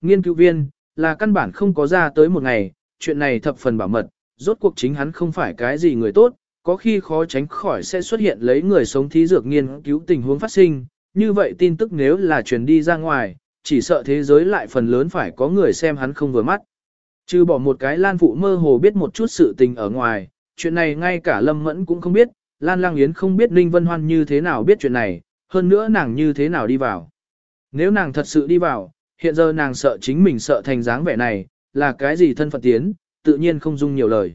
nghiên cứu viên, là căn bản không có ra tới một ngày, chuyện này thập phần bảo mật, rốt cuộc chính hắn không phải cái gì người tốt, có khi khó tránh khỏi sẽ xuất hiện lấy người sống thí dược nghiên cứu tình huống phát sinh, như vậy tin tức nếu là truyền đi ra ngoài, chỉ sợ thế giới lại phần lớn phải có người xem hắn không vừa mắt. Chứ bỏ một cái Lan Phụ mơ hồ biết một chút sự tình ở ngoài, chuyện này ngay cả Lâm Mẫn cũng không biết, Lan Lang Yến không biết Ninh Vân Hoan như thế nào biết chuyện này, hơn nữa nàng như thế nào đi vào. Nếu nàng thật sự đi vào, hiện giờ nàng sợ chính mình sợ thành dáng vẻ này, là cái gì thân phận tiến, tự nhiên không dung nhiều lời.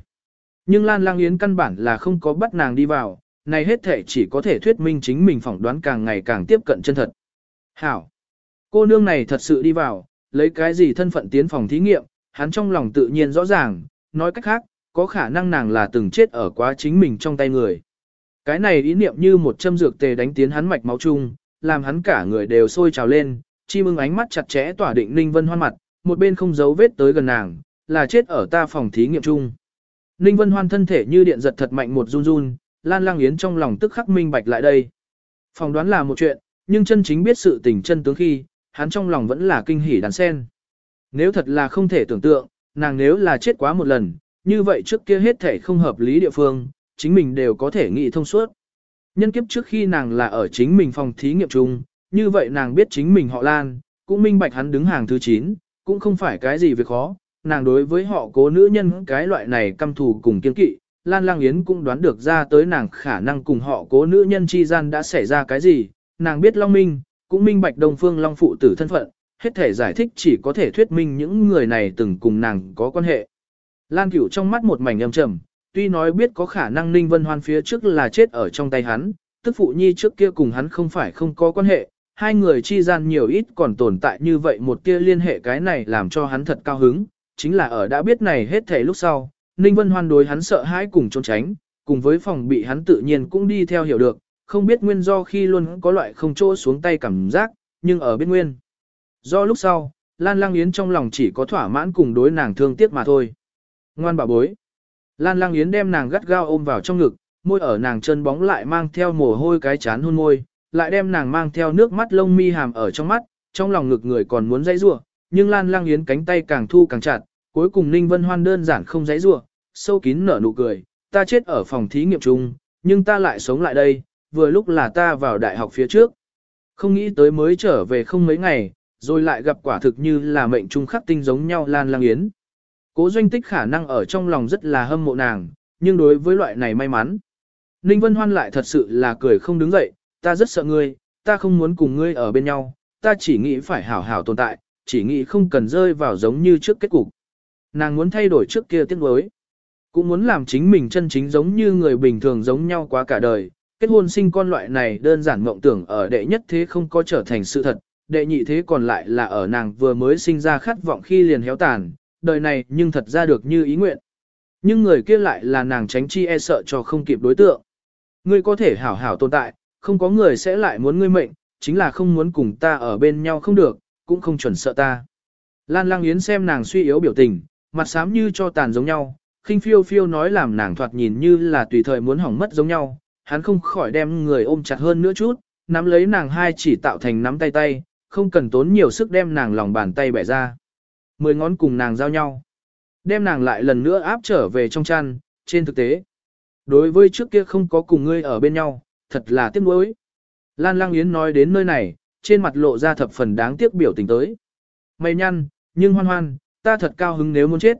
Nhưng Lan Lang Yến căn bản là không có bắt nàng đi vào, này hết thể chỉ có thể thuyết minh chính mình phỏng đoán càng ngày càng tiếp cận chân thật. Hảo! Cô nương này thật sự đi vào, lấy cái gì thân phận tiến phòng thí nghiệm, hắn trong lòng tự nhiên rõ ràng, nói cách khác, có khả năng nàng là từng chết ở quá chính mình trong tay người. Cái này ý niệm như một châm dược tề đánh tiến hắn mạch máu chung, làm hắn cả người đều sôi trào lên, chi ưng ánh mắt chặt chẽ tỏa định Ninh Vân Hoan mặt, một bên không giấu vết tới gần nàng, là chết ở ta phòng thí nghiệm chung. Ninh Vân Hoan thân thể như điện giật thật mạnh một run run, Lan Lang Yến trong lòng tức khắc minh bạch lại đây. Phòng đoán là một chuyện, nhưng chân chính biết sự tình chân tướng khi, hắn trong lòng vẫn là kinh hỉ đàn sen. Nếu thật là không thể tưởng tượng, nàng nếu là chết quá một lần, như vậy trước kia hết thể không hợp lý địa phương, chính mình đều có thể nghĩ thông suốt. Nhân kiếp trước khi nàng là ở chính mình phòng thí nghiệm chung, như vậy nàng biết chính mình họ Lan, cũng minh bạch hắn đứng hàng thứ 9, cũng không phải cái gì việc khó, nàng đối với họ cố nữ nhân cái loại này căm thù cùng kiên kỵ, Lan Lang Yến cũng đoán được ra tới nàng khả năng cùng họ cố nữ nhân chi gian đã xảy ra cái gì, nàng biết Long Minh, cũng minh bạch Đông Phương Long phụ tử thân phận, hết thể giải thích chỉ có thể thuyết minh những người này từng cùng nàng có quan hệ. Lan Cửu trong mắt một mảnh âm trầm, tuy nói biết có khả năng Ninh Vân Hoan phía trước là chết ở trong tay hắn, tức phụ nhi trước kia cùng hắn không phải không có quan hệ, hai người chi gian nhiều ít còn tồn tại như vậy một kia liên hệ cái này làm cho hắn thật cao hứng, chính là ở đã biết này hết thể lúc sau, Ninh Vân Hoan đối hắn sợ hãi cùng trốn tránh, cùng với phòng bị hắn tự nhiên cũng đi theo hiểu được, không biết nguyên do khi luôn có loại không chỗ xuống tay cảm giác, nhưng ở bên nguyên. Do lúc sau, Lan Lang Yến trong lòng chỉ có thỏa mãn cùng đối nàng thương tiếc mà thôi. Ngoan bà bối. Lan Lang Yến đem nàng gắt gao ôm vào trong ngực, môi ở nàng chân bóng lại mang theo mồ hôi cái chán hôn môi, lại đem nàng mang theo nước mắt lông mi hàm ở trong mắt, trong lòng ngực người còn muốn dãy rủa, nhưng Lan Lang Yến cánh tay càng thu càng chặt, cuối cùng Ninh Vân Hoan đơn giản không dãy rủa, sâu kín nở nụ cười, ta chết ở phòng thí nghiệm chung, nhưng ta lại sống lại đây, vừa lúc là ta vào đại học phía trước. Không nghĩ tới mới trở về không mấy ngày, rồi lại gặp quả thực như là mệnh trung khắc tinh giống nhau Lan Lang Yến. Cố doanh tích khả năng ở trong lòng rất là hâm mộ nàng, nhưng đối với loại này may mắn. Ninh Vân Hoan lại thật sự là cười không đứng dậy, ta rất sợ ngươi, ta không muốn cùng ngươi ở bên nhau, ta chỉ nghĩ phải hảo hảo tồn tại, chỉ nghĩ không cần rơi vào giống như trước kết cục. Nàng muốn thay đổi trước kia tiếc nuối, cũng muốn làm chính mình chân chính giống như người bình thường giống nhau quá cả đời. Kết hôn sinh con loại này đơn giản mộng tưởng ở đệ nhất thế không có trở thành sự thật, đệ nhị thế còn lại là ở nàng vừa mới sinh ra khát vọng khi liền héo tàn, đời này nhưng thật ra được như ý nguyện. Nhưng người kia lại là nàng tránh chi e sợ cho không kịp đối tượng. Ngươi có thể hảo hảo tồn tại, không có người sẽ lại muốn ngươi mệnh, chính là không muốn cùng ta ở bên nhau không được, cũng không chuẩn sợ ta. Lan Lang Yến xem nàng suy yếu biểu tình, mặt xám như cho tàn giống nhau, khinh phiêu phiêu nói làm nàng thoạt nhìn như là tùy thời muốn hỏng mất giống nhau, hắn không khỏi đem người ôm chặt hơn nữa chút, nắm lấy nàng hai chỉ tạo thành nắm tay tay, không cần tốn nhiều sức đem nàng lòng bàn tay bẻ ra. Mười ngón cùng nàng giao nhau. Đem nàng lại lần nữa áp trở về trong chăn, trên thực tế. Đối với trước kia không có cùng ngươi ở bên nhau, thật là tiếc nuối. Lan Lang Yến nói đến nơi này, trên mặt lộ ra thập phần đáng tiếc biểu tình tới. Mày nhăn, nhưng hoan hoan, ta thật cao hứng nếu muốn chết.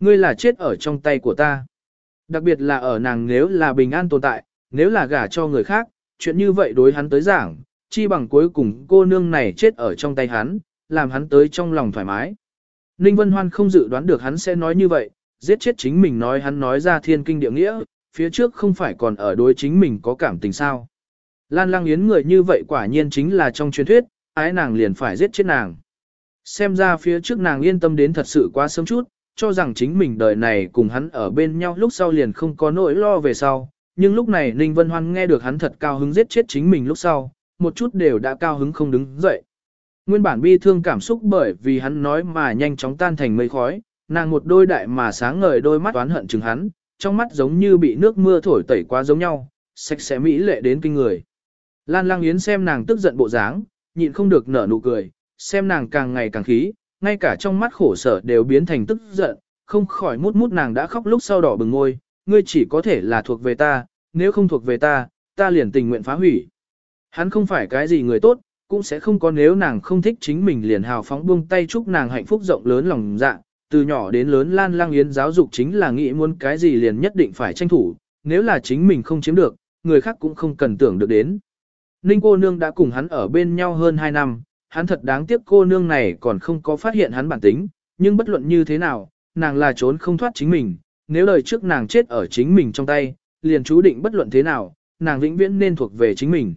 Ngươi là chết ở trong tay của ta. Đặc biệt là ở nàng nếu là bình an tồn tại, nếu là gả cho người khác, chuyện như vậy đối hắn tới giảng, chi bằng cuối cùng cô nương này chết ở trong tay hắn, làm hắn tới trong lòng thoải mái. Ninh Vân Hoan không dự đoán được hắn sẽ nói như vậy, giết chết chính mình nói hắn nói ra thiên kinh địa nghĩa, phía trước không phải còn ở đối chính mình có cảm tình sao. Lan Lang Yến người như vậy quả nhiên chính là trong truyền thuyết, ái nàng liền phải giết chết nàng. Xem ra phía trước nàng yên tâm đến thật sự quá sớm chút, cho rằng chính mình đời này cùng hắn ở bên nhau lúc sau liền không có nỗi lo về sau. Nhưng lúc này Ninh Vân Hoan nghe được hắn thật cao hứng giết chết chính mình lúc sau, một chút đều đã cao hứng không đứng dậy. Nguyên bản bi thương cảm xúc bởi vì hắn nói mà nhanh chóng tan thành mây khói, nàng một đôi đại mà sáng ngời đôi mắt oán hận chừng hắn, trong mắt giống như bị nước mưa thổi tẩy quá giống nhau, sạch sẽ mỹ lệ đến kinh người. Lan Lang Yến xem nàng tức giận bộ dáng, nhịn không được nở nụ cười, xem nàng càng ngày càng khí, ngay cả trong mắt khổ sở đều biến thành tức giận, không khỏi mút mút nàng đã khóc lúc sau đỏ bừng ngôi, ngươi chỉ có thể là thuộc về ta, nếu không thuộc về ta, ta liền tình nguyện phá hủy. Hắn không phải cái gì người tốt, cũng sẽ không có nếu nàng không thích chính mình liền hào phóng buông tay chúc nàng hạnh phúc rộng lớn lòng dạ, từ nhỏ đến lớn Lan Lang Yến giáo dục chính là nghĩ muốn cái gì liền nhất định phải tranh thủ, nếu là chính mình không chiếm được, người khác cũng không cần tưởng được đến. Ninh cô nương đã cùng hắn ở bên nhau hơn 2 năm, hắn thật đáng tiếc cô nương này còn không có phát hiện hắn bản tính, nhưng bất luận như thế nào, nàng là trốn không thoát chính mình, nếu đời trước nàng chết ở chính mình trong tay, liền chú định bất luận thế nào, nàng vĩnh viễn nên thuộc về chính mình.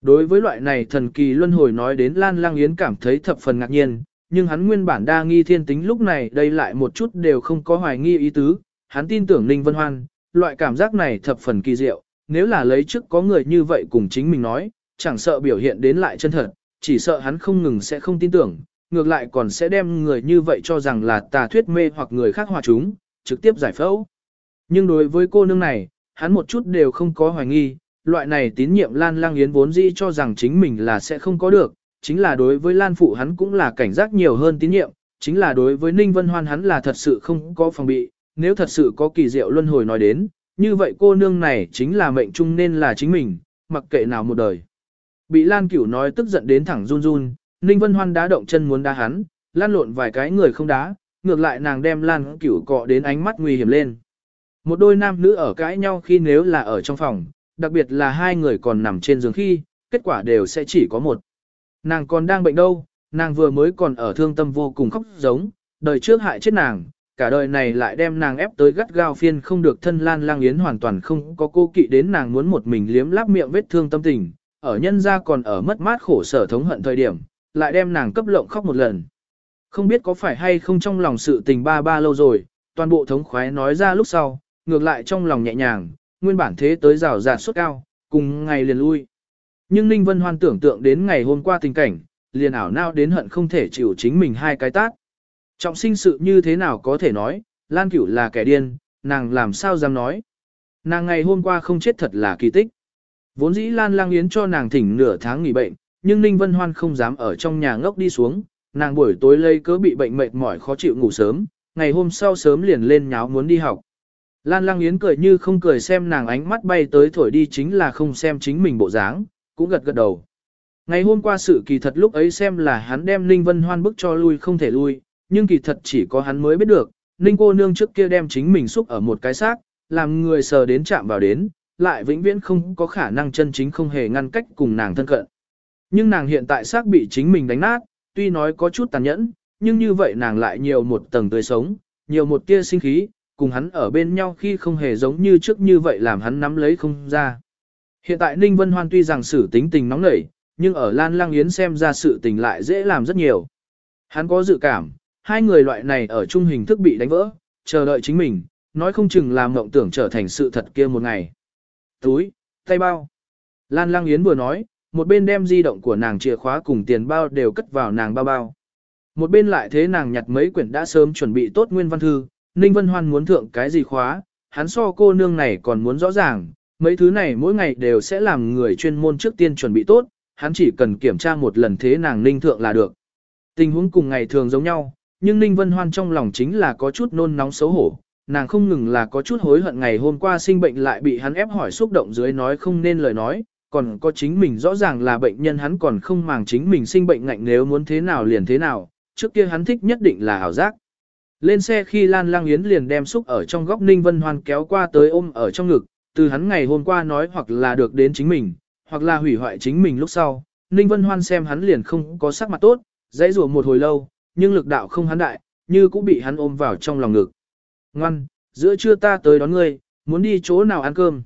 Đối với loại này thần kỳ luân hồi nói đến Lan Lang Yến cảm thấy thập phần ngạc nhiên, nhưng hắn nguyên bản đa nghi thiên tính lúc này đây lại một chút đều không có hoài nghi ý tứ, hắn tin tưởng Ninh Vân Hoan, loại cảm giác này thập phần kỳ diệu, nếu là lấy trước có người như vậy cùng chính mình nói, chẳng sợ biểu hiện đến lại chân thật, chỉ sợ hắn không ngừng sẽ không tin tưởng, ngược lại còn sẽ đem người như vậy cho rằng là tà thuyết mê hoặc người khác hòa chúng, trực tiếp giải phẫu. Nhưng đối với cô nương này, hắn một chút đều không có hoài nghi, loại này tín nhiệm Lan Lang Yến vốn dĩ cho rằng chính mình là sẽ không có được, chính là đối với Lan Phụ hắn cũng là cảnh giác nhiều hơn tín nhiệm, chính là đối với Ninh Vân Hoan hắn là thật sự không có phòng bị, nếu thật sự có kỳ diệu luân hồi nói đến, như vậy cô nương này chính là mệnh trung nên là chính mình, mặc kệ nào một đời. Bị Lan Cửu nói tức giận đến thẳng run run, Ninh Vân Hoan đá động chân muốn đá hắn, lan lộn vài cái người không đá, ngược lại nàng đem Lan Cửu cọ đến ánh mắt nguy hiểm lên. Một đôi nam nữ ở cãi nhau khi nếu là ở trong phòng, đặc biệt là hai người còn nằm trên giường khi, kết quả đều sẽ chỉ có một. Nàng còn đang bệnh đâu, nàng vừa mới còn ở thương tâm vô cùng khóc giống, đời trước hại chết nàng, cả đời này lại đem nàng ép tới gắt gao phiên không được thân lan lang yến hoàn toàn không có cô kỵ đến nàng muốn một mình liếm láp miệng vết thương tâm tình, ở nhân gia còn ở mất mát khổ sở thống hận thời điểm, lại đem nàng cấp lộng khóc một lần. Không biết có phải hay không trong lòng sự tình ba ba lâu rồi, toàn bộ thống khoái nói ra lúc sau, ngược lại trong lòng nhẹ nhàng, nguyên bản thế tới rào rạt suốt cao, cùng ngày liền lui. Nhưng Ninh Vân Hoan tưởng tượng đến ngày hôm qua tình cảnh, liền ảo nao đến hận không thể chịu chính mình hai cái tát. Trọng sinh sự như thế nào có thể nói, Lan Cửu là kẻ điên, nàng làm sao dám nói. Nàng ngày hôm qua không chết thật là kỳ tích. Vốn dĩ Lan Lang Yến cho nàng thỉnh nửa tháng nghỉ bệnh, nhưng Ninh Vân Hoan không dám ở trong nhà ngốc đi xuống, nàng buổi tối lây cớ bị bệnh mệt mỏi khó chịu ngủ sớm, ngày hôm sau sớm liền lên nháo muốn đi học. Lan Lang Yến cười như không cười xem nàng ánh mắt bay tới thổi đi chính là không xem chính mình bộ dáng, cũng gật gật đầu. Ngày hôm qua sự kỳ thật lúc ấy xem là hắn đem Ninh Vân Hoan bức cho lui không thể lui, nhưng kỳ thật chỉ có hắn mới biết được, Ninh cô nương trước kia đem chính mình xúc ở một cái xác, làm người sờ đến chạm vào đến, lại vĩnh viễn không có khả năng chân chính không hề ngăn cách cùng nàng thân cận. Nhưng nàng hiện tại xác bị chính mình đánh nát, tuy nói có chút tàn nhẫn, nhưng như vậy nàng lại nhiều một tầng tươi sống, nhiều một tia sinh khí, cùng hắn ở bên nhau khi không hề giống như trước như vậy làm hắn nắm lấy không ra. Hiện tại Ninh Vân Hoan tuy rằng xử tính tình nóng nảy, nhưng ở Lan Lang Yến xem ra sự tình lại dễ làm rất nhiều. Hắn có dự cảm, hai người loại này ở chung hình thức bị đánh vỡ, chờ đợi chính mình, nói không chừng làm mộng tưởng trở thành sự thật kia một ngày. Túi, tay bao. Lan Lang Yến vừa nói, một bên đem di động của nàng chìa khóa cùng tiền bao đều cất vào nàng bao bao. Một bên lại thế nàng nhặt mấy quyển đã sớm chuẩn bị tốt nguyên văn thư, Ninh Vân Hoan muốn thượng cái gì khóa, hắn so cô nương này còn muốn rõ ràng, mấy thứ này mỗi ngày đều sẽ làm người chuyên môn trước tiên chuẩn bị tốt, hắn chỉ cần kiểm tra một lần thế nàng Ninh thượng là được. Tình huống cùng ngày thường giống nhau, nhưng Ninh Vân Hoan trong lòng chính là có chút nôn nóng xấu hổ, nàng không ngừng là có chút hối hận ngày hôm qua sinh bệnh lại bị hắn ép hỏi xúc động dưới nói không nên lời nói, còn có chính mình rõ ràng là bệnh nhân hắn còn không màng chính mình sinh bệnh ngạnh nếu muốn thế nào liền thế nào, trước kia hắn thích nhất định là ảo giác. Lên xe khi Lan Lang Yến liền đem xúc ở trong góc Ninh Vân Hoan kéo qua tới ôm ở trong ngực, từ hắn ngày hôm qua nói hoặc là được đến chính mình, hoặc là hủy hoại chính mình lúc sau. Ninh Vân Hoan xem hắn liền không có sắc mặt tốt, dãy rủa một hồi lâu, nhưng lực đạo không hắn đại, như cũng bị hắn ôm vào trong lòng ngực. Ngoan, giữa trưa ta tới đón ngươi, muốn đi chỗ nào ăn cơm.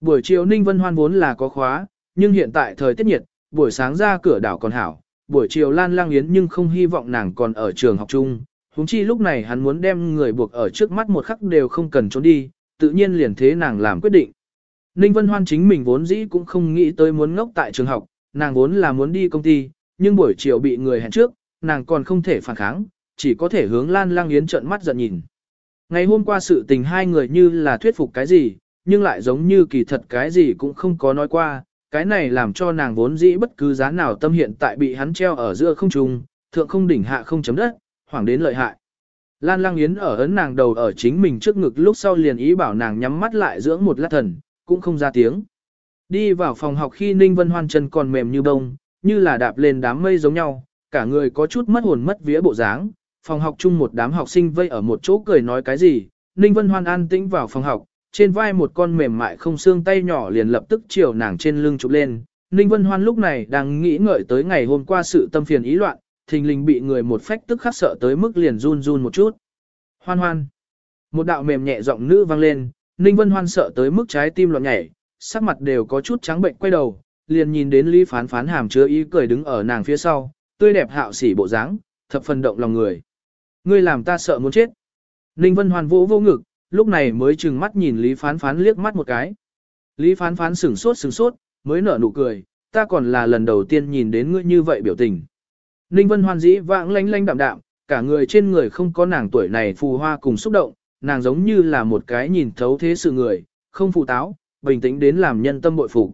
Buổi chiều Ninh Vân Hoan vốn là có khóa, nhưng hiện tại thời tiết nhiệt, buổi sáng ra cửa đảo còn hảo, buổi chiều Lan Lang Yến nhưng không hy vọng nàng còn ở trường học chung, Húng chi lúc này hắn muốn đem người buộc ở trước mắt một khắc đều không cần trốn đi, tự nhiên liền thế nàng làm quyết định. Ninh Vân Hoan chính mình vốn dĩ cũng không nghĩ tới muốn ngốc tại trường học, nàng vốn là muốn đi công ty, nhưng buổi chiều bị người hẹn trước, nàng còn không thể phản kháng, chỉ có thể hướng Lan Lang Yến trợn mắt giận nhìn. Ngày hôm qua sự tình hai người như là thuyết phục cái gì, nhưng lại giống như kỳ thật cái gì cũng không có nói qua, cái này làm cho nàng vốn dĩ bất cứ giá nào tâm hiện tại bị hắn treo ở giữa không trung, thượng không đỉnh hạ không chấm đất, hoảng đến lợi hại. Lan Lang Yến ở ấn nàng đầu ở chính mình trước ngực lúc sau liền ý bảo nàng nhắm mắt lại dưỡng một lát thần, cũng không ra tiếng. Đi vào phòng học khi Ninh Vân Hoan chân còn mềm như bông, như là đạp lên đám mây giống nhau, cả người có chút mất hồn mất vía bộ dáng. Phòng học chung một đám học sinh vây ở một chỗ cười nói cái gì, Ninh Vân Hoan an tĩnh vào phòng học, trên vai một con mềm mại không xương tay nhỏ liền lập tức chiều nàng trên lưng chụp lên. Ninh Vân Hoan lúc này đang nghĩ ngợi tới ngày hôm qua sự tâm phiền ý loạn, thình lình bị người một phách tức khắc sợ tới mức liền run run một chút. Hoan hoan. Một đạo mềm nhẹ giọng nữ vang lên, Ninh Vân Hoan sợ tới mức trái tim loạn nhảy, sắc mặt đều có chút trắng bệnh quay đầu, liền nhìn đến Lý Phán Phán hàm chứa ý cười đứng ở nàng phía sau, tươi đẹp hạo sỉ bộ dáng, thập phần động lòng người. Ngươi làm ta sợ muốn chết. Ninh Vân Hoan vỗ vô ngực, lúc này mới chừng mắt nhìn Lý Phán Phán liếc mắt một cái. Lý Phán Phán sửng sốt sửng sốt, mới nở nụ cười, ta còn là lần đầu tiên nhìn đến ngươi như vậy biểu tình. Ninh Vân Hoan dĩ vãng lanh lanh đạm đạm, cả người trên người không có nàng tuổi này phù hoa cùng xúc động, nàng giống như là một cái nhìn thấu thế sự người, không phù táo, bình tĩnh đến làm nhân tâm bội phục.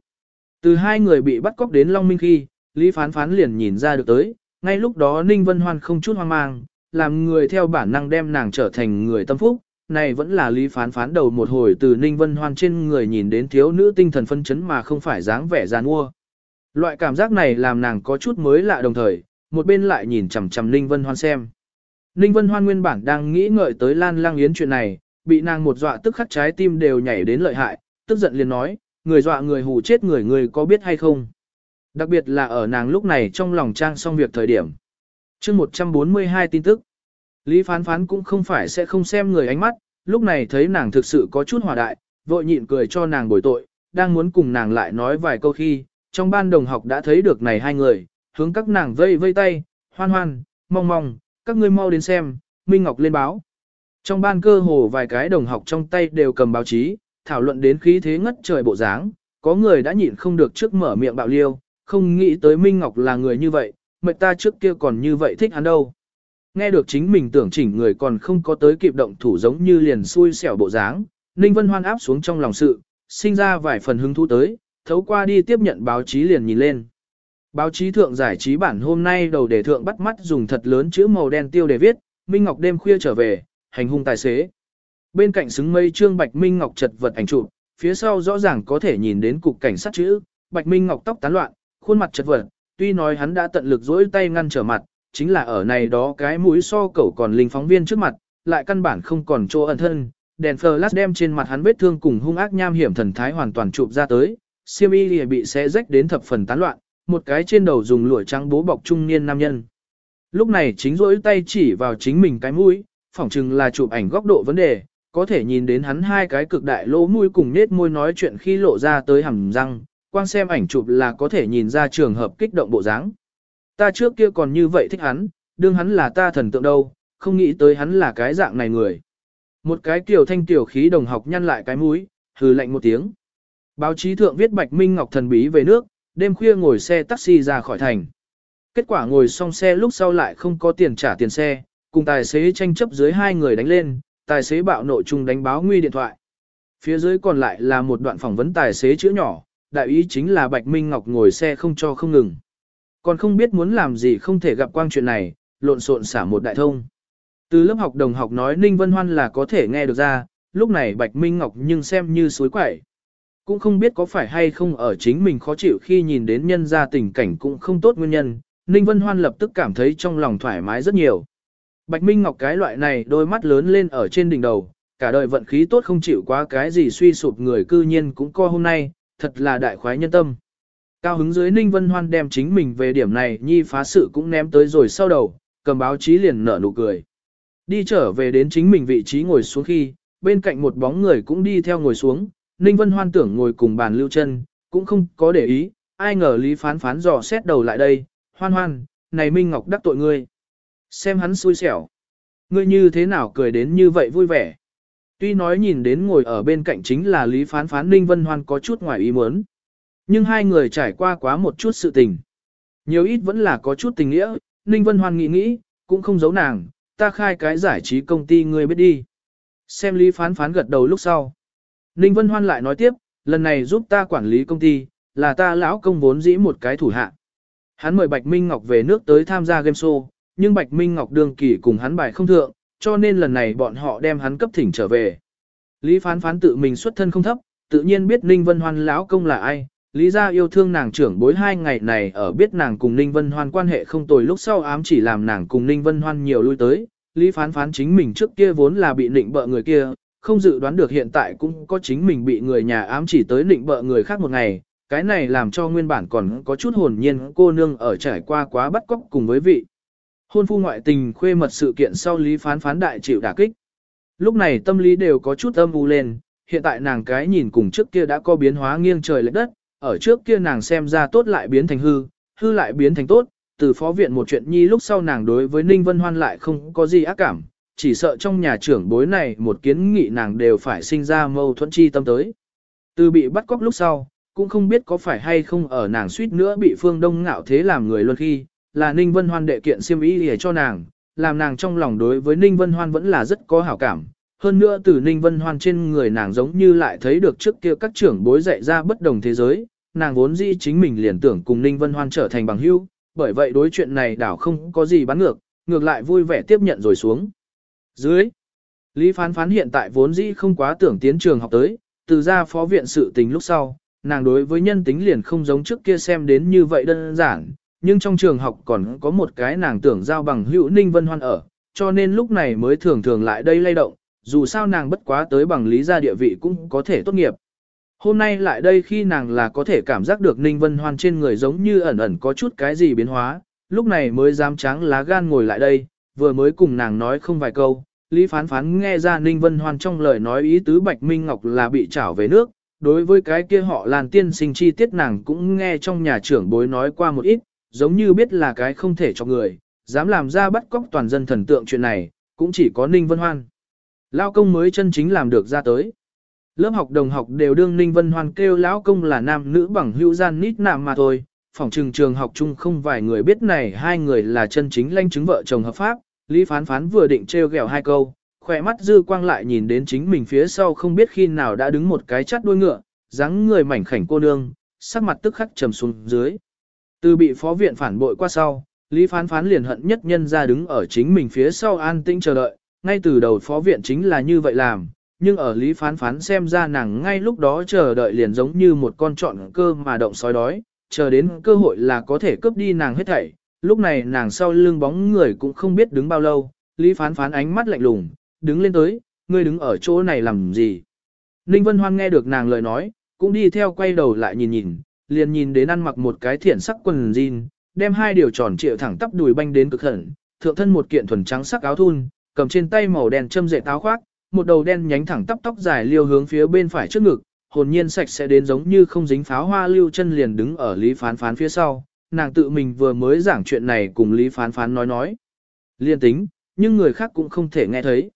Từ hai người bị bắt cóc đến Long Minh khi, Lý Phán Phán liền nhìn ra được tới, ngay lúc đó Ninh Vân Hoan không chút hoang mang, làm người theo bản năng đem nàng trở thành người tâm phúc, này vẫn là Lý Phán Phán đầu một hồi từ Ninh Vân Hoan trên người nhìn đến thiếu nữ tinh thần phân chấn mà không phải dáng vẻ giàn mua. Loại cảm giác này làm nàng có chút mới lạ đồng thời, một bên lại nhìn chằm chằm Ninh Vân Hoan xem. Ninh Vân Hoan nguyên bản đang nghĩ ngợi tới Lan Lang Yến chuyện này, bị nàng một dọa tức khắc trái tim đều nhảy đến lợi hại, tức giận liền nói, người dọa người hù chết người người có biết hay không. Đặc biệt là ở nàng lúc này trong lòng trang xong việc thời điểm. chương 142 tin tức. Lý phán phán cũng không phải sẽ không xem người ánh mắt, lúc này thấy nàng thực sự có chút hòa đại, vội nhịn cười cho nàng bồi tội, đang muốn cùng nàng lại nói vài câu khi, trong ban đồng học đã thấy được này hai người, hướng các nàng vây vây tay, hoan hoan, mong mong, các ngươi mau đến xem, Minh Ngọc lên báo. Trong ban cơ hồ vài cái đồng học trong tay đều cầm báo chí, thảo luận đến khí thế ngất trời bộ dáng, có người đã nhịn không được trước mở miệng bạo liêu, không nghĩ tới Minh Ngọc là người như vậy, mệt ta trước kia còn như vậy thích hắn đâu. Nghe được chính mình tưởng chỉnh người còn không có tới kịp động thủ giống như liền xui xẻo bộ dáng, Ninh Vân Hoan áp xuống trong lòng sự, sinh ra vài phần hứng thú tới, thấu qua đi tiếp nhận báo chí liền nhìn lên. Báo chí thượng giải trí bản hôm nay đầu đề thượng bắt mắt dùng thật lớn chữ màu đen tiêu để viết, Minh Ngọc đêm khuya trở về, hành hung tài xế. Bên cạnh xứng mây trương Bạch Minh Ngọc chật vật ảnh chụp, phía sau rõ ràng có thể nhìn đến cục cảnh sát chữ, Bạch Minh Ngọc tóc tán loạn, khuôn mặt chật vật, tuy nói hắn đã tận lực dỗi tay ngăn trở mặt, chính là ở này đó cái mũi so cẩu còn linh phóng viên trước mặt, lại căn bản không còn chỗ ẩn thân. Đèn flash đem trên mặt hắn vết thương cùng hung ác nham hiểm thần thái hoàn toàn chụp ra tới, siêm y bị xé rách đến thập phần tán loạn, một cái trên đầu dùng lụa trắng bố bọc trung niên nam nhân. Lúc này chính rỗi tay chỉ vào chính mình cái mũi, phỏng chừng là chụp ảnh góc độ vấn đề, có thể nhìn đến hắn hai cái cực đại lỗ mũi cùng nết môi nói chuyện khi lộ ra tới hàm răng, quang xem ảnh chụp là có thể nhìn ra trường hợp kích động bộ dáng. Ta trước kia còn như vậy thích hắn, đương hắn là ta thần tượng đâu, không nghĩ tới hắn là cái dạng này người. Một cái tiểu thanh tiểu khí đồng học nhăn lại cái mũi, hừ lạnh một tiếng. Báo chí thượng viết Bạch Minh Ngọc thần bí về nước, đêm khuya ngồi xe taxi ra khỏi thành. Kết quả ngồi xong xe lúc sau lại không có tiền trả tiền xe, cùng tài xế tranh chấp dưới hai người đánh lên, tài xế bạo nộ chung đánh báo nguy điện thoại. Phía dưới còn lại là một đoạn phỏng vấn tài xế chữ nhỏ, đại ý chính là Bạch Minh Ngọc ngồi xe không cho không ngừng. Còn không biết muốn làm gì không thể gặp quang chuyện này, lộn xộn xả một đại thông. Từ lớp học đồng học nói Ninh Vân Hoan là có thể nghe được ra, lúc này Bạch Minh Ngọc nhưng xem như suối quẩy. Cũng không biết có phải hay không ở chính mình khó chịu khi nhìn đến nhân gia tình cảnh cũng không tốt nguyên nhân, Ninh Vân Hoan lập tức cảm thấy trong lòng thoải mái rất nhiều. Bạch Minh Ngọc cái loại này đôi mắt lớn lên ở trên đỉnh đầu, cả đời vận khí tốt không chịu quá cái gì suy sụp người cư nhiên cũng co hôm nay, thật là đại khoái nhân tâm. Cao hứng dưới Ninh Vân Hoan đem chính mình về điểm này nhi phá sự cũng ném tới rồi sau đầu, cầm báo chí liền nở nụ cười. Đi trở về đến chính mình vị trí ngồi xuống khi, bên cạnh một bóng người cũng đi theo ngồi xuống, Ninh Vân Hoan tưởng ngồi cùng bàn lưu chân, cũng không có để ý, ai ngờ Lý Phán Phán dò xét đầu lại đây, hoan hoan, này Minh Ngọc đắc tội ngươi. Xem hắn xui xẻo. Ngươi như thế nào cười đến như vậy vui vẻ. Tuy nói nhìn đến ngồi ở bên cạnh chính là Lý Phán Phán Ninh Vân Hoan có chút ngoài ý muốn. Nhưng hai người trải qua quá một chút sự tình. Nhiều ít vẫn là có chút tình nghĩa, Ninh Vân Hoan nghĩ nghĩ, cũng không giấu nàng, ta khai cái giải trí công ty ngươi biết đi. Xem Lý Phán Phán gật đầu lúc sau. Ninh Vân Hoan lại nói tiếp, lần này giúp ta quản lý công ty, là ta lão công vốn dĩ một cái thủ hạ. Hắn mời Bạch Minh Ngọc về nước tới tham gia game show, nhưng Bạch Minh Ngọc đương kỳ cùng hắn bài không thượng, cho nên lần này bọn họ đem hắn cấp thỉnh trở về. Lý phán phán tự mình xuất thân không thấp, tự nhiên biết Ninh Vân Hoan lão công là ai, Lý gia yêu thương nàng trưởng bối hai ngày này ở biết nàng cùng Ninh Vân Hoan quan hệ không tồi lúc sau ám chỉ làm nàng cùng Ninh Vân Hoan nhiều lui tới. Lý phán phán chính mình trước kia vốn là bị nịnh bợ người kia, không dự đoán được hiện tại cũng có chính mình bị người nhà ám chỉ tới nịnh bợ người khác một ngày. Cái này làm cho nguyên bản còn có chút hồn nhiên cô nương ở trải qua quá bắt cóc cùng với vị. Hôn phu ngoại tình khuê mật sự kiện sau Lý phán phán đại chịu đả kích. Lúc này tâm lý đều có chút âm u lên, hiện tại nàng cái nhìn cùng trước kia đã có biến hóa nghiêng trời lệch đất, ở trước kia nàng xem ra tốt lại biến thành hư, hư lại biến thành tốt, từ phó viện một chuyện nhi lúc sau nàng đối với Ninh Vân Hoan lại không có gì ác cảm, chỉ sợ trong nhà trưởng bối này một kiến nghị nàng đều phải sinh ra mâu thuẫn chi tâm tới. Từ bị bắt cóc lúc sau, cũng không biết có phải hay không ở nàng suýt nữa bị phương đông ngạo thế làm người luôn khi, là Ninh Vân Hoan đệ kiện siêm ý để cho nàng, làm nàng trong lòng đối với Ninh Vân Hoan vẫn là rất có hảo cảm, hơn nữa từ Ninh Vân Hoan trên người nàng giống như lại thấy được trước kia các trưởng bối dạy ra bất đồng thế giới, nàng vốn dĩ chính mình liền tưởng cùng Ninh Vân Hoan trở thành bằng hữu, bởi vậy đối chuyện này đảo không có gì bán ngược, ngược lại vui vẻ tiếp nhận rồi xuống. Dưới, Lý Phán Phán hiện tại vốn dĩ không quá tưởng tiến trường học tới, từ ra phó viện sự tình lúc sau, nàng đối với nhân tính liền không giống trước kia xem đến như vậy đơn giản, nhưng trong trường học còn có một cái nàng tưởng giao bằng hữu Ninh Vân Hoan ở, cho nên lúc này mới thường thường lại đây lay động, dù sao nàng bất quá tới bằng lý gia địa vị cũng có thể tốt nghiệp. Hôm nay lại đây khi nàng là có thể cảm giác được Ninh Vân Hoan trên người giống như ẩn ẩn có chút cái gì biến hóa, lúc này mới dám trắng lá gan ngồi lại đây, vừa mới cùng nàng nói không vài câu, Lý Phán Phán nghe ra Ninh Vân Hoan trong lời nói ý tứ Bạch Minh Ngọc là bị trảo về nước, đối với cái kia họ làn tiên sinh chi tiết nàng cũng nghe trong nhà trưởng bối nói qua một ít, giống như biết là cái không thể cho người, dám làm ra bắt cóc toàn dân thần tượng chuyện này, cũng chỉ có Ninh Vân Hoan. Lao công mới chân chính làm được ra tới. Lớp học đồng học đều đương Ninh Vân Hoan kêu lão công là nam nữ bằng hữu gian nít nạm mà thôi, phòng trường trường học chung không vài người biết này hai người là chân chính lanh chứng vợ chồng hợp pháp, Lý Phán Phán vừa định trêu ghẹo hai câu, khỏe mắt dư quang lại nhìn đến chính mình phía sau không biết khi nào đã đứng một cái chắt đuôi ngựa, dáng người mảnh khảnh cô nương, sắc mặt tức khắc trầm xuống dưới. Từ bị phó viện phản bội qua sau, Lý Phán Phán liền hận nhất nhân ra đứng ở chính mình phía sau an tĩnh chờ đợi, ngay từ đầu phó viện chính là như vậy làm, nhưng ở Lý Phán Phán xem ra nàng ngay lúc đó chờ đợi liền giống như một con trọn cơ mà động sói đói, chờ đến cơ hội là có thể cướp đi nàng hết thảy. Lúc này nàng sau lưng bóng người cũng không biết đứng bao lâu, Lý Phán Phán ánh mắt lạnh lùng, đứng lên tới, ngươi đứng ở chỗ này làm gì? Ninh Vân Hoan nghe được nàng lời nói, cũng đi theo quay đầu lại nhìn nhìn, liền nhìn đến ăn mặc một cái thiển sắc quần jean, đem hai điều tròn trịa thẳng tắp đùi banh đến cực hẳn, thượng thân một kiện thuần trắng sắc áo thun, cầm trên tay màu đen châm dệt áo khoác, một đầu đen nhánh thẳng tắp tóc dài liêu hướng phía bên phải trước ngực, hồn nhiên sạch sẽ đến giống như không dính pháo hoa lưu chân liền đứng ở Lý Phán Phán phía sau, nàng tự mình vừa mới giảng chuyện này cùng Lý Phán Phán nói nói. Liên tính, nhưng người khác cũng không thể nghe thấy.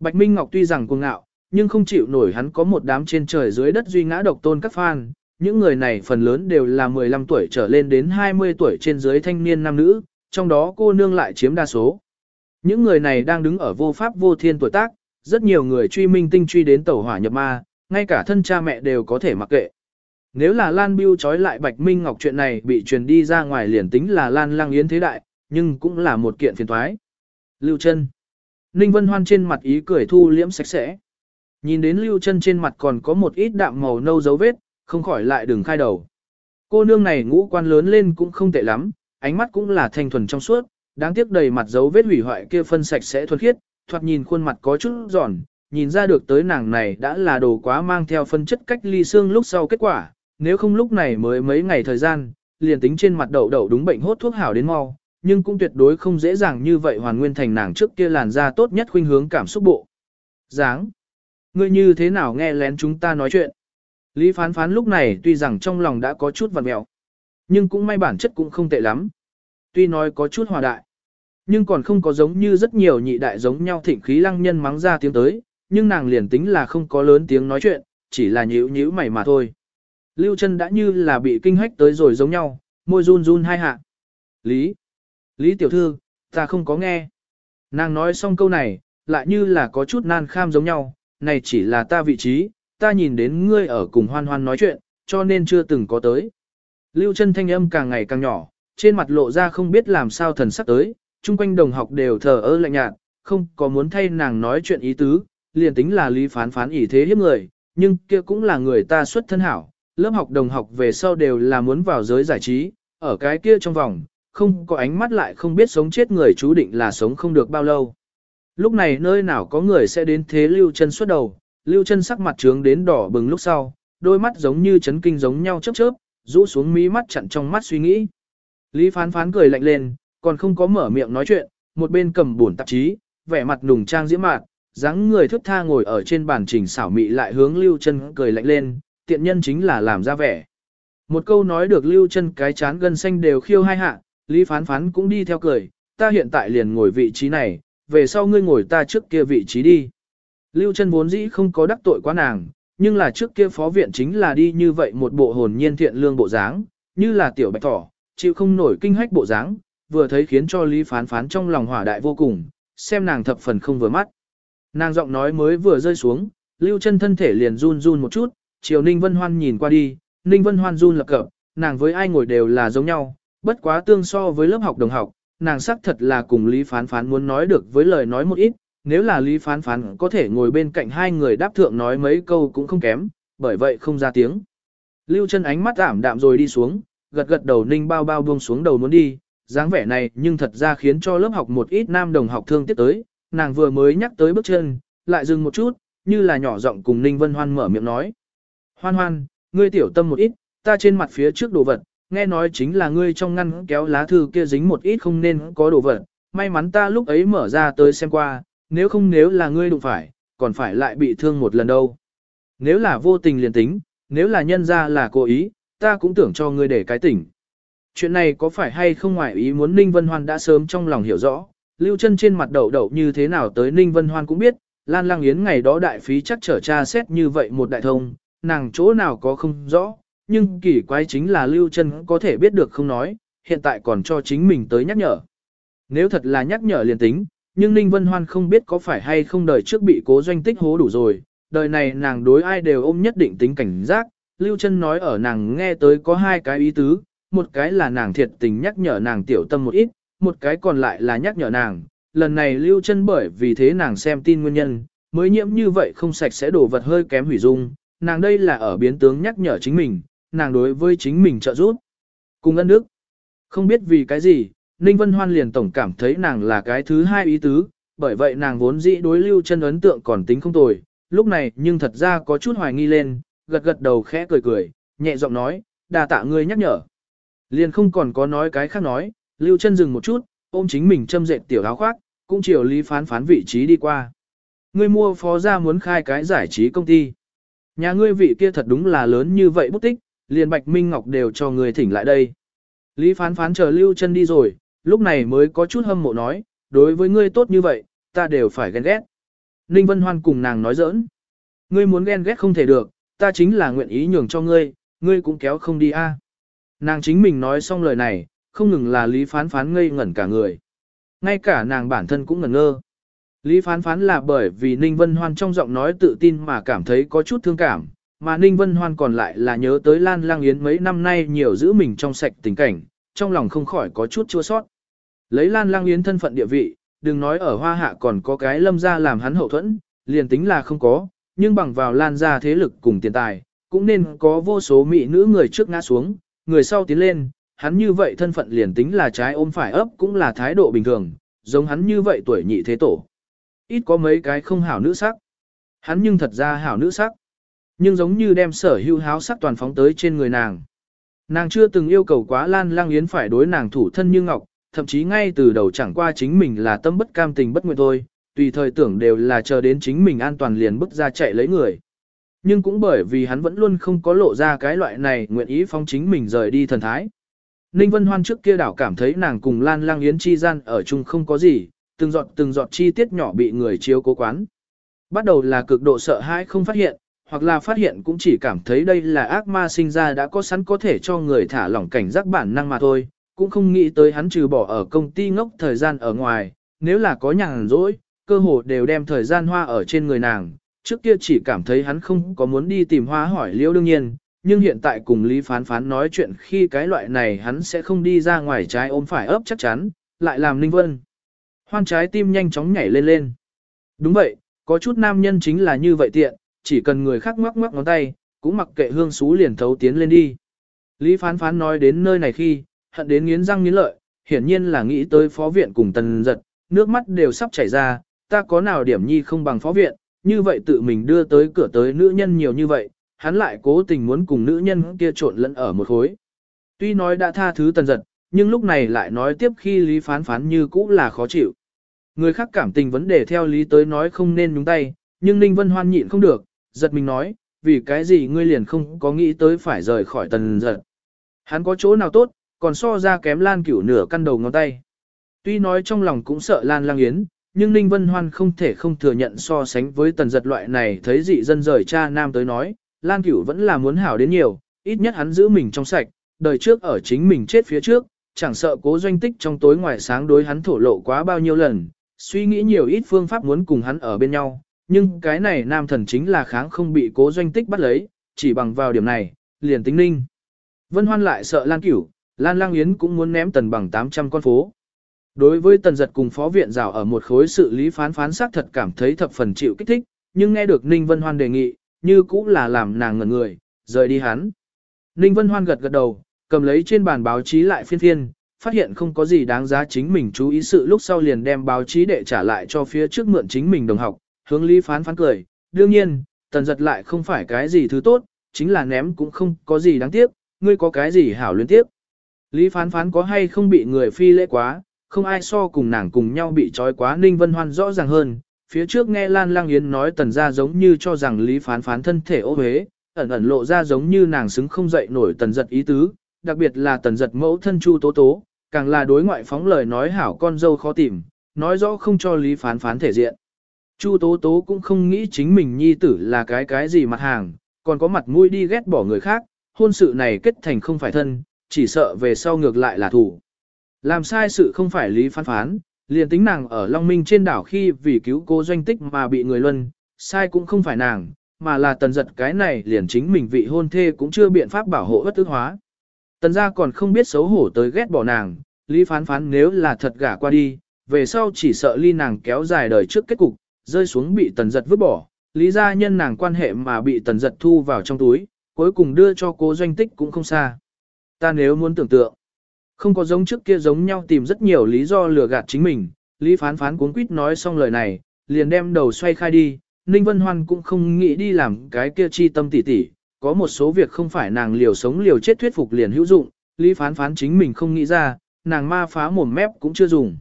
Bạch Minh Ngọc tuy rằng cuồng ngạo, nhưng không chịu nổi hắn có một đám trên trời dưới đất duy ngã độc tôn các fan, những người này phần lớn đều là 15 tuổi trở lên đến 20 tuổi trên dưới thanh niên nam nữ, trong đó cô nương lại chiếm đa số. Những người này đang đứng ở vô pháp vô thiên tuổi tác, rất nhiều người truy minh tinh truy đến tẩu hỏa nhập ma, ngay cả thân cha mẹ đều có thể mặc kệ. Nếu là Lan Biêu trói lại Bạch Minh Ngọc chuyện này bị truyền đi ra ngoài liền tính là Lan Lang Yến thế đại, nhưng cũng là một kiện phiền toái. Lưu Trân, Ninh Vân Hoan trên mặt ý cười thu liễm sạch sẽ. Nhìn đến Lưu Trân trên mặt còn có một ít đạm màu nâu dấu vết, không khỏi lại đừng khai đầu. Cô nương này ngũ quan lớn lên cũng không tệ lắm, ánh mắt cũng là thanh thuần trong suốt, đáng tiếc đầy mặt dấu vết hủy hoại kia phân sạch sẽ thuần khiết, thoạt nhìn khuôn mặt có chút giòn, nhìn ra được tới nàng này đã là đồ quá mang theo phân chất cách ly xương lúc sau kết quả, nếu không lúc này mới mấy ngày thời gian, liền tính trên mặt đậu đậu đúng bệnh hốt thuốc hảo đến mau, nhưng cũng tuyệt đối không dễ dàng như vậy hoàn nguyên thành nàng trước kia làn da tốt nhất khuynh hướng cảm xúc bộ. Dáng. Ngươi như thế nào nghe lén chúng ta nói chuyện? Lý phán phán lúc này tuy rằng trong lòng đã có chút vằn mẹo, nhưng cũng may bản chất cũng không tệ lắm. Tuy nói có chút hòa đại, nhưng còn không có giống như rất nhiều nhị đại giống nhau thịnh khí lăng nhân mắng ra tiếng tới, nhưng nàng liền tính là không có lớn tiếng nói chuyện, chỉ là nhíu nhíu mày mà thôi. Lưu chân đã như là bị kinh hách tới rồi giống nhau, môi run run hai hạ. Lý, Lý tiểu thư, ta không có nghe. Nàng nói xong câu này, lại như là có chút nan kham giống nhau, này chỉ là ta vị trí, ta nhìn đến ngươi ở cùng hoan hoan nói chuyện, cho nên chưa từng có tới. Lưu chân thanh âm càng ngày càng nhỏ, trên mặt lộ ra không biết làm sao thần sắc tới, chung quanh đồng học đều thờ ơ lạnh nhạt, không có muốn thay nàng nói chuyện ý tứ, liền tính là lý phán phán ý thế hiếp người, nhưng kia cũng là người ta xuất thân hảo, lớp học đồng học về sau đều là muốn vào giới giải trí, ở cái kia trong vòng, không có ánh mắt lại không biết sống chết người chú định là sống không được bao lâu. Lúc này nơi nào có người sẽ đến thế lưu chân xuất đầu, lưu chân sắc mặt trướng đến đỏ bừng lúc sau, đôi mắt giống như chấn kinh giống nhau chớp chớp, rũ xuống mí mắt chặn trong mắt suy nghĩ. Lý phán phán cười lạnh lên, còn không có mở miệng nói chuyện, một bên cầm buồn tạp chí, vẻ mặt nùng trang diễm mạc, dáng người thức tha ngồi ở trên bàn trình xảo mị lại hướng lưu chân cười lạnh lên, tiện nhân chính là làm ra vẻ. Một câu nói được lưu chân cái chán gân xanh đều khiêu hai hạ, Lý phán phán cũng đi theo cười, ta hiện tại liền ngồi vị trí này, về sau ngươi ngồi ta trước kia vị trí đi. Lưu chân vốn dĩ không có đắc tội quá nàng, nhưng là trước kia phó viện chính là đi như vậy một bộ hồn nhiên thiện lương bộ dáng, như là tiểu bạch thỏ, chịu không nổi kinh hách bộ dáng, vừa thấy khiến cho Lý phán phán trong lòng hỏa đại vô cùng, xem nàng thập phần không vừa mắt. Nàng giọng nói mới vừa rơi xuống, Lưu chân thân thể liền run run một chút, chiều Ninh Vân Hoan nhìn qua đi, Ninh Vân Hoan run lập cập, nàng với ai ngồi đều là giống nhau, bất quá tương so với lớp học đồng học, nàng xác thật là cùng Lý Phán Phán muốn nói được với lời nói một ít, nếu là Lý Phán Phán có thể ngồi bên cạnh hai người đáp thượng nói mấy câu cũng không kém, bởi vậy không ra tiếng. Lưu chân ánh mắt ảm đạm rồi đi xuống, gật gật đầu ninh bao bao buông xuống đầu muốn đi, dáng vẻ này nhưng thật ra khiến cho lớp học một ít nam đồng học thương tiếc tới, nàng vừa mới nhắc tới bước chân, lại dừng một chút, như là nhỏ giọng cùng Ninh Vân Hoan mở miệng nói. Hoan hoan, ngươi tiểu tâm một ít, ta trên mặt phía trước đồ vật, nghe nói chính là ngươi trong ngăn kéo lá thư kia dính một ít không nên có đồ vật, may mắn ta lúc ấy mở ra tới xem qua, nếu không nếu là ngươi đụng phải, còn phải lại bị thương một lần đâu. Nếu là vô tình liền tính, nếu là nhân ra là cố ý, ta cũng tưởng cho ngươi để cái tỉnh. Chuyện này có phải hay không ngoài ý muốn Ninh Vân Hoan đã sớm trong lòng hiểu rõ, lưu chân trên mặt đậu đậu như thế nào tới Ninh Vân Hoan cũng biết, Lan Lang Yến ngày đó đại phí chắc trở tra xét như vậy một đại thông, nàng chỗ nào có không rõ, nhưng kỳ quái chính là Lưu Trân có thể biết được không nói, hiện tại còn cho chính mình tới nhắc nhở. Nếu thật là nhắc nhở liền tính, nhưng Ninh Vân Hoan không biết có phải hay không đời trước bị cố doanh tích hố đủ rồi, đời này nàng đối ai đều ôm nhất định tính cảnh giác, Lưu Trân nói ở nàng nghe tới có hai cái ý tứ, một cái là nàng thiệt tình nhắc nhở nàng tiểu tâm một ít, một cái còn lại là nhắc nhở nàng, lần này Lưu Trân bởi vì thế nàng xem tin nguyên nhân, mới nhiễm như vậy không sạch sẽ đổ vật hơi kém hủy dung, nàng đây là ở biến tướng nhắc nhở chính mình, nàng đối với chính mình trợ giúp. Cùng ân đức. Không biết vì cái gì, Ninh Vân Hoan liền tổng cảm thấy nàng là cái thứ hai ý tứ, bởi vậy nàng vốn dĩ đối lưu chân ấn tượng còn tính không tồi, lúc này nhưng thật ra có chút hoài nghi lên, gật gật đầu khẽ cười cười, nhẹ giọng nói, đà tạ ngươi nhắc nhở. Liền không còn có nói cái khác nói, lưu chân dừng một chút, ôm chính mình châm dệt tiểu áo khoác, cũng chiều lý phán phán vị trí đi qua. Ngươi mua phó ra muốn khai cái giải trí công ty. Nhà ngươi vị kia thật đúng là lớn như vậy bút tích, liền Bạch Minh Ngọc đều cho người thỉnh lại đây. Lý phán phán chờ lưu chân đi rồi, lúc này mới có chút hâm mộ nói, đối với ngươi tốt như vậy, ta đều phải ghen ghét. Ninh Vân Hoan cùng nàng nói giỡn. Ngươi muốn ghen ghét không thể được, ta chính là nguyện ý nhường cho ngươi, ngươi cũng kéo không đi a. Nàng chính mình nói xong lời này, không ngừng là Lý phán phán ngây ngẩn cả người. Ngay cả nàng bản thân cũng ngẩn ngơ. Lý phán phán là bởi vì Ninh Vân Hoan trong giọng nói tự tin mà cảm thấy có chút thương cảm, mà Ninh Vân Hoan còn lại là nhớ tới Lan Lang Yến mấy năm nay nhiều giữ mình trong sạch tình cảnh, trong lòng không khỏi có chút chua sót. Lấy Lan Lang Yến thân phận địa vị, đừng nói ở Hoa Hạ còn có cái lâm gia làm hắn hậu thuẫn, liền tính là không có, nhưng bằng vào Lan gia thế lực cùng tiền tài, cũng nên có vô số mỹ nữ người trước ngã xuống, người sau tiến lên, hắn như vậy thân phận liền tính là trái ôm phải ấp cũng là thái độ bình thường, giống hắn như vậy tuổi nhị thế tổ. Ít có mấy cái không hảo nữ sắc. Hắn nhưng thật ra hảo nữ sắc. Nhưng giống như đem sở hữu háo sắc toàn phóng tới trên người nàng. Nàng chưa từng yêu cầu quá Lan Lang Yến phải đối nàng thủ thân như ngọc, thậm chí ngay từ đầu chẳng qua chính mình là tâm bất cam tình bất nguyện thôi, tùy thời tưởng đều là chờ đến chính mình an toàn liền bước ra chạy lấy người. Nhưng cũng bởi vì hắn vẫn luôn không có lộ ra cái loại này nguyện ý phong chính mình rời đi thần thái. Ninh Vân Hoan trước kia đảo cảm thấy nàng cùng Lan Lang Yến chi gian ở chung không có gì, từng giọt từng giọt chi tiết nhỏ bị người chiếu cố quán. Bắt đầu là cực độ sợ hãi không phát hiện, hoặc là phát hiện cũng chỉ cảm thấy đây là ác ma sinh ra đã có sẵn có thể cho người thả lỏng cảnh giác bản năng mà thôi, cũng không nghĩ tới hắn trừ bỏ ở công ty ngốc thời gian ở ngoài, nếu là có nhàn rỗi, cơ hồ đều đem thời gian hoa ở trên người nàng, trước kia chỉ cảm thấy hắn không có muốn đi tìm hoa hỏi liễu đương nhiên, nhưng hiện tại cùng Lý Phán Phán nói chuyện khi cái loại này hắn sẽ không đi ra ngoài trái ôm phải ấp chắc chắn, lại làm Ninh Vân. Hoan trái tim nhanh chóng nhảy lên lên. Đúng vậy, có chút nam nhân chính là như vậy tiện, chỉ cần người khác ngoắc ngoắc ngón tay, cũng mặc kệ hương xú liền thấu tiến lên đi. Lý phán phán nói đến nơi này khi, hận đến nghiến răng nghiến lợi, hiển nhiên là nghĩ tới phó viện cùng tần giật, nước mắt đều sắp chảy ra, ta có nào điểm nhi không bằng phó viện, như vậy tự mình đưa tới cửa tới nữ nhân nhiều như vậy, hắn lại cố tình muốn cùng nữ nhân kia trộn lẫn ở một khối. Tuy nói đã tha thứ tần giật, nhưng lúc này lại nói tiếp khi lý phán phán như cũ là khó chịu. Người khác cảm tình vấn đề theo lý tới nói không nên nhúng tay, nhưng Ninh Vân Hoan nhịn không được, giật mình nói, vì cái gì ngươi liền không có nghĩ tới phải rời khỏi tần giật. Hắn có chỗ nào tốt, còn so ra kém Lan Cửu nửa căn đầu ngón tay. Tuy nói trong lòng cũng sợ Lan Lang Yến, nhưng Ninh Vân Hoan không thể không thừa nhận so sánh với tần giật loại này thấy dị dân rời cha nam tới nói, Lan Cửu vẫn là muốn hảo đến nhiều, ít nhất hắn giữ mình trong sạch, đời trước ở chính mình chết phía trước, chẳng sợ cố doanh tích trong tối ngoài sáng đối hắn thổ lộ quá bao nhiêu lần, suy nghĩ nhiều ít phương pháp muốn cùng hắn ở bên nhau, nhưng cái này nam thần chính là kháng không bị cố doanh tích bắt lấy, chỉ bằng vào điểm này, liền tính ninh. Vân Hoan lại sợ Lan Cửu, Lan Lang Yến cũng muốn ném tần bằng 800 con phố. Đối với tần giật cùng phó viện rào ở một khối sự lý phán phán xác thật cảm thấy thập phần chịu kích thích, nhưng nghe được Ninh Vân Hoan đề nghị, như cũng là làm nàng ngẩn người, rời đi hắn. Ninh Vân Hoan gật gật đầu, cầm lấy trên bàn báo chí lại phiên phiên, phát hiện không có gì đáng giá chính mình chú ý sự lúc sau liền đem báo chí để trả lại cho phía trước mượn chính mình đồng học, hướng lý phán phán cười. Đương nhiên, tần giật lại không phải cái gì thứ tốt, chính là ném cũng không có gì đáng tiếc, ngươi có cái gì hảo luyến tiếp. Lý phán phán có hay không bị người phi lễ quá, không ai so cùng nàng cùng nhau bị trói quá Ninh Vân Hoan rõ ràng hơn. Phía trước nghe Lan Lang Yến nói tần ra giống như cho rằng Lý phán phán thân thể ô huế, ẩn ẩn lộ ra giống như nàng xứng không dậy nổi tần giật ý tứ, đặc biệt là tần giật mẫu thân chu tố tố, càng là đối ngoại phóng lời nói hảo con dâu khó tìm, nói rõ không cho Lý phán phán thể diện. Chu tố tố cũng không nghĩ chính mình nhi tử là cái cái gì mặt hàng, còn có mặt mũi đi ghét bỏ người khác, hôn sự này kết thành không phải thân, chỉ sợ về sau ngược lại là thủ. Làm sai sự không phải lý phán phán, liền tính nàng ở Long Minh trên đảo khi vì cứu cô doanh tích mà bị người luân, sai cũng không phải nàng, mà là tần giật cái này liền chính mình vị hôn thê cũng chưa biện pháp bảo hộ bất ức hóa. Tần gia còn không biết xấu hổ tới ghét bỏ nàng, lý phán phán nếu là thật gả qua đi, về sau chỉ sợ ly nàng kéo dài đời trước kết cục, rơi xuống bị tần giật vứt bỏ, lý gia nhân nàng quan hệ mà bị tần giật thu vào trong túi, cuối cùng đưa cho cố doanh tích cũng không xa. Ta nếu muốn tưởng tượng, không có giống trước kia giống nhau tìm rất nhiều lý do lừa gạt chính mình, lý phán phán cuốn quýt nói xong lời này, liền đem đầu xoay khai đi, Ninh Vân Hoan cũng không nghĩ đi làm cái kia chi tâm tỉ tỉ, có một số việc không phải nàng liều sống liều chết thuyết phục liền hữu dụng, lý phán phán chính mình không nghĩ ra, nàng ma phá mồm mép cũng chưa dùng.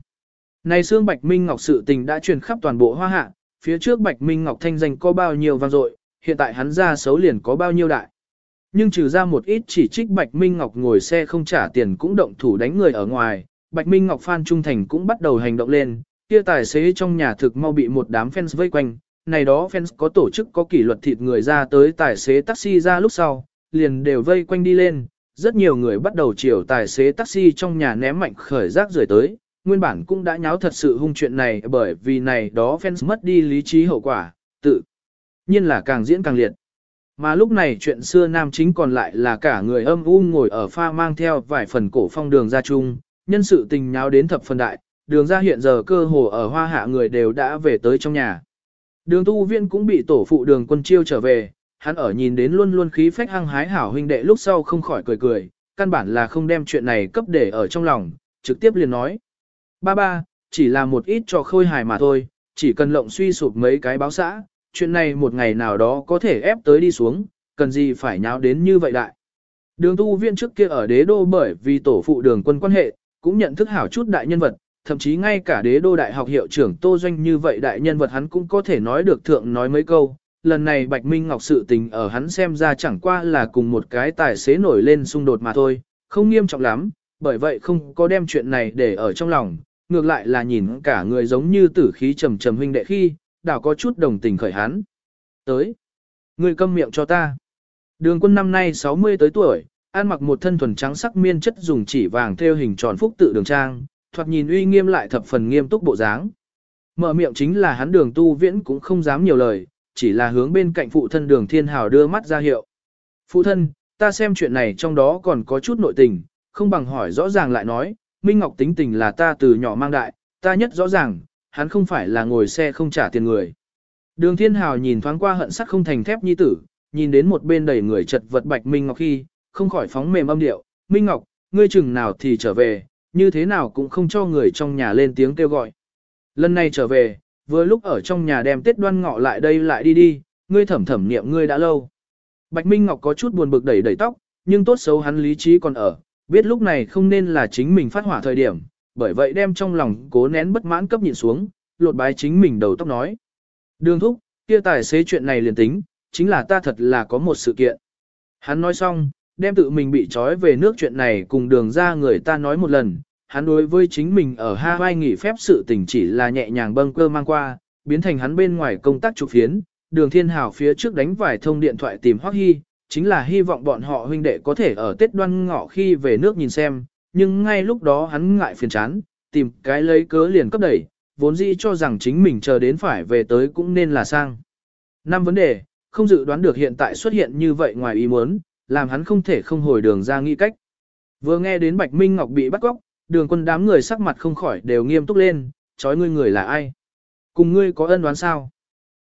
Này xương Bạch Minh Ngọc sự tình đã truyền khắp toàn bộ hoa hạ, phía trước Bạch Minh Ngọc thanh danh có bao nhiêu vang dội, hiện tại hắn ra xấu liền có bao nhiêu đại. Nhưng trừ ra một ít chỉ trích Bạch Minh Ngọc ngồi xe không trả tiền cũng động thủ đánh người ở ngoài, Bạch Minh Ngọc Phan Trung Thành cũng bắt đầu hành động lên, kia tài xế trong nhà thực mau bị một đám fans vây quanh, này đó fans có tổ chức có kỷ luật thịt người ra tới tài xế taxi ra lúc sau, liền đều vây quanh đi lên, rất nhiều người bắt đầu chiều tài xế taxi trong nhà ném mạnh khởi rác rời tới, nguyên bản cũng đã nháo thật sự hung chuyện này bởi vì này đó fans mất đi lý trí hậu quả, tự nhiên là càng diễn càng liệt. Mà lúc này chuyện xưa nam chính còn lại là cả người âm u ngồi ở pha mang theo vài phần cổ phong đường ra chung, nhân sự tình nháo đến thập phần đại, đường ra hiện giờ cơ hồ ở hoa hạ người đều đã về tới trong nhà. Đường tu viên cũng bị tổ phụ đường quân chiêu trở về, hắn ở nhìn đến luôn luôn khí phách hăng hái hảo huynh đệ lúc sau không khỏi cười cười, căn bản là không đem chuyện này cấp để ở trong lòng, trực tiếp liền nói. Ba ba, chỉ là một ít cho khôi hài mà thôi, chỉ cần lộng suy sụp mấy cái báo xã, chuyện này một ngày nào đó có thể ép tới đi xuống, cần gì phải nháo đến như vậy đại. Đường tu viên trước kia ở đế đô bởi vì tổ phụ đường quân quan hệ, cũng nhận thức hảo chút đại nhân vật, thậm chí ngay cả đế đô đại học hiệu trưởng Tô Doanh như vậy đại nhân vật hắn cũng có thể nói được thượng nói mấy câu. Lần này Bạch Minh Ngọc sự tình ở hắn xem ra chẳng qua là cùng một cái tài xế nổi lên xung đột mà thôi, không nghiêm trọng lắm, bởi vậy không có đem chuyện này để ở trong lòng, ngược lại là nhìn cả người giống như tử khí trầm trầm huynh đệ khi, đảo có chút đồng tình khởi hắn. Tới, người câm miệng cho ta. Đường quân năm nay 60 tới tuổi, ăn mặc một thân thuần trắng sắc miên chất dùng chỉ vàng theo hình tròn phúc tự đường trang, thoạt nhìn uy nghiêm lại thập phần nghiêm túc bộ dáng. Mở miệng chính là hắn đường tu viễn cũng không dám nhiều lời, chỉ là hướng bên cạnh phụ thân đường thiên hào đưa mắt ra hiệu. Phụ thân, ta xem chuyện này trong đó còn có chút nội tình, không bằng hỏi rõ ràng lại nói, Minh Ngọc tính tình là ta từ nhỏ mang đại, ta nhất rõ ràng, hắn không phải là ngồi xe không trả tiền người. Đường Thiên Hào nhìn thoáng qua hận sắt không thành thép nhi tử, nhìn đến một bên đầy người chật vật Bạch Minh Ngọc khi, không khỏi phóng mềm âm điệu, Minh Ngọc, ngươi chừng nào thì trở về, như thế nào cũng không cho người trong nhà lên tiếng kêu gọi. Lần này trở về, vừa lúc ở trong nhà đem Tết đoan ngọ lại đây lại đi đi, ngươi thẩm thẩm niệm ngươi đã lâu. Bạch Minh Ngọc có chút buồn bực đẩy đẩy tóc, nhưng tốt xấu hắn lý trí còn ở, biết lúc này không nên là chính mình phát hỏa thời điểm, bởi vậy đem trong lòng cố nén bất mãn cấp nhịn xuống, lột bái chính mình đầu tóc nói. Đường thúc, kia tài xế chuyện này liền tính, chính là ta thật là có một sự kiện. Hắn nói xong, đem tự mình bị trói về nước chuyện này cùng đường ra người ta nói một lần, hắn đối với chính mình ở Hawaii nghỉ phép sự tình chỉ là nhẹ nhàng bâng cơ mang qua, biến thành hắn bên ngoài công tác trục phiến, đường thiên hào phía trước đánh vài thông điện thoại tìm Hoắc Hy, chính là hy vọng bọn họ huynh đệ có thể ở Tết đoan ngọ khi về nước nhìn xem, nhưng ngay lúc đó hắn ngại phiền chán, tìm cái lấy cớ liền cấp đẩy, vốn dĩ cho rằng chính mình chờ đến phải về tới cũng nên là sang. Năm vấn đề, không dự đoán được hiện tại xuất hiện như vậy ngoài ý muốn, làm hắn không thể không hồi đường ra nghĩ cách. Vừa nghe đến Bạch Minh Ngọc bị bắt cóc, đường quân đám người sắc mặt không khỏi đều nghiêm túc lên, chói ngươi người là ai? Cùng ngươi có ân đoán sao?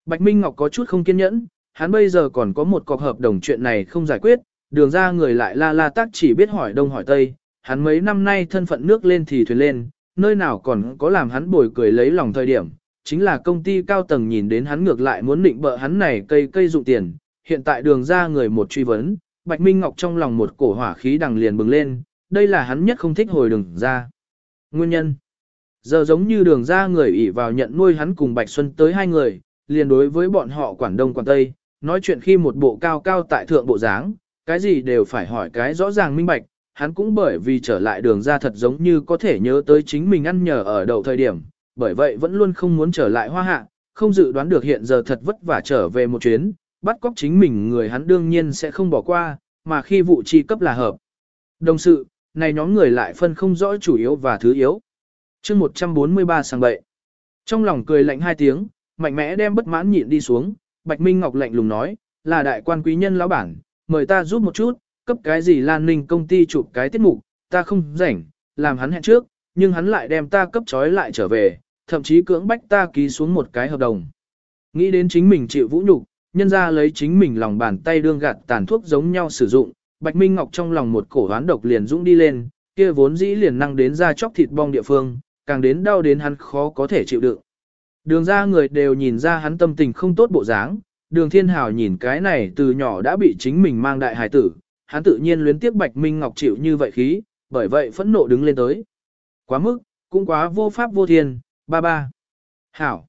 Bạch Minh Ngọc có chút không kiên nhẫn, hắn bây giờ còn có một cọc hợp đồng chuyện này không giải quyết, đường ra người lại la la tác chỉ biết hỏi đông hỏi tây, hắn mấy năm nay thân phận nước lên thì thuyền lên, nơi nào còn có làm hắn bồi cười lấy lòng thời điểm, chính là công ty cao tầng nhìn đến hắn ngược lại muốn định bợ hắn này cây cây dụng tiền, hiện tại đường ra người một truy vấn, Bạch Minh Ngọc trong lòng một cổ hỏa khí đằng liền bừng lên, đây là hắn nhất không thích hồi đường ra. Nguyên nhân Giờ giống như đường ra người ỷ vào nhận nuôi hắn cùng Bạch Xuân tới hai người, liền đối với bọn họ Quảng Đông Quảng Tây, nói chuyện khi một bộ cao cao tại thượng bộ dáng, cái gì đều phải hỏi cái rõ ràng minh bạch, hắn cũng bởi vì trở lại đường ra thật giống như có thể nhớ tới chính mình ăn nhờ ở đầu thời điểm, bởi vậy vẫn luôn không muốn trở lại hoa hạ, không dự đoán được hiện giờ thật vất vả trở về một chuyến, bắt cóc chính mình người hắn đương nhiên sẽ không bỏ qua, mà khi vụ chi cấp là hợp. Đồng sự, này nhóm người lại phân không rõ chủ yếu và thứ yếu. chương 143 sang bậy. Trong lòng cười lạnh hai tiếng, mạnh mẽ đem bất mãn nhịn đi xuống, Bạch Minh Ngọc lạnh lùng nói, là đại quan quý nhân lão bản, mời ta giúp một chút, cấp cái gì Lan Ninh công ty chụp cái tiết mục, ta không rảnh, làm hắn hẹn trước, nhưng hắn lại đem ta cấp trói lại trở về, thậm chí cưỡng bách ta ký xuống một cái hợp đồng. Nghĩ đến chính mình chịu vũ nhục, nhân ra lấy chính mình lòng bàn tay đương gạt tàn thuốc giống nhau sử dụng, Bạch Minh Ngọc trong lòng một cổ hoán độc liền dũng đi lên, kia vốn dĩ liền năng đến ra chóc thịt bong địa phương, càng đến đau đến hắn khó có thể chịu đựng. Đường ra người đều nhìn ra hắn tâm tình không tốt bộ dáng, đường thiên hào nhìn cái này từ nhỏ đã bị chính mình mang đại hải tử, hắn tự nhiên luyến tiếc Bạch Minh Ngọc chịu như vậy khí, bởi vậy phẫn nộ đứng lên tới. Quá mức, cũng quá vô pháp vô thiên, ba ba. Hảo.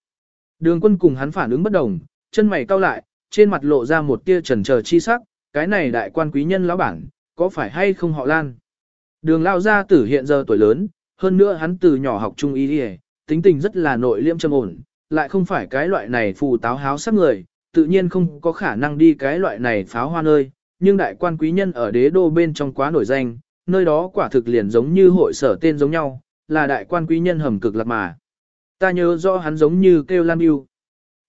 Đường quân cùng hắn phản ứng bất đồng, chân mày cau lại, trên mặt lộ ra một tia trần chờ chi sắc, cái này đại quan quý nhân lão bản, có phải hay không họ lan? Đường lao gia tử hiện giờ tuổi lớn, hơn nữa hắn từ nhỏ học trung y đi tính tình rất là nội liêm trầm ổn, lại không phải cái loại này phù táo háo sắc người, tự nhiên không có khả năng đi cái loại này pháo hoa nơi, nhưng đại quan quý nhân ở đế đô bên trong quá nổi danh, nơi đó quả thực liền giống như hội sở tên giống nhau, là đại quan quý nhân hầm cực lạc mà. Ta nhớ rõ hắn giống như kêu Lan Biêu.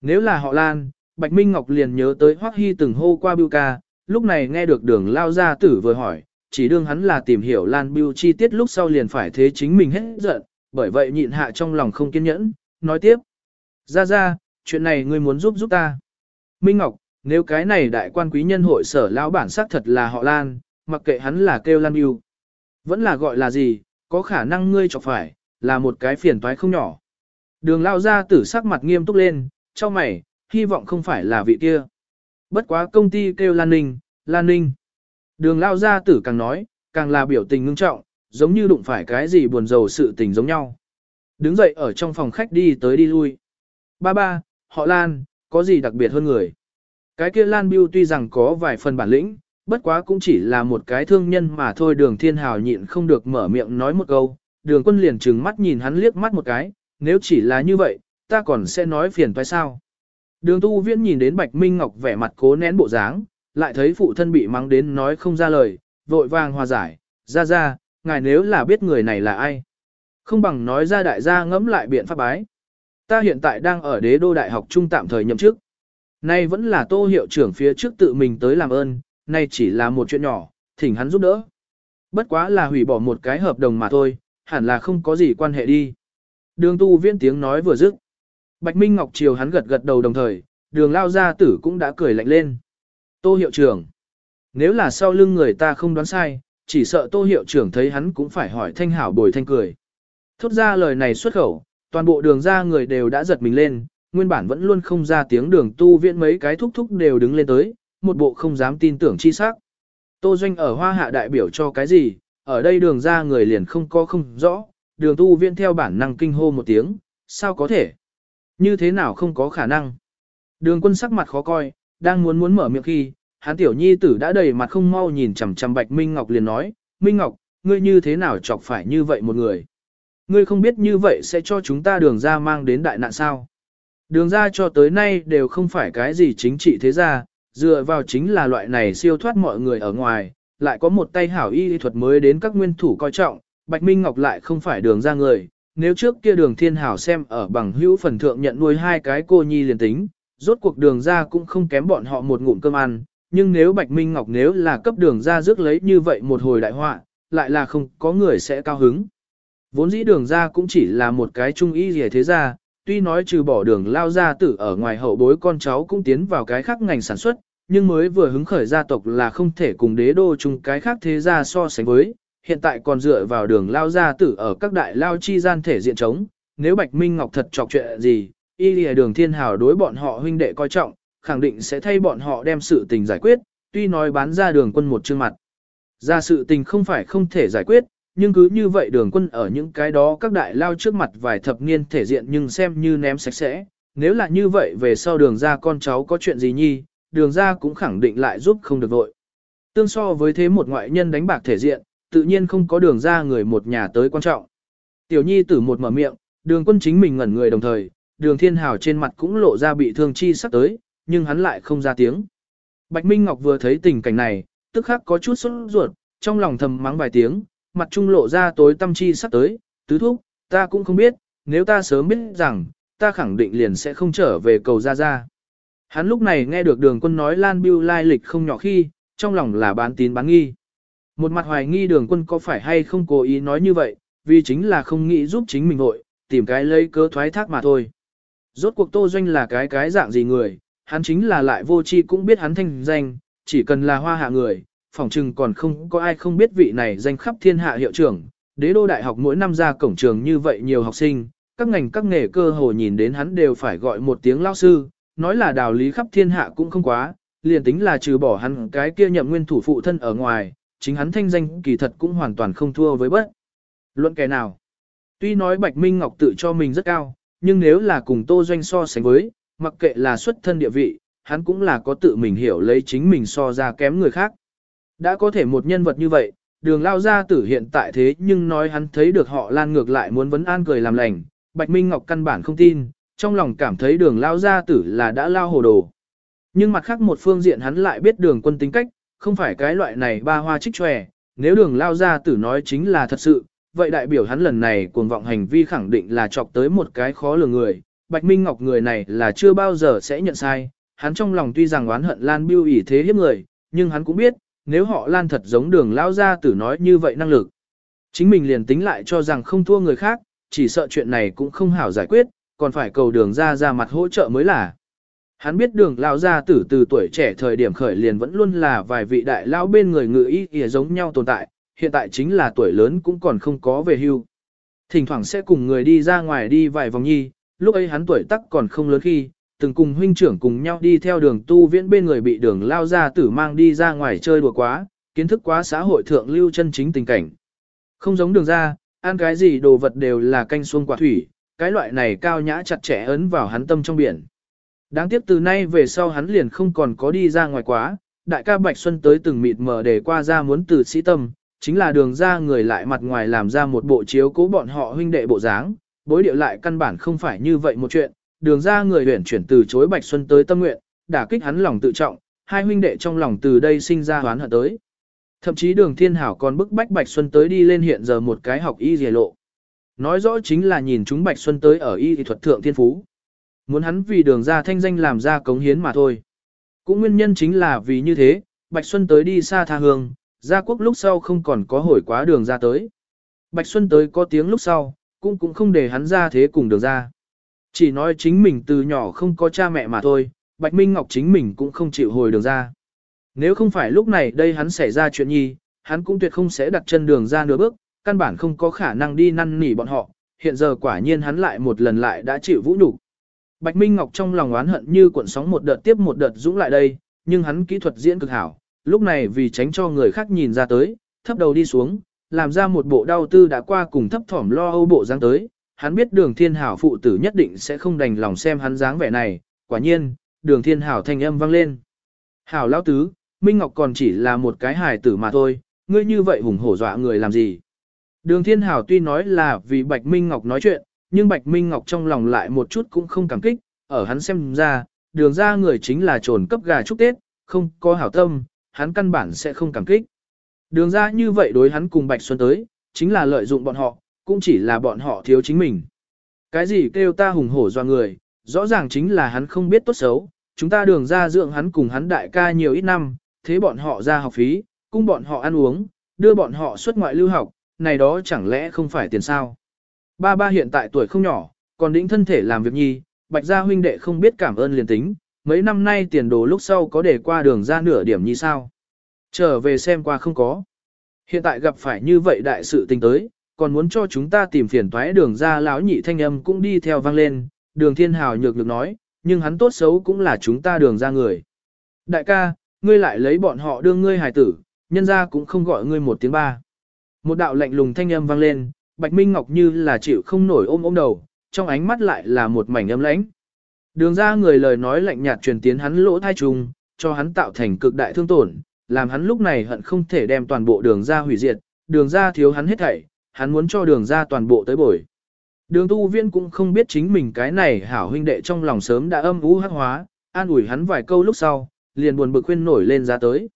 Nếu là họ Lan, Bạch Minh Ngọc liền nhớ tới Hoắc Hy từng hô qua Bưu ca, lúc này nghe được đường lao gia tử vừa hỏi, chỉ đương hắn là tìm hiểu Lan Bưu chi tiết lúc sau liền phải thế chính mình hết giận, bởi vậy nhịn hạ trong lòng không kiên nhẫn, nói tiếp. Ra ra, chuyện này ngươi muốn giúp giúp ta. Minh Ngọc, nếu cái này đại quan quý nhân hội sở lão bản xác thật là họ Lan, mặc kệ hắn là kêu Lan Bưu. Vẫn là gọi là gì, có khả năng ngươi chọc phải, là một cái phiền toái không nhỏ. Đường lao ra tử sắc mặt nghiêm túc lên, cho mày, hy vọng không phải là vị kia. Bất quá công ty kêu Lan Ninh, Lan Ninh. Đường lao gia tử càng nói, càng là biểu tình ngưng trọng, giống như đụng phải cái gì buồn rầu sự tình giống nhau. Đứng dậy ở trong phòng khách đi tới đi lui. Ba ba, họ Lan, có gì đặc biệt hơn người. Cái kia Lan Biêu tuy rằng có vài phần bản lĩnh, bất quá cũng chỉ là một cái thương nhân mà thôi đường thiên hào nhịn không được mở miệng nói một câu. Đường quân liền trừng mắt nhìn hắn liếc mắt một cái, nếu chỉ là như vậy, ta còn sẽ nói phiền phải sao. Đường tu viễn nhìn đến Bạch Minh Ngọc vẻ mặt cố nén bộ dáng, lại thấy phụ thân bị mắng đến nói không ra lời, vội vàng hòa giải, ra ra, ngài nếu là biết người này là ai. Không bằng nói ra đại gia ngẫm lại biện pháp bái. Ta hiện tại đang ở đế đô đại học trung tạm thời nhậm chức. Nay vẫn là tô hiệu trưởng phía trước tự mình tới làm ơn, nay chỉ là một chuyện nhỏ, thỉnh hắn giúp đỡ. Bất quá là hủy bỏ một cái hợp đồng mà thôi, hẳn là không có gì quan hệ đi. Đường tu viên tiếng nói vừa dứt. Bạch Minh Ngọc chiều hắn gật gật đầu đồng thời, đường lao gia tử cũng đã cười lạnh lên. Tô hiệu trưởng. Nếu là sau lưng người ta không đoán sai, chỉ sợ tô hiệu trưởng thấy hắn cũng phải hỏi thanh hảo bồi thanh cười. Thốt ra lời này xuất khẩu, toàn bộ đường ra người đều đã giật mình lên, nguyên bản vẫn luôn không ra tiếng đường tu viện mấy cái thúc thúc đều đứng lên tới, một bộ không dám tin tưởng chi sắc. Tô Doanh ở hoa hạ đại biểu cho cái gì, ở đây đường ra người liền không có không rõ, đường tu viện theo bản năng kinh hô một tiếng, sao có thể? Như thế nào không có khả năng? Đường quân sắc mặt khó coi, đang muốn muốn mở miệng khi, hắn tiểu nhi tử đã đầy mặt không mau nhìn chằm chằm Bạch Minh Ngọc liền nói, Minh Ngọc, ngươi như thế nào chọc phải như vậy một người? Ngươi không biết như vậy sẽ cho chúng ta đường ra mang đến đại nạn sao? Đường ra cho tới nay đều không phải cái gì chính trị thế gia, dựa vào chính là loại này siêu thoát mọi người ở ngoài, lại có một tay hảo y thuật mới đến các nguyên thủ coi trọng, Bạch Minh Ngọc lại không phải đường ra người, nếu trước kia đường thiên hảo xem ở bằng hữu phần thượng nhận nuôi hai cái cô nhi liền tính, rốt cuộc đường ra cũng không kém bọn họ một ngụm cơm ăn, nhưng nếu Bạch Minh Ngọc nếu là cấp đường ra rước lấy như vậy một hồi đại họa, lại là không có người sẽ cao hứng. Vốn dĩ đường ra cũng chỉ là một cái trung y gì thế ra, tuy nói trừ bỏ đường lao ra tử ở ngoài hậu bối con cháu cũng tiến vào cái khác ngành sản xuất, nhưng mới vừa hứng khởi gia tộc là không thể cùng đế đô chung cái khác thế gia so sánh với, hiện tại còn dựa vào đường lao gia tử ở các đại lao chi gian thể diện chống, nếu Bạch Minh Ngọc thật chọc chuyện gì, y lìa đường thiên hào đối bọn họ huynh đệ coi trọng, khẳng định sẽ thay bọn họ đem sự tình giải quyết, tuy nói bán ra đường quân một chương mặt. Ra sự tình không phải không thể giải quyết, nhưng cứ như vậy đường quân ở những cái đó các đại lao trước mặt vài thập niên thể diện nhưng xem như ném sạch sẽ. Nếu là như vậy về sau đường ra con cháu có chuyện gì nhi, đường ra cũng khẳng định lại giúp không được vội. Tương so với thế một ngoại nhân đánh bạc thể diện, tự nhiên không có đường ra người một nhà tới quan trọng. Tiểu nhi tử một mở miệng, đường quân chính mình ngẩn người đồng thời, đường thiên hào trên mặt cũng lộ ra bị thương chi sắp tới, nhưng hắn lại không ra tiếng. Bạch Minh Ngọc vừa thấy tình cảnh này, tức khắc có chút sốt ruột, trong lòng thầm mắng vài tiếng, mặt trung lộ ra tối tâm chi sắp tới, tứ thúc, ta cũng không biết, nếu ta sớm biết rằng, ta khẳng định liền sẽ không trở về cầu ra ra. Hắn lúc này nghe được đường quân nói Lan Biêu lai lịch không nhỏ khi, trong lòng là bán tín bán nghi. Một mặt hoài nghi đường quân có phải hay không cố ý nói như vậy, vì chính là không nghĩ giúp chính mình hội, tìm cái lấy cớ thoái thác mà thôi. Rốt cuộc Tô Doanh là cái cái dạng gì người, hắn chính là lại vô chi cũng biết hắn thanh danh, chỉ cần là hoa hạ người, phỏng chừng còn không có ai không biết vị này danh khắp thiên hạ hiệu trưởng. Đế đô đại học mỗi năm ra cổng trường như vậy nhiều học sinh, các ngành các nghề cơ hồ nhìn đến hắn đều phải gọi một tiếng lao sư, nói là đạo lý khắp thiên hạ cũng không quá, liền tính là trừ bỏ hắn cái kia nhậm nguyên thủ phụ thân ở ngoài, chính hắn thanh danh kỳ thật cũng hoàn toàn không thua với bất. Luận kẻ nào? Tuy nói Bạch Minh Ngọc tự cho mình rất cao, nhưng nếu là cùng Tô Doanh so sánh với, mặc kệ là xuất thân địa vị, hắn cũng là có tự mình hiểu lấy chính mình so ra kém người khác. Đã có thể một nhân vật như vậy, đường lao gia tử hiện tại thế nhưng nói hắn thấy được họ lan ngược lại muốn vấn an cười làm lành, Bạch Minh Ngọc căn bản không tin, trong lòng cảm thấy đường lao gia tử là đã lao hồ đồ. Nhưng mặt khác một phương diện hắn lại biết đường quân tính cách, không phải cái loại này ba hoa trích tròe, nếu đường lao gia tử nói chính là thật sự, vậy đại biểu hắn lần này cuồng vọng hành vi khẳng định là chọc tới một cái khó lường người. Bạch Minh Ngọc người này là chưa bao giờ sẽ nhận sai, hắn trong lòng tuy rằng oán hận Lan Biêu ỷ thế hiếp người, nhưng hắn cũng biết, nếu họ Lan thật giống đường lao gia tử nói như vậy năng lực. Chính mình liền tính lại cho rằng không thua người khác, chỉ sợ chuyện này cũng không hảo giải quyết, còn phải cầu đường ra ra mặt hỗ trợ mới là. Hắn biết đường lao gia tử từ tuổi trẻ thời điểm khởi liền vẫn luôn là vài vị đại lão bên người ngự y kìa giống nhau tồn tại, hiện tại chính là tuổi lớn cũng còn không có về hưu. Thỉnh thoảng sẽ cùng người đi ra ngoài đi vài vòng nhi, lúc ấy hắn tuổi tắc còn không lớn khi, từng cùng huynh trưởng cùng nhau đi theo đường tu viễn bên người bị đường lao gia tử mang đi ra ngoài chơi đùa quá, kiến thức quá xã hội thượng lưu chân chính tình cảnh. Không giống đường ra, ăn cái gì đồ vật đều là canh xuông quả thủy, cái loại này cao nhã chặt chẽ ấn vào hắn tâm trong biển. Đáng tiếc từ nay về sau hắn liền không còn có đi ra ngoài quá, đại ca Bạch Xuân tới từng mịt mờ để qua ra muốn từ sĩ tâm, chính là đường ra người lại mặt ngoài làm ra một bộ chiếu cố bọn họ huynh đệ bộ dáng, bối điệu lại căn bản không phải như vậy một chuyện, đường ra người huyển chuyển từ chối Bạch Xuân tới tâm nguyện, đả kích hắn lòng tự trọng, hai huynh đệ trong lòng từ đây sinh ra hoán hận tới. Thậm chí đường thiên hảo còn bức bách Bạch Xuân tới đi lên hiện giờ một cái học y dề lộ. Nói rõ chính là nhìn chúng Bạch Xuân tới ở y thuật thượng thiên phú. Muốn hắn vì đường ra thanh danh làm ra cống hiến mà thôi. Cũng nguyên nhân chính là vì như thế, Bạch Xuân tới đi xa tha hương, gia quốc lúc sau không còn có hồi quá đường ra tới. Bạch Xuân tới có tiếng lúc sau, cũng cũng không để hắn ra thế cùng đường ra. Chỉ nói chính mình từ nhỏ không có cha mẹ mà thôi, Bạch Minh Ngọc chính mình cũng không chịu hồi đường ra. Nếu không phải lúc này đây hắn xảy ra chuyện nhi, hắn cũng tuyệt không sẽ đặt chân đường ra nửa bước, căn bản không có khả năng đi năn nỉ bọn họ, hiện giờ quả nhiên hắn lại một lần lại đã chịu vũ nhục. Bạch Minh Ngọc trong lòng oán hận như cuộn sóng một đợt tiếp một đợt dũng lại đây, nhưng hắn kỹ thuật diễn cực hảo, lúc này vì tránh cho người khác nhìn ra tới, thấp đầu đi xuống, làm ra một bộ đau tư đã qua cùng thấp thỏm lo âu bộ dáng tới, hắn biết đường thiên hảo phụ tử nhất định sẽ không đành lòng xem hắn dáng vẻ này, quả nhiên, đường thiên hảo thanh âm vang lên. Hảo lão tứ, Minh Ngọc còn chỉ là một cái hài tử mà thôi, ngươi như vậy hùng hổ dọa người làm gì. Đường thiên hảo tuy nói là vì Bạch Minh Ngọc nói chuyện, nhưng Bạch Minh Ngọc trong lòng lại một chút cũng không cảm kích, ở hắn xem ra, đường ra người chính là trồn cấp gà chúc Tết, không có hảo tâm, hắn căn bản sẽ không cảm kích. Đường ra như vậy đối hắn cùng Bạch Xuân tới, chính là lợi dụng bọn họ, cũng chỉ là bọn họ thiếu chính mình. Cái gì kêu ta hùng hổ do người, rõ ràng chính là hắn không biết tốt xấu, chúng ta đường ra dưỡng hắn cùng hắn đại ca nhiều ít năm, thế bọn họ ra học phí, cung bọn họ ăn uống, đưa bọn họ xuất ngoại lưu học, này đó chẳng lẽ không phải tiền sao. Ba ba hiện tại tuổi không nhỏ, còn đĩnh thân thể làm việc nhi, bạch gia huynh đệ không biết cảm ơn liền tính, mấy năm nay tiền đồ lúc sau có để qua đường ra nửa điểm như sao. Trở về xem qua không có. Hiện tại gặp phải như vậy đại sự tình tới, còn muốn cho chúng ta tìm phiền toái đường ra lão nhị thanh âm cũng đi theo vang lên, đường thiên hào nhược được nói, nhưng hắn tốt xấu cũng là chúng ta đường ra người. Đại ca, ngươi lại lấy bọn họ đưa ngươi hài tử, nhân ra cũng không gọi ngươi một tiếng ba. Một đạo lạnh lùng thanh âm vang lên, Bạch Minh Ngọc như là chịu không nổi ôm ôm đầu, trong ánh mắt lại là một mảnh âm lãnh. Đường ra người lời nói lạnh nhạt truyền tiến hắn lỗ thai trùng, cho hắn tạo thành cực đại thương tổn, làm hắn lúc này hận không thể đem toàn bộ đường ra hủy diệt, đường ra thiếu hắn hết thảy, hắn muốn cho đường ra toàn bộ tới bồi. Đường tu viên cũng không biết chính mình cái này hảo huynh đệ trong lòng sớm đã âm ú hắc hóa, an ủi hắn vài câu lúc sau, liền buồn bực khuyên nổi lên ra tới.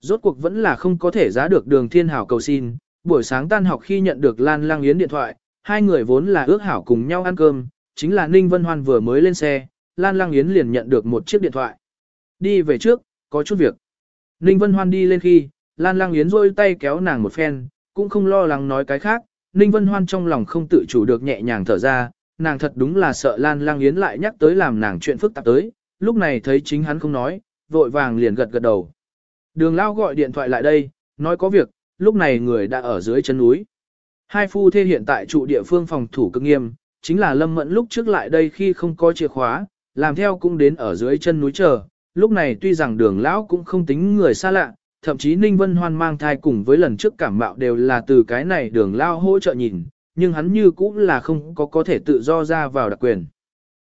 Rốt cuộc vẫn là không có thể giá được đường thiên hảo cầu xin, buổi sáng tan học khi nhận được Lan Lang Yến điện thoại, hai người vốn là ước hảo cùng nhau ăn cơm, chính là Ninh Vân Hoan vừa mới lên xe, Lan Lang Yến liền nhận được một chiếc điện thoại. Đi về trước, có chút việc. Ninh Vân Hoan đi lên khi, Lan Lang Yến rôi tay kéo nàng một phen, cũng không lo lắng nói cái khác, Ninh Vân Hoan trong lòng không tự chủ được nhẹ nhàng thở ra, nàng thật đúng là sợ Lan Lang Yến lại nhắc tới làm nàng chuyện phức tạp tới, lúc này thấy chính hắn không nói, vội vàng liền gật gật đầu. Đường Lao gọi điện thoại lại đây, nói có việc, lúc này người đã ở dưới chân núi. Hai phu thê hiện tại trụ địa phương phòng thủ cực nghiêm, chính là Lâm Mẫn lúc trước lại đây khi không có chìa khóa, làm theo cũng đến ở dưới chân núi chờ. Lúc này tuy rằng đường lão cũng không tính người xa lạ, thậm chí Ninh Vân Hoan mang thai cùng với lần trước cảm mạo đều là từ cái này đường lao hỗ trợ nhìn, nhưng hắn như cũng là không có có thể tự do ra vào đặc quyền.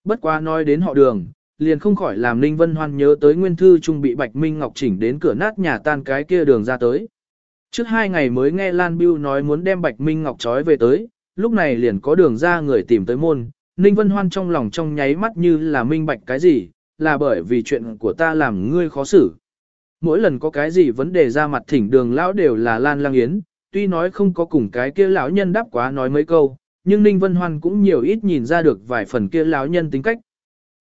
Bất quá nói đến họ đường, liền không khỏi làm Ninh Vân Hoan nhớ tới nguyên thư trung bị Bạch Minh Ngọc chỉnh đến cửa nát nhà tan cái kia đường ra tới. Trước hai ngày mới nghe Lan Biêu nói muốn đem Bạch Minh Ngọc trói về tới, lúc này liền có đường ra người tìm tới môn, Ninh Vân Hoan trong lòng trong nháy mắt như là minh bạch cái gì, là bởi vì chuyện của ta làm ngươi khó xử. Mỗi lần có cái gì vấn đề ra mặt thỉnh đường lão đều là Lan Lang Yến, tuy nói không có cùng cái kia lão nhân đáp quá nói mấy câu, nhưng Ninh Vân Hoan cũng nhiều ít nhìn ra được vài phần kia lão nhân tính cách.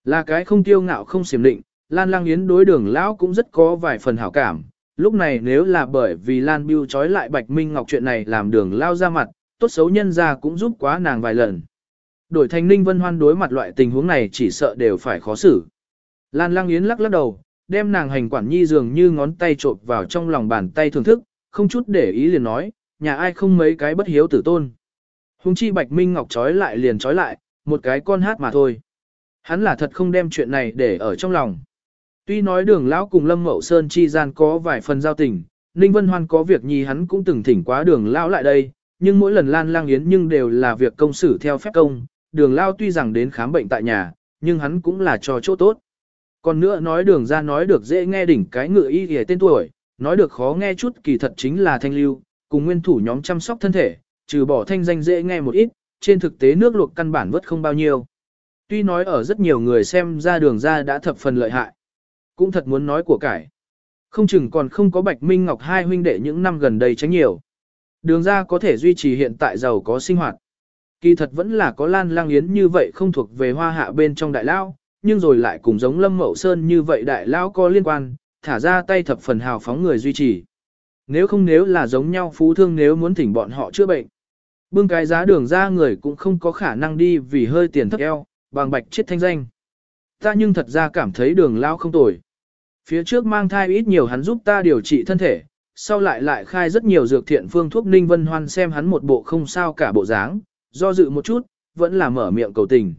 Là cái không tiêu ngạo không xiểm định, Lan Lang Yến đối đường lão cũng rất có vài phần hảo cảm, Lúc này nếu là bởi vì Lan Biêu trói lại Bạch Minh Ngọc chuyện này làm đường lao ra mặt, tốt xấu nhân ra cũng giúp quá nàng vài lần. Đổi thành Ninh Vân Hoan đối mặt loại tình huống này chỉ sợ đều phải khó xử. Lan Lang Yến lắc lắc đầu, đem nàng hành quản nhi dường như ngón tay trộn vào trong lòng bàn tay thưởng thức, không chút để ý liền nói, nhà ai không mấy cái bất hiếu tử tôn. Hùng chi Bạch Minh Ngọc trói lại liền trói lại, một cái con hát mà thôi. Hắn là thật không đem chuyện này để ở trong lòng. Tuy nói đường lão cùng Lâm Mậu Sơn chi gian có vài phần giao tình, Ninh Vân Hoan có việc nhì hắn cũng từng thỉnh quá đường lão lại đây, nhưng mỗi lần Lan Lang Yến nhưng đều là việc công xử theo phép công, đường lão tuy rằng đến khám bệnh tại nhà, nhưng hắn cũng là cho chỗ tốt. Còn nữa nói đường ra nói được dễ nghe đỉnh cái ngựa y hề tên tuổi, nói được khó nghe chút kỳ thật chính là thanh lưu, cùng nguyên thủ nhóm chăm sóc thân thể, trừ bỏ thanh danh dễ nghe một ít, trên thực tế nước luộc căn bản vất không bao nhiêu. Tuy nói ở rất nhiều người xem ra đường ra đã thập phần lợi hại cũng thật muốn nói của cải. Không chừng còn không có Bạch Minh Ngọc hai huynh đệ những năm gần đây tránh nhiều. Đường ra có thể duy trì hiện tại giàu có sinh hoạt. Kỳ thật vẫn là có Lan Lang Yến như vậy không thuộc về hoa hạ bên trong đại lao, nhưng rồi lại cùng giống Lâm Mậu Sơn như vậy đại lao có liên quan, thả ra tay thập phần hào phóng người duy trì. Nếu không nếu là giống nhau phú thương nếu muốn thỉnh bọn họ chữa bệnh. Bưng cái giá đường ra người cũng không có khả năng đi vì hơi tiền thấp eo, bằng bạch chết thanh danh. Ta nhưng thật ra cảm thấy đường lao không tồi. Phía trước mang thai ít nhiều hắn giúp ta điều trị thân thể, sau lại lại khai rất nhiều dược thiện phương thuốc Ninh Vân Hoan xem hắn một bộ không sao cả bộ dáng, do dự một chút, vẫn là mở miệng cầu tình.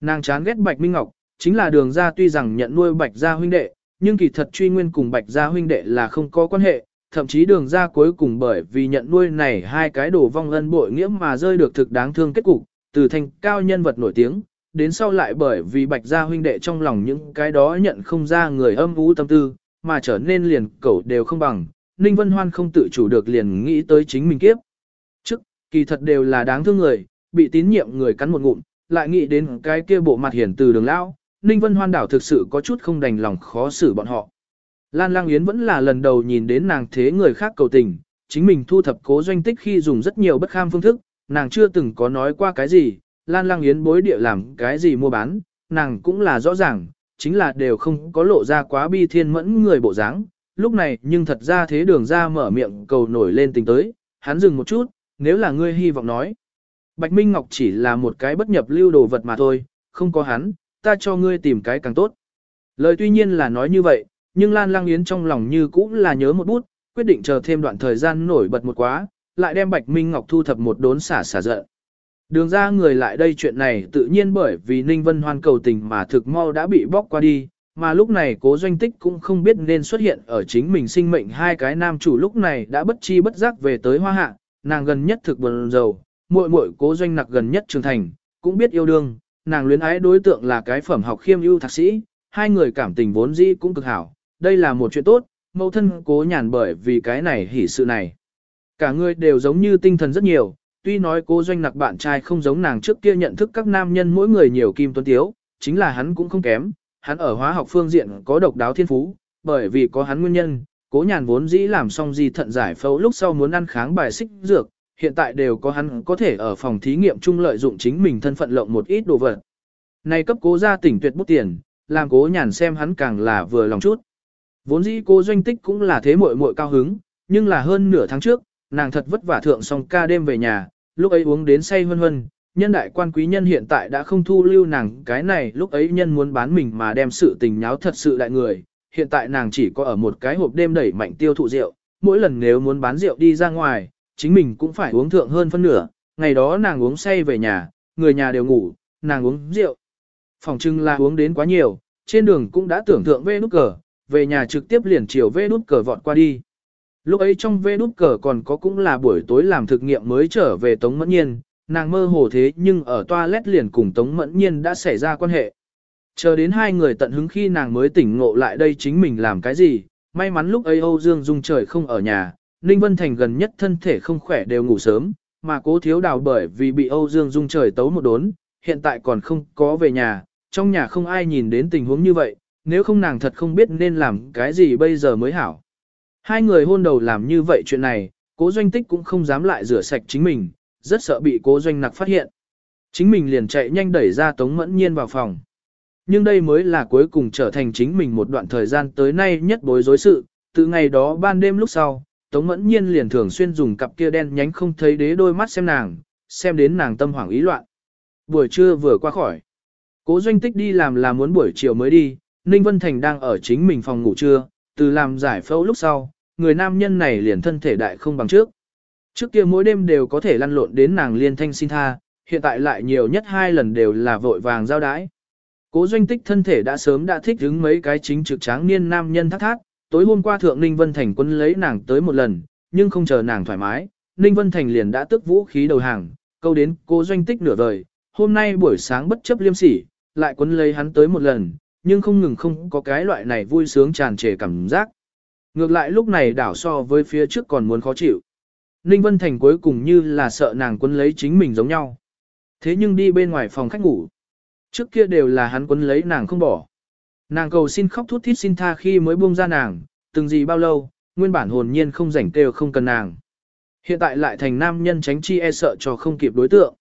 Nàng chán ghét Bạch Minh Ngọc, chính là đường ra tuy rằng nhận nuôi Bạch gia huynh đệ, nhưng kỳ thật truy nguyên cùng Bạch gia huynh đệ là không có quan hệ, thậm chí đường ra cuối cùng bởi vì nhận nuôi này hai cái đồ vong ân bội nghĩa mà rơi được thực đáng thương kết cục, từ thành cao nhân vật nổi tiếng, đến sau lại bởi vì Bạch gia huynh đệ trong lòng những cái đó nhận không ra người âm u tâm tư, mà trở nên liền cẩu đều không bằng, Ninh Vân Hoan không tự chủ được liền nghĩ tới chính mình kiếp. Trước, kỳ thật đều là đáng thương người, bị tín nhiệm người cắn một ngụm, lại nghĩ đến cái kia bộ mặt hiển từ đường lão, Ninh Vân Hoan đảo thực sự có chút không đành lòng khó xử bọn họ. Lan Lang Yến vẫn là lần đầu nhìn đến nàng thế người khác cầu tình, chính mình thu thập cố doanh tích khi dùng rất nhiều bất kham phương thức, nàng chưa từng có nói qua cái gì, Lan Lang Yến bối địa làm cái gì mua bán, nàng cũng là rõ ràng, chính là đều không có lộ ra quá bi thiên mẫn người bộ dáng. Lúc này nhưng thật ra thế đường ra mở miệng cầu nổi lên tình tới, hắn dừng một chút, nếu là ngươi hy vọng nói. Bạch Minh Ngọc chỉ là một cái bất nhập lưu đồ vật mà thôi, không có hắn, ta cho ngươi tìm cái càng tốt. Lời tuy nhiên là nói như vậy, nhưng Lan Lang Yến trong lòng như cũng là nhớ một bút, quyết định chờ thêm đoạn thời gian nổi bật một quá, lại đem Bạch Minh Ngọc thu thập một đốn xả xả giận. Đường ra người lại đây chuyện này tự nhiên bởi vì Ninh Vân Hoan cầu tình mà thực mau đã bị bóc qua đi, mà lúc này cố doanh tích cũng không biết nên xuất hiện ở chính mình sinh mệnh hai cái nam chủ lúc này đã bất chi bất giác về tới hoa hạ, nàng gần nhất thực buồn dầu, muội muội cố doanh nặc gần nhất trưởng thành, cũng biết yêu đương, nàng luyến ái đối tượng là cái phẩm học khiêm ưu thạc sĩ, hai người cảm tình vốn dĩ cũng cực hảo, đây là một chuyện tốt, mẫu thân cố nhàn bởi vì cái này hỉ sự này. Cả người đều giống như tinh thần rất nhiều, tuy nói cô doanh nặc bạn trai không giống nàng trước kia nhận thức các nam nhân mỗi người nhiều kim tuấn tiếu, chính là hắn cũng không kém, hắn ở hóa học phương diện có độc đáo thiên phú, bởi vì có hắn nguyên nhân, cố nhàn vốn dĩ làm xong gì thận giải phẫu lúc sau muốn ăn kháng bài xích dược, hiện tại đều có hắn có thể ở phòng thí nghiệm chung lợi dụng chính mình thân phận lộng một ít đồ vật. Này cấp cố gia tỉnh tuyệt bút tiền, làm cố nhàn xem hắn càng là vừa lòng chút. Vốn dĩ cố doanh tích cũng là thế muội muội cao hứng, nhưng là hơn nửa tháng trước, nàng thật vất vả thượng xong ca đêm về nhà, lúc ấy uống đến say hân hân, nhân đại quan quý nhân hiện tại đã không thu lưu nàng cái này lúc ấy nhân muốn bán mình mà đem sự tình nháo thật sự đại người, hiện tại nàng chỉ có ở một cái hộp đêm đẩy mạnh tiêu thụ rượu, mỗi lần nếu muốn bán rượu đi ra ngoài, chính mình cũng phải uống thượng hơn phân nửa, ngày đó nàng uống say về nhà, người nhà đều ngủ, nàng uống rượu. Phòng trưng là uống đến quá nhiều, trên đường cũng đã tưởng tượng về nút cờ, về nhà trực tiếp liền chiều về nút cờ vọt qua đi. Lúc ấy trong vê đút cờ còn có cũng là buổi tối làm thực nghiệm mới trở về Tống Mẫn Nhiên, nàng mơ hồ thế nhưng ở toilet liền cùng Tống Mẫn Nhiên đã xảy ra quan hệ. Chờ đến hai người tận hứng khi nàng mới tỉnh ngộ lại đây chính mình làm cái gì, may mắn lúc ấy Âu Dương Dung trời không ở nhà, Ninh Vân Thành gần nhất thân thể không khỏe đều ngủ sớm, mà cố thiếu đào bởi vì bị Âu Dương Dung trời tấu một đốn, hiện tại còn không có về nhà, trong nhà không ai nhìn đến tình huống như vậy, nếu không nàng thật không biết nên làm cái gì bây giờ mới hảo. Hai người hôn đầu làm như vậy chuyện này, cố doanh tích cũng không dám lại rửa sạch chính mình, rất sợ bị cố doanh nặc phát hiện. Chính mình liền chạy nhanh đẩy ra Tống Mẫn Nhiên vào phòng. Nhưng đây mới là cuối cùng trở thành chính mình một đoạn thời gian tới nay nhất bối rối sự, từ ngày đó ban đêm lúc sau, Tống Mẫn Nhiên liền thường xuyên dùng cặp kia đen nhánh không thấy đế đôi mắt xem nàng, xem đến nàng tâm hoảng ý loạn. Buổi trưa vừa qua khỏi. Cố doanh tích đi làm là muốn buổi chiều mới đi, Ninh Vân Thành đang ở chính mình phòng ngủ trưa, từ làm giải phẫu lúc sau, người nam nhân này liền thân thể đại không bằng trước. Trước kia mỗi đêm đều có thể lăn lộn đến nàng liên thanh xin tha, hiện tại lại nhiều nhất hai lần đều là vội vàng giao đái. Cố doanh tích thân thể đã sớm đã thích ứng mấy cái chính trực tráng niên nam nhân thác thác, tối hôm qua thượng Ninh Vân Thành quân lấy nàng tới một lần, nhưng không chờ nàng thoải mái, Ninh Vân Thành liền đã tức vũ khí đầu hàng, câu đến cố doanh tích nửa vời, hôm nay buổi sáng bất chấp liêm sỉ, lại quân lấy hắn tới một lần, nhưng không ngừng không có cái loại này vui sướng tràn trề cảm giác. Ngược lại lúc này đảo so với phía trước còn muốn khó chịu. Ninh Vân Thành cuối cùng như là sợ nàng quấn lấy chính mình giống nhau. Thế nhưng đi bên ngoài phòng khách ngủ. Trước kia đều là hắn quấn lấy nàng không bỏ. Nàng cầu xin khóc thút thít xin tha khi mới buông ra nàng, từng gì bao lâu, nguyên bản hồn nhiên không rảnh kêu không cần nàng. Hiện tại lại thành nam nhân tránh chi e sợ cho không kịp đối tượng.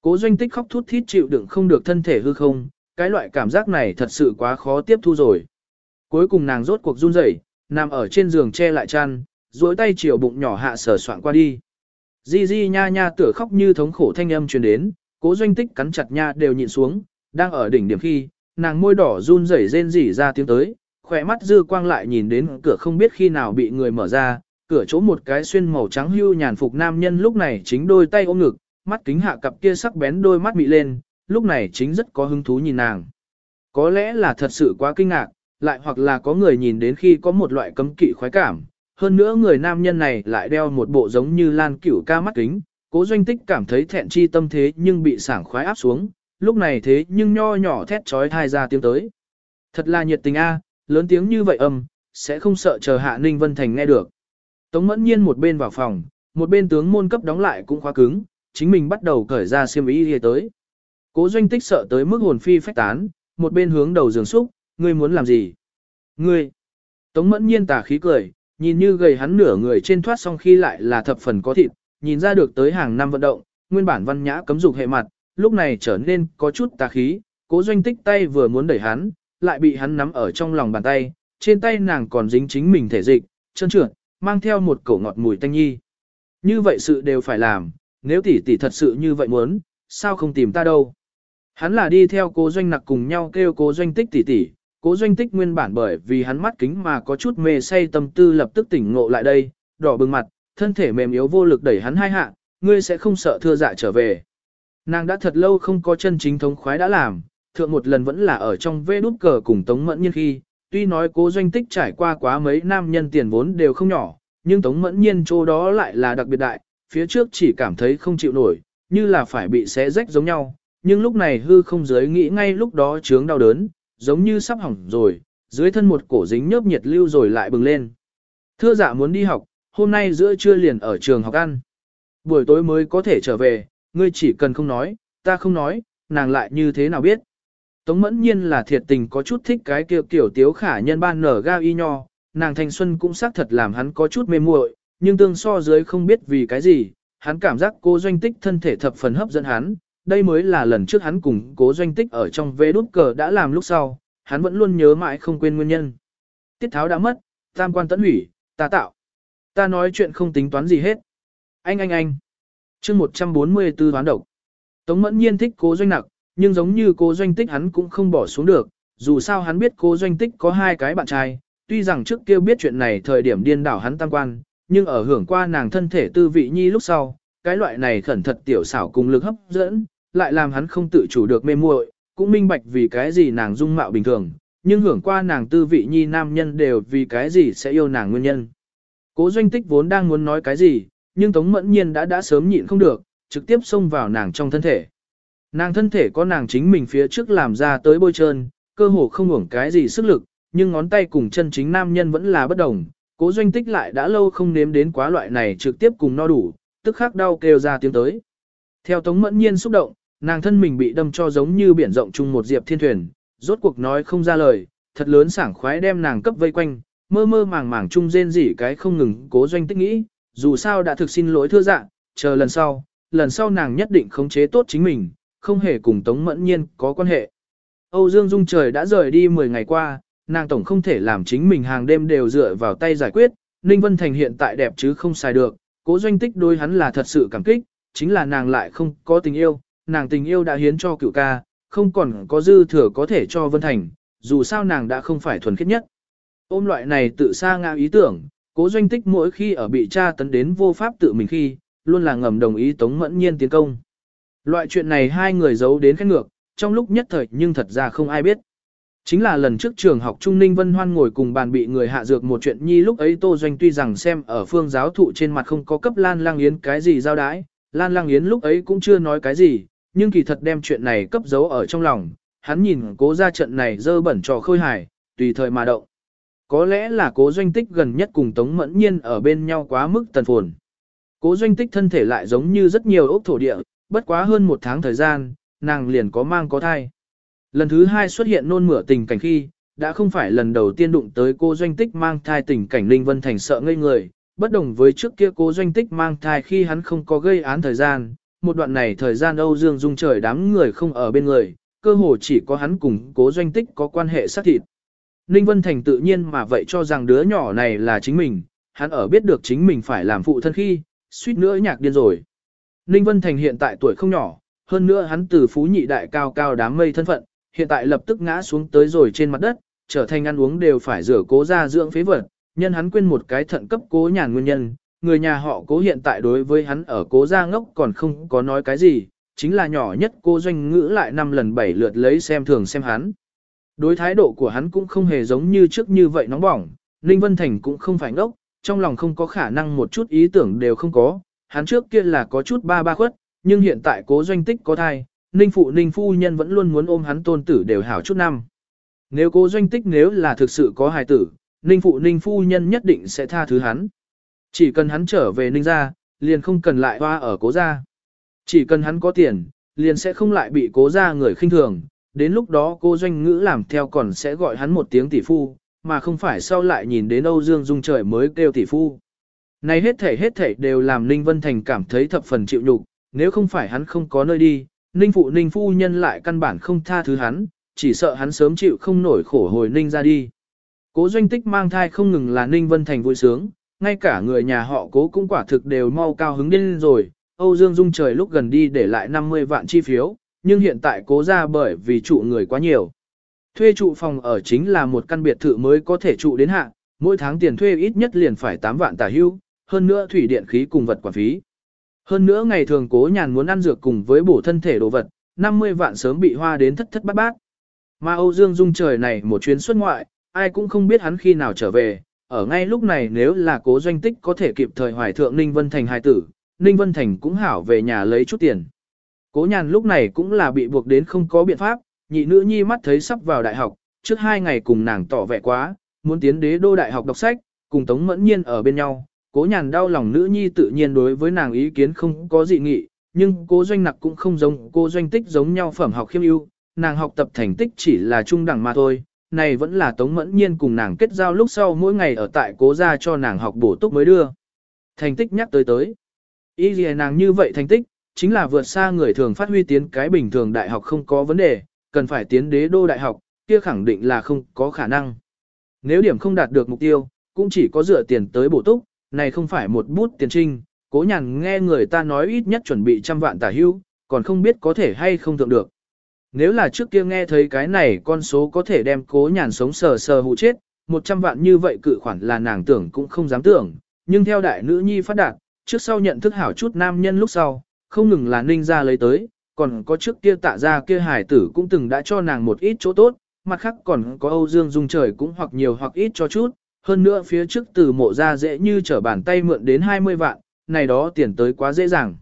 Cố doanh tích khóc thút thít chịu đựng không được thân thể hư không, cái loại cảm giác này thật sự quá khó tiếp thu rồi. Cuối cùng nàng rốt cuộc run rẩy, nằm ở trên giường che lại chăn, duỗi tay chiều bụng nhỏ hạ sờ soạn qua đi. Di di nha nha tựa khóc như thống khổ thanh âm truyền đến, cố doanh tích cắn chặt nha đều nhịn xuống, đang ở đỉnh điểm khi, nàng môi đỏ run rẩy rên rỉ ra tiếng tới, khỏe mắt dư quang lại nhìn đến cửa không biết khi nào bị người mở ra, cửa chỗ một cái xuyên màu trắng hưu nhàn phục nam nhân lúc này chính đôi tay ôm ngực, mắt kính hạ cặp kia sắc bén đôi mắt bị lên, lúc này chính rất có hứng thú nhìn nàng. Có lẽ là thật sự quá kinh ngạc, lại hoặc là có người nhìn đến khi có một loại cấm kỵ khoái cảm, hơn nữa người nam nhân này lại đeo một bộ giống như lan cửu ca mắt kính, cố doanh tích cảm thấy thẹn chi tâm thế nhưng bị sảng khoái áp xuống, lúc này thế nhưng nho nhỏ thét trói thai ra tiếng tới. Thật là nhiệt tình a, lớn tiếng như vậy âm, sẽ không sợ chờ hạ Ninh Vân Thành nghe được. Tống mẫn nhiên một bên vào phòng, một bên tướng môn cấp đóng lại cũng khóa cứng, chính mình bắt đầu cởi ra xiêm y tới. Cố doanh tích sợ tới mức hồn phi phách tán, một bên hướng đầu giường xúc, ngươi muốn làm gì? Ngươi! Tống mẫn nhiên tà khí cười, nhìn như gầy hắn nửa người trên thoát xong khi lại là thập phần có thịt, nhìn ra được tới hàng năm vận động, nguyên bản văn nhã cấm dục hệ mặt, lúc này trở nên có chút tà khí, cố doanh tích tay vừa muốn đẩy hắn, lại bị hắn nắm ở trong lòng bàn tay, trên tay nàng còn dính chính mình thể dịch, chân trượt, mang theo một cổ ngọt mùi tanh nhi. Như vậy sự đều phải làm, nếu tỷ tỷ thật sự như vậy muốn, sao không tìm ta đâu. Hắn là đi theo cố doanh nặc cùng nhau kêu cố doanh tích tỷ tỷ, cố doanh tích nguyên bản bởi vì hắn mắt kính mà có chút mê say tâm tư lập tức tỉnh ngộ lại đây, đỏ bừng mặt, thân thể mềm yếu vô lực đẩy hắn hai hạ, ngươi sẽ không sợ thưa dạ trở về. Nàng đã thật lâu không có chân chính thống khoái đã làm, thượng một lần vẫn là ở trong vê đút cờ cùng Tống Mẫn Nhiên khi, tuy nói cố doanh tích trải qua quá mấy nam nhân tiền vốn đều không nhỏ, nhưng Tống Mẫn Nhiên chỗ đó lại là đặc biệt đại, phía trước chỉ cảm thấy không chịu nổi, như là phải bị xé rách giống nhau, nhưng lúc này hư không giới nghĩ ngay lúc đó chướng đau đớn, giống như sắp hỏng rồi, dưới thân một cổ dính nhớp nhiệt lưu rồi lại bừng lên. Thưa dạ muốn đi học, hôm nay giữa trưa liền ở trường học ăn. Buổi tối mới có thể trở về, ngươi chỉ cần không nói, ta không nói, nàng lại như thế nào biết. Tống mẫn nhiên là thiệt tình có chút thích cái kiểu kiểu tiếu khả nhân ban nở ga y nho, nàng thanh xuân cũng xác thật làm hắn có chút mê muội, nhưng tương so dưới không biết vì cái gì, hắn cảm giác cô doanh tích thân thể thập phần hấp dẫn hắn, đây mới là lần trước hắn cùng cố doanh tích ở trong vế đút cờ đã làm lúc sau, hắn vẫn luôn nhớ mãi không quên nguyên nhân. Tiết tháo đã mất, tam quan tẫn hủy, ta tạo. Ta nói chuyện không tính toán gì hết. Anh anh anh. chương 144 toán độc. Tống mẫn nhiên thích cố doanh nặc, nhưng giống như cố doanh tích hắn cũng không bỏ xuống được, dù sao hắn biết cố doanh tích có hai cái bạn trai, tuy rằng trước kia biết chuyện này thời điểm điên đảo hắn tam quan, nhưng ở hưởng qua nàng thân thể tư vị nhi lúc sau, cái loại này khẩn thật tiểu xảo cùng lực hấp dẫn, lại làm hắn không tự chủ được mê muội, cũng minh bạch vì cái gì nàng dung mạo bình thường, nhưng hưởng qua nàng tư vị nhi nam nhân đều vì cái gì sẽ yêu nàng nguyên nhân. Cố doanh tích vốn đang muốn nói cái gì, nhưng Tống Mẫn Nhiên đã đã sớm nhịn không được, trực tiếp xông vào nàng trong thân thể. Nàng thân thể có nàng chính mình phía trước làm ra tới bôi trơn, cơ hồ không hưởng cái gì sức lực, nhưng ngón tay cùng chân chính nam nhân vẫn là bất đồng. Cố doanh tích lại đã lâu không nếm đến quá loại này trực tiếp cùng no đủ, tức khắc đau kêu ra tiếng tới. Theo Tống Mẫn Nhiên xúc động, nàng thân mình bị đâm cho giống như biển rộng chung một diệp thiên thuyền, rốt cuộc nói không ra lời, thật lớn sảng khoái đem nàng cấp vây quanh, mơ mơ màng màng chung rên rỉ cái không ngừng cố doanh tích nghĩ, dù sao đã thực xin lỗi thưa dạ, chờ lần sau, lần sau nàng nhất định khống chế tốt chính mình, không hề cùng Tống Mẫn Nhiên có quan hệ. Âu Dương Dung trời đã rời đi 10 ngày qua, nàng tổng không thể làm chính mình hàng đêm đều dựa vào tay giải quyết, Ninh Vân Thành hiện tại đẹp chứ không xài được, cố doanh tích đôi hắn là thật sự cảm kích, chính là nàng lại không có tình yêu, nàng tình yêu đã hiến cho cựu ca, không còn có dư thừa có thể cho Vân Thành, dù sao nàng đã không phải thuần khiết nhất. Ôm loại này tự xa ngã ý tưởng, cố doanh tích mỗi khi ở bị tra tấn đến vô pháp tự mình khi, luôn là ngầm đồng ý Tống Mẫn Nhiên tiến công. Loại chuyện này hai người giấu đến khét ngược, trong lúc nhất thời nhưng thật ra không ai biết. Chính là lần trước trường học Trung Ninh Vân Hoan ngồi cùng bàn bị người hạ dược một chuyện nhi lúc ấy Tô Doanh tuy rằng xem ở phương giáo thụ trên mặt không có cấp Lan Lang Yến cái gì giao đái, Lan Lang Yến lúc ấy cũng chưa nói cái gì, nhưng kỳ thật đem chuyện này cấp giấu ở trong lòng, hắn nhìn cố ra trận này dơ bẩn trò khôi hài, tùy thời mà động. Có lẽ là cố doanh tích gần nhất cùng Tống Mẫn Nhiên ở bên nhau quá mức tần phồn. Cố doanh tích thân thể lại giống như rất nhiều ốc thổ địa, bất quá hơn một tháng thời gian, nàng liền có mang có thai. Lần thứ hai xuất hiện nôn mửa tình cảnh khi, đã không phải lần đầu tiên đụng tới cô doanh tích mang thai tình cảnh Linh Vân Thành sợ ngây người, bất đồng với trước kia cố doanh tích mang thai khi hắn không có gây án thời gian, một đoạn này thời gian Âu Dương Dung trời đám người không ở bên người, cơ hồ chỉ có hắn cùng cố doanh tích có quan hệ xác thịt. Ninh Vân Thành tự nhiên mà vậy cho rằng đứa nhỏ này là chính mình, hắn ở biết được chính mình phải làm phụ thân khi, suýt nữa nhạc điên rồi. Ninh Vân Thành hiện tại tuổi không nhỏ, hơn nữa hắn từ phú nhị đại cao cao đám mây thân phận, hiện tại lập tức ngã xuống tới rồi trên mặt đất, trở thành ăn uống đều phải rửa cố ra dưỡng phế vật, nhân hắn quên một cái thận cấp cố nhàn nguyên nhân, người nhà họ cố hiện tại đối với hắn ở cố gia ngốc còn không có nói cái gì, chính là nhỏ nhất cô doanh ngữ lại năm lần bảy lượt lấy xem thường xem hắn. Đối thái độ của hắn cũng không hề giống như trước như vậy nóng bỏng, Ninh Vân Thành cũng không phải ngốc, trong lòng không có khả năng một chút ý tưởng đều không có, hắn trước kia là có chút ba ba khuất, nhưng hiện tại cố doanh tích có thai, Ninh Phụ Ninh Phu Nhân vẫn luôn muốn ôm hắn tôn tử đều hảo chút năm. Nếu cố doanh tích nếu là thực sự có hài tử, Ninh Phụ Ninh Phu Nhân nhất định sẽ tha thứ hắn. Chỉ cần hắn trở về Ninh gia, liền không cần lại hoa ở cố gia. Chỉ cần hắn có tiền, liền sẽ không lại bị cố gia người khinh thường, đến lúc đó cô doanh ngữ làm theo còn sẽ gọi hắn một tiếng tỷ phu, mà không phải sau lại nhìn đến Âu Dương Dung trời mới kêu tỷ phu. Này hết thể hết thể đều làm Ninh Vân Thành cảm thấy thập phần chịu nhục, nếu không phải hắn không có nơi đi, Ninh Phụ Ninh Phu Nhân lại căn bản không tha thứ hắn, chỉ sợ hắn sớm chịu không nổi khổ hồi Ninh ra đi. Cố doanh tích mang thai không ngừng là Ninh Vân Thành vui sướng, ngay cả người nhà họ cố cũng quả thực đều mau cao hứng điên rồi, Âu Dương Dung trời lúc gần đi để lại 50 vạn chi phiếu, nhưng hiện tại cố ra bởi vì trụ người quá nhiều. Thuê trụ phòng ở chính là một căn biệt thự mới có thể trụ đến hạ, mỗi tháng tiền thuê ít nhất liền phải 8 vạn tả hưu, hơn nữa thủy điện khí cùng vật quản phí. Hơn nữa ngày thường cố nhàn muốn ăn dược cùng với bổ thân thể đồ vật, 50 vạn sớm bị hoa đến thất thất bát bát. Mà Âu Dương Dung trời này một chuyến xuất ngoại, ai cũng không biết hắn khi nào trở về, ở ngay lúc này nếu là cố doanh tích có thể kịp thời hoài thượng Ninh Vân Thành hài tử, Ninh Vân Thành cũng hảo về nhà lấy chút tiền. Cố nhàn lúc này cũng là bị buộc đến không có biện pháp, nhị nữ nhi mắt thấy sắp vào đại học, trước hai ngày cùng nàng tỏ vẻ quá, muốn tiến đế đô đại học đọc sách, cùng Tống Mẫn Nhiên ở bên nhau. Cố nhàn đau lòng nữ nhi tự nhiên đối với nàng ý kiến không có dị nghị, nhưng cố doanh nặc cũng không giống cô doanh tích giống nhau phẩm học khiêm ưu, nàng học tập thành tích chỉ là trung đẳng mà thôi, này vẫn là Tống Mẫn Nhiên cùng nàng kết giao lúc sau mỗi ngày ở tại cố gia cho nàng học bổ túc mới đưa. Thành tích nhắc tới tới. Ý gì à, nàng như vậy thành tích, chính là vượt xa người thường phát huy tiến cái bình thường đại học không có vấn đề, cần phải tiến đế đô đại học, kia khẳng định là không có khả năng. Nếu điểm không đạt được mục tiêu, cũng chỉ có dựa tiền tới bổ túc, này không phải một bút tiền trinh, cố nhàn nghe người ta nói ít nhất chuẩn bị trăm vạn tả hưu, còn không biết có thể hay không thượng được. Nếu là trước kia nghe thấy cái này con số có thể đem cố nhàn sống sờ sờ hụ chết, 100 vạn như vậy cự khoản là nàng tưởng cũng không dám tưởng, nhưng theo đại nữ nhi phát đạt, trước sau nhận thức hảo chút nam nhân lúc sau, không ngừng là ninh ra lấy tới, còn có trước kia tạ ra kia hải tử cũng từng đã cho nàng một ít chỗ tốt, mặt khác còn có Âu Dương Dung trời cũng hoặc nhiều hoặc ít cho chút, hơn nữa phía trước từ mộ ra dễ như trở bàn tay mượn đến 20 vạn, này đó tiền tới quá dễ dàng.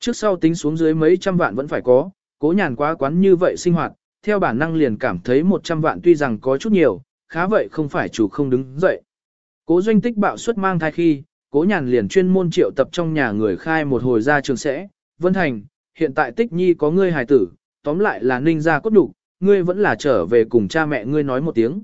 Trước sau tính xuống dưới mấy trăm vạn vẫn phải có, cố nhàn quá quán như vậy sinh hoạt, theo bản năng liền cảm thấy 100 vạn tuy rằng có chút nhiều, khá vậy không phải chủ không đứng dậy. Cố doanh tích bạo suất mang thai khi, cố nhàn liền chuyên môn triệu tập trong nhà người khai một hồi ra trường sẽ, Vân Thành, hiện tại tích nhi có ngươi hài tử, tóm lại là ninh ra cốt đủ, ngươi vẫn là trở về cùng cha mẹ ngươi nói một tiếng.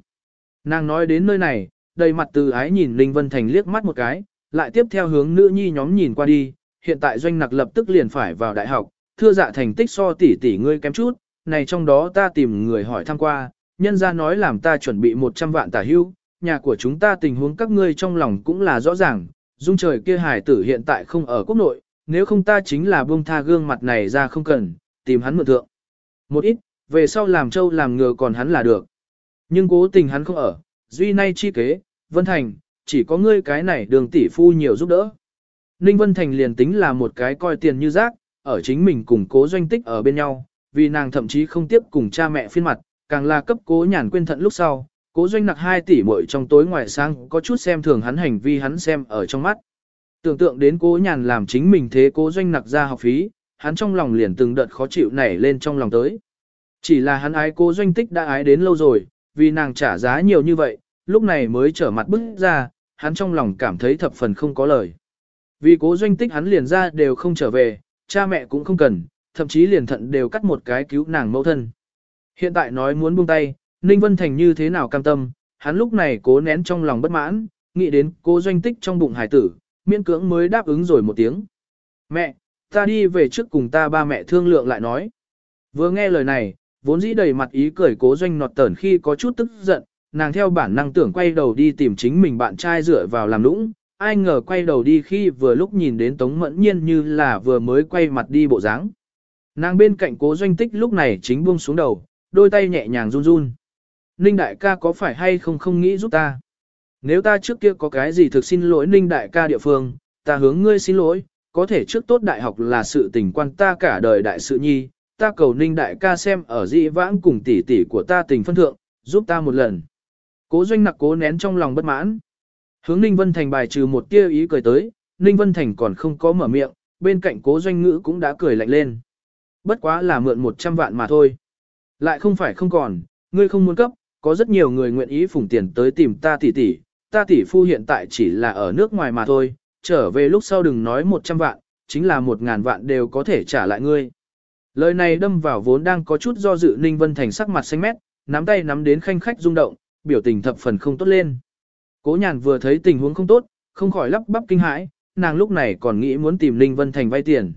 Nàng nói đến nơi này, đầy mặt từ ái nhìn Ninh Vân Thành liếc mắt một cái, lại tiếp theo hướng nữ nhi nhóm nhìn qua đi, hiện tại doanh nặc lập tức liền phải vào đại học, thưa dạ thành tích so tỷ tỷ ngươi kém chút, này trong đó ta tìm người hỏi thăm qua, nhân ra nói làm ta chuẩn bị 100 vạn tả hưu, nhà của chúng ta tình huống các ngươi trong lòng cũng là rõ ràng, dung trời kia hải tử hiện tại không ở quốc nội, nếu không ta chính là buông tha gương mặt này ra không cần, tìm hắn mượn thượng. Một ít, về sau làm châu làm ngừa còn hắn là được. Nhưng cố tình hắn không ở, duy nay chi kế, Vân Thành, chỉ có ngươi cái này đường tỷ phu nhiều giúp đỡ. Ninh Vân Thành liền tính là một cái coi tiền như rác, ở chính mình cùng cố doanh tích ở bên nhau, vì nàng thậm chí không tiếp cùng cha mẹ phiên mặt, càng là cấp cố nhàn quên thận lúc sau, cố doanh nặc 2 tỷ muội trong tối ngoài sáng có chút xem thường hắn hành vi hắn xem ở trong mắt. Tưởng tượng đến cố nhàn làm chính mình thế cố doanh nặc ra học phí, hắn trong lòng liền từng đợt khó chịu nảy lên trong lòng tới. Chỉ là hắn ái cố doanh tích đã ái đến lâu rồi, vì nàng trả giá nhiều như vậy, lúc này mới trở mặt bức ra, hắn trong lòng cảm thấy thập phần không có lời. Vì cố doanh tích hắn liền ra đều không trở về, cha mẹ cũng không cần, thậm chí liền thận đều cắt một cái cứu nàng mẫu thân. Hiện tại nói muốn buông tay, Ninh Vân Thành như thế nào cam tâm, hắn lúc này cố nén trong lòng bất mãn, nghĩ đến cô doanh tích trong bụng hải tử, miễn cưỡng mới đáp ứng rồi một tiếng. Mẹ, ta đi về trước cùng ta ba mẹ thương lượng lại nói. Vừa nghe lời này, vốn dĩ đầy mặt ý cười cố doanh nọt tẩn khi có chút tức giận, nàng theo bản năng tưởng quay đầu đi tìm chính mình bạn trai dựa vào làm lũng, ai ngờ quay đầu đi khi vừa lúc nhìn đến Tống Mẫn Nhiên như là vừa mới quay mặt đi bộ dáng. Nàng bên cạnh cố doanh tích lúc này chính buông xuống đầu, đôi tay nhẹ nhàng run run. Ninh đại ca có phải hay không không nghĩ giúp ta? Nếu ta trước kia có cái gì thực xin lỗi Ninh đại ca địa phương, ta hướng ngươi xin lỗi, có thể trước tốt đại học là sự tình quan ta cả đời đại sự nhi, ta cầu Ninh đại ca xem ở dị vãng cùng tỷ tỷ của ta tình phân thượng, giúp ta một lần. Cố doanh nặc cố nén trong lòng bất mãn. Hướng Ninh Vân Thành bài trừ một tia ý cười tới, Ninh Vân Thành còn không có mở miệng, bên cạnh cố doanh ngữ cũng đã cười lạnh lên. Bất quá là mượn 100 vạn mà thôi. Lại không phải không còn, ngươi không muốn cấp, có rất nhiều người nguyện ý phủng tiền tới tìm ta tỷ tỷ, ta tỷ phu hiện tại chỉ là ở nước ngoài mà thôi, trở về lúc sau đừng nói 100 vạn, chính là 1.000 vạn đều có thể trả lại ngươi. Lời này đâm vào vốn đang có chút do dự Ninh Vân Thành sắc mặt xanh mét, nắm tay nắm đến khanh khách rung động, biểu tình thập phần không tốt lên. Cố nhàn vừa thấy tình huống không tốt, không khỏi lắp bắp kinh hãi, nàng lúc này còn nghĩ muốn tìm Ninh Vân Thành vay tiền.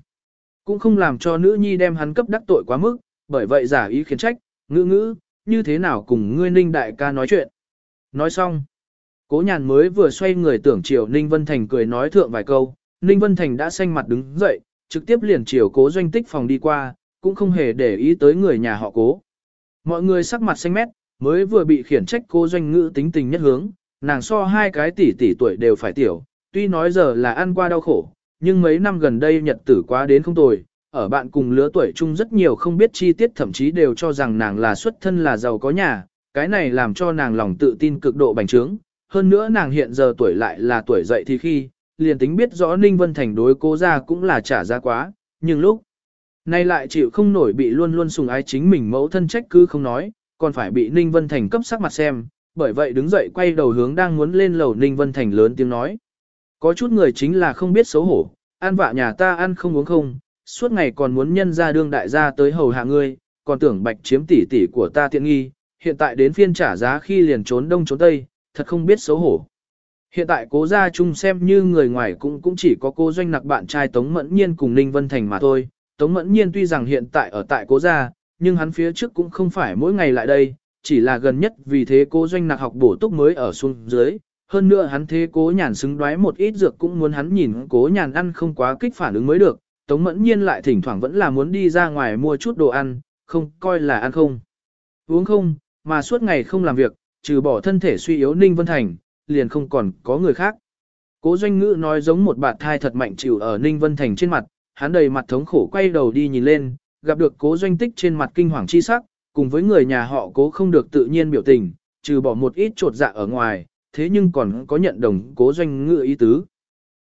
Cũng không làm cho nữ nhi đem hắn cấp đắc tội quá mức, bởi vậy giả ý khiến trách, ngữ ngữ, như thế nào cùng ngươi Ninh đại ca nói chuyện. Nói xong, cố nhàn mới vừa xoay người tưởng chiều Ninh Vân Thành cười nói thượng vài câu, Ninh Vân Thành đã xanh mặt đứng dậy, trực tiếp liền chiều cố doanh tích phòng đi qua, cũng không hề để ý tới người nhà họ cố. Mọi người sắc mặt xanh mét, mới vừa bị khiển trách cô doanh ngữ tính tình nhất hướng, nàng so hai cái tỷ tỷ tuổi đều phải tiểu, tuy nói giờ là ăn qua đau khổ, nhưng mấy năm gần đây nhật tử quá đến không tồi, ở bạn cùng lứa tuổi chung rất nhiều không biết chi tiết thậm chí đều cho rằng nàng là xuất thân là giàu có nhà, cái này làm cho nàng lòng tự tin cực độ bành trướng. Hơn nữa nàng hiện giờ tuổi lại là tuổi dậy thì khi, liền tính biết rõ Ninh Vân Thành đối cố ra cũng là trả giá quá, nhưng lúc nay lại chịu không nổi bị luôn luôn sùng ái chính mình mẫu thân trách cứ không nói, còn phải bị Ninh Vân Thành cấp sắc mặt xem, bởi vậy đứng dậy quay đầu hướng đang muốn lên lầu Ninh Vân Thành lớn tiếng nói. Có chút người chính là không biết xấu hổ, ăn vạ nhà ta ăn không uống không, suốt ngày còn muốn nhân ra đương đại gia tới hầu hạ ngươi, còn tưởng bạch chiếm tỷ tỷ của ta tiện nghi, hiện tại đến phiên trả giá khi liền trốn đông trốn tây, thật không biết xấu hổ. Hiện tại cố gia chung xem như người ngoài cũng cũng chỉ có cô doanh nặc bạn trai Tống Mẫn Nhiên cùng Ninh Vân Thành mà thôi. Tống Mẫn Nhiên tuy rằng hiện tại ở tại cố gia, nhưng hắn phía trước cũng không phải mỗi ngày lại đây, chỉ là gần nhất vì thế cố doanh nạc học bổ túc mới ở xuống dưới. Hơn nữa hắn thế cố nhàn xứng đoái một ít dược cũng muốn hắn nhìn cố nhàn ăn không quá kích phản ứng mới được. Tống Mẫn Nhiên lại thỉnh thoảng vẫn là muốn đi ra ngoài mua chút đồ ăn, không coi là ăn không. Uống không, mà suốt ngày không làm việc, trừ bỏ thân thể suy yếu Ninh Vân Thành, liền không còn có người khác. Cố doanh ngữ nói giống một bạt thai thật mạnh chịu ở Ninh Vân Thành trên mặt, hắn đầy mặt thống khổ quay đầu đi nhìn lên, gặp được cố doanh tích trên mặt kinh hoàng chi sắc, cùng với người nhà họ cố không được tự nhiên biểu tình, trừ bỏ một ít trột dạ ở ngoài, thế nhưng còn có nhận đồng cố doanh ngựa ý tứ.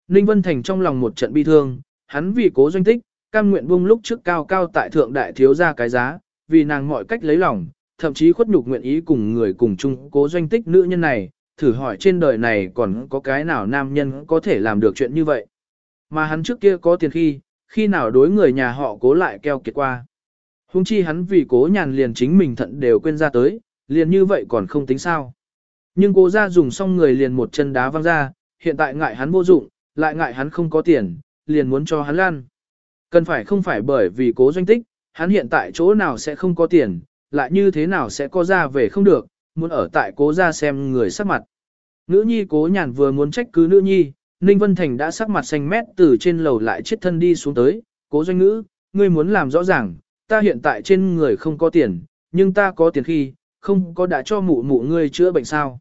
Ninh Vân Thành trong lòng một trận bi thương, hắn vì cố doanh tích, cam nguyện buông lúc trước cao cao tại thượng đại thiếu ra cái giá, vì nàng mọi cách lấy lòng, thậm chí khuất nhục nguyện ý cùng người cùng chung cố doanh tích nữ nhân này, thử hỏi trên đời này còn có cái nào nam nhân có thể làm được chuyện như vậy. Mà hắn trước kia có tiền khi, khi nào đối người nhà họ cố lại keo kiệt qua. Hùng chi hắn vì cố nhàn liền chính mình thận đều quên ra tới, liền như vậy còn không tính sao. Nhưng cố ra dùng xong người liền một chân đá văng ra, hiện tại ngại hắn vô dụng, lại ngại hắn không có tiền, liền muốn cho hắn lan. Cần phải không phải bởi vì cố doanh tích, hắn hiện tại chỗ nào sẽ không có tiền, lại như thế nào sẽ có ra về không được, muốn ở tại cố ra xem người sắc mặt. Nữ nhi cố nhàn vừa muốn trách cứ nữ nhi, Ninh Vân Thành đã sắc mặt xanh mét từ trên lầu lại chết thân đi xuống tới, cố doanh ngữ, ngươi muốn làm rõ ràng, ta hiện tại trên người không có tiền, nhưng ta có tiền khi, không có đã cho mụ mụ ngươi chữa bệnh sao.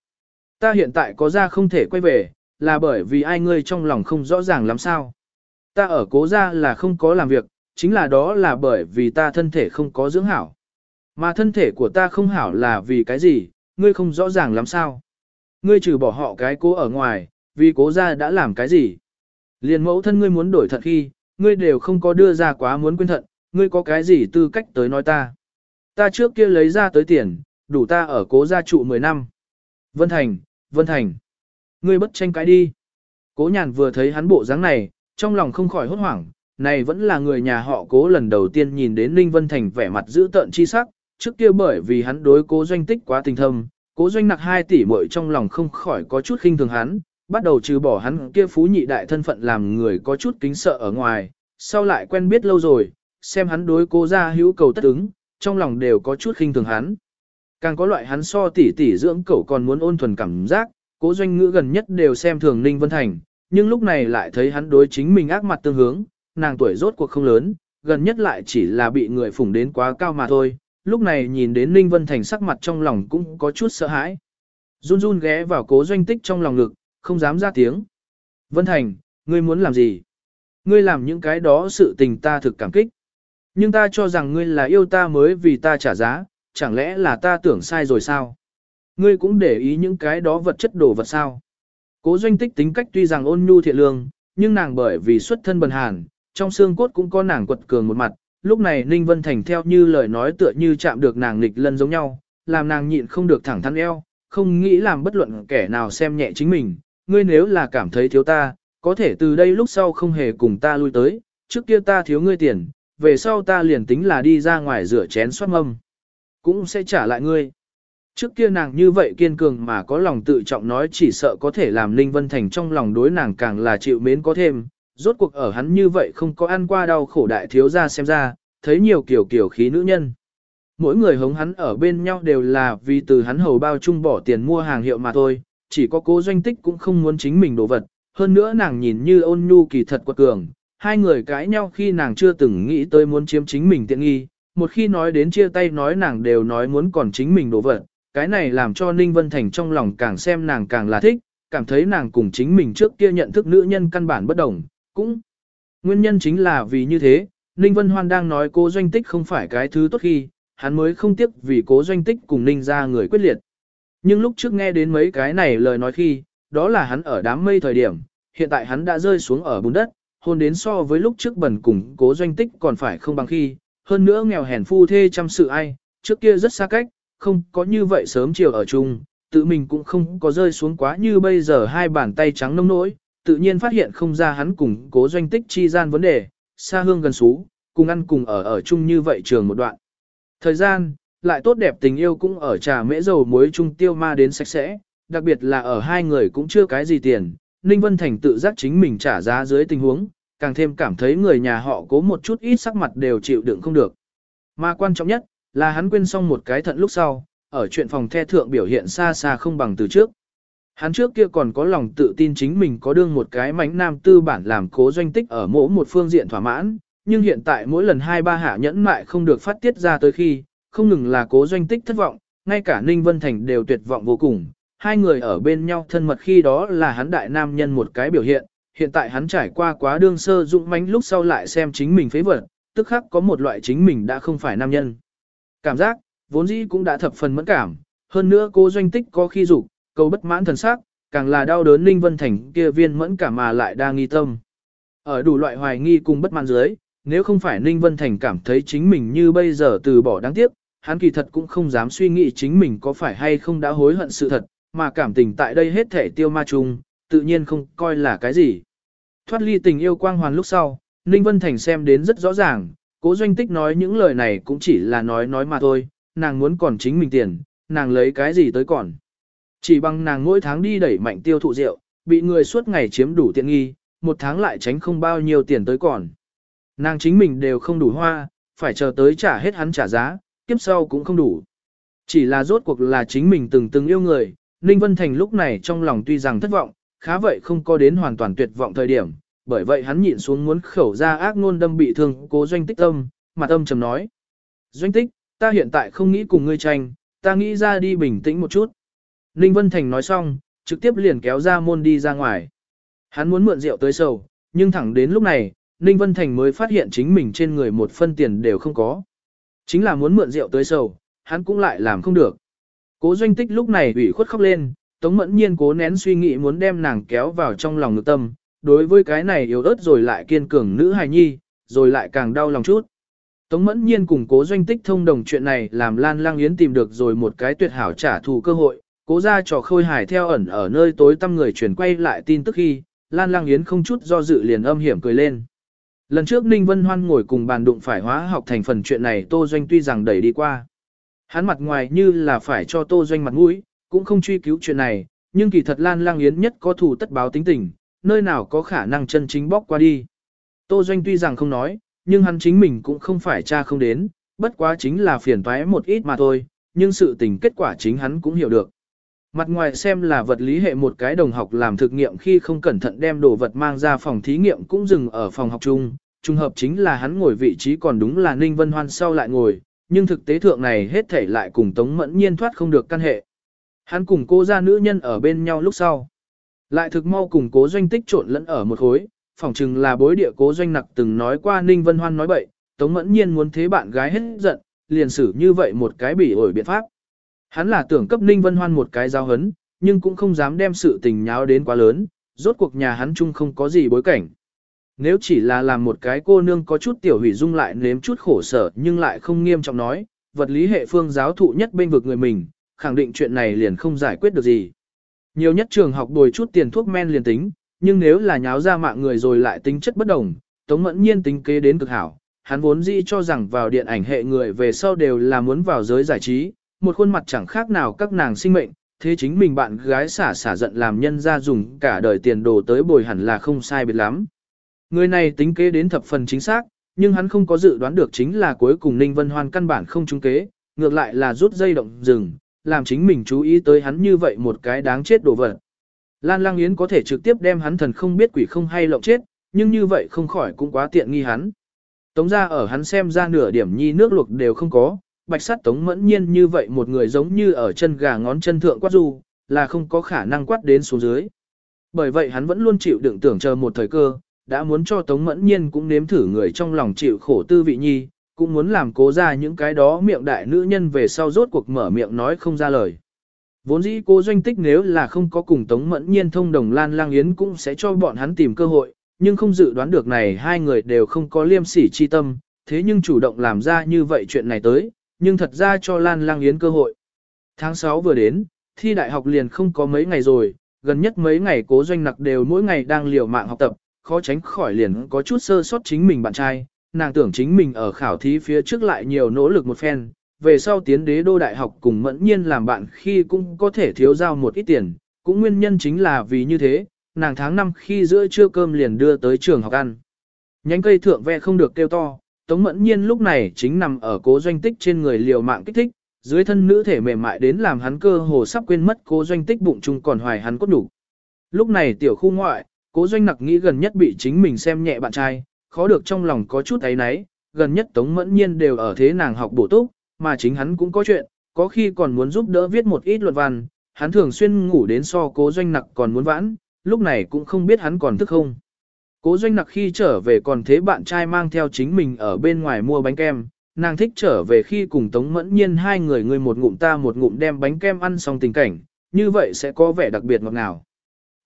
Ta hiện tại có ra không thể quay về, là bởi vì ai ngươi trong lòng không rõ ràng lắm sao. Ta ở cố ra là không có làm việc, chính là đó là bởi vì ta thân thể không có dưỡng hảo. Mà thân thể của ta không hảo là vì cái gì, ngươi không rõ ràng lắm sao. Ngươi trừ bỏ họ cái cố ở ngoài, vì cố ra đã làm cái gì. Liền mẫu thân ngươi muốn đổi thận khi, ngươi đều không có đưa ra quá muốn quên thận, ngươi có cái gì tư cách tới nói ta. Ta trước kia lấy ra tới tiền, đủ ta ở cố gia trụ 10 năm. Vân Thành, Vân Thành. Ngươi bất tranh cãi đi. Cố nhàn vừa thấy hắn bộ dáng này, trong lòng không khỏi hốt hoảng, này vẫn là người nhà họ cố lần đầu tiên nhìn đến Ninh Vân Thành vẻ mặt dữ tợn chi sắc, trước kia bởi vì hắn đối cố doanh tích quá tình thâm, cố doanh nặc 2 tỷ muội trong lòng không khỏi có chút khinh thường hắn, bắt đầu trừ bỏ hắn kia phú nhị đại thân phận làm người có chút kính sợ ở ngoài, sau lại quen biết lâu rồi, xem hắn đối cố gia hữu cầu tất ứng, trong lòng đều có chút khinh thường hắn. Càng có loại hắn so tỷ tỷ dưỡng cậu còn muốn ôn thuần cảm giác, cố doanh ngữ gần nhất đều xem thường Ninh Vân Thành, nhưng lúc này lại thấy hắn đối chính mình ác mặt tương hướng, nàng tuổi rốt cuộc không lớn, gần nhất lại chỉ là bị người phủng đến quá cao mà thôi, lúc này nhìn đến Ninh Vân Thành sắc mặt trong lòng cũng có chút sợ hãi. Run run ghé vào cố doanh tích trong lòng ngực, không dám ra tiếng. Vân Thành, ngươi muốn làm gì? Ngươi làm những cái đó sự tình ta thực cảm kích. Nhưng ta cho rằng ngươi là yêu ta mới vì ta trả giá, chẳng lẽ là ta tưởng sai rồi sao? Ngươi cũng để ý những cái đó vật chất đồ vật sao? Cố doanh tích tính cách tuy rằng ôn nhu thiện lương, nhưng nàng bởi vì xuất thân bần hàn, trong xương cốt cũng có nàng quật cường một mặt. Lúc này Ninh Vân Thành theo như lời nói tựa như chạm được nàng nghịch lân giống nhau, làm nàng nhịn không được thẳng thắn eo, không nghĩ làm bất luận kẻ nào xem nhẹ chính mình. Ngươi nếu là cảm thấy thiếu ta, có thể từ đây lúc sau không hề cùng ta lui tới, trước kia ta thiếu ngươi tiền, về sau ta liền tính là đi ra ngoài rửa chén xoát mâm. Cũng sẽ trả lại ngươi. Trước kia nàng như vậy kiên cường mà có lòng tự trọng nói chỉ sợ có thể làm Ninh Vân Thành trong lòng đối nàng càng là chịu mến có thêm, rốt cuộc ở hắn như vậy không có ăn qua đau khổ đại thiếu ra xem ra, thấy nhiều kiểu kiểu khí nữ nhân. Mỗi người hống hắn ở bên nhau đều là vì từ hắn hầu bao chung bỏ tiền mua hàng hiệu mà thôi, chỉ có cố doanh tích cũng không muốn chính mình đồ vật, hơn nữa nàng nhìn như ôn nhu kỳ thật quật cường, hai người cãi nhau khi nàng chưa từng nghĩ tới muốn chiếm chính mình tiện nghi, một khi nói đến chia tay nói nàng đều nói muốn còn chính mình đổ vật, cái này làm cho Ninh Vân Thành trong lòng càng xem nàng càng là thích, cảm thấy nàng cùng chính mình trước kia nhận thức nữ nhân căn bản bất đồng, cũng nguyên nhân chính là vì như thế, Ninh Vân Hoan đang nói cô doanh tích không phải cái thứ tốt khi, hắn mới không tiếc vì cố doanh tích cùng Ninh ra người quyết liệt. Nhưng lúc trước nghe đến mấy cái này lời nói khi, đó là hắn ở đám mây thời điểm, hiện tại hắn đã rơi xuống ở bùn đất, hôn đến so với lúc trước bẩn cùng cố doanh tích còn phải không bằng khi, hơn nữa nghèo hèn phu thê chăm sự ai, trước kia rất xa cách, không có như vậy sớm chiều ở chung, tự mình cũng không có rơi xuống quá như bây giờ hai bàn tay trắng nông nỗi, tự nhiên phát hiện không ra hắn cùng cố doanh tích chi gian vấn đề, xa hương gần xú, cùng ăn cùng ở ở chung như vậy trường một đoạn. Thời gian, lại tốt đẹp tình yêu cũng ở trà mễ dầu muối chung tiêu ma đến sạch sẽ, đặc biệt là ở hai người cũng chưa cái gì tiền, Ninh Vân Thành tự giác chính mình trả giá dưới tình huống, càng thêm cảm thấy người nhà họ cố một chút ít sắc mặt đều chịu đựng không được. Mà quan trọng nhất, là hắn quên xong một cái thận lúc sau, ở chuyện phòng the thượng biểu hiện xa xa không bằng từ trước. Hắn trước kia còn có lòng tự tin chính mình có đương một cái mánh nam tư bản làm cố doanh tích ở mỗi một phương diện thỏa mãn, nhưng hiện tại mỗi lần hai ba hạ nhẫn mại không được phát tiết ra tới khi, không ngừng là cố doanh tích thất vọng, ngay cả Ninh Vân Thành đều tuyệt vọng vô cùng. Hai người ở bên nhau thân mật khi đó là hắn đại nam nhân một cái biểu hiện, hiện tại hắn trải qua quá đương sơ dụng mãnh lúc sau lại xem chính mình phế vật, tức khắc có một loại chính mình đã không phải nam nhân. Cảm giác, vốn dĩ cũng đã thập phần mẫn cảm, hơn nữa cô doanh tích có khi dục câu bất mãn thần sắc, càng là đau đớn Ninh Vân Thành kia viên mẫn cảm mà lại đa nghi tâm. Ở đủ loại hoài nghi cùng bất mãn dưới, nếu không phải Ninh Vân Thành cảm thấy chính mình như bây giờ từ bỏ đáng tiếc, hắn kỳ thật cũng không dám suy nghĩ chính mình có phải hay không đã hối hận sự thật, mà cảm tình tại đây hết thể tiêu ma chung, tự nhiên không coi là cái gì. Thoát ly tình yêu quang hoàn lúc sau, Ninh Vân Thành xem đến rất rõ ràng, cố doanh tích nói những lời này cũng chỉ là nói nói mà thôi, nàng muốn còn chính mình tiền, nàng lấy cái gì tới còn. Chỉ bằng nàng mỗi tháng đi đẩy mạnh tiêu thụ rượu, bị người suốt ngày chiếm đủ tiện nghi, một tháng lại tránh không bao nhiêu tiền tới còn. Nàng chính mình đều không đủ hoa, phải chờ tới trả hết hắn trả giá, kiếp sau cũng không đủ. Chỉ là rốt cuộc là chính mình từng từng yêu người, Ninh Vân Thành lúc này trong lòng tuy rằng thất vọng, khá vậy không có đến hoàn toàn tuyệt vọng thời điểm, bởi vậy hắn nhịn xuống muốn khẩu ra ác ngôn đâm bị thương cố doanh tích tâm, mặt âm trầm nói. Doanh tích, ta hiện tại không nghĩ cùng ngươi tranh, ta nghĩ ra đi bình tĩnh một chút. Ninh Vân Thành nói xong, trực tiếp liền kéo ra môn đi ra ngoài. Hắn muốn mượn rượu tới sầu, nhưng thẳng đến lúc này, Ninh Vân Thành mới phát hiện chính mình trên người một phân tiền đều không có. Chính là muốn mượn rượu tới sầu, hắn cũng lại làm không được. Cố doanh tích lúc này ủy khuất khóc lên, Tống Mẫn Nhiên cố nén suy nghĩ muốn đem nàng kéo vào trong lòng ngực tâm, đối với cái này yếu ớt rồi lại kiên cường nữ hài nhi, rồi lại càng đau lòng chút. Tống Mẫn Nhiên cùng cố doanh tích thông đồng chuyện này làm Lan Lang Yến tìm được rồi một cái tuyệt hảo trả thù cơ hội, cố ra trò khôi hài theo ẩn ở nơi tối tăm người chuyển quay lại tin tức khi, Lan Lang Yến không chút do dự liền âm hiểm cười lên. Lần trước Ninh Vân Hoan ngồi cùng bàn đụng phải hóa học thành phần chuyện này Tô Doanh tuy rằng đẩy đi qua. Hắn mặt ngoài như là phải cho Tô Doanh mặt mũi, cũng không truy cứu chuyện này, nhưng kỳ thật Lan Lang Yến nhất có thù tất báo tính tình, nơi nào có khả năng chân chính bóc qua đi. Tô Doanh tuy rằng không nói, nhưng hắn chính mình cũng không phải cha không đến, bất quá chính là phiền toái một ít mà thôi, nhưng sự tình kết quả chính hắn cũng hiểu được. Mặt ngoài xem là vật lý hệ một cái đồng học làm thực nghiệm khi không cẩn thận đem đồ vật mang ra phòng thí nghiệm cũng dừng ở phòng học chung, trùng hợp chính là hắn ngồi vị trí còn đúng là Ninh Vân Hoan sau lại ngồi, nhưng thực tế thượng này hết thể lại cùng Tống Mẫn Nhiên thoát không được căn hệ. Hắn cùng cô gia nữ nhân ở bên nhau lúc sau. Lại thực mau cùng cố doanh tích trộn lẫn ở một khối, phỏng chừng là bối địa cố doanh nặc từng nói qua Ninh Vân Hoan nói bậy, Tống Mẫn Nhiên muốn thế bạn gái hết giận, liền xử như vậy một cái bị ổi biện pháp. Hắn là tưởng cấp Ninh Vân Hoan một cái giao hấn, nhưng cũng không dám đem sự tình nháo đến quá lớn, rốt cuộc nhà hắn chung không có gì bối cảnh. Nếu chỉ là làm một cái cô nương có chút tiểu hủy dung lại nếm chút khổ sở nhưng lại không nghiêm trọng nói, vật lý hệ phương giáo thụ nhất bên vực người mình, khẳng định chuyện này liền không giải quyết được gì. Nhiều nhất trường học đổi chút tiền thuốc men liền tính, nhưng nếu là nháo ra mạng người rồi lại tính chất bất đồng, Tống Mẫn Nhiên tính kế đến cực hảo. Hắn vốn dĩ cho rằng vào điện ảnh hệ người về sau đều là muốn vào giới giải trí, một khuôn mặt chẳng khác nào các nàng sinh mệnh, thế chính mình bạn gái xả xả giận làm nhân ra dùng cả đời tiền đồ tới bồi hẳn là không sai biệt lắm. Người này tính kế đến thập phần chính xác, nhưng hắn không có dự đoán được chính là cuối cùng Ninh Vân Hoan căn bản không trúng kế, ngược lại là rút dây động rừng, làm chính mình chú ý tới hắn như vậy một cái đáng chết đồ vật. Lan Lang Yến có thể trực tiếp đem hắn thần không biết quỷ không hay lộng chết, nhưng như vậy không khỏi cũng quá tiện nghi hắn. Tống ra ở hắn xem ra nửa điểm nhi nước luộc đều không có, bạch sắt tống mẫn nhiên như vậy một người giống như ở chân gà ngón chân thượng quát du, là không có khả năng quát đến xuống dưới. Bởi vậy hắn vẫn luôn chịu đựng tưởng chờ một thời cơ, đã muốn cho tống mẫn nhiên cũng nếm thử người trong lòng chịu khổ tư vị nhi, cũng muốn làm cố ra những cái đó miệng đại nữ nhân về sau rốt cuộc mở miệng nói không ra lời. Vốn dĩ cô doanh tích nếu là không có cùng Tống Mẫn Nhiên thông đồng Lan Lang Yến cũng sẽ cho bọn hắn tìm cơ hội, nhưng không dự đoán được này hai người đều không có liêm sỉ chi tâm, thế nhưng chủ động làm ra như vậy chuyện này tới, nhưng thật ra cho Lan Lang Yến cơ hội. Tháng 6 vừa đến, thi đại học liền không có mấy ngày rồi, gần nhất mấy ngày cố doanh nặc đều mỗi ngày đang liều mạng học tập, khó tránh khỏi liền có chút sơ sót chính mình bạn trai, nàng tưởng chính mình ở khảo thí phía trước lại nhiều nỗ lực một phen, về sau tiến đế đô đại học cùng mẫn nhiên làm bạn khi cũng có thể thiếu giao một ít tiền, cũng nguyên nhân chính là vì như thế, nàng tháng năm khi giữa trưa cơm liền đưa tới trường học ăn. Nhánh cây thượng ve không được kêu to, Tống Mẫn Nhiên lúc này chính nằm ở cố doanh tích trên người liều mạng kích thích, dưới thân nữ thể mềm mại đến làm hắn cơ hồ sắp quên mất cố doanh tích bụng chung còn hoài hắn cốt đủ. Lúc này tiểu khu ngoại, cố doanh nặc nghĩ gần nhất bị chính mình xem nhẹ bạn trai, khó được trong lòng có chút ấy náy, gần nhất Tống Mẫn Nhiên đều ở thế nàng học bổ túc, mà chính hắn cũng có chuyện, có khi còn muốn giúp đỡ viết một ít luận văn, hắn thường xuyên ngủ đến so cố doanh nặc còn muốn vãn, lúc này cũng không biết hắn còn thức không. Cố doanh nặc khi trở về còn thế bạn trai mang theo chính mình ở bên ngoài mua bánh kem, nàng thích trở về khi cùng Tống Mẫn Nhiên hai người người một ngụm ta một ngụm đem bánh kem ăn xong tình cảnh, như vậy sẽ có vẻ đặc biệt ngọt ngào.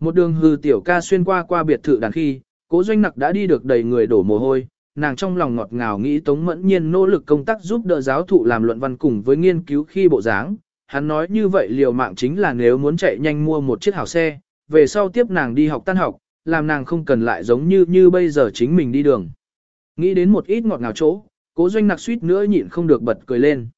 Một đường hư tiểu ca xuyên qua qua biệt thự đàn khi, cố doanh nặc đã đi được đầy người đổ mồ hôi, nàng trong lòng ngọt ngào nghĩ Tống Mẫn Nhiên nỗ lực công tác giúp đỡ giáo thụ làm luận văn cùng với nghiên cứu khi bộ dáng. Hắn nói như vậy liều mạng chính là nếu muốn chạy nhanh mua một chiếc hảo xe, về sau tiếp nàng đi học tan học, làm nàng không cần lại giống như như bây giờ chính mình đi đường. Nghĩ đến một ít ngọt ngào chỗ, cố doanh nặc suýt nữa nhịn không được bật cười lên.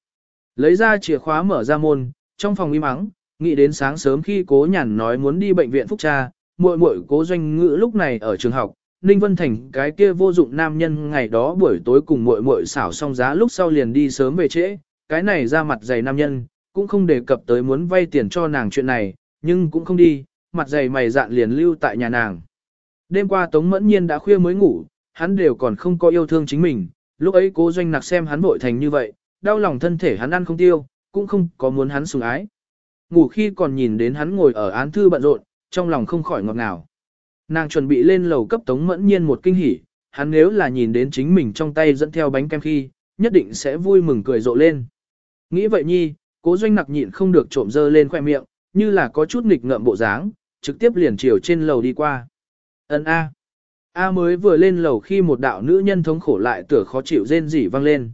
Lấy ra chìa khóa mở ra môn, trong phòng im ắng, nghĩ đến sáng sớm khi cố nhàn nói muốn đi bệnh viện phúc tra, muội muội cố doanh ngữ lúc này ở trường học, Ninh Vân Thành cái kia vô dụng nam nhân ngày đó buổi tối cùng muội muội xảo xong giá lúc sau liền đi sớm về trễ, cái này ra mặt dày nam nhân, cũng không đề cập tới muốn vay tiền cho nàng chuyện này, nhưng cũng không đi, mặt dày mày dạn liền lưu tại nhà nàng. Đêm qua Tống Mẫn Nhiên đã khuya mới ngủ, hắn đều còn không có yêu thương chính mình, lúc ấy cố doanh nặc xem hắn vội thành như vậy, đau lòng thân thể hắn ăn không tiêu, cũng không có muốn hắn sủng ái. Ngủ khi còn nhìn đến hắn ngồi ở án thư bận rộn, trong lòng không khỏi ngọt ngào. Nàng chuẩn bị lên lầu cấp Tống Mẫn Nhiên một kinh hỉ, hắn nếu là nhìn đến chính mình trong tay dẫn theo bánh kem khi, nhất định sẽ vui mừng cười rộ lên. Nghĩ vậy nhi, cố doanh nặc nhịn không được trộm dơ lên khoe miệng, như là có chút nghịch ngợm bộ dáng, trực tiếp liền chiều trên lầu đi qua. Ấn A. A mới vừa lên lầu khi một đạo nữ nhân thống khổ lại tựa khó chịu rên rỉ vang lên.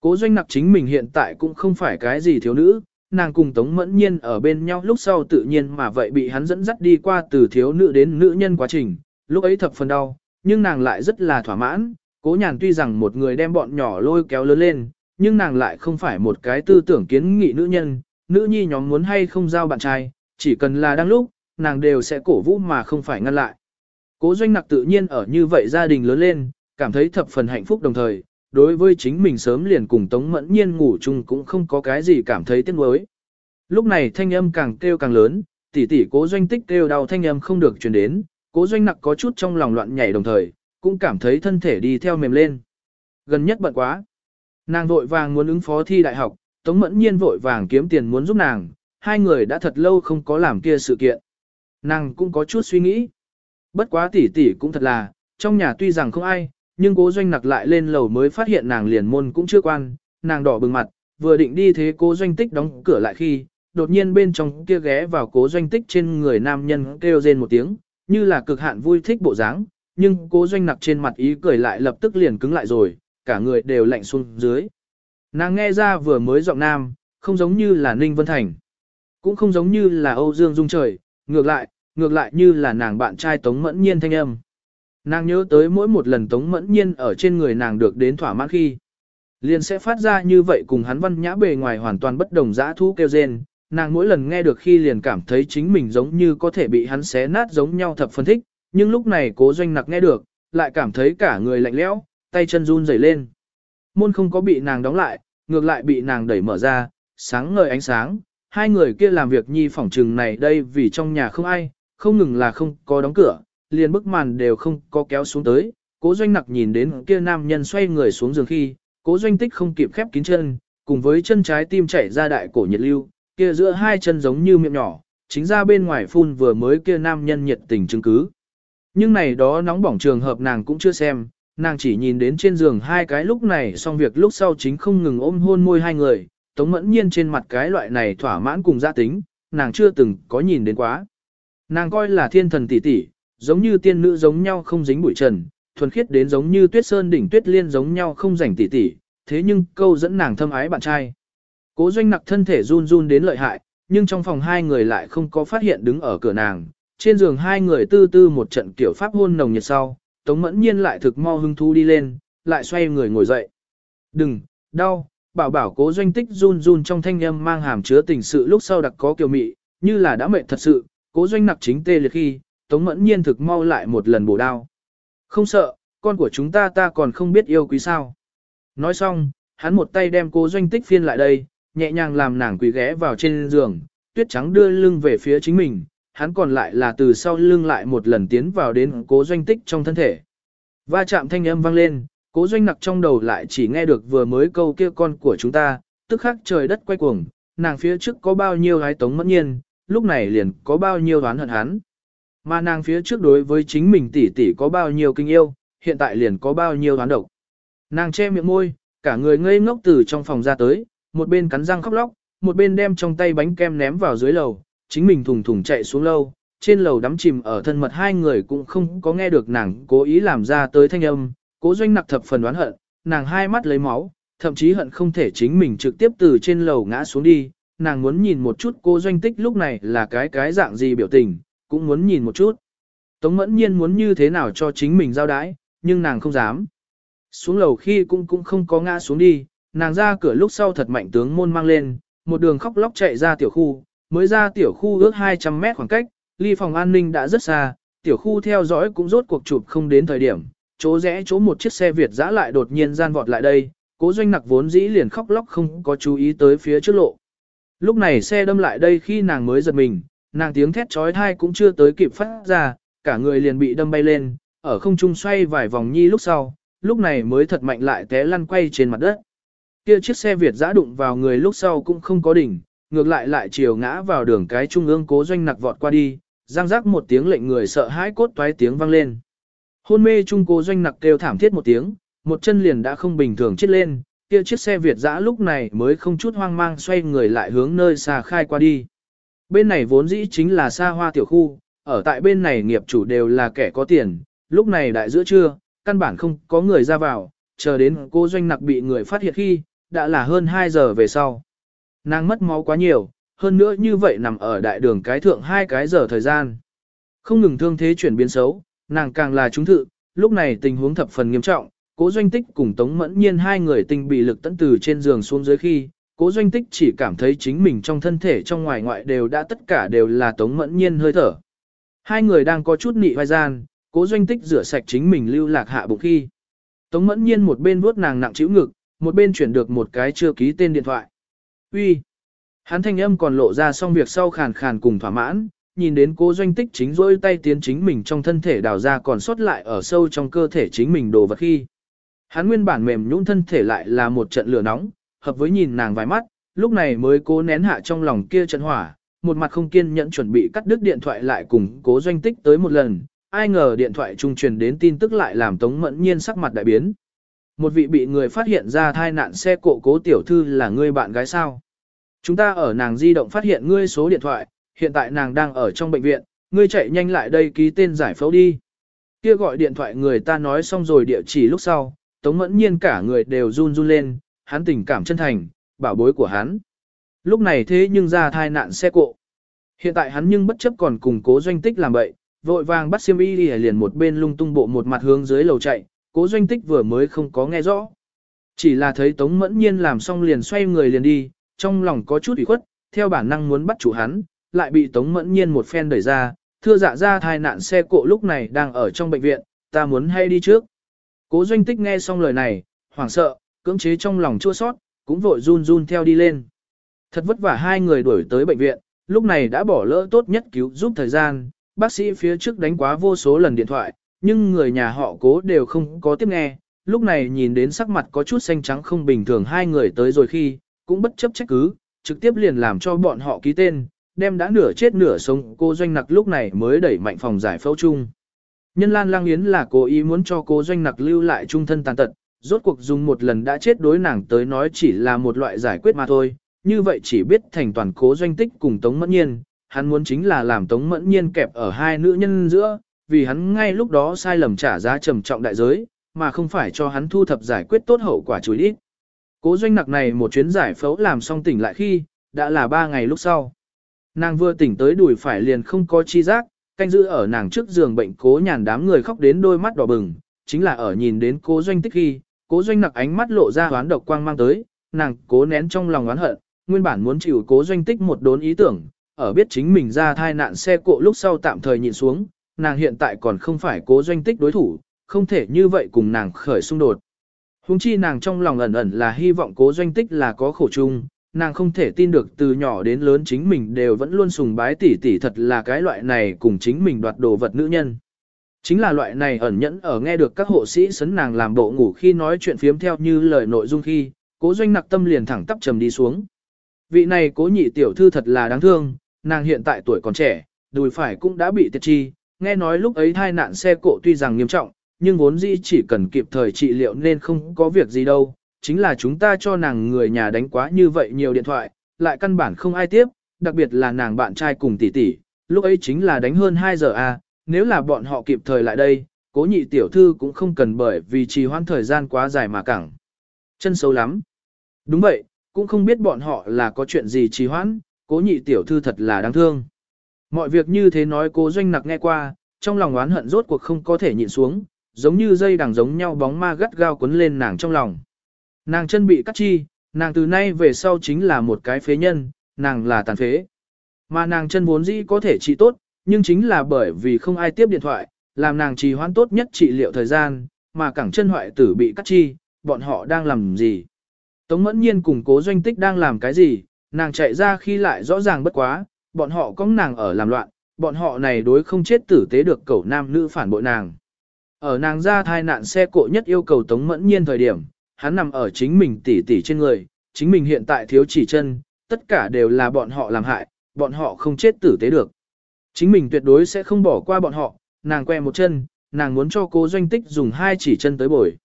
Cố doanh nặc chính mình hiện tại cũng không phải cái gì thiếu nữ, nàng cùng Tống Mẫn Nhiên ở bên nhau lúc sau tự nhiên mà vậy bị hắn dẫn dắt đi qua từ thiếu nữ đến nữ nhân quá trình, lúc ấy thập phần đau, nhưng nàng lại rất là thỏa mãn, cố nhàn tuy rằng một người đem bọn nhỏ lôi kéo lớn lên, nhưng nàng lại không phải một cái tư tưởng kiến nghị nữ nhân, nữ nhi nhóm muốn hay không giao bạn trai, chỉ cần là đang lúc, nàng đều sẽ cổ vũ mà không phải ngăn lại. Cố doanh nặc tự nhiên ở như vậy gia đình lớn lên, cảm thấy thập phần hạnh phúc đồng thời, đối với chính mình sớm liền cùng Tống Mẫn Nhiên ngủ chung cũng không có cái gì cảm thấy tiếc nuối. Lúc này thanh âm càng kêu càng lớn, tỷ tỷ cố doanh tích kêu đau thanh âm không được truyền đến, cố doanh nặc có chút trong lòng loạn nhảy đồng thời, cũng cảm thấy thân thể đi theo mềm lên. Gần nhất bận quá. Nàng vội vàng muốn ứng phó thi đại học, Tống Mẫn Nhiên vội vàng kiếm tiền muốn giúp nàng, hai người đã thật lâu không có làm kia sự kiện. Nàng cũng có chút suy nghĩ. Bất quá tỷ tỷ cũng thật là, trong nhà tuy rằng không ai, nhưng cố doanh nặc lại lên lầu mới phát hiện nàng liền môn cũng chưa quan, nàng đỏ bừng mặt, vừa định đi thế cố doanh tích đóng cửa lại khi, đột nhiên bên trong kia ghé vào cố doanh tích trên người nam nhân kêu rên một tiếng, như là cực hạn vui thích bộ dáng, nhưng cố doanh nặc trên mặt ý cười lại lập tức liền cứng lại rồi, cả người đều lạnh xuống dưới. Nàng nghe ra vừa mới giọng nam, không giống như là Ninh Vân Thành, cũng không giống như là Âu Dương Dung Trời, ngược lại, ngược lại như là nàng bạn trai Tống Mẫn Nhiên thanh âm. Nàng nhớ tới mỗi một lần Tống Mẫn Nhiên ở trên người nàng được đến thỏa mãn khi. Liền sẽ phát ra như vậy cùng hắn văn nhã bề ngoài hoàn toàn bất đồng dã thú kêu rên, nàng mỗi lần nghe được khi liền cảm thấy chính mình giống như có thể bị hắn xé nát giống nhau thập phân thích, nhưng lúc này cố doanh nặc nghe được, lại cảm thấy cả người lạnh lẽo, tay chân run rẩy lên. Môn không có bị nàng đóng lại, ngược lại bị nàng đẩy mở ra, sáng ngời ánh sáng, hai người kia làm việc nhi phỏng trừng này đây vì trong nhà không ai, không ngừng là không có đóng cửa, liền bức màn đều không có kéo xuống tới, cố doanh nặc nhìn đến kia nam nhân xoay người xuống giường khi, cố doanh tích không kịp khép kín chân, cùng với chân trái tim chảy ra đại cổ nhiệt lưu, kia giữa hai chân giống như miệng nhỏ, chính ra bên ngoài phun vừa mới kia nam nhân nhiệt tình chứng cứ. Nhưng này đó nóng bỏng trường hợp nàng cũng chưa xem, nàng chỉ nhìn đến trên giường hai cái lúc này xong việc lúc sau chính không ngừng ôm hôn môi hai người, tống mẫn nhiên trên mặt cái loại này thỏa mãn cùng gia tính, nàng chưa từng có nhìn đến quá. Nàng coi là thiên thần tỷ tỷ, giống như tiên nữ giống nhau không dính bụi trần, thuần khiết đến giống như tuyết sơn đỉnh tuyết liên giống nhau không rảnh tỉ tỉ. thế nhưng câu dẫn nàng thâm ái bạn trai. Cố doanh nặc thân thể run run đến lợi hại, nhưng trong phòng hai người lại không có phát hiện đứng ở cửa nàng. Trên giường hai người tư tư một trận kiểu pháp hôn nồng nhiệt sau, Tống Mẫn Nhiên lại thực mo hưng thu đi lên, lại xoay người ngồi dậy. Đừng, đau, bảo bảo cố doanh tích run run trong thanh âm mang hàm chứa tình sự lúc sau đặc có kiều mị, như là đã mệt thật sự, cố doanh nặc chính tê liệt khi, Tống Mẫn Nhiên thực mau lại một lần bổ đao. Không sợ, con của chúng ta ta còn không biết yêu quý sao. Nói xong, hắn một tay đem cố doanh tích phiên lại đây, nhẹ nhàng làm nàng quỳ ghé vào trên giường, tuyết trắng đưa lưng về phía chính mình, hắn còn lại là từ sau lưng lại một lần tiến vào đến cố doanh tích trong thân thể. Va chạm thanh âm vang lên, cố doanh nặc trong đầu lại chỉ nghe được vừa mới câu kia con của chúng ta, tức khắc trời đất quay cuồng, nàng phía trước có bao nhiêu gái tống mẫn nhiên, lúc này liền có bao nhiêu đoán hận hắn. Mà nàng phía trước đối với chính mình tỷ tỷ có bao nhiêu kinh yêu, hiện tại liền có bao nhiêu đoán độc. Nàng che miệng môi, cả người ngây ngốc từ trong phòng ra tới, một bên cắn răng khóc lóc, một bên đem trong tay bánh kem ném vào dưới lầu, chính mình thùng thùng chạy xuống lâu, trên lầu đắm chìm ở thân mật hai người cũng không có nghe được nàng cố ý làm ra tới thanh âm, cố doanh nặc thập phần đoán hận, nàng hai mắt lấy máu, thậm chí hận không thể chính mình trực tiếp từ trên lầu ngã xuống đi, nàng muốn nhìn một chút cô doanh tích lúc này là cái cái dạng gì biểu tình, cũng muốn nhìn một chút. Tống mẫn nhiên muốn như thế nào cho chính mình giao đái, nhưng nàng không dám. Xuống lầu khi cũng cũng không có ngã xuống đi, nàng ra cửa lúc sau thật mạnh tướng môn mang lên, một đường khóc lóc chạy ra tiểu khu, mới ra tiểu khu ước 200 mét khoảng cách, ly phòng an ninh đã rất xa, tiểu khu theo dõi cũng rốt cuộc chụp không đến thời điểm, chỗ rẽ chỗ một chiếc xe Việt dã lại đột nhiên gian vọt lại đây, cố doanh nặc vốn dĩ liền khóc lóc không có chú ý tới phía trước lộ. Lúc này xe đâm lại đây khi nàng mới giật mình, nàng tiếng thét trói thai cũng chưa tới kịp phát ra, cả người liền bị đâm bay lên, ở không trung xoay vài vòng nhi lúc sau, lúc này mới thật mạnh lại té lăn quay trên mặt đất. Kia chiếc xe Việt giã đụng vào người lúc sau cũng không có đỉnh, ngược lại lại chiều ngã vào đường cái trung ương cố doanh nặc vọt qua đi, giang giác một tiếng lệnh người sợ hãi cốt toái tiếng vang lên. Hôn mê trung cố doanh nặc kêu thảm thiết một tiếng, một chân liền đã không bình thường chết lên, kia chiếc xe Việt giã lúc này mới không chút hoang mang xoay người lại hướng nơi xa khai qua đi. Bên này vốn dĩ chính là xa hoa tiểu khu, ở tại bên này nghiệp chủ đều là kẻ có tiền, lúc này đại giữa trưa, căn bản không có người ra vào, chờ đến cô doanh nặc bị người phát hiện khi, đã là hơn 2 giờ về sau. Nàng mất máu quá nhiều, hơn nữa như vậy nằm ở đại đường cái thượng hai cái giờ thời gian. Không ngừng thương thế chuyển biến xấu, nàng càng là trúng thự, lúc này tình huống thập phần nghiêm trọng, cố doanh tích cùng tống mẫn nhiên hai người tình bị lực tận từ trên giường xuống dưới khi, cố doanh tích chỉ cảm thấy chính mình trong thân thể trong ngoài ngoại đều đã tất cả đều là tống mẫn nhiên hơi thở. Hai người đang có chút nị vai gian, cố doanh tích rửa sạch chính mình lưu lạc hạ bụng khi. Tống mẫn nhiên một bên vuốt nàng nặng chịu ngực, một bên chuyển được một cái chưa ký tên điện thoại. Uy, Hắn thanh âm còn lộ ra xong việc sau khàn khàn cùng thỏa mãn, nhìn đến cố doanh tích chính rỗi tay tiến chính mình trong thân thể đào ra còn sót lại ở sâu trong cơ thể chính mình đồ vật khi. Hắn nguyên bản mềm nhũn thân thể lại là một trận lửa nóng, hợp với nhìn nàng vài mắt, lúc này mới cố nén hạ trong lòng kia trận hỏa, một mặt không kiên nhẫn chuẩn bị cắt đứt điện thoại lại cùng cố doanh tích tới một lần, ai ngờ điện thoại trung truyền đến tin tức lại làm Tống Mẫn Nhiên sắc mặt đại biến. Một vị bị người phát hiện ra thai nạn xe cộ cố tiểu thư là ngươi bạn gái sao. Chúng ta ở nàng di động phát hiện ngươi số điện thoại, hiện tại nàng đang ở trong bệnh viện, ngươi chạy nhanh lại đây ký tên giải phẫu đi. Kia gọi điện thoại người ta nói xong rồi địa chỉ lúc sau, Tống Mẫn Nhiên cả người đều run run lên, hắn tình cảm chân thành, bảo bối của hắn. Lúc này thế nhưng ra thai nạn xe cộ. Hiện tại hắn nhưng bất chấp còn cùng cố doanh tích làm bậy, vội vàng bắt xiêm y đi liền một bên lung tung bộ một mặt hướng dưới lầu chạy, cố doanh tích vừa mới không có nghe rõ. Chỉ là thấy Tống Mẫn Nhiên làm xong liền xoay người liền đi, trong lòng có chút ủy khuất, theo bản năng muốn bắt chủ hắn, lại bị Tống Mẫn Nhiên một phen đẩy ra, thưa dạ ra thai nạn xe cộ lúc này đang ở trong bệnh viện, ta muốn hay đi trước. Cố doanh tích nghe xong lời này, hoảng sợ, cưỡng chế trong lòng chua sót, cũng vội run run theo đi lên. Thật vất vả hai người đuổi tới bệnh viện, lúc này đã bỏ lỡ tốt nhất cứu giúp thời gian, bác sĩ phía trước đánh quá vô số lần điện thoại, nhưng người nhà họ cố đều không có tiếp nghe. Lúc này nhìn đến sắc mặt có chút xanh trắng không bình thường hai người tới rồi khi, cũng bất chấp trách cứ, trực tiếp liền làm cho bọn họ ký tên, đem đã nửa chết nửa sống cô doanh nặc lúc này mới đẩy mạnh phòng giải phẫu chung. Nhân Lan Lang Yến là cố ý muốn cho cô doanh nặc lưu lại trung thân tàn tật, rốt cuộc dùng một lần đã chết đối nàng tới nói chỉ là một loại giải quyết mà thôi, như vậy chỉ biết thành toàn cố doanh tích cùng Tống Mẫn Nhiên, hắn muốn chính là làm Tống Mẫn Nhiên kẹp ở hai nữ nhân giữa, vì hắn ngay lúc đó sai lầm trả giá trầm trọng đại giới, mà không phải cho hắn thu thập giải quyết tốt hậu quả chối đi. Cố doanh nặc này một chuyến giải phẫu làm xong tỉnh lại khi, đã là ba ngày lúc sau. Nàng vừa tỉnh tới đùi phải liền không có chi giác, canh giữ ở nàng trước giường bệnh cố nhàn đám người khóc đến đôi mắt đỏ bừng, chính là ở nhìn đến cố doanh tích khi, cố doanh nặc ánh mắt lộ ra hoán độc quang mang tới, nàng cố nén trong lòng oán hận, nguyên bản muốn chịu cố doanh tích một đốn ý tưởng, ở biết chính mình ra thai nạn xe cộ lúc sau tạm thời nhịn xuống, nàng hiện tại còn không phải cố doanh tích đối thủ, không thể như vậy cùng nàng khởi xung đột. Hùng chi nàng trong lòng ẩn ẩn là hy vọng cố doanh tích là có khổ chung, nàng không thể tin được từ nhỏ đến lớn chính mình đều vẫn luôn sùng bái tỷ tỷ thật là cái loại này cùng chính mình đoạt đồ vật nữ nhân. Chính là loại này ẩn nhẫn ở nghe được các hộ sĩ sấn nàng làm bộ ngủ khi nói chuyện phiếm theo như lời nội dung khi, cố doanh nặc tâm liền thẳng tắp trầm đi xuống. Vị này cố nhị tiểu thư thật là đáng thương, nàng hiện tại tuổi còn trẻ, đùi phải cũng đã bị tiệt chi, nghe nói lúc ấy thai nạn xe cộ tuy rằng nghiêm trọng, nhưng vốn dĩ chỉ cần kịp thời trị liệu nên không có việc gì đâu, chính là chúng ta cho nàng người nhà đánh quá như vậy nhiều điện thoại, lại căn bản không ai tiếp, đặc biệt là nàng bạn trai cùng tỷ tỷ, lúc ấy chính là đánh hơn 2 giờ a, à, nếu là bọn họ kịp thời lại đây, cố nhị tiểu thư cũng không cần bởi vì trì hoãn thời gian quá dài mà cẳng. Chân xấu lắm. Đúng vậy, cũng không biết bọn họ là có chuyện gì trì hoãn, cố nhị tiểu thư thật là đáng thương. Mọi việc như thế nói cố doanh nặc nghe qua, trong lòng oán hận rốt cuộc không có thể nhịn xuống, giống như dây đằng giống nhau bóng ma gắt gao cuốn lên nàng trong lòng. Nàng chân bị cắt chi, nàng từ nay về sau chính là một cái phế nhân, nàng là tàn phế. Mà nàng chân vốn dĩ có thể trị tốt, nhưng chính là bởi vì không ai tiếp điện thoại, làm nàng trì hoãn tốt nhất trị liệu thời gian, mà cẳng chân hoại tử bị cắt chi, bọn họ đang làm gì. Tống mẫn nhiên cùng cố doanh tích đang làm cái gì, nàng chạy ra khi lại rõ ràng bất quá, bọn họ có nàng ở làm loạn, bọn họ này đối không chết tử tế được cẩu nam nữ phản bội nàng. Ở nàng ra thai nạn xe cộ nhất yêu cầu Tống Mẫn Nhiên thời điểm, hắn nằm ở chính mình tỉ tỉ trên người, chính mình hiện tại thiếu chỉ chân, tất cả đều là bọn họ làm hại, bọn họ không chết tử tế được. Chính mình tuyệt đối sẽ không bỏ qua bọn họ, nàng que một chân, nàng muốn cho cố doanh tích dùng hai chỉ chân tới bồi.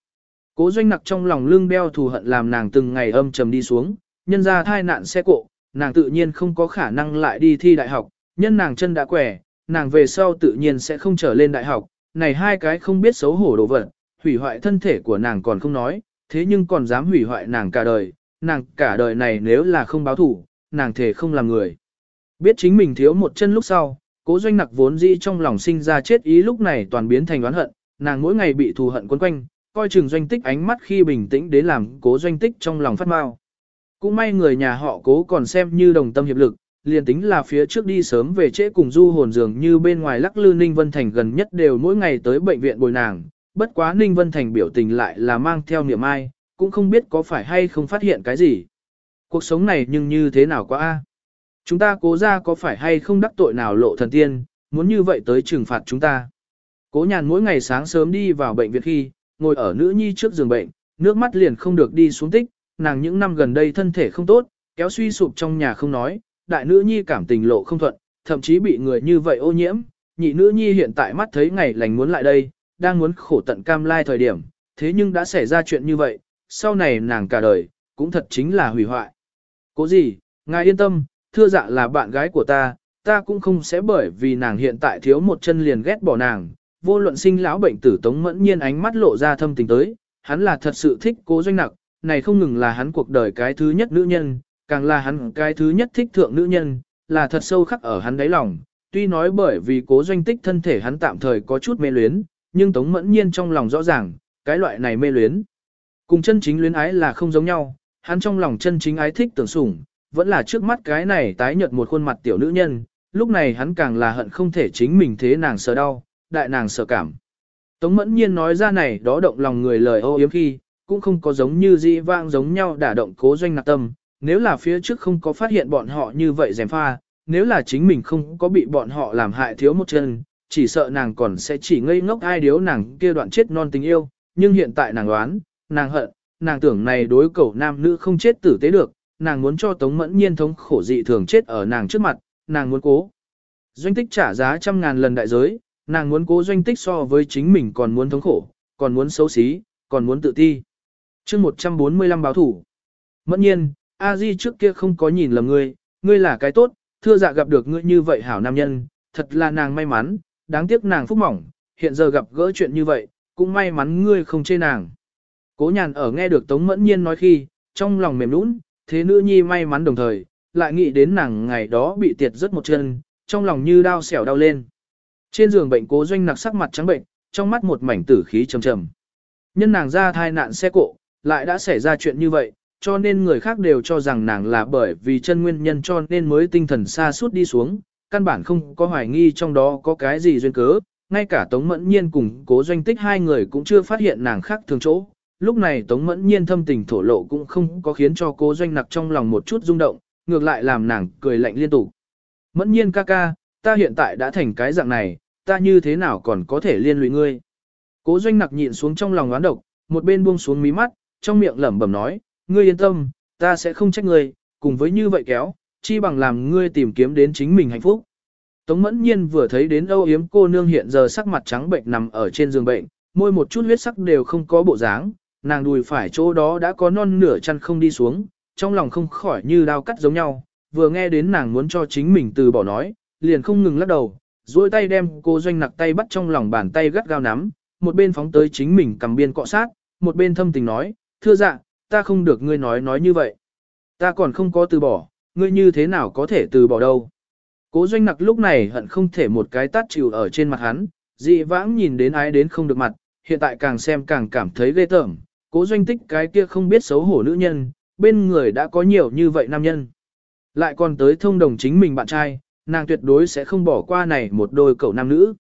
Cố doanh nặc trong lòng lưng đeo thù hận làm nàng từng ngày âm trầm đi xuống, nhân ra thai nạn xe cộ, nàng tự nhiên không có khả năng lại đi thi đại học, nhân nàng chân đã quẻ, nàng về sau tự nhiên sẽ không trở lên đại học, này hai cái không biết xấu hổ đồ vật, hủy hoại thân thể của nàng còn không nói, thế nhưng còn dám hủy hoại nàng cả đời, nàng cả đời này nếu là không báo thủ, nàng thể không làm người. Biết chính mình thiếu một chân lúc sau, cố doanh nặc vốn dĩ trong lòng sinh ra chết ý lúc này toàn biến thành oán hận, nàng mỗi ngày bị thù hận quấn quanh, coi chừng doanh tích ánh mắt khi bình tĩnh đến làm cố doanh tích trong lòng phát mau. Cũng may người nhà họ cố còn xem như đồng tâm hiệp lực, liền tính là phía trước đi sớm về trễ cùng du hồn dường như bên ngoài lắc lư Ninh Vân Thành gần nhất đều mỗi ngày tới bệnh viện bồi nàng, bất quá Ninh Vân Thành biểu tình lại là mang theo niệm ai, cũng không biết có phải hay không phát hiện cái gì. Cuộc sống này nhưng như thế nào quá a? Chúng ta cố ra có phải hay không đắc tội nào lộ thần tiên, muốn như vậy tới trừng phạt chúng ta. Cố nhàn mỗi ngày sáng sớm đi vào bệnh viện khi, ngồi ở nữ nhi trước giường bệnh, nước mắt liền không được đi xuống tích, nàng những năm gần đây thân thể không tốt, kéo suy sụp trong nhà không nói, đại nữ nhi cảm tình lộ không thuận, thậm chí bị người như vậy ô nhiễm, nhị nữ nhi hiện tại mắt thấy ngày lành muốn lại đây, đang muốn khổ tận cam lai thời điểm, thế nhưng đã xảy ra chuyện như vậy, sau này nàng cả đời, cũng thật chính là hủy hoại. Cố gì, ngài yên tâm, thưa dạ là bạn gái của ta, ta cũng không sẽ bởi vì nàng hiện tại thiếu một chân liền ghét bỏ nàng, vô luận sinh lão bệnh tử tống mẫn nhiên ánh mắt lộ ra thâm tình tới, hắn là thật sự thích cố doanh nặc, này không ngừng là hắn cuộc đời cái thứ nhất nữ nhân, càng là hắn cái thứ nhất thích thượng nữ nhân, là thật sâu khắc ở hắn đáy lòng. Tuy nói bởi vì cố doanh tích thân thể hắn tạm thời có chút mê luyến, nhưng Tống Mẫn Nhiên trong lòng rõ ràng, cái loại này mê luyến. Cùng chân chính luyến ái là không giống nhau, hắn trong lòng chân chính ái thích tưởng sủng, vẫn là trước mắt cái này tái nhợt một khuôn mặt tiểu nữ nhân, lúc này hắn càng là hận không thể chính mình thế nàng sợ đau, đại nàng sợ cảm. Tống Mẫn Nhiên nói ra này đó động lòng người lời ô yếm khi, cũng không có giống như di vang giống nhau đả động cố doanh nạc tâm, nếu là phía trước không có phát hiện bọn họ như vậy dèm pha, nếu là chính mình không có bị bọn họ làm hại thiếu một chân, chỉ sợ nàng còn sẽ chỉ ngây ngốc ai điếu nàng kia đoạn chết non tình yêu, nhưng hiện tại nàng đoán, nàng hận, nàng tưởng này đối cầu nam nữ không chết tử tế được, nàng muốn cho Tống Mẫn Nhiên thống khổ dị thường chết ở nàng trước mặt, nàng muốn cố. Doanh tích trả giá trăm ngàn lần đại giới, nàng muốn cố doanh tích so với chính mình còn muốn thống khổ, còn muốn xấu xí, còn muốn tự ti. chương 145 báo thủ. Mẫn nhiên, A Di trước kia không có nhìn lầm ngươi, ngươi là cái tốt, thưa dạ gặp được ngươi như vậy hảo nam nhân, thật là nàng may mắn, đáng tiếc nàng phúc mỏng, hiện giờ gặp gỡ chuyện như vậy, cũng may mắn ngươi không chê nàng. Cố nhàn ở nghe được Tống Mẫn Nhiên nói khi, trong lòng mềm nũng, thế nữ nhi may mắn đồng thời, lại nghĩ đến nàng ngày đó bị tiệt rất một chân, trong lòng như đau xẻo đau lên. Trên giường bệnh cố doanh nặc sắc mặt trắng bệnh, trong mắt một mảnh tử khí trầm trầm. Nhân nàng ra thai nạn xe cộ, lại đã xảy ra chuyện như vậy, cho nên người khác đều cho rằng nàng là bởi vì chân nguyên nhân cho nên mới tinh thần xa suốt đi xuống, căn bản không có hoài nghi trong đó có cái gì duyên cớ, ngay cả Tống Mẫn Nhiên cùng cố doanh tích hai người cũng chưa phát hiện nàng khác thường chỗ. Lúc này Tống Mẫn Nhiên thâm tình thổ lộ cũng không có khiến cho cố doanh nặc trong lòng một chút rung động, ngược lại làm nàng cười lạnh liên tục. Mẫn Nhiên ca ca, ta hiện tại đã thành cái dạng này, ta như thế nào còn có thể liên lụy ngươi. Cố doanh nặc nhịn xuống trong lòng oán độc, một bên buông xuống mí mắt, trong miệng lẩm bẩm nói, ngươi yên tâm, ta sẽ không trách ngươi, cùng với như vậy kéo, chi bằng làm ngươi tìm kiếm đến chính mình hạnh phúc. Tống mẫn nhiên vừa thấy đến âu yếm cô nương hiện giờ sắc mặt trắng bệnh nằm ở trên giường bệnh, môi một chút huyết sắc đều không có bộ dáng, nàng đùi phải chỗ đó đã có non nửa chăn không đi xuống, trong lòng không khỏi như đao cắt giống nhau, vừa nghe đến nàng muốn cho chính mình từ bỏ nói, liền không ngừng lắc đầu, duỗi tay đem cô doanh nặc tay bắt trong lòng bàn tay gắt gao nắm, một bên phóng tới chính mình cầm biên cọ sát, một bên thâm tình nói, thưa dạ, ta không được ngươi nói nói như vậy. Ta còn không có từ bỏ, ngươi như thế nào có thể từ bỏ đâu. Cố doanh nặc lúc này hận không thể một cái tát chịu ở trên mặt hắn, dị vãng nhìn đến ái đến không được mặt, hiện tại càng xem càng cảm thấy ghê tởm. Cố doanh tích cái kia không biết xấu hổ nữ nhân, bên người đã có nhiều như vậy nam nhân. Lại còn tới thông đồng chính mình bạn trai, nàng tuyệt đối sẽ không bỏ qua này một đôi cậu nam nữ.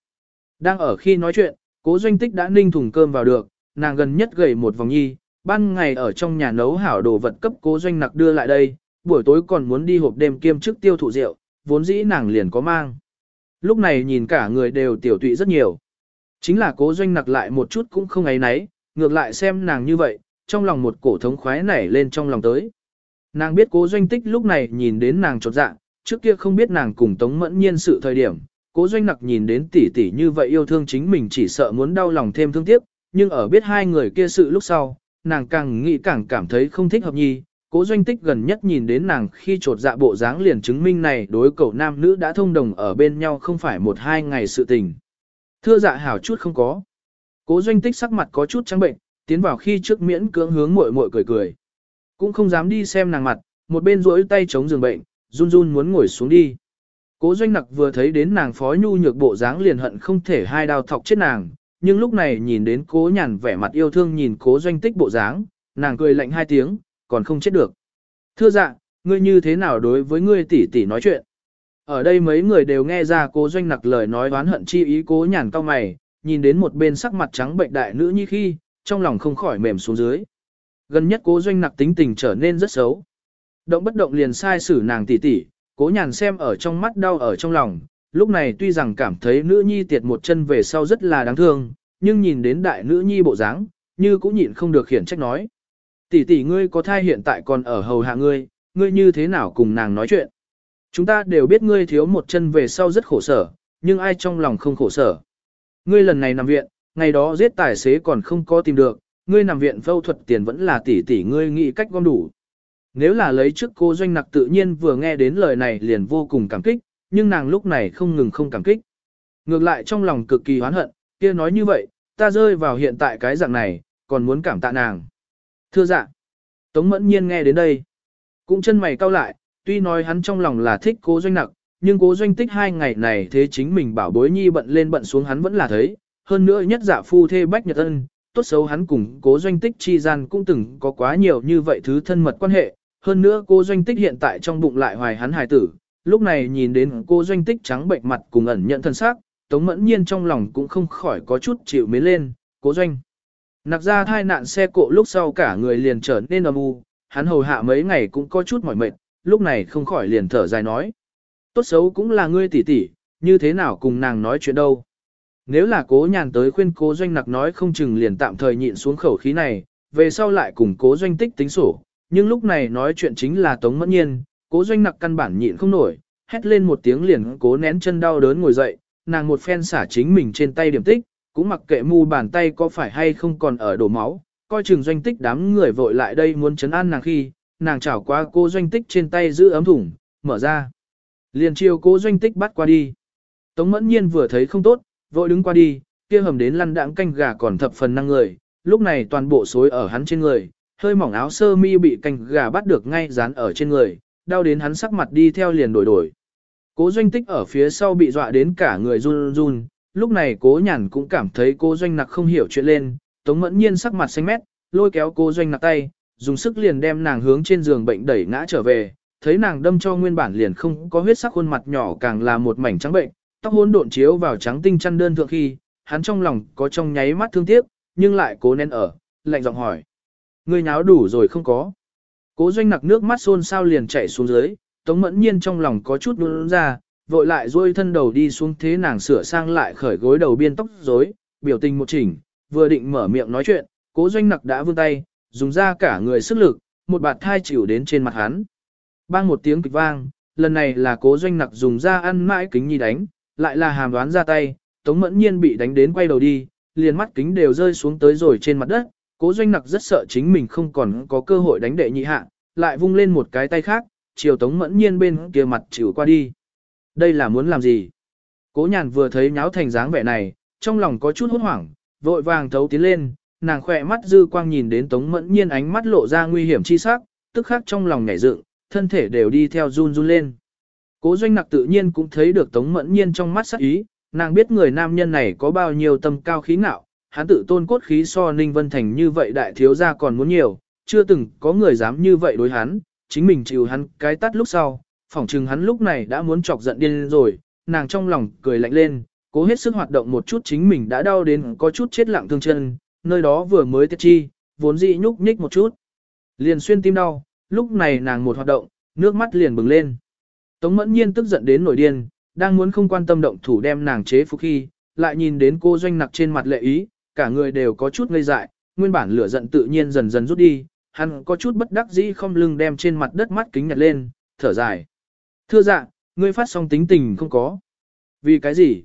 Đang ở khi nói chuyện, cố doanh tích đã ninh thùng cơm vào được, nàng gần nhất gầy một vòng nhi, ban ngày ở trong nhà nấu hảo đồ vật cấp cố doanh nặc đưa lại đây, buổi tối còn muốn đi hộp đêm kiêm trước tiêu thụ rượu, vốn dĩ nàng liền có mang. Lúc này nhìn cả người đều tiểu tụy rất nhiều. Chính là cố doanh nặc lại một chút cũng không ấy náy, ngược lại xem nàng như vậy, trong lòng một cổ thống khoái nảy lên trong lòng tới. Nàng biết cố doanh tích lúc này nhìn đến nàng trột dạ, trước kia không biết nàng cùng tống mẫn nhiên sự thời điểm, cố doanh nặc nhìn đến tỷ tỷ như vậy yêu thương chính mình chỉ sợ muốn đau lòng thêm thương tiếc, nhưng ở biết hai người kia sự lúc sau, nàng càng nghĩ càng cảm thấy không thích hợp nhi. Cố doanh tích gần nhất nhìn đến nàng khi trột dạ bộ dáng liền chứng minh này đối cậu nam nữ đã thông đồng ở bên nhau không phải một hai ngày sự tình. Thưa dạ hảo chút không có. Cố doanh tích sắc mặt có chút trắng bệnh, tiến vào khi trước miễn cưỡng hướng muội muội cười cười. Cũng không dám đi xem nàng mặt, một bên duỗi tay chống giường bệnh, run run muốn ngồi xuống đi. Cố doanh nặc vừa thấy đến nàng phó nhu nhược bộ dáng liền hận không thể hai đao thọc chết nàng, nhưng lúc này nhìn đến cố nhàn vẻ mặt yêu thương nhìn cố doanh tích bộ dáng, nàng cười lạnh hai tiếng, còn không chết được. Thưa dạ, ngươi như thế nào đối với ngươi tỷ tỷ nói chuyện? Ở đây mấy người đều nghe ra cố doanh nặc lời nói oán hận chi ý cố nhàn cao mày, nhìn đến một bên sắc mặt trắng bệnh đại nữ nhi khi, trong lòng không khỏi mềm xuống dưới. Gần nhất cố doanh nặc tính tình trở nên rất xấu. Động bất động liền sai xử nàng tỷ tỷ, Cố nhàn xem ở trong mắt đau ở trong lòng, lúc này tuy rằng cảm thấy nữ nhi tiệt một chân về sau rất là đáng thương, nhưng nhìn đến đại nữ nhi bộ dáng, như cũng nhịn không được khiển trách nói. Tỷ tỷ ngươi có thai hiện tại còn ở hầu hạ ngươi, ngươi như thế nào cùng nàng nói chuyện. Chúng ta đều biết ngươi thiếu một chân về sau rất khổ sở, nhưng ai trong lòng không khổ sở. Ngươi lần này nằm viện, ngày đó giết tài xế còn không có tìm được, ngươi nằm viện phẫu thuật tiền vẫn là tỷ tỷ ngươi nghĩ cách gom đủ. Nếu là lấy trước cô doanh nặc tự nhiên vừa nghe đến lời này liền vô cùng cảm kích, nhưng nàng lúc này không ngừng không cảm kích. Ngược lại trong lòng cực kỳ hoán hận, kia nói như vậy, ta rơi vào hiện tại cái dạng này, còn muốn cảm tạ nàng. Thưa dạ, Tống mẫn nhiên nghe đến đây. Cũng chân mày cau lại, tuy nói hắn trong lòng là thích cố doanh nặc, nhưng cố doanh tích hai ngày này thế chính mình bảo bối nhi bận lên bận xuống hắn vẫn là thấy. Hơn nữa nhất giả phu thê bách nhật ân, tốt xấu hắn cùng cố doanh tích chi gian cũng từng có quá nhiều như vậy thứ thân mật quan hệ. Hơn nữa cố doanh tích hiện tại trong bụng lại hoài hắn hài tử, lúc này nhìn đến cô doanh tích trắng bệnh mặt cùng ẩn nhận thân xác, tống mẫn nhiên trong lòng cũng không khỏi có chút chịu mến lên, cố doanh. Nặc ra thai nạn xe cộ lúc sau cả người liền trở nên âm u, hắn hầu hạ mấy ngày cũng có chút mỏi mệt, lúc này không khỏi liền thở dài nói. Tốt xấu cũng là ngươi tỷ tỷ, như thế nào cùng nàng nói chuyện đâu. Nếu là cố nhàn tới khuyên cố doanh nặc nói không chừng liền tạm thời nhịn xuống khẩu khí này, về sau lại cùng cố doanh tích tính sổ, nhưng lúc này nói chuyện chính là tống mẫn nhiên, cố doanh nặc căn bản nhịn không nổi, hét lên một tiếng liền cố nén chân đau đớn ngồi dậy, nàng một phen xả chính mình trên tay điểm tích, cũng mặc kệ mu bàn tay có phải hay không còn ở đổ máu, coi chừng doanh tích đám người vội lại đây muốn chấn an nàng khi, nàng chảo qua cô doanh tích trên tay giữ ấm thủng, mở ra. Liền chiều cố doanh tích bắt qua đi. Tống mẫn nhiên vừa thấy không tốt, vội đứng qua đi, kia hầm đến lăn đãng canh gà còn thập phần năng người, lúc này toàn bộ xối ở hắn trên người, hơi mỏng áo sơ mi bị canh gà bắt được ngay dán ở trên người, đau đến hắn sắc mặt đi theo liền đổi đổi. Cố doanh tích ở phía sau bị dọa đến cả người run run, lúc này cố nhàn cũng cảm thấy cố doanh nặc không hiểu chuyện lên, tống mẫn nhiên sắc mặt xanh mét, lôi kéo cố doanh nặc tay, dùng sức liền đem nàng hướng trên giường bệnh đẩy ngã trở về, thấy nàng đâm cho nguyên bản liền không có huyết sắc khuôn mặt nhỏ càng là một mảnh trắng bệnh, tóc hỗn độn chiếu vào trắng tinh chăn đơn thượng khi, hắn trong lòng có trong nháy mắt thương tiếc, nhưng lại cố nén ở, lạnh giọng hỏi. Ngươi nháo đủ rồi không có. Cố doanh nặc nước mắt xôn sao liền chảy xuống dưới, tống mẫn nhiên trong lòng có chút nuốt ra, vội lại duỗi thân đầu đi xuống thế nàng sửa sang lại khởi gối đầu biên tóc rối, biểu tình một chỉnh, vừa định mở miệng nói chuyện, cố doanh nặc đã vươn tay, dùng ra cả người sức lực, một bạt thai chịu đến trên mặt hắn. Bang một tiếng kịch vang, lần này là cố doanh nặc dùng ra ăn mãi kính nhi đánh, lại là hàm đoán ra tay, tống mẫn nhiên bị đánh đến quay đầu đi, liền mắt kính đều rơi xuống tới rồi trên mặt đất, cố doanh nặc rất sợ chính mình không còn có cơ hội đánh đệ nhị hạ, lại vung lên một cái tay khác, chiều tống mẫn nhiên bên kia mặt chịu qua đi. Đây là muốn làm gì? Cố nhàn vừa thấy nháo thành dáng vẻ này, trong lòng có chút hốt hoảng, vội vàng thấu tiến lên, nàng khỏe mắt dư quang nhìn đến tống mẫn nhiên ánh mắt lộ ra nguy hiểm chi sắc, tức khắc trong lòng nhảy dựng, thân thể đều đi theo run run lên. Cố doanh nặc tự nhiên cũng thấy được tống mẫn nhiên trong mắt sắc ý, nàng biết người nam nhân này có bao nhiêu tâm cao khí ngạo, hắn tự tôn cốt khí so Ninh Vân Thành như vậy đại thiếu gia còn muốn nhiều, chưa từng có người dám như vậy đối hắn, chính mình chịu hắn cái tắt lúc sau, phỏng chừng hắn lúc này đã muốn chọc giận điên rồi, nàng trong lòng cười lạnh lên, cố hết sức hoạt động một chút chính mình đã đau đến có chút chết lặng thương chân, nơi đó vừa mới tiết chi, vốn dị nhúc nhích một chút. Liền xuyên tim đau, lúc này nàng một hoạt động, nước mắt liền bừng lên. Tống mẫn nhiên tức giận đến nổi điên, đang muốn không quan tâm động thủ đem nàng chế phục khi, lại nhìn đến cô doanh nặc trên mặt lệ ý, cả người đều có chút ngây dại, nguyên bản lửa giận tự nhiên dần dần rút đi, hắn có chút bất đắc dĩ không lưng đem trên mặt đất mắt kính nhặt lên, thở dài. Thưa dạ, ngươi phát xong tính tình không có. Vì cái gì?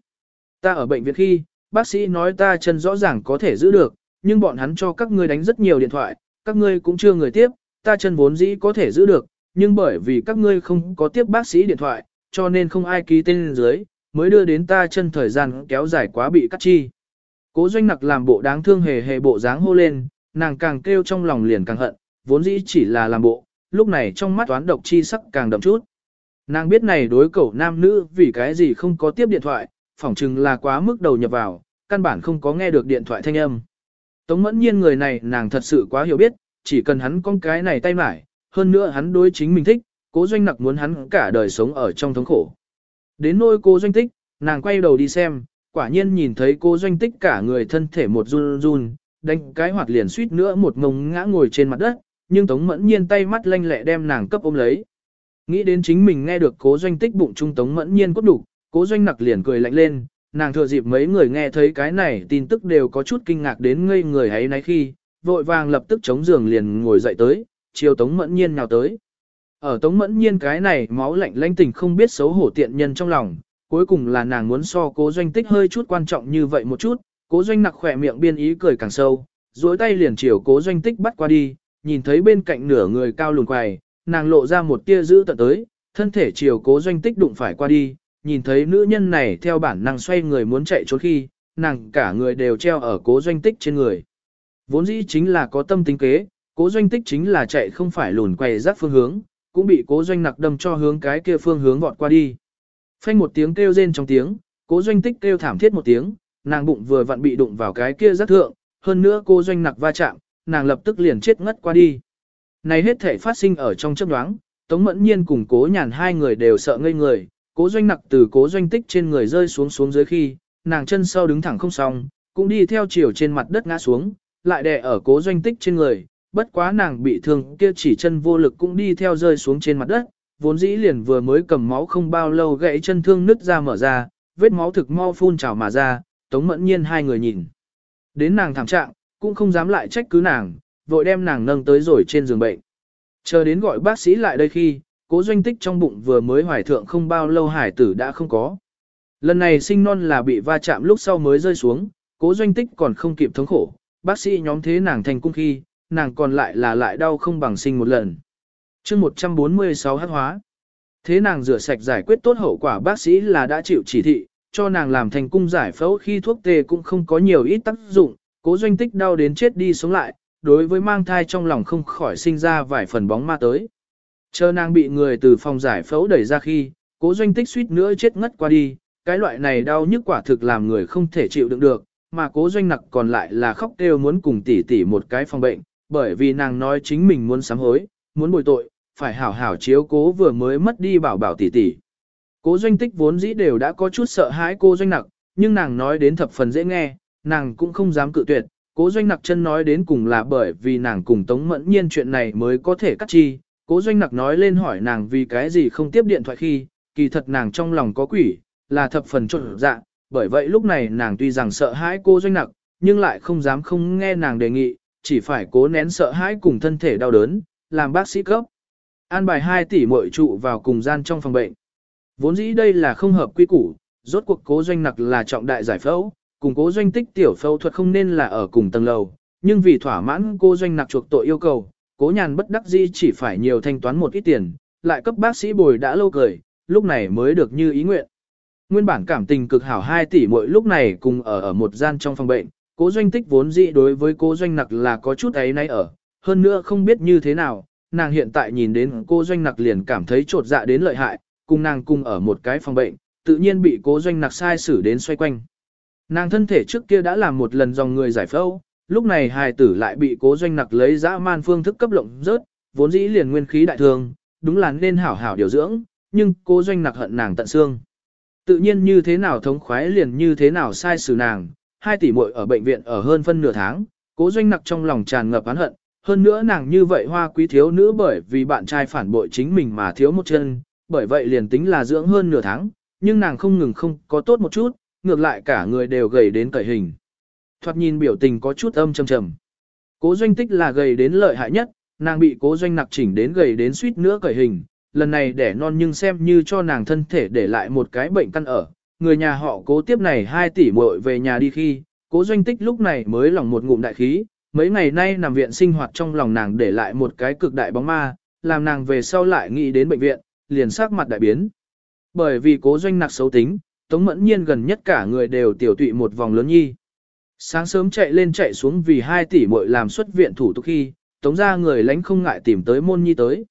Ta ở bệnh viện khi, bác sĩ nói ta chân rõ ràng có thể giữ được, nhưng bọn hắn cho các ngươi đánh rất nhiều điện thoại, các ngươi cũng chưa người tiếp, ta chân vốn dĩ có thể giữ được, nhưng bởi vì các ngươi không có tiếp bác sĩ điện thoại, cho nên không ai ký tên dưới, mới đưa đến ta chân thời gian kéo dài quá bị cắt chi. Cố doanh nặc làm bộ đáng thương hề hề bộ dáng hô lên, nàng càng kêu trong lòng liền càng hận, vốn dĩ chỉ là làm bộ, lúc này trong mắt toán độc chi sắc càng đậm chút. Nàng biết này đối cậu nam nữ vì cái gì không có tiếp điện thoại, phỏng chừng là quá mức đầu nhập vào, căn bản không có nghe được điện thoại thanh âm. Tống mẫn nhiên người này nàng thật sự quá hiểu biết, chỉ cần hắn con cái này tay mải, hơn nữa hắn đối chính mình thích, cố doanh nặc muốn hắn cả đời sống ở trong thống khổ. Đến nôi cô doanh tích, nàng quay đầu đi xem, quả nhiên nhìn thấy cô doanh tích cả người thân thể một run run, đánh cái hoạt liền suýt nữa một ngông ngã ngồi trên mặt đất, nhưng Tống Mẫn Nhiên tay mắt lanh lẹ đem nàng cấp ôm lấy. Nghĩ đến chính mình nghe được cố doanh tích bụng trung tống mẫn nhiên cốt đủ, cố doanh nặc liền cười lạnh lên, nàng thừa dịp mấy người nghe thấy cái này tin tức đều có chút kinh ngạc đến ngây người ấy nấy khi, vội vàng lập tức chống giường liền ngồi dậy tới, chiều tống mẫn nhiên nào tới. Ở tống mẫn nhiên cái này máu lạnh lãnh tình không biết xấu hổ tiện nhân trong lòng, cuối cùng là nàng muốn so cố doanh tích hơi chút quan trọng như vậy một chút, cố doanh nặc khỏe miệng biên ý cười càng sâu, duỗi tay liền chiều cố doanh tích bắt qua đi, nhìn thấy bên cạnh nửa người cao lùn quài, nàng lộ ra một tia giữ tận tới, thân thể chiều cố doanh tích đụng phải qua đi, nhìn thấy nữ nhân này theo bản năng xoay người muốn chạy trốn khi, nàng cả người đều treo ở cố doanh tích trên người. Vốn dĩ chính là có tâm tính kế, cố doanh tích chính là chạy không phải lùn quay rắc phương hướng, cũng bị cố doanh nặc đâm cho hướng cái kia phương hướng vọt qua đi. Phanh một tiếng kêu rên trong tiếng, cố doanh tích kêu thảm thiết một tiếng, nàng bụng vừa vặn bị đụng vào cái kia rắc thượng, hơn nữa cô doanh nặc va chạm, nàng lập tức liền chết ngất qua đi. Này hết thể phát sinh ở trong chấp đoáng, Tống Mẫn Nhiên cùng cố nhàn hai người đều sợ ngây người, cố doanh nặc từ cố doanh tích trên người rơi xuống xuống dưới khi, nàng chân sau đứng thẳng không xong, cũng đi theo chiều trên mặt đất ngã xuống, lại đè ở cố doanh tích trên người, bất quá nàng bị thương kia chỉ chân vô lực cũng đi theo rơi xuống trên mặt đất, vốn dĩ liền vừa mới cầm máu không bao lâu gãy chân thương nứt ra mở ra, vết máu thực mau phun trào mà ra, tống mẫn nhiên hai người nhìn. Đến nàng thảm trạng, cũng không dám lại trách cứ nàng, vội đem nàng nâng tới rồi trên giường bệnh. Chờ đến gọi bác sĩ lại đây khi, cố doanh tích trong bụng vừa mới hoài thượng không bao lâu hải tử đã không có. Lần này sinh non là bị va chạm lúc sau mới rơi xuống, cố doanh tích còn không kịp thống khổ, bác sĩ nhóm thế nàng thành cung khi, nàng còn lại là lại đau không bằng sinh một lần. chương 146 hát hóa. Thế nàng rửa sạch giải quyết tốt hậu quả bác sĩ là đã chịu chỉ thị, cho nàng làm thành cung giải phẫu khi thuốc tê cũng không có nhiều ít tác dụng, cố doanh tích đau đến chết đi sống lại, đối với mang thai trong lòng không khỏi sinh ra vài phần bóng ma tới. Chờ nàng bị người từ phòng giải phẫu đẩy ra khi, cố doanh tích suýt nữa chết ngất qua đi, cái loại này đau nhức quả thực làm người không thể chịu đựng được, mà cố doanh nặc còn lại là khóc kêu muốn cùng tỷ tỷ một cái phòng bệnh, bởi vì nàng nói chính mình muốn sám hối, muốn bồi tội, phải hảo hảo chiếu cố vừa mới mất đi bảo bảo tỷ tỷ. Cố doanh tích vốn dĩ đều đã có chút sợ hãi cô doanh nặc, nhưng nàng nói đến thập phần dễ nghe, nàng cũng không dám cự tuyệt. Cố doanh nặc chân nói đến cùng là bởi vì nàng cùng Tống Mẫn Nhiên chuyện này mới có thể cắt chi. Cố doanh nặc nói lên hỏi nàng vì cái gì không tiếp điện thoại khi, kỳ thật nàng trong lòng có quỷ, là thập phần trộn dạ. Bởi vậy lúc này nàng tuy rằng sợ hãi cô doanh nặc, nhưng lại không dám không nghe nàng đề nghị, chỉ phải cố nén sợ hãi cùng thân thể đau đớn, làm bác sĩ cấp. An bài 2 tỷ muội trụ vào cùng gian trong phòng bệnh. Vốn dĩ đây là không hợp quy củ, rốt cuộc cố doanh nặc là trọng đại giải phẫu, cùng cố doanh tích tiểu phẫu thuật không nên là ở cùng tầng lầu, nhưng vì thỏa mãn cô doanh nặc chuộc tội yêu cầu, cố nhàn bất đắc dĩ chỉ phải nhiều thanh toán một ít tiền, lại cấp bác sĩ bồi đã lâu cười, lúc này mới được như ý nguyện. Nguyên bản cảm tình cực hảo 2 tỷ mỗi lúc này cùng ở ở một gian trong phòng bệnh, cố doanh tích vốn dĩ đối với cố doanh nặc là có chút ấy nay ở, hơn nữa không biết như thế nào, nàng hiện tại nhìn đến cô doanh nặc liền cảm thấy trột dạ đến lợi hại, cùng nàng cùng ở một cái phòng bệnh, tự nhiên bị cố doanh nặc sai xử đến xoay quanh. Nàng thân thể trước kia đã làm một lần dòng người giải phẫu, lúc này hài tử lại bị cố doanh nặc lấy dã man phương thức cấp lộng rớt, vốn dĩ liền nguyên khí đại thường, đúng là nên hảo hảo điều dưỡng, nhưng cố doanh nặc hận nàng tận xương. Tự nhiên như thế nào thống khoái liền như thế nào sai xử nàng, hai tỷ muội ở bệnh viện ở hơn phân nửa tháng, cố doanh nặc trong lòng tràn ngập oán hận, hơn nữa nàng như vậy hoa quý thiếu nữ bởi vì bạn trai phản bội chính mình mà thiếu một chân, bởi vậy liền tính là dưỡng hơn nửa tháng, nhưng nàng không ngừng không có tốt một chút, ngược lại cả người đều gầy đến cởi hình. Thoạt nhìn biểu tình có chút âm trầm trầm. Cố doanh tích là gầy đến lợi hại nhất, nàng bị cố doanh nặc chỉnh đến gầy đến suýt nữa cởi hình, lần này đẻ non nhưng xem như cho nàng thân thể để lại một cái bệnh căn ở. Người nhà họ cố tiếp này 2 tỷ muội về nhà đi khi, cố doanh tích lúc này mới lòng một ngụm đại khí, mấy ngày nay nằm viện sinh hoạt trong lòng nàng để lại một cái cực đại bóng ma, làm nàng về sau lại nghĩ đến bệnh viện, liền sắc mặt đại biến. Bởi vì cố doanh nặc xấu tính, Tống Mẫn Nhiên gần nhất cả người đều tiểu tụy một vòng lớn nhi. Sáng sớm chạy lên chạy xuống vì 2 tỷ muội làm xuất viện thủ tục khi, Tống ra người lánh không ngại tìm tới môn nhi tới.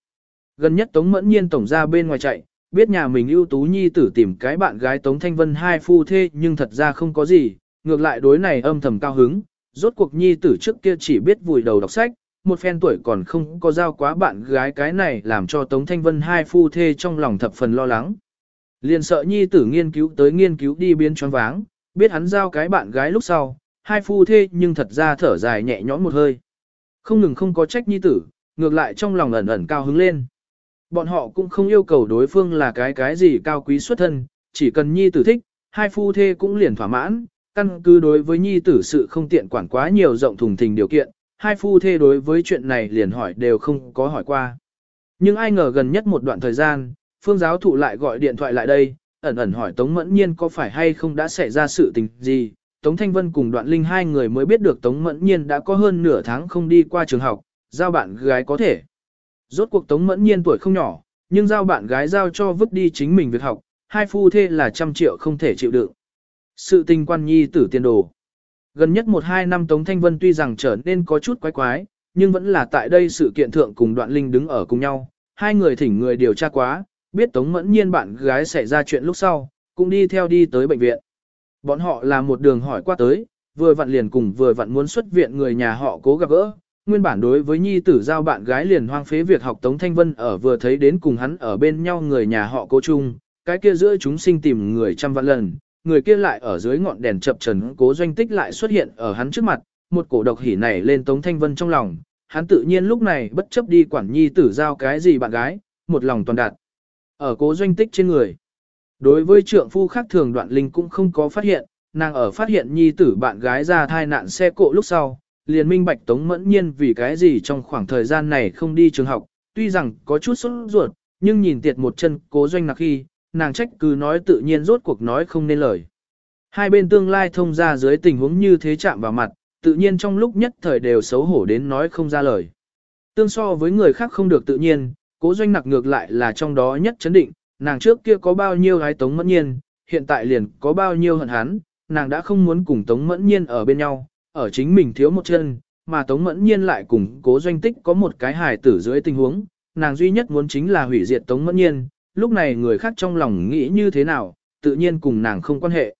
Gần nhất Tống Mẫn Nhiên tổng ra bên ngoài chạy, biết nhà mình ưu tú nhi tử tìm cái bạn gái Tống Thanh Vân hai phu thê nhưng thật ra không có gì, ngược lại đối này âm thầm cao hứng, rốt cuộc nhi tử trước kia chỉ biết vùi đầu đọc sách, một phen tuổi còn không có giao quá bạn gái cái này làm cho Tống Thanh Vân hai phu thê trong lòng thập phần lo lắng. Liền sợ nhi tử nghiên cứu tới nghiên cứu đi biến choáng váng, biết hắn giao cái bạn gái lúc sau, hai phu thê nhưng thật ra thở dài nhẹ nhõm một hơi. Không ngừng không có trách nhi tử, ngược lại trong lòng ẩn ẩn cao hứng lên. Bọn họ cũng không yêu cầu đối phương là cái cái gì cao quý xuất thân, chỉ cần nhi tử thích, hai phu thê cũng liền thỏa mãn, căn cứ đối với nhi tử sự không tiện quản quá nhiều rộng thùng thình điều kiện, hai phu thê đối với chuyện này liền hỏi đều không có hỏi qua. Nhưng ai ngờ gần nhất một đoạn thời gian, phương giáo thụ lại gọi điện thoại lại đây, ẩn ẩn hỏi Tống Mẫn Nhiên có phải hay không đã xảy ra sự tình gì. Tống Thanh Vân cùng đoạn linh hai người mới biết được Tống Mẫn Nhiên đã có hơn nửa tháng không đi qua trường học, giao bạn gái có thể. Rốt cuộc Tống Mẫn Nhiên tuổi không nhỏ, nhưng giao bạn gái giao cho vứt đi chính mình việc học, hai phu thê là trăm triệu không thể chịu đựng. Sự tình quan nhi tử tiền đồ. Gần nhất một hai năm Tống Thanh Vân tuy rằng trở nên có chút quái quái, nhưng vẫn là tại đây sự kiện thượng cùng đoạn linh đứng ở cùng nhau, hai người thỉnh người điều tra quá, biết Tống Mẫn Nhiên bạn gái xảy ra chuyện lúc sau, cũng đi theo đi tới bệnh viện. Bọn họ là một đường hỏi qua tới, vừa vặn liền cùng vừa vặn muốn xuất viện người nhà họ cố gặp gỡ. Nguyên bản đối với nhi tử giao bạn gái liền hoang phế việc học Tống Thanh Vân ở vừa thấy đến cùng hắn ở bên nhau người nhà họ cố chung, cái kia giữa chúng sinh tìm người trăm vạn lần, người kia lại ở dưới ngọn đèn chập trần cố doanh tích lại xuất hiện ở hắn trước mặt, một cổ độc hỉ này lên Tống Thanh Vân trong lòng, hắn tự nhiên lúc này bất chấp đi quản nhi tử giao cái gì bạn gái, một lòng toàn đạt. Ở cố doanh tích trên người. Đối với trượng phu khác thường đoạn linh cũng không có phát hiện, nàng ở phát hiện nhi tử bạn gái ra thai nạn xe cộ lúc sau, liền minh bạch tống mẫn nhiên vì cái gì trong khoảng thời gian này không đi trường học, tuy rằng có chút sốt ruột, nhưng nhìn tiệt một chân cố doanh nạc khi, nàng trách cứ nói tự nhiên rốt cuộc nói không nên lời. Hai bên tương lai thông ra dưới tình huống như thế chạm vào mặt, tự nhiên trong lúc nhất thời đều xấu hổ đến nói không ra lời. Tương so với người khác không được tự nhiên, cố doanh nặc ngược lại là trong đó nhất chấn định, nàng trước kia có bao nhiêu gái tống mẫn nhiên, hiện tại liền có bao nhiêu hận hắn, nàng đã không muốn cùng tống mẫn nhiên ở bên nhau, ở chính mình thiếu một chân, mà tống mẫn nhiên lại cùng cố doanh tích có một cái hài tử dưới tình huống, nàng duy nhất muốn chính là hủy diệt tống mẫn nhiên, lúc này người khác trong lòng nghĩ như thế nào, tự nhiên cùng nàng không quan hệ.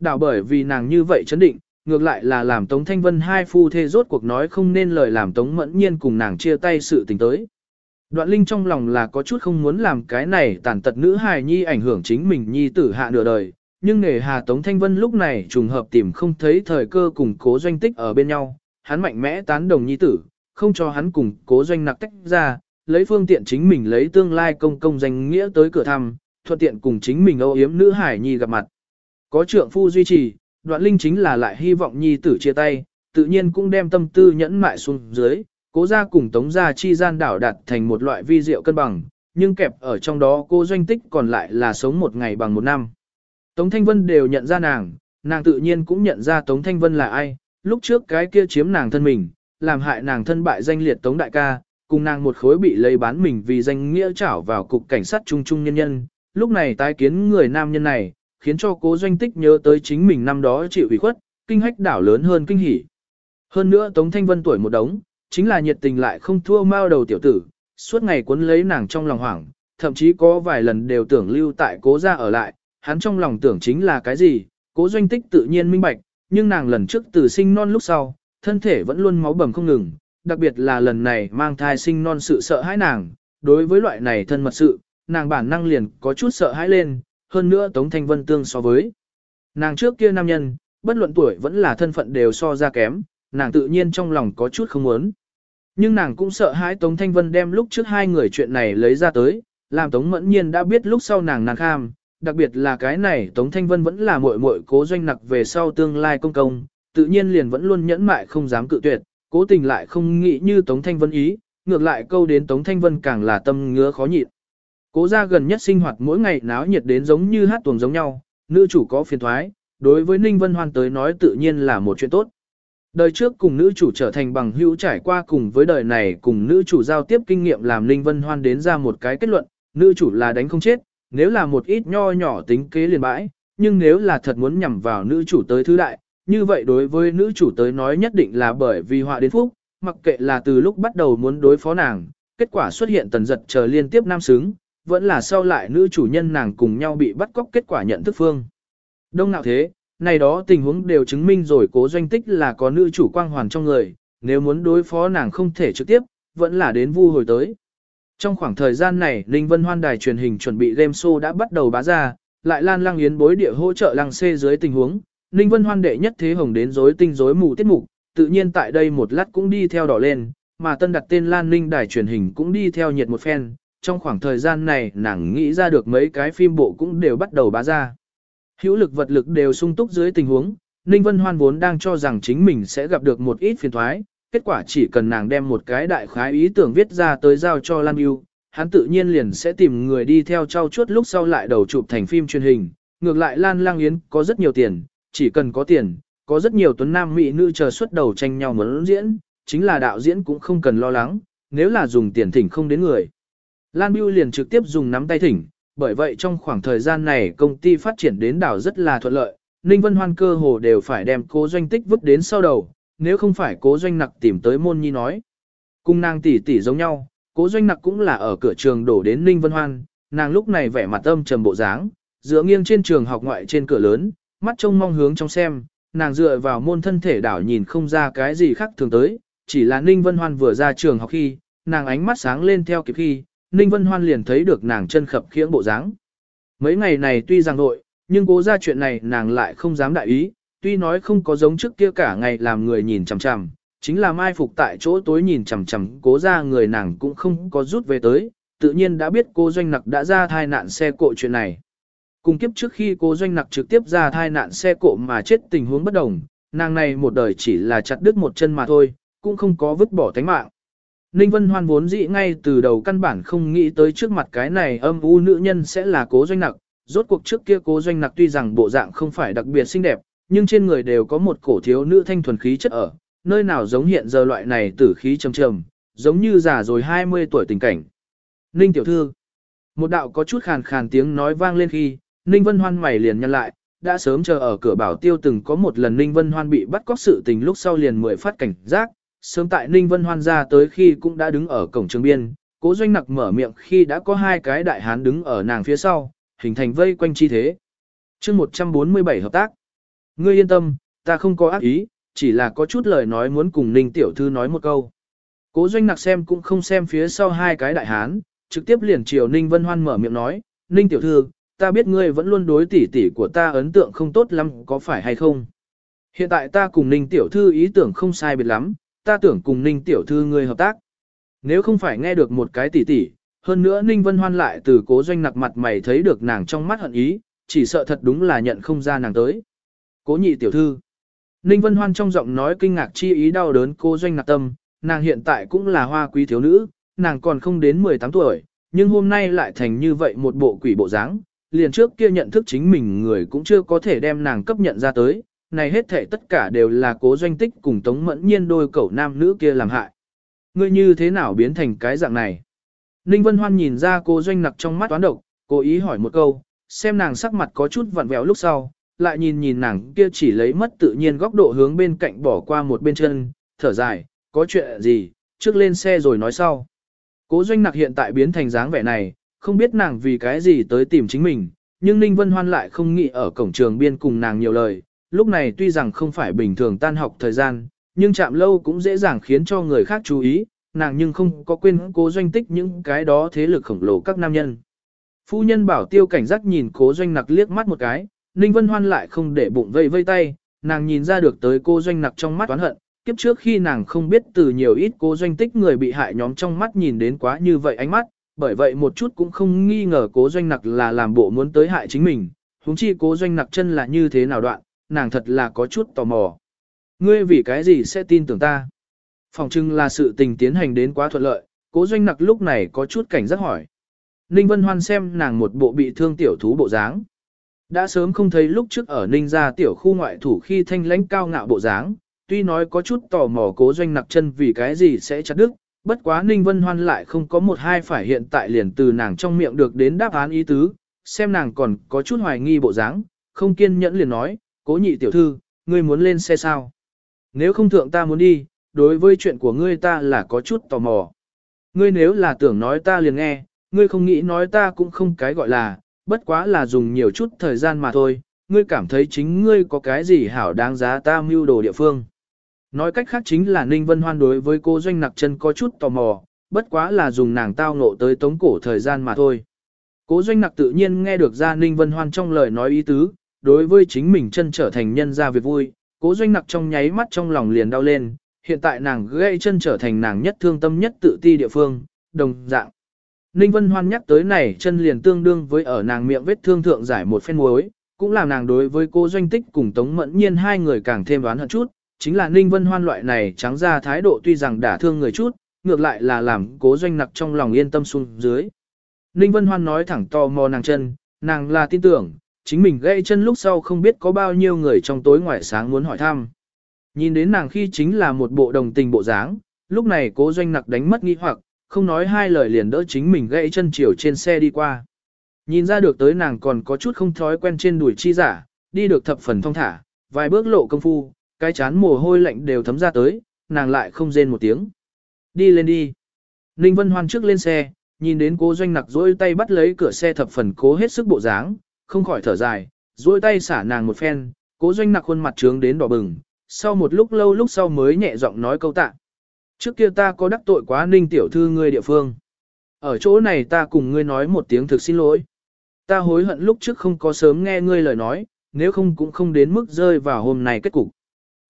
Đảo bởi vì nàng như vậy chấn định, ngược lại là làm Tống Thanh Vân hai phu thê rốt cuộc nói không nên lời làm Tống Mẫn Nhiên cùng nàng chia tay sự tình tới. Đoạn Linh trong lòng là có chút không muốn làm cái này tàn tật nữ hài nhi ảnh hưởng chính mình nhi tử hạ nửa đời, nhưng nghề hà Tống Thanh Vân lúc này trùng hợp tìm không thấy thời cơ cùng cố doanh tích ở bên nhau, hắn mạnh mẽ tán đồng nhi tử, không cho hắn cùng cố doanh nặc tách ra, lấy phương tiện chính mình lấy tương lai công công danh nghĩa tới cửa thăm, thuận tiện cùng chính mình âu yếm nữ hải nhi gặp mặt. Có trượng phu duy trì, đoạn linh chính là lại hy vọng nhi tử chia tay, tự nhiên cũng đem tâm tư nhẫn mại xuống dưới, cố gia cùng tống gia chi gian đảo đạt thành một loại vi diệu cân bằng, nhưng kẹp ở trong đó cô doanh tích còn lại là sống một ngày bằng một năm. Tống Thanh Vân đều nhận ra nàng, nàng tự nhiên cũng nhận ra Tống Thanh Vân là ai, lúc trước cái kia chiếm nàng thân mình, làm hại nàng thân bại danh liệt Tống Đại ca, cùng nàng một khối bị lấy bán mình vì danh nghĩa trảo vào cục cảnh sát trung trung nhân nhân, lúc này tái kiến người nam nhân này, khiến cho cố doanh tích nhớ tới chính mình năm đó chịu ủy khuất, kinh hách đảo lớn hơn kinh hỉ. Hơn nữa Tống Thanh Vân tuổi một đống, chính là nhiệt tình lại không thua mao đầu tiểu tử, suốt ngày cuốn lấy nàng trong lòng hoảng, thậm chí có vài lần đều tưởng lưu tại cố gia ở lại, hắn trong lòng tưởng chính là cái gì, cố doanh tích tự nhiên minh bạch, nhưng nàng lần trước từ sinh non lúc sau, thân thể vẫn luôn máu bầm không ngừng, đặc biệt là lần này mang thai sinh non sự sợ hãi nàng, đối với loại này thân mật sự, nàng bản năng liền có chút sợ hãi lên, hơn nữa Tống Thanh Vân tương so với. Nàng trước kia nam nhân, bất luận tuổi vẫn là thân phận đều so ra kém, nàng tự nhiên trong lòng có chút không muốn. Nhưng nàng cũng sợ hãi Tống Thanh Vân đem lúc trước hai người chuyện này lấy ra tới, làm Tống Mẫn Nhiên đã biết lúc sau nàng nàng kham, đặc biệt là cái này Tống Thanh Vân vẫn là muội muội cố doanh nặc về sau tương lai công công, tự nhiên liền vẫn luôn nhẫn mại không dám cự tuyệt, cố tình lại không nghĩ như Tống Thanh Vân ý, ngược lại câu đến Tống Thanh Vân càng là tâm ngứa khó nhịn. Cố ra gần nhất sinh hoạt mỗi ngày náo nhiệt đến giống như hát tuồng giống nhau, nữ chủ có phiền thoái, đối với Ninh Vân Hoan tới nói tự nhiên là một chuyện tốt. Đời trước cùng nữ chủ trở thành bằng hữu trải qua cùng với đời này cùng nữ chủ giao tiếp kinh nghiệm làm Ninh Vân Hoan đến ra một cái kết luận, nữ chủ là đánh không chết, nếu là một ít nho nhỏ tính kế liền bãi, nhưng nếu là thật muốn nhằm vào nữ chủ tới thứ đại, như vậy đối với nữ chủ tới nói nhất định là bởi vì họa đến phúc, mặc kệ là từ lúc bắt đầu muốn đối phó nàng, kết quả xuất hiện tần giật chờ liên tiếp nam xứng, vẫn là sau lại nữ chủ nhân nàng cùng nhau bị bắt cóc kết quả nhận thức phương. Đông nào thế, này đó tình huống đều chứng minh rồi cố doanh tích là có nữ chủ quang hoàn trong người, nếu muốn đối phó nàng không thể trực tiếp, vẫn là đến vu hồi tới. Trong khoảng thời gian này, Ninh Vân Hoan đài truyền hình chuẩn bị game show đã bắt đầu bá ra, lại lan lăng yến bối địa hỗ trợ lăng xê dưới tình huống, Ninh Vân Hoan đệ nhất thế hồng đến rối tinh rối mù tiết mục, tự nhiên tại đây một lát cũng đi theo đỏ lên, mà tân đặt tên Lan Ninh đài truyền hình cũng đi theo nhiệt một phen, trong khoảng thời gian này nàng nghĩ ra được mấy cái phim bộ cũng đều bắt đầu bá ra. Hữu lực vật lực đều sung túc dưới tình huống, Ninh Vân Hoan vốn đang cho rằng chính mình sẽ gặp được một ít phiền thoái, kết quả chỉ cần nàng đem một cái đại khái ý tưởng viết ra tới giao cho Lan Yêu, hắn tự nhiên liền sẽ tìm người đi theo trao chuốt lúc sau lại đầu chụp thành phim truyền hình. Ngược lại Lan Lang Yến có rất nhiều tiền, chỉ cần có tiền, có rất nhiều tuấn nam mỹ nữ chờ xuất đầu tranh nhau muốn diễn, chính là đạo diễn cũng không cần lo lắng, nếu là dùng tiền thỉnh không đến người. Lan Biêu liền trực tiếp dùng nắm tay thỉnh, bởi vậy trong khoảng thời gian này công ty phát triển đến đảo rất là thuận lợi, Ninh Vân Hoan cơ hồ đều phải đem cố doanh tích vứt đến sau đầu, nếu không phải cố doanh nặc tìm tới môn nhi nói. Cùng nàng tỷ tỷ giống nhau, cố doanh nặc cũng là ở cửa trường đổ đến Ninh Vân Hoan, nàng lúc này vẻ mặt âm trầm bộ dáng, dựa nghiêng trên trường học ngoại trên cửa lớn, mắt trông mong hướng trong xem, nàng dựa vào môn thân thể đảo nhìn không ra cái gì khác thường tới, chỉ là Ninh Vân Hoan vừa ra trường học khi, nàng ánh mắt sáng lên theo kịp khi, Ninh Vân Hoan liền thấy được nàng chân khập khiễng bộ dáng. Mấy ngày này tuy rằng nội, nhưng cố ra chuyện này nàng lại không dám đại ý, tuy nói không có giống trước kia cả ngày làm người nhìn chằm chằm, chính là mai phục tại chỗ tối nhìn chằm chằm cố ra người nàng cũng không có rút về tới, tự nhiên đã biết cô doanh nặc đã ra thai nạn xe cộ chuyện này. Cùng kiếp trước khi cô doanh nặc trực tiếp ra thai nạn xe cộ mà chết tình huống bất đồng, nàng này một đời chỉ là chặt đứt một chân mà thôi, cũng không có vứt bỏ tánh mạng. Ninh Vân Hoan vốn dĩ ngay từ đầu căn bản không nghĩ tới trước mặt cái này âm u nữ nhân sẽ là cố doanh nặc, rốt cuộc trước kia cố doanh nặc tuy rằng bộ dạng không phải đặc biệt xinh đẹp, nhưng trên người đều có một cổ thiếu nữ thanh thuần khí chất ở, nơi nào giống hiện giờ loại này tử khí trầm trầm, giống như già rồi 20 tuổi tình cảnh. Ninh tiểu thư, một đạo có chút khàn khàn tiếng nói vang lên khi, Ninh Vân Hoan mày liền nhăn lại, đã sớm chờ ở cửa bảo tiêu từng có một lần Ninh Vân Hoan bị bắt cóc sự tình lúc sau liền mười phát cảnh giác, sớm tại Ninh Vân Hoan ra tới khi cũng đã đứng ở cổng trường biên, cố doanh nặc mở miệng khi đã có hai cái đại hán đứng ở nàng phía sau, hình thành vây quanh chi thế. chương 147 hợp tác. Ngươi yên tâm, ta không có ác ý, chỉ là có chút lời nói muốn cùng Ninh Tiểu Thư nói một câu. Cố doanh nặc xem cũng không xem phía sau hai cái đại hán, trực tiếp liền chiều Ninh Vân Hoan mở miệng nói, Ninh Tiểu Thư, ta biết ngươi vẫn luôn đối tỷ tỷ của ta ấn tượng không tốt lắm có phải hay không? Hiện tại ta cùng Ninh Tiểu Thư ý tưởng không sai biệt lắm, ta tưởng cùng Ninh Tiểu Thư ngươi hợp tác. Nếu không phải nghe được một cái tỷ tỷ, hơn nữa Ninh Vân Hoan lại từ cố doanh nặc mặt mày thấy được nàng trong mắt hận ý, chỉ sợ thật đúng là nhận không ra nàng tới. Cố nhị tiểu thư. Ninh Vân Hoan trong giọng nói kinh ngạc chi ý đau đớn Cô doanh ngạc tâm, nàng hiện tại cũng là hoa quý thiếu nữ, nàng còn không đến 18 tuổi, nhưng hôm nay lại thành như vậy một bộ quỷ bộ dáng, liền trước kia nhận thức chính mình người cũng chưa có thể đem nàng cấp nhận ra tới, này hết thể tất cả đều là cố doanh tích cùng tống mẫn nhiên đôi cậu nam nữ kia làm hại. Ngươi như thế nào biến thành cái dạng này? Ninh Vân Hoan nhìn ra cô doanh nặc trong mắt toán độc, cố ý hỏi một câu, xem nàng sắc mặt có chút vặn vẹo lúc sau, lại nhìn nhìn nàng kia chỉ lấy mất tự nhiên góc độ hướng bên cạnh bỏ qua một bên chân, thở dài, có chuyện gì, trước lên xe rồi nói sau. Cố doanh nặc hiện tại biến thành dáng vẻ này, không biết nàng vì cái gì tới tìm chính mình, nhưng Ninh Vân Hoan lại không nghĩ ở cổng trường biên cùng nàng nhiều lời, lúc này tuy rằng không phải bình thường tan học thời gian, nhưng chạm lâu cũng dễ dàng khiến cho người khác chú ý, nàng nhưng không có quên cố doanh tích những cái đó thế lực khổng lồ các nam nhân. Phu nhân bảo tiêu cảnh giác nhìn cố doanh nặc liếc mắt một cái, Ninh Vân Hoan lại không để bụng vây vây tay, nàng nhìn ra được tới cô doanh nặc trong mắt oán hận, kiếp trước khi nàng không biết từ nhiều ít cô doanh tích người bị hại nhóm trong mắt nhìn đến quá như vậy ánh mắt, bởi vậy một chút cũng không nghi ngờ cố doanh nặc là làm bộ muốn tới hại chính mình, huống chi cố doanh nặc chân là như thế nào đoạn, nàng thật là có chút tò mò. Ngươi vì cái gì sẽ tin tưởng ta? Phòng trưng là sự tình tiến hành đến quá thuận lợi, cố doanh nặc lúc này có chút cảnh giác hỏi. Ninh Vân Hoan xem nàng một bộ bị thương tiểu thú bộ dáng. Đã sớm không thấy lúc trước ở Ninh gia tiểu khu ngoại thủ khi thanh lãnh cao ngạo bộ dáng, tuy nói có chút tò mò cố doanh nặc chân vì cái gì sẽ chặt đứt, bất quá Ninh Vân Hoan lại không có một hai phải hiện tại liền từ nàng trong miệng được đến đáp án ý tứ, xem nàng còn có chút hoài nghi bộ dáng, không kiên nhẫn liền nói, cố nhị tiểu thư, ngươi muốn lên xe sao? Nếu không thượng ta muốn đi, đối với chuyện của ngươi ta là có chút tò mò. Ngươi nếu là tưởng nói ta liền nghe, ngươi không nghĩ nói ta cũng không cái gọi là, bất quá là dùng nhiều chút thời gian mà thôi, ngươi cảm thấy chính ngươi có cái gì hảo đáng giá ta mưu đồ địa phương. Nói cách khác chính là Ninh Vân Hoan đối với cô doanh nặc chân có chút tò mò, bất quá là dùng nàng tao ngộ tới tống cổ thời gian mà thôi. Cố doanh nặc tự nhiên nghe được ra Ninh Vân Hoan trong lời nói ý tứ, đối với chính mình chân trở thành nhân ra việc vui, cố doanh nặc trong nháy mắt trong lòng liền đau lên, hiện tại nàng gây chân trở thành nàng nhất thương tâm nhất tự ti địa phương, đồng dạng. Ninh Vân Hoan nhắc tới này chân liền tương đương với ở nàng miệng vết thương thượng giải một phen muối, cũng làm nàng đối với cô doanh tích cùng Tống Mẫn Nhiên hai người càng thêm đoán hận chút, chính là Ninh Vân Hoan loại này trắng ra thái độ tuy rằng đả thương người chút, ngược lại là làm cố doanh nặc trong lòng yên tâm xuống dưới. Ninh Vân Hoan nói thẳng to mò nàng chân, nàng là tin tưởng, chính mình gãy chân lúc sau không biết có bao nhiêu người trong tối ngoài sáng muốn hỏi thăm. Nhìn đến nàng khi chính là một bộ đồng tình bộ dáng, lúc này cố doanh nặc đánh mất nghi hoặc, không nói hai lời liền đỡ chính mình gãy chân chiều trên xe đi qua. Nhìn ra được tới nàng còn có chút không thói quen trên đuổi chi giả, đi được thập phần thong thả, vài bước lộ công phu, cái chán mồ hôi lạnh đều thấm ra tới, nàng lại không rên một tiếng. Đi lên đi. Ninh Vân Hoan trước lên xe, nhìn đến cố doanh nặc dỗi tay bắt lấy cửa xe thập phần cố hết sức bộ dáng, không khỏi thở dài, dỗi tay xả nàng một phen, cố doanh nặc khuôn mặt trướng đến đỏ bừng, sau một lúc lâu lúc sau mới nhẹ giọng nói câu tạ. Trước kia ta có đắc tội quá ninh tiểu thư ngươi địa phương. Ở chỗ này ta cùng ngươi nói một tiếng thực xin lỗi. Ta hối hận lúc trước không có sớm nghe ngươi lời nói, nếu không cũng không đến mức rơi vào hôm nay kết cục.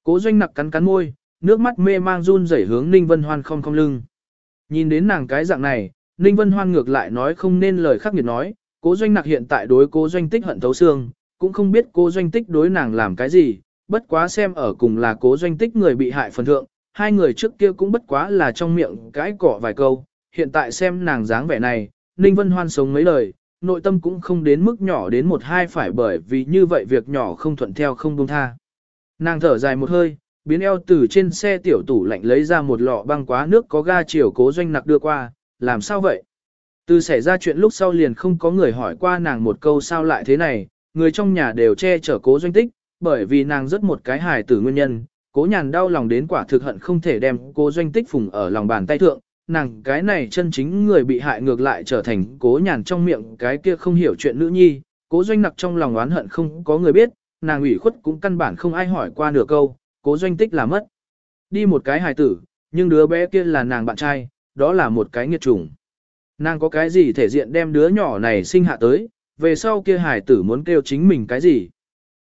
Cố doanh nặc cắn cắn môi, nước mắt mê mang run rẩy hướng Ninh Vân Hoan không không lưng. Nhìn đến nàng cái dạng này, Ninh Vân Hoan ngược lại nói không nên lời khắc nghiệt nói, cố doanh nặc hiện tại đối cố doanh tích hận thấu xương, cũng không biết cố doanh tích đối nàng làm cái gì, bất quá xem ở cùng là cố doanh tích người bị hại phần thượng, hai người trước kia cũng bất quá là trong miệng cãi cỏ vài câu, hiện tại xem nàng dáng vẻ này, Ninh Vân Hoan sống mấy lời, nội tâm cũng không đến mức nhỏ đến một hai phải bởi vì như vậy việc nhỏ không thuận theo không buông tha. Nàng thở dài một hơi, biến eo từ trên xe tiểu tủ lạnh lấy ra một lọ băng quá nước có ga chiều cố doanh nặc đưa qua, làm sao vậy? Từ xảy ra chuyện lúc sau liền không có người hỏi qua nàng một câu sao lại thế này, người trong nhà đều che chở cố doanh tích, bởi vì nàng rất một cái hài tử nguyên nhân, cố nhàn đau lòng đến quả thực hận không thể đem cố doanh tích phùng ở lòng bàn tay thượng, nàng cái này chân chính người bị hại ngược lại trở thành cố nhàn trong miệng cái kia không hiểu chuyện nữ nhi, cố doanh nặc trong lòng oán hận không có người biết, nàng ủy khuất cũng căn bản không ai hỏi qua nửa câu, cố doanh tích là mất. Đi một cái hài tử, nhưng đứa bé kia là nàng bạn trai, đó là một cái nghiệt trùng. Nàng có cái gì thể diện đem đứa nhỏ này sinh hạ tới, về sau kia hài tử muốn kêu chính mình cái gì.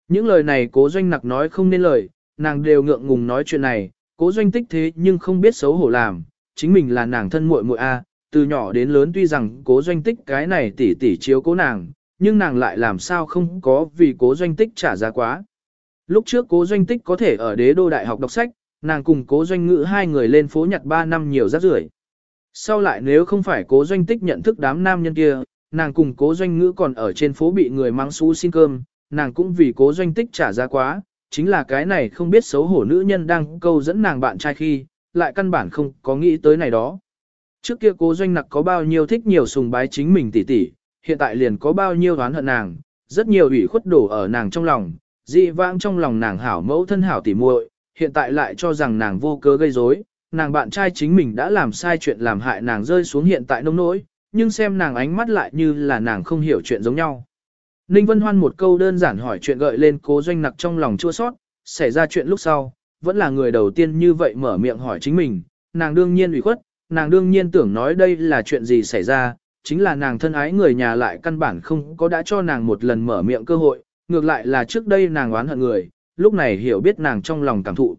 Những lời này cố doanh nặc nói không nên lời, nàng đều ngượng ngùng nói chuyện này, cố doanh tích thế nhưng không biết xấu hổ làm, chính mình là nàng thân muội muội a, từ nhỏ đến lớn tuy rằng cố doanh tích cái này tỉ tỉ chiếu cố nàng, nhưng nàng lại làm sao không có vì cố doanh tích trả giá quá. Lúc trước cố doanh tích có thể ở đế đô đại học đọc sách, nàng cùng cố doanh ngữ hai người lên phố nhặt 3 năm nhiều rác rưởi. Sau lại nếu không phải cố doanh tích nhận thức đám nam nhân kia, nàng cùng cố doanh ngữ còn ở trên phố bị người mang xú xin cơm, nàng cũng vì cố doanh tích trả giá quá, chính là cái này không biết xấu hổ nữ nhân đang câu dẫn nàng bạn trai khi, lại căn bản không có nghĩ tới này đó. Trước kia cố doanh nặc có bao nhiêu thích nhiều sùng bái chính mình tỉ tỉ, hiện tại liền có bao nhiêu oán hận nàng, rất nhiều ủy khuất đổ ở nàng trong lòng, dị vãng trong lòng nàng hảo mẫu thân hảo tỉ muội, hiện tại lại cho rằng nàng vô cớ gây rối, nàng bạn trai chính mình đã làm sai chuyện làm hại nàng rơi xuống hiện tại nông nỗi, nhưng xem nàng ánh mắt lại như là nàng không hiểu chuyện giống nhau. Ninh Vân Hoan một câu đơn giản hỏi chuyện gợi lên cố doanh nặc trong lòng chua sót, xảy ra chuyện lúc sau, vẫn là người đầu tiên như vậy mở miệng hỏi chính mình, nàng đương nhiên ủy khuất, nàng đương nhiên tưởng nói đây là chuyện gì xảy ra, chính là nàng thân ái người nhà lại căn bản không có đã cho nàng một lần mở miệng cơ hội, ngược lại là trước đây nàng oán hận người, lúc này hiểu biết nàng trong lòng cảm thụ.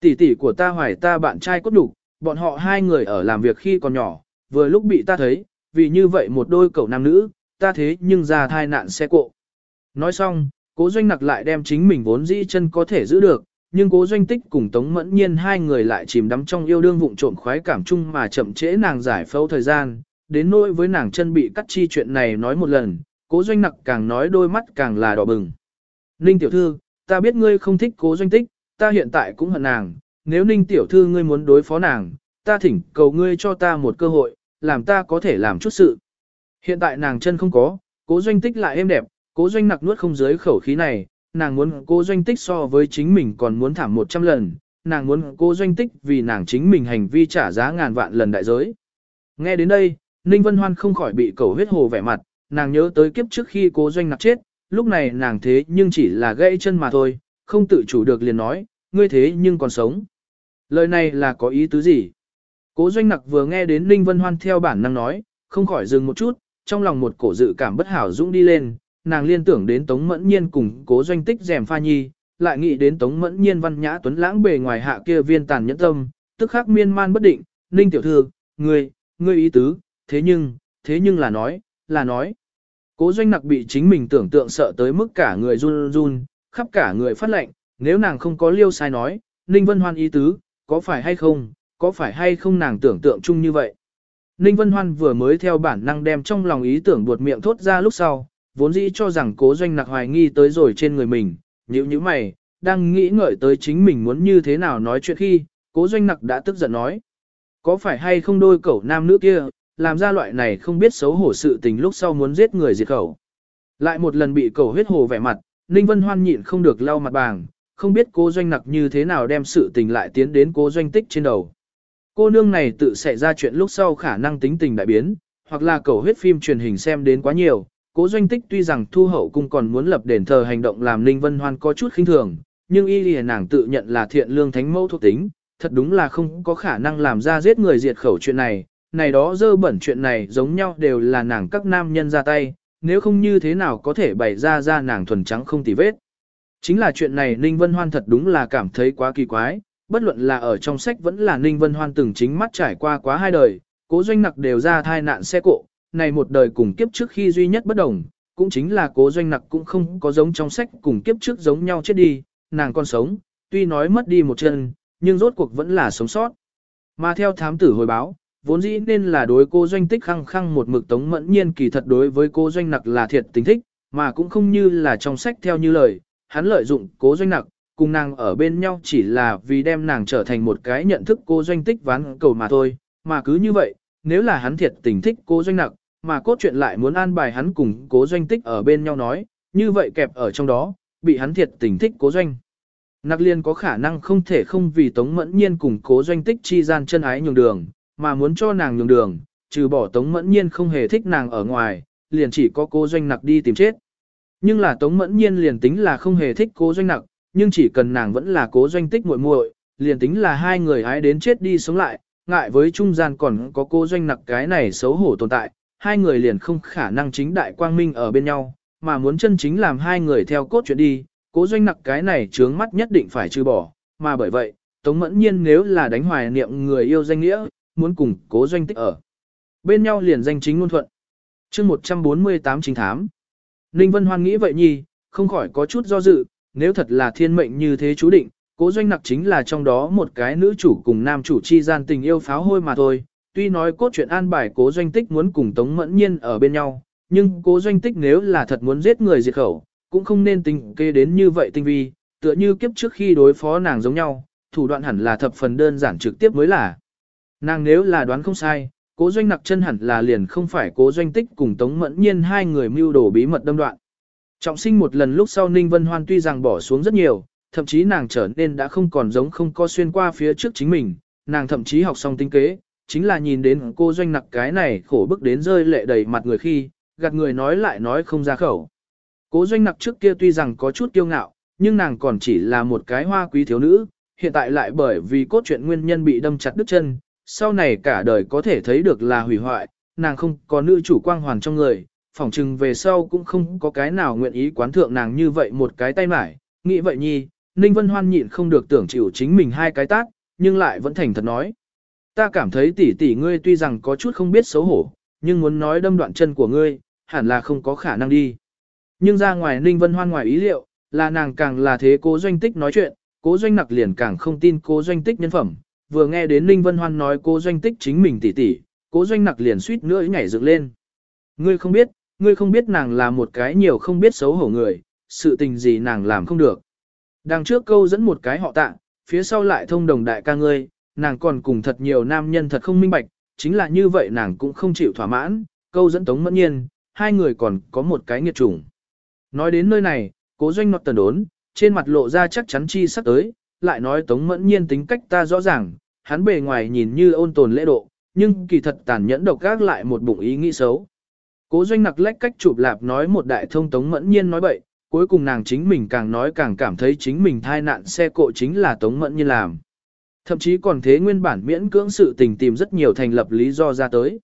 Tỷ tỷ của ta hoài ta bạn trai cốt đủ, bọn họ hai người ở làm việc khi còn nhỏ, vừa lúc bị ta thấy, vì như vậy một đôi cậu nam nữ, ta thế nhưng ra thai nạn xe cộ. Nói xong, cố doanh nặc lại đem chính mình vốn dĩ chân có thể giữ được, nhưng cố doanh tích cùng Tống Mẫn Nhiên hai người lại chìm đắm trong yêu đương vụng trộm khoái cảm chung mà chậm trễ nàng giải phẫu thời gian, đến nỗi với nàng chân bị cắt chi chuyện này nói một lần, cố doanh nặc càng nói đôi mắt càng là đỏ bừng. Ninh tiểu thư, ta biết ngươi không thích cố doanh tích, ta hiện tại cũng hận nàng, nếu Ninh tiểu thư ngươi muốn đối phó nàng, ta thỉnh cầu ngươi cho ta một cơ hội, làm ta có thể làm chút sự. Hiện tại nàng chân không có, cố doanh tích lại êm đẹp, cố doanh nặc nuốt không dưới khẩu khí này, nàng muốn cố doanh tích so với chính mình còn muốn thảm 100 lần, nàng muốn cố doanh tích vì nàng chính mình hành vi trả giá ngàn vạn lần đại giới. Nghe đến đây, Ninh Vân Hoan không khỏi bị cầu huyết hồ vẻ mặt, nàng nhớ tới kiếp trước khi cố doanh nặc chết, lúc này nàng thế nhưng chỉ là gãy chân mà thôi, không tự chủ được liền nói, ngươi thế nhưng còn sống. Lời này là có ý tứ gì? Cố doanh nặc vừa nghe đến Ninh Vân Hoan theo bản năng nói, không khỏi dừng một chút, trong lòng một cổ dự cảm bất hảo dũng đi lên, nàng liên tưởng đến Tống Mẫn Nhiên cùng cố doanh tích rèm pha nhi, lại nghĩ đến Tống Mẫn Nhiên văn nhã tuấn lãng bề ngoài hạ kia viên tàn nhẫn tâm, tức khắc miên man bất định, Ninh tiểu thư, ngươi, ngươi ý tứ, thế nhưng, thế nhưng là nói, là nói. Cố doanh nặc bị chính mình tưởng tượng sợ tới mức cả người run run, khắp cả người phát lệnh, nếu nàng không có liêu sai nói, Ninh Vân Hoan ý tứ, có phải hay không, có phải hay không nàng tưởng tượng chung như vậy. Ninh Vân Hoan vừa mới theo bản năng đem trong lòng ý tưởng buột miệng thốt ra lúc sau, vốn dĩ cho rằng cố doanh nặc hoài nghi tới rồi trên người mình, nhíu như mày, đang nghĩ ngợi tới chính mình muốn như thế nào nói chuyện khi, cố doanh nặc đã tức giận nói. Có phải hay không đôi cẩu nam nữ kia, làm ra loại này không biết xấu hổ sự tình lúc sau muốn giết người diệt khẩu. Lại một lần bị cẩu huyết hồ vẻ mặt, Ninh Vân Hoan nhịn không được lau mặt bàng, không biết cố doanh nặc như thế nào đem sự tình lại tiến đến cố doanh tích trên đầu. Cô nương này tự xảy ra chuyện lúc sau khả năng tính tình đại biến, hoặc là cầu huyết phim truyền hình xem đến quá nhiều. Cố doanh tích tuy rằng thu hậu cung còn muốn lập đền thờ hành động làm Ninh Vân Hoan có chút khinh thường, nhưng y lìa nàng tự nhận là thiện lương thánh mẫu thuộc tính, thật đúng là không có khả năng làm ra giết người diệt khẩu chuyện này, này đó dơ bẩn chuyện này giống nhau đều là nàng các nam nhân ra tay, nếu không như thế nào có thể bày ra ra nàng thuần trắng không tì vết. Chính là chuyện này Ninh Vân Hoan thật đúng là cảm thấy quá kỳ quái, bất luận là ở trong sách vẫn là Ninh Vân Hoan từng chính mắt trải qua quá hai đời, cố doanh nặc đều ra thai nạn xe cộ, này một đời cùng kiếp trước khi duy nhất bất đồng, cũng chính là cố doanh nặc cũng không có giống trong sách cùng kiếp trước giống nhau chết đi, nàng còn sống, tuy nói mất đi một chân, nhưng rốt cuộc vẫn là sống sót. Mà theo thám tử hồi báo, vốn dĩ nên là đối cô doanh tích khăng khăng một mực tống mẫn nhiên kỳ thật đối với cô doanh nặc là thiệt tình thích, mà cũng không như là trong sách theo như lời, hắn lợi dụng cố doanh nặc, cùng nàng ở bên nhau chỉ là vì đem nàng trở thành một cái nhận thức cô doanh tích ván cầu mà thôi, mà cứ như vậy, nếu là hắn thiệt tình thích cô doanh nặc, mà cốt truyện lại muốn an bài hắn cùng cố doanh tích ở bên nhau nói, như vậy kẹp ở trong đó, bị hắn thiệt tình thích cố doanh. Nặc liên có khả năng không thể không vì tống mẫn nhiên cùng cố doanh tích chi gian chân ái nhường đường, mà muốn cho nàng nhường đường, trừ bỏ tống mẫn nhiên không hề thích nàng ở ngoài, liền chỉ có cố doanh nặc đi tìm chết. Nhưng là tống mẫn nhiên liền tính là không hề thích cố doanh nặc, nhưng chỉ cần nàng vẫn là cố doanh tích muội muội, liền tính là hai người hái đến chết đi sống lại, ngại với trung gian còn có cố doanh nặc cái này xấu hổ tồn tại, hai người liền không khả năng chính đại quang minh ở bên nhau, mà muốn chân chính làm hai người theo cốt chuyện đi, cố doanh nặc cái này trướng mắt nhất định phải trừ bỏ, mà bởi vậy, Tống Mẫn Nhiên nếu là đánh hoài niệm người yêu danh nghĩa, muốn cùng cố doanh tích ở. Bên nhau liền danh chính ngôn thuận. chương 148 chính thám. Ninh Vân Hoan nghĩ vậy nhi, không khỏi có chút do dự, nếu thật là thiên mệnh như thế chú định, cố doanh nặc chính là trong đó một cái nữ chủ cùng nam chủ chi gian tình yêu pháo hôi mà thôi. Tuy nói cốt truyện an bài cố doanh tích muốn cùng Tống Mẫn Nhiên ở bên nhau, nhưng cố doanh tích nếu là thật muốn giết người diệt khẩu, cũng không nên tình kê đến như vậy tinh vi, tựa như kiếp trước khi đối phó nàng giống nhau, thủ đoạn hẳn là thập phần đơn giản trực tiếp mới là. Nàng nếu là đoán không sai, cố doanh nặc chân hẳn là liền không phải cố doanh tích cùng Tống Mẫn Nhiên hai người mưu đồ bí mật đâm đoạn. Trọng sinh một lần lúc sau Ninh Vân Hoan tuy rằng bỏ xuống rất nhiều, thậm chí nàng trở nên đã không còn giống không có xuyên qua phía trước chính mình, nàng thậm chí học xong tinh kế, chính là nhìn đến cô doanh nặc cái này khổ bức đến rơi lệ đầy mặt người khi, gạt người nói lại nói không ra khẩu. Cố doanh nặc trước kia tuy rằng có chút kiêu ngạo, nhưng nàng còn chỉ là một cái hoa quý thiếu nữ, hiện tại lại bởi vì cốt truyện nguyên nhân bị đâm chặt đứt chân, sau này cả đời có thể thấy được là hủy hoại, nàng không có nữ chủ quang hoàn trong người, phỏng chừng về sau cũng không có cái nào nguyện ý quán thượng nàng như vậy một cái tay mải, nghĩ vậy nhi, Ninh Vân Hoan nhịn không được tưởng chịu chính mình hai cái tát, nhưng lại vẫn thành thật nói. Ta cảm thấy tỷ tỷ ngươi tuy rằng có chút không biết xấu hổ, nhưng muốn nói đâm đoạn chân của ngươi, hẳn là không có khả năng đi. Nhưng ra ngoài Ninh Vân Hoan ngoài ý liệu, là nàng càng là thế cố doanh tích nói chuyện, cố doanh nặc liền càng không tin cố doanh tích nhân phẩm. Vừa nghe đến Ninh Vân Hoan nói cố doanh tích chính mình tỷ tỷ, cố doanh nặc liền suýt nữa nhảy dựng lên. Ngươi không biết, ngươi không biết nàng là một cái nhiều không biết xấu hổ người, sự tình gì nàng làm không được. Đằng trước câu dẫn một cái họ tạ, phía sau lại thông đồng đại ca ngươi, nàng còn cùng thật nhiều nam nhân thật không minh bạch, chính là như vậy nàng cũng không chịu thỏa mãn, câu dẫn tống mẫn nhiên, hai người còn có một cái nghiệt chủng. Nói đến nơi này, cố doanh nọt tần đốn, trên mặt lộ ra chắc chắn chi sắp tới, lại nói tống mẫn nhiên tính cách ta rõ ràng, hắn bề ngoài nhìn như ôn tồn lễ độ, nhưng kỳ thật tàn nhẫn độc gác lại một bụng ý nghĩ xấu. Cố doanh nặc lách cách chụp lạp nói một đại thông tống mẫn nhiên nói bậy, cuối cùng nàng chính mình càng nói càng cảm thấy chính mình thai nạn xe cộ chính là tống mẫn nhiên làm. Thậm chí còn thế nguyên bản miễn cưỡng sự tình tìm rất nhiều thành lập lý do ra tới.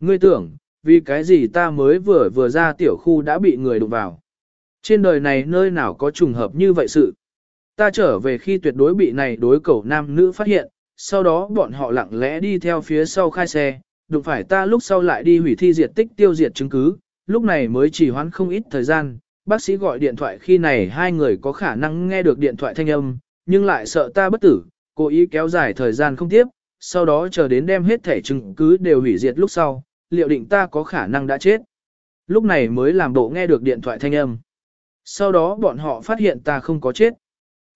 Ngươi tưởng, vì cái gì ta mới vừa vừa ra tiểu khu đã bị người đụng vào. Trên đời này nơi nào có trùng hợp như vậy sự. Ta trở về khi tuyệt đối bị này đối cầu nam nữ phát hiện, sau đó bọn họ lặng lẽ đi theo phía sau khai xe, đụng phải ta lúc sau lại đi hủy thi diệt tích tiêu diệt chứng cứ, lúc này mới chỉ hoãn không ít thời gian. Bác sĩ gọi điện thoại khi này hai người có khả năng nghe được điện thoại thanh âm, nhưng lại sợ ta bất tử, cố ý kéo dài thời gian không tiếp, sau đó chờ đến đem hết thể chứng cứ đều hủy diệt lúc sau, liệu định ta có khả năng đã chết. Lúc này mới làm bộ nghe được điện thoại thanh âm. Sau đó bọn họ phát hiện ta không có chết.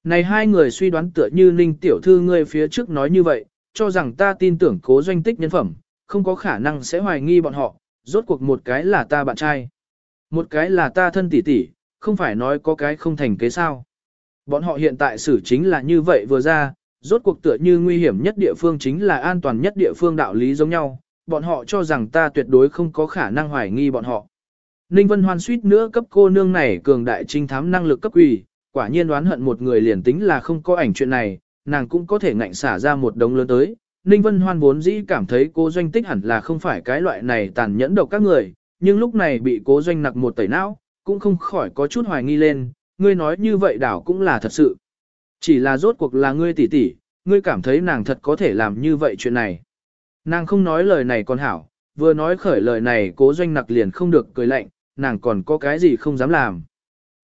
Này hai người suy đoán tựa như Ninh tiểu thư ngươi phía trước nói như vậy, cho rằng ta tin tưởng cố doanh tích nhân phẩm, không có khả năng sẽ hoài nghi bọn họ, rốt cuộc một cái là ta bạn trai. Một cái là ta thân tỷ tỷ, không phải nói có cái không thành kế sao. Bọn họ hiện tại xử chính là như vậy vừa ra, rốt cuộc tựa như nguy hiểm nhất địa phương chính là an toàn nhất địa phương đạo lý giống nhau, bọn họ cho rằng ta tuyệt đối không có khả năng hoài nghi bọn họ. Ninh Vân Hoan suýt nữa cấp cô nương này cường đại trinh thám năng lực cấp quỷ, quả nhiên đoán hận một người liền tính là không có ảnh chuyện này, nàng cũng có thể ngạnh xả ra một đống lớn tới. Ninh Vân Hoan vốn dĩ cảm thấy Cố doanh tích hẳn là không phải cái loại này tàn nhẫn độc các người, nhưng lúc này bị cố doanh nặc một tẩy não, cũng không khỏi có chút hoài nghi lên, ngươi nói như vậy đảo cũng là thật sự. Chỉ là rốt cuộc là ngươi tỷ tỷ, ngươi cảm thấy nàng thật có thể làm như vậy chuyện này. Nàng không nói lời này còn hảo, vừa nói khởi lời này cố doanh nặc liền không được cười lạnh, nàng còn có cái gì không dám làm.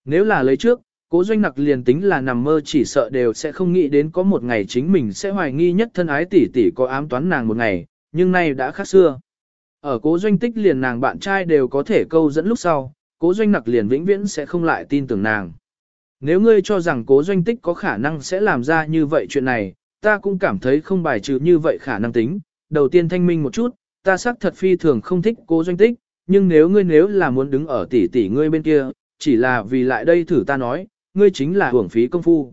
Nếu là lấy trước, cố doanh nặc liền tính là nằm mơ chỉ sợ đều sẽ không nghĩ đến có một ngày chính mình sẽ hoài nghi nhất thân ái tỷ tỷ có ám toán nàng một ngày, nhưng nay đã khác xưa. Ở cố doanh tích liền nàng bạn trai đều có thể câu dẫn lúc sau, cố doanh nặc liền vĩnh viễn sẽ không lại tin tưởng nàng. Nếu ngươi cho rằng cố doanh tích có khả năng sẽ làm ra như vậy chuyện này, ta cũng cảm thấy không bài trừ như vậy khả năng tính. Đầu tiên thanh minh một chút, ta xác thật phi thường không thích cố doanh tích, nhưng nếu ngươi nếu là muốn đứng ở tỷ tỷ ngươi bên kia, chỉ là vì lại đây thử ta nói, ngươi chính là hưởng phí công phu.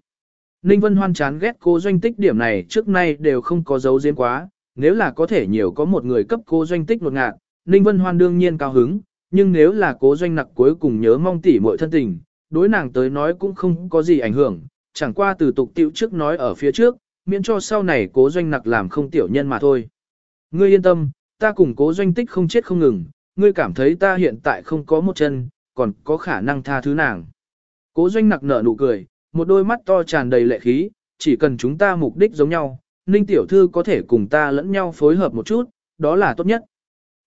Ninh Vân Hoan chán ghét cố doanh tích điểm này trước nay đều không có dấu riêng quá, nếu là có thể nhiều có một người cấp cố doanh tích một ngạt, Ninh Vân Hoan đương nhiên cao hứng, nhưng nếu là cố doanh nặc cuối cùng nhớ mong tỷ muội thân tình, đối nàng tới nói cũng không có gì ảnh hưởng, chẳng qua từ tục tiệu trước nói ở phía trước, miễn cho sau này cố doanh nặc làm không tiểu nhân mà thôi. Ngươi yên tâm, ta cùng cố doanh tích không chết không ngừng, ngươi cảm thấy ta hiện tại không có một chân, còn có khả năng tha thứ nàng. Cố doanh nặc nở nụ cười, một đôi mắt to tràn đầy lệ khí, chỉ cần chúng ta mục đích giống nhau, Ninh tiểu thư có thể cùng ta lẫn nhau phối hợp một chút, đó là tốt nhất.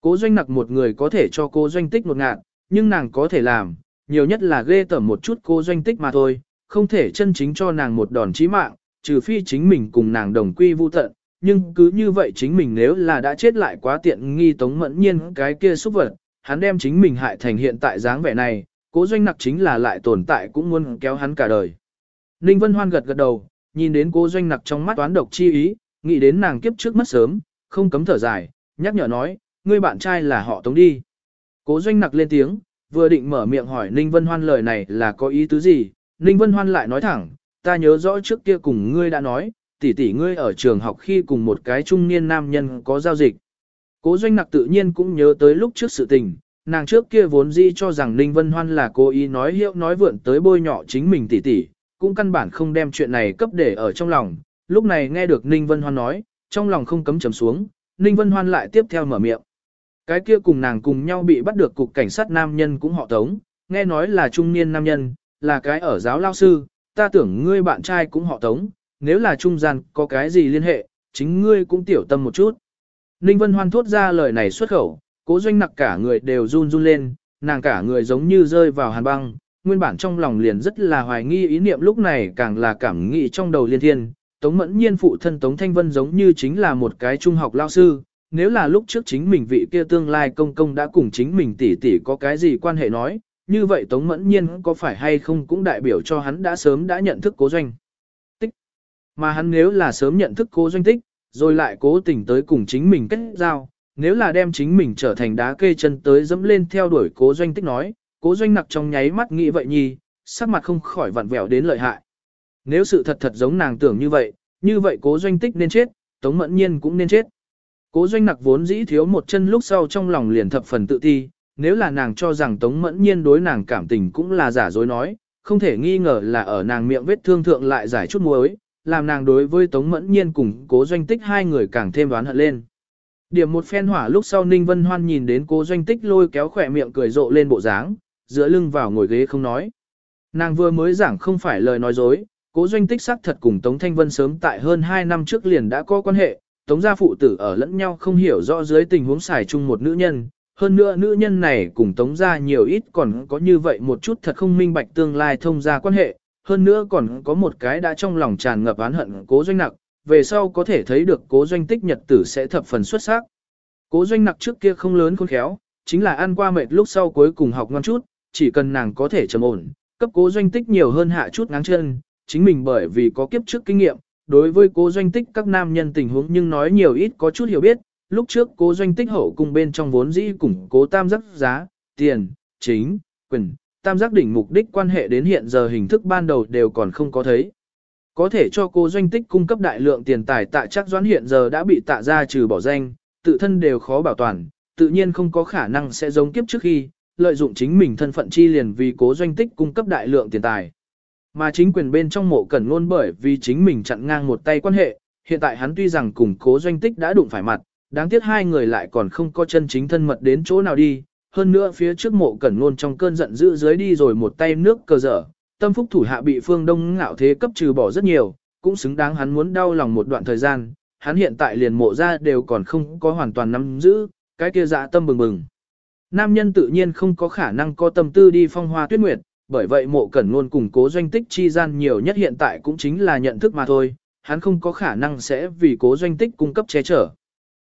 Cố doanh nặc một người có thể cho cô doanh tích một ngạn, nhưng nàng có thể làm, nhiều nhất là ghê tởm một chút cô doanh tích mà thôi, không thể chân chính cho nàng một đòn chí mạng, trừ phi chính mình cùng nàng đồng quy vu tận, nhưng cứ như vậy chính mình nếu là đã chết lại quá tiện nghi tống mẫn nhiên cái kia xúc vật, hắn đem chính mình hại thành hiện tại dáng vẻ này, cố doanh nặc chính là lại tồn tại cũng muốn kéo hắn cả đời. Ninh Vân Hoan gật gật đầu, nhìn đến cố doanh nặc trong mắt toán độc chi ý, nghĩ đến nàng kiếp trước mất sớm, không cấm thở dài, nhắc nhở nói, ngươi bạn trai là họ tống đi. Cố doanh nặc lên tiếng, vừa định mở miệng hỏi Ninh Vân Hoan lời này là có ý tứ gì, Ninh Vân Hoan lại nói thẳng, ta nhớ rõ trước kia cùng ngươi đã nói, tỷ tỷ ngươi ở trường học khi cùng một cái trung niên nam nhân có giao dịch. Cố doanh nặc tự nhiên cũng nhớ tới lúc trước sự tình, nàng trước kia vốn dĩ cho rằng Ninh Vân Hoan là cố ý nói hiệu nói vượn tới bôi nhọ chính mình tỉ tỉ, cũng căn bản không đem chuyện này cấp để ở trong lòng. Lúc này nghe được Ninh Vân Hoan nói, trong lòng không cấm trầm xuống, Ninh Vân Hoan lại tiếp theo mở miệng. Cái kia cùng nàng cùng nhau bị bắt được cục cảnh sát nam nhân cũng họ Tống, nghe nói là trung niên nam nhân, là cái ở giáo lao sư, ta tưởng ngươi bạn trai cũng họ Tống, nếu là trung gian có cái gì liên hệ, chính ngươi cũng tiểu tâm một chút. Ninh Vân Hoan thốt ra lời này xuất khẩu, cố doanh nặc cả người đều run run lên, nàng cả người giống như rơi vào hàn băng, nguyên bản trong lòng liền rất là hoài nghi ý niệm lúc này càng là cảm nghĩ trong đầu liên thiên. Tống mẫn nhiên phụ thân Tống Thanh Vân giống như chính là một cái trung học lao sư, nếu là lúc trước chính mình vị kia tương lai công công đã cùng chính mình tỷ tỷ có cái gì quan hệ nói, như vậy Tống Mẫn Nhiên có phải hay không cũng đại biểu cho hắn đã sớm đã nhận thức cố doanh tích. Mà hắn nếu là sớm nhận thức cố doanh tích, rồi lại cố tình tới cùng chính mình kết giao, nếu là đem chính mình trở thành đá kê chân tới dẫm lên theo đuổi cố doanh tích nói, cố doanh nặc trong nháy mắt nghĩ vậy nhi, sắc mặt không khỏi vặn vẹo đến lợi hại. Nếu sự thật thật giống nàng tưởng như vậy, như vậy cố doanh tích nên chết, Tống Mẫn Nhiên cũng nên chết. Cố doanh nặc vốn dĩ thiếu một chân lúc sau trong lòng liền thập phần tự ti, nếu là nàng cho rằng Tống Mẫn Nhiên đối nàng cảm tình cũng là giả dối nói, không thể nghi ngờ là ở nàng miệng vết thương thượng lại giải chút muối, làm nàng đối với Tống Mẫn Nhiên cùng cố doanh tích hai người càng thêm đoán hận lên. Điểm một phen hỏa lúc sau Ninh Vân Hoan nhìn đến cố doanh tích lôi kéo khỏe miệng cười rộ lên bộ dáng, dựa lưng vào ngồi ghế không nói. Nàng vừa mới giảng không phải lời nói dối, cố doanh tích xác thật cùng Tống Thanh Vân sớm tại hơn 2 năm trước liền đã có quan hệ, tống gia phụ tử ở lẫn nhau không hiểu rõ dưới tình huống xài chung một nữ nhân, hơn nữa nữ nhân này cùng tống gia nhiều ít còn có như vậy một chút thật không minh bạch tương lai thông gia quan hệ, hơn nữa còn có một cái đã trong lòng tràn ngập oán hận cố doanh nặc, về sau có thể thấy được cố doanh tích nhật tử sẽ thập phần xuất sắc. Cố doanh nặc trước kia không lớn khôn khéo, chính là ăn qua mệt lúc sau cuối cùng học ngon chút, chỉ cần nàng có thể trầm ổn, cấp cố doanh tích nhiều hơn hạ chút ngáng chân, chính mình bởi vì có kiếp trước kinh nghiệm, đối với cố doanh tích các nam nhân tình huống nhưng nói nhiều ít có chút hiểu biết, lúc trước cố doanh tích hậu cùng bên trong vốn dĩ củng cố tam giác giá, tiền, chính, quyền, tam giác đỉnh mục đích quan hệ đến hiện giờ hình thức ban đầu đều còn không có thấy. Có thể cho cô doanh tích cung cấp đại lượng tiền tài tại chắc doãn hiện giờ đã bị tạ ra trừ bỏ danh, tự thân đều khó bảo toàn, tự nhiên không có khả năng sẽ giống kiếp trước khi, lợi dụng chính mình thân phận chi liền vì cố doanh tích cung cấp đại lượng tiền tài. Mà chính quyền bên trong mộ cẩn ngôn bởi vì chính mình chặn ngang một tay quan hệ, hiện tại hắn tuy rằng cùng cố doanh tích đã đụng phải mặt, đáng tiếc hai người lại còn không có chân chính thân mật đến chỗ nào đi, hơn nữa phía trước mộ cẩn ngôn trong cơn giận dữ dưới đi rồi một tay nước cờ dở, tâm phúc thủ hạ bị phương đông ngạo thế cấp trừ bỏ rất nhiều, cũng xứng đáng hắn muốn đau lòng một đoạn thời gian, hắn hiện tại liền mộ ra đều còn không có hoàn toàn nắm giữ, cái kia dạ tâm bừng bừng. Nam nhân tự nhiên không có khả năng có tâm tư đi phong hoa tuyết nguyệt, bởi vậy mộ cẩn luôn củng cố doanh tích chi gian nhiều nhất hiện tại cũng chính là nhận thức mà thôi, hắn không có khả năng sẽ vì cố doanh tích cung cấp che chở.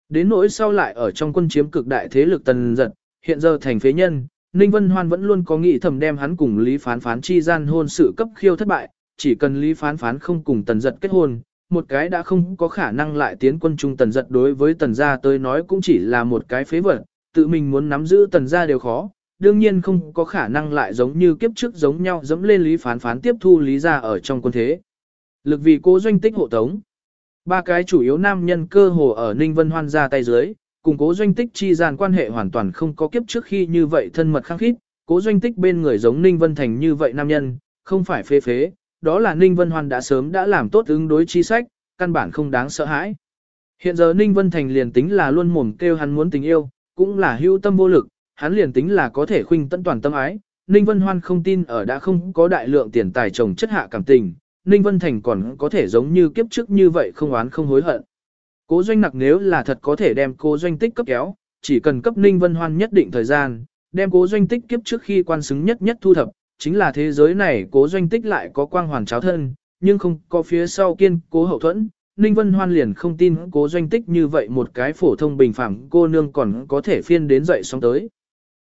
Đến nỗi sau lại ở trong quân chiếm cực đại thế lực tần giật, hiện giờ thành phế nhân, Ninh Vân Hoan vẫn luôn có nghĩ thầm đem hắn cùng Lý Phán Phán chi gian hôn sự cấp khiêu thất bại, chỉ cần Lý Phán Phán không cùng tần Dật kết hôn, một cái đã không có khả năng lại tiến quân trung tần Dật đối với tần gia tới nói cũng chỉ là một cái phế vật, tự mình muốn nắm giữ tần gia đều khó, đương nhiên không có khả năng lại giống như kiếp trước giống nhau dẫm lên lý phán phán tiếp thu lý gia ở trong quân thế. Lực vì cố doanh tích hộ tống. Ba cái chủ yếu nam nhân cơ hồ ở Ninh Vân Hoan ra tay dưới, cùng cố doanh tích chi gian quan hệ hoàn toàn không có kiếp trước khi như vậy thân mật khăng khít, cố doanh tích bên người giống Ninh Vân Thành như vậy nam nhân, không phải phế phế, đó là Ninh Vân Hoan đã sớm đã làm tốt ứng đối chi sách, căn bản không đáng sợ hãi. Hiện giờ Ninh Vân Thành liền tính là luôn mồm kêu hắn muốn tình yêu, cũng là hưu tâm vô lực, hắn liền tính là có thể khuynh tận toàn tâm ái. Ninh Vân Hoan không tin ở đã không có đại lượng tiền tài chồng chất hạ cảm tình, Ninh Vân Thành còn có thể giống như kiếp trước như vậy không oán không hối hận. Cố doanh nặc nếu là thật có thể đem cố doanh tích cấp kéo, chỉ cần cấp Ninh Vân Hoan nhất định thời gian, đem cố doanh tích kiếp trước khi quan xứng nhất nhất thu thập, chính là thế giới này cố doanh tích lại có quang hoàn cháo thân, nhưng không có phía sau kiên cố hậu thuẫn. Ninh Vân Hoan liền không tin cố doanh tích như vậy một cái phổ thông bình phẳng cô nương còn có thể phiên đến dậy xong tới.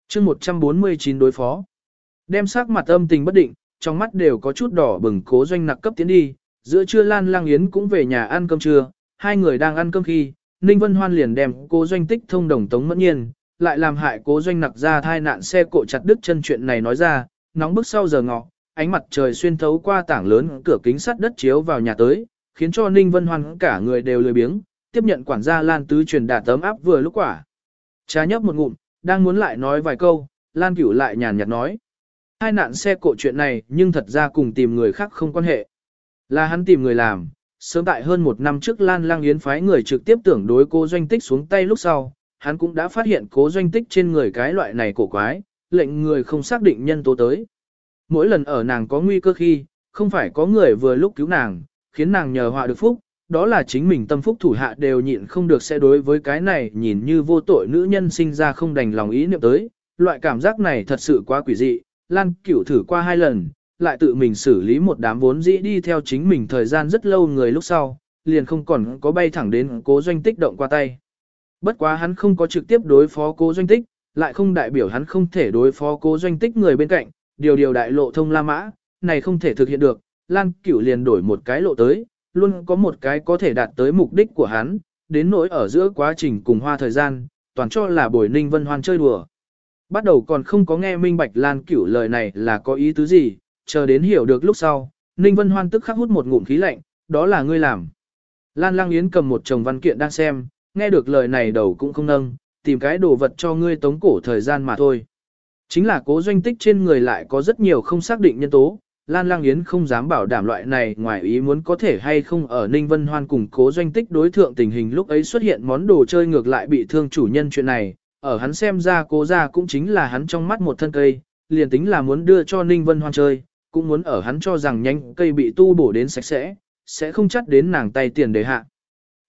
chương 149 đối phó. Đem sắc mặt âm tình bất định, trong mắt đều có chút đỏ bừng cố doanh nặc cấp tiến đi, giữa trưa Lan Lang Yến cũng về nhà ăn cơm trưa, hai người đang ăn cơm khi, Ninh Vân Hoan liền đem cố doanh tích thông đồng tống mẫn nhiên, lại làm hại cố doanh nặc ra thai nạn xe cộ chặt đứt chân chuyện này nói ra, nóng bức sau giờ ngọ, ánh mặt trời xuyên thấu qua tảng lớn cửa kính sắt đất chiếu vào nhà tới, khiến cho Ninh Vân Hoan cả người đều lười biếng, tiếp nhận quản gia Lan Tứ truyền đạt tấm áp vừa lúc quả. Trà nhấp một ngụm, đang muốn lại nói vài câu, Lan Cửu lại nhàn nhạt nói. Hai nạn xe cộ chuyện này nhưng thật ra cùng tìm người khác không quan hệ. Là hắn tìm người làm, sớm tại hơn một năm trước Lan Lang Yến phái người trực tiếp tưởng đối cô doanh tích xuống tay lúc sau, hắn cũng đã phát hiện cố doanh tích trên người cái loại này cổ quái, lệnh người không xác định nhân tố tới. Mỗi lần ở nàng có nguy cơ khi, không phải có người vừa lúc cứu nàng, khiến nàng nhờ họa được phúc, đó là chính mình tâm phúc thủ hạ đều nhịn không được sẽ đối với cái này nhìn như vô tội nữ nhân sinh ra không đành lòng ý niệm tới. Loại cảm giác này thật sự quá quỷ dị, Lan Cửu thử qua hai lần, lại tự mình xử lý một đám vốn dĩ đi theo chính mình thời gian rất lâu người lúc sau, liền không còn có bay thẳng đến cố doanh tích động qua tay. Bất quá hắn không có trực tiếp đối phó cố doanh tích, lại không đại biểu hắn không thể đối phó cố doanh tích người bên cạnh, điều điều đại lộ thông La Mã, này không thể thực hiện được, Lan Cửu liền đổi một cái lộ tới, luôn có một cái có thể đạt tới mục đích của hắn, đến nỗi ở giữa quá trình cùng hoa thời gian, toàn cho là bồi ninh vân hoan chơi đùa. Bắt đầu còn không có nghe minh bạch Lan Cửu lời này là có ý tứ gì, chờ đến hiểu được lúc sau, Ninh Vân Hoan tức khắc hút một ngụm khí lạnh, đó là ngươi làm. Lan Lang Yến cầm một chồng văn kiện đang xem, nghe được lời này đầu cũng không nâng, tìm cái đồ vật cho ngươi tống cổ thời gian mà thôi. Chính là cố doanh tích trên người lại có rất nhiều không xác định nhân tố, Lan Lang Yến không dám bảo đảm loại này ngoài ý muốn có thể hay không ở Ninh Vân Hoan cùng cố doanh tích đối thượng tình hình lúc ấy xuất hiện món đồ chơi ngược lại bị thương chủ nhân chuyện này, ở hắn xem ra cố ra cũng chính là hắn trong mắt một thân cây, liền tính là muốn đưa cho Ninh Vân Hoan chơi, cũng muốn ở hắn cho rằng nhanh cây bị tu bổ đến sạch sẽ, sẽ không chắt đến nàng tay tiền để hạ.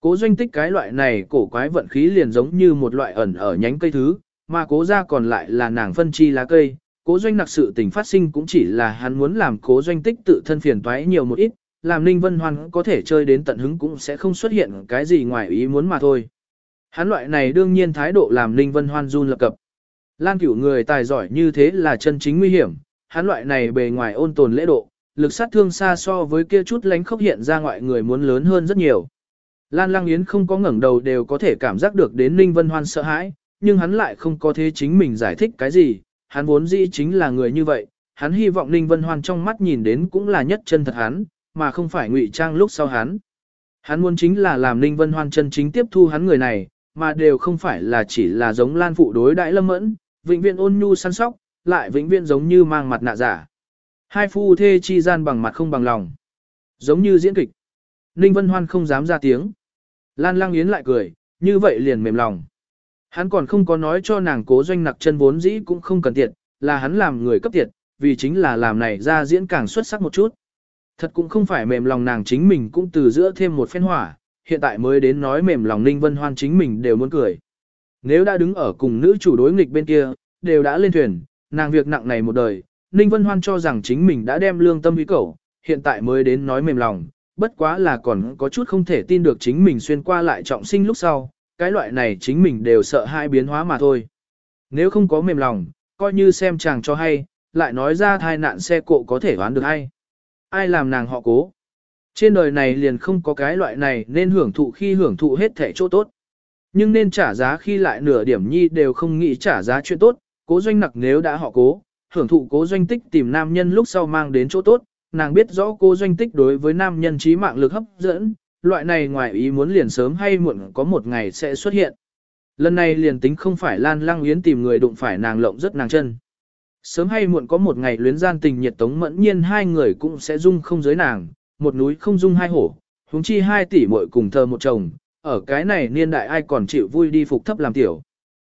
cố doanh tích cái loại này cổ quái vận khí liền giống như một loại ẩn ở nhánh cây thứ, mà cố ra còn lại là nàng phân chi lá cây. Cố doanh nặc sự tình phát sinh cũng chỉ là hắn muốn làm cố doanh tích tự thân phiền toái nhiều một ít, làm Ninh Vân Hoan có thể chơi đến tận hứng cũng sẽ không xuất hiện cái gì ngoài ý muốn mà thôi. Hắn loại này đương nhiên thái độ làm Ninh Vân Hoan run lập cập. Lan cửu người tài giỏi như thế là chân chính nguy hiểm, hắn loại này bề ngoài ôn tồn lễ độ, lực sát thương xa so với kia chút lánh khốc hiện ra ngoại người muốn lớn hơn rất nhiều. Lan Lang Yến không có ngẩng đầu đều có thể cảm giác được đến Ninh Vân Hoan sợ hãi, nhưng hắn lại không có thế chính mình giải thích cái gì, hắn vốn dĩ chính là người như vậy, hắn hy vọng Ninh Vân Hoan trong mắt nhìn đến cũng là nhất chân thật hắn, mà không phải ngụy trang lúc sau hắn. Hắn muốn chính là làm Ninh Vân Hoan chân chính tiếp thu hắn người này, mà đều không phải là chỉ là giống Lan phụ đối đại lâm mẫn, vĩnh viện ôn nhu săn sóc, lại vĩnh viễn giống như mang mặt nạ giả. Hai phu thê chi gian bằng mặt không bằng lòng. Giống như diễn kịch. Ninh Vân Hoan không dám ra tiếng. Lan Lang Yến lại cười, như vậy liền mềm lòng. Hắn còn không có nói cho nàng cố doanh nặc chân vốn dĩ cũng không cần tiệt, là hắn làm người cấp tiệt, vì chính là làm này ra diễn càng xuất sắc một chút. Thật cũng không phải mềm lòng nàng chính mình cũng từ giữa thêm một phen hỏa, hiện tại mới đến nói mềm lòng Ninh Vân Hoan chính mình đều muốn cười. Nếu đã đứng ở cùng nữ chủ đối nghịch bên kia, đều đã lên thuyền, nàng việc nặng này một đời, Ninh Vân Hoan cho rằng chính mình đã đem lương tâm ý cầu, hiện tại mới đến nói mềm lòng, bất quá là còn có chút không thể tin được chính mình xuyên qua lại trọng sinh lúc sau, cái loại này chính mình đều sợ hai biến hóa mà thôi. Nếu không có mềm lòng, coi như xem chàng cho hay, lại nói ra thai nạn xe cộ có thể đoán được hay. Ai làm nàng họ cố. Trên đời này liền không có cái loại này nên hưởng thụ khi hưởng thụ hết thể chỗ tốt. Nhưng nên trả giá khi lại nửa điểm nhi đều không nghĩ trả giá chuyện tốt, cố doanh nặc nếu đã họ cố, hưởng thụ cố doanh tích tìm nam nhân lúc sau mang đến chỗ tốt, nàng biết rõ cố doanh tích đối với nam nhân trí mạng lực hấp dẫn, loại này ngoài ý muốn liền sớm hay muộn có một ngày sẽ xuất hiện. Lần này liền tính không phải Lan Lăng Yến tìm người đụng phải nàng lộng rất nàng chân. Sớm hay muộn có một ngày luyến gian tình nhiệt tống mẫn nhiên hai người cũng sẽ dung không giới nàng, một núi không dung hai hổ, huống chi hai tỷ muội cùng thờ một chồng, ở cái này niên đại ai còn chịu vui đi phục thấp làm tiểu.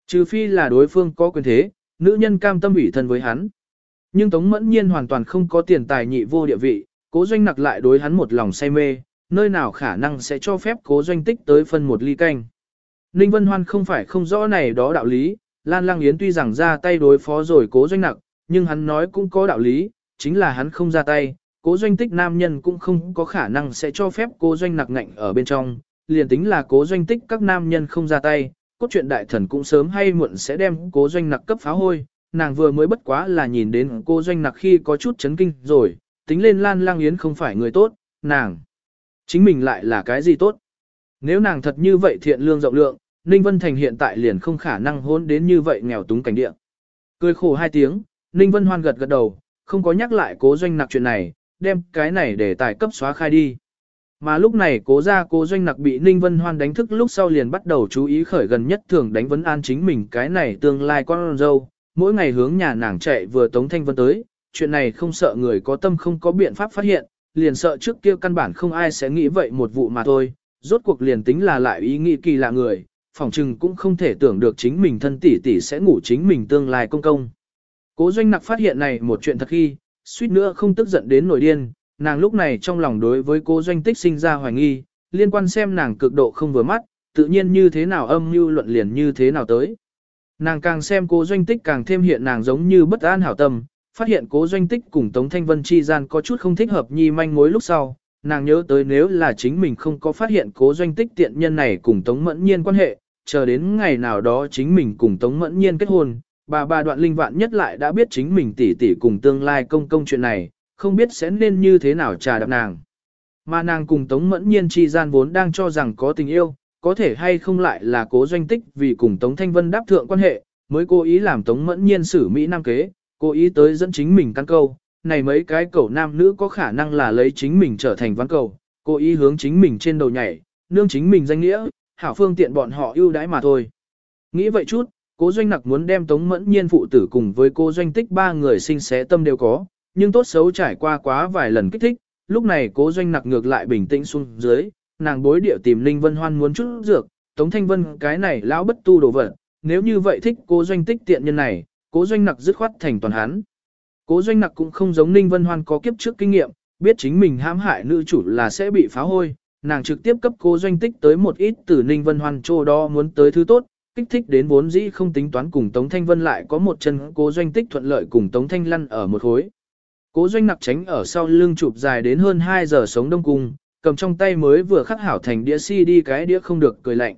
Trừ phi là đối phương có quyền thế, nữ nhân cam tâm ủy thân với hắn. Nhưng Tống Mẫn Nhiên hoàn toàn không có tiền tài nhị vô địa vị, cố doanh nặc lại đối hắn một lòng say mê, nơi nào khả năng sẽ cho phép cố doanh tích tới phân một ly canh. Ninh Vân Hoan không phải không rõ này đó đạo lý, Lan Lang Yến tuy rằng ra tay đối phó rồi cố doanh nặc, nhưng hắn nói cũng có đạo lý, chính là hắn không ra tay, cố doanh tích nam nhân cũng không có khả năng sẽ cho phép cố doanh nặc ngạnh ở bên trong, liền tính là cố doanh tích các nam nhân không ra tay, cốt truyện đại thần cũng sớm hay muộn sẽ đem cố doanh nặc cấp phá hôi, nàng vừa mới bất quá là nhìn đến cô doanh nặc khi có chút chấn kinh rồi, tính lên Lan Lang Yến không phải người tốt, nàng. Chính mình lại là cái gì tốt? Nếu nàng thật như vậy thiện lương rộng lượng, Ninh Vân Thành hiện tại liền không khả năng hôn đến như vậy nghèo túng cảnh địa. Cười khổ hai tiếng, Ninh Vân Hoan gật gật đầu, không có nhắc lại cố doanh nặc chuyện này, đem cái này để tài cấp xóa khai đi. Mà lúc này cố ra cố doanh nặc bị Ninh Vân Hoan đánh thức lúc sau liền bắt đầu chú ý khởi gần nhất thường đánh vấn an chính mình cái này tương lai con dâu, mỗi ngày hướng nhà nàng chạy vừa Tống Thanh Vân tới, chuyện này không sợ người có tâm không có biện pháp phát hiện, liền sợ trước kia căn bản không ai sẽ nghĩ vậy một vụ mà thôi, rốt cuộc liền tính là lại ý nghĩ kỳ lạ người, phỏng chừng cũng không thể tưởng được chính mình thân tỷ tỷ sẽ ngủ chính mình tương lai công công. Cố doanh nặc phát hiện này một chuyện thật khi, suýt nữa không tức giận đến nổi điên, nàng lúc này trong lòng đối với cố doanh tích sinh ra hoài nghi, liên quan xem nàng cực độ không vừa mắt, tự nhiên như thế nào âm mưu luận liền như thế nào tới. Nàng càng xem cố doanh tích càng thêm hiện nàng giống như bất an hảo tâm, phát hiện cố doanh tích cùng Tống Thanh Vân chi gian có chút không thích hợp nhi manh mối lúc sau, nàng nhớ tới nếu là chính mình không có phát hiện cố doanh tích tiện nhân này cùng Tống Mẫn Nhiên quan hệ, chờ đến ngày nào đó chính mình cùng Tống Mẫn Nhiên kết hôn, bà bà đoạn linh vạn nhất lại đã biết chính mình tỷ tỷ cùng tương lai công công chuyện này, không biết sẽ nên như thế nào trà đạp nàng. Mà nàng cùng Tống Mẫn Nhiên chi gian vốn đang cho rằng có tình yêu, có thể hay không lại là cố doanh tích vì cùng Tống Thanh Vân đáp thượng quan hệ, mới cố ý làm Tống Mẫn Nhiên xử Mỹ Nam kế, cố ý tới dẫn chính mình căn câu, này mấy cái cầu nam nữ có khả năng là lấy chính mình trở thành văn cầu, cố ý hướng chính mình trên đầu nhảy, nương chính mình danh nghĩa, hảo phương tiện bọn họ ưu đãi mà thôi. Nghĩ vậy chút, cố doanh nặc muốn đem Tống Mẫn Nhiên phụ tử cùng với cô doanh tích ba người sinh xé tâm đều có, nhưng tốt xấu trải qua quá vài lần kích thích, lúc này cố doanh nặc ngược lại bình tĩnh xuống dưới, nàng bối điệu tìm Ninh Vân Hoan muốn chút dược, Tống Thanh Vân cái này lão bất tu đồ vật, nếu như vậy thích cố doanh tích tiện nhân này, cố doanh nặc dứt khoát thành toàn hắn. Cố doanh nặc cũng không giống Ninh Vân Hoan có kiếp trước kinh nghiệm, biết chính mình hãm hại nữ chủ là sẽ bị phá hôi, nàng trực tiếp cấp cố doanh tích tới một ít từ Ninh Vân Hoan chỗ đó muốn tới thứ tốt, kích thích đến vốn dĩ không tính toán cùng Tống Thanh Vân lại có một chân cố doanh tích thuận lợi cùng Tống Thanh Lăn ở một khối. Cố doanh nặc tránh ở sau lưng chụp dài đến hơn 2 giờ sống đông cung, cầm trong tay mới vừa khắc hảo thành đĩa CD cái đĩa không được cười lạnh.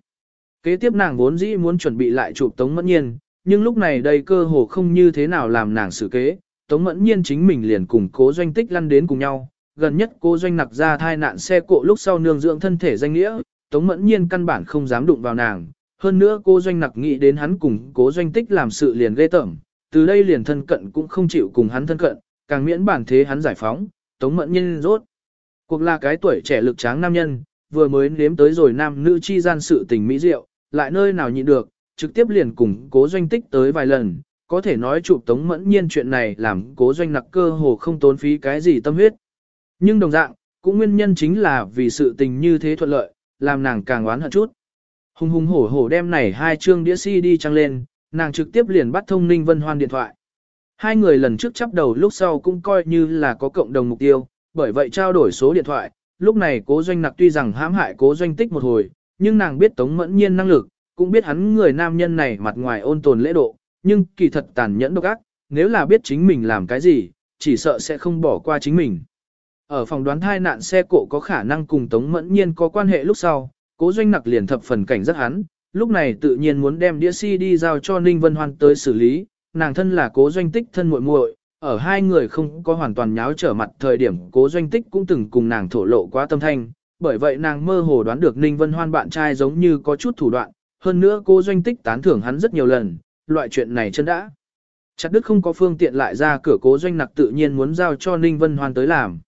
Kế tiếp nàng vốn dĩ muốn chuẩn bị lại chụp Tống Mẫn Nhiên, nhưng lúc này đây cơ hồ không như thế nào làm nàng xử kế, Tống Mẫn Nhiên chính mình liền cùng cố doanh tích lăn đến cùng nhau, gần nhất cố doanh nặc ra thai nạn xe cộ lúc sau nương dưỡng thân thể danh nghĩa, Tống Mẫn Nhiên căn bản không dám đụng vào nàng, hơn nữa cố doanh nặc nghĩ đến hắn cùng cố doanh tích làm sự liền ghê tởm, từ đây liền thân cận cũng không chịu cùng hắn thân cận, càng miễn bản thế hắn giải phóng, Tống Mẫn Nhiên rốt. Cuộc là cái tuổi trẻ lực tráng nam nhân, vừa mới nếm tới rồi nam nữ chi gian sự tình mỹ diệu, lại nơi nào nhịn được, trực tiếp liền cùng cố doanh tích tới vài lần, có thể nói chụp Tống Mẫn Nhiên chuyện này làm cố doanh nặc cơ hồ không tốn phí cái gì tâm huyết. Nhưng đồng dạng, cũng nguyên nhân chính là vì sự tình như thế thuận lợi, làm nàng càng oán hận chút. Hùng hùng hổ hổ đem này hai chương đĩa CD trăng lên, nàng trực tiếp liền bắt thông Ninh Vân Hoan điện thoại. Hai người lần trước chấp đầu lúc sau cũng coi như là có cộng đồng mục tiêu, bởi vậy trao đổi số điện thoại, lúc này cố doanh nặc tuy rằng hãm hại cố doanh tích một hồi, nhưng nàng biết Tống Mẫn Nhiên năng lực, cũng biết hắn người nam nhân này mặt ngoài ôn tồn lễ độ, nhưng kỳ thật tàn nhẫn độc ác, nếu là biết chính mình làm cái gì, chỉ sợ sẽ không bỏ qua chính mình. Ở phòng đoán thai nạn xe cộ có khả năng cùng Tống Mẫn Nhiên có quan hệ lúc sau, cố doanh nặc liền thập phần cảnh rất hắn, lúc này tự nhiên muốn đem đĩa CD giao cho Ninh Vân Hoan tới xử lý, nàng thân là cố doanh tích thân muội muội, ở hai người không có hoàn toàn nháo trở mặt thời điểm cố doanh tích cũng từng cùng nàng thổ lộ quá tâm thanh, bởi vậy nàng mơ hồ đoán được Ninh Vân Hoan bạn trai giống như có chút thủ đoạn, hơn nữa cố doanh tích tán thưởng hắn rất nhiều lần, loại chuyện này chân đã. Chặt đức không có phương tiện lại ra cửa cố doanh nặc tự nhiên muốn giao cho Ninh Vân Hoan tới làm.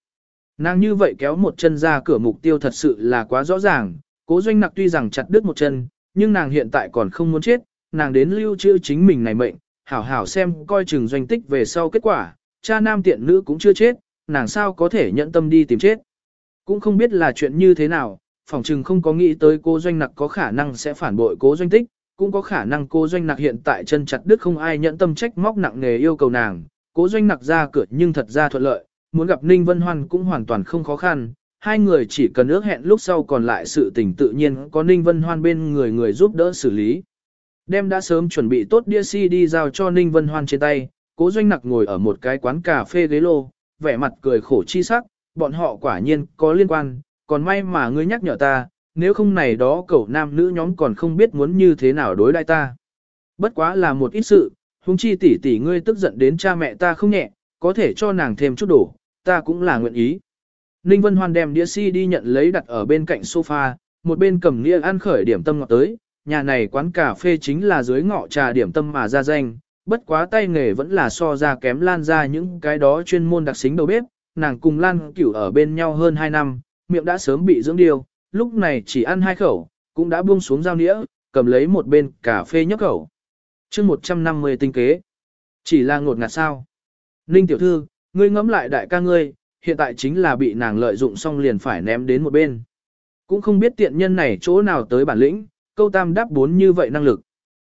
Nàng như vậy kéo một chân ra cửa mục tiêu thật sự là quá rõ ràng, cố doanh nặc tuy rằng chặt đứt một chân, nhưng nàng hiện tại còn không muốn chết, nàng đến lưu trữ chính mình này mệnh, hảo hảo xem coi chừng doanh tích về sau kết quả, cha nam tiện nữ cũng chưa chết, nàng sao có thể nhận tâm đi tìm chết. Cũng không biết là chuyện như thế nào, phòng chừng không có nghĩ tới cô doanh nặc có khả năng sẽ phản bội cố doanh tích, cũng có khả năng cô doanh nặc hiện tại chân chặt đứt không ai nhận tâm trách móc nặng nề yêu cầu nàng, cố doanh nặc ra cửa nhưng thật ra thuận lợi, muốn gặp Ninh Vân Hoan cũng hoàn toàn không khó khăn, hai người chỉ cần ước hẹn lúc sau còn lại sự tình tự nhiên có Ninh Vân Hoan bên người người giúp đỡ xử lý. Đem đã sớm chuẩn bị tốt đĩa CD giao cho Ninh Vân Hoan trên tay, cố doanh nặc ngồi ở một cái quán cà phê ghế lô, vẻ mặt cười khổ chi sắc, bọn họ quả nhiên có liên quan, còn may mà ngươi nhắc nhở ta, nếu không này đó cậu nam nữ nhóm còn không biết muốn như thế nào đối đãi ta. Bất quá là một ít sự, huống chi tỷ tỷ ngươi tức giận đến cha mẹ ta không nhẹ, có thể cho nàng thêm chút đổ, ta cũng là nguyện ý. Ninh Vân Hoan đem đĩa CD nhận lấy đặt ở bên cạnh sofa, một bên cầm nghĩa ăn khởi điểm tâm ngọt tới, nhà này quán cà phê chính là dưới ngọ trà điểm tâm mà ra danh, bất quá tay nghề vẫn là so ra kém lan ra những cái đó chuyên môn đặc xính đầu bếp, nàng cùng lan cửu ở bên nhau hơn 2 năm, miệng đã sớm bị dưỡng điều, lúc này chỉ ăn hai khẩu, cũng đã buông xuống dao nĩa, cầm lấy một bên cà phê nhấp khẩu. chương 150 tinh kế, chỉ là ngột ngạt sao. Ninh tiểu thư, ngươi ngẫm lại đại ca ngươi, hiện tại chính là bị nàng lợi dụng xong liền phải ném đến một bên. Cũng không biết tiện nhân này chỗ nào tới bản lĩnh, câu tam đáp bốn như vậy năng lực.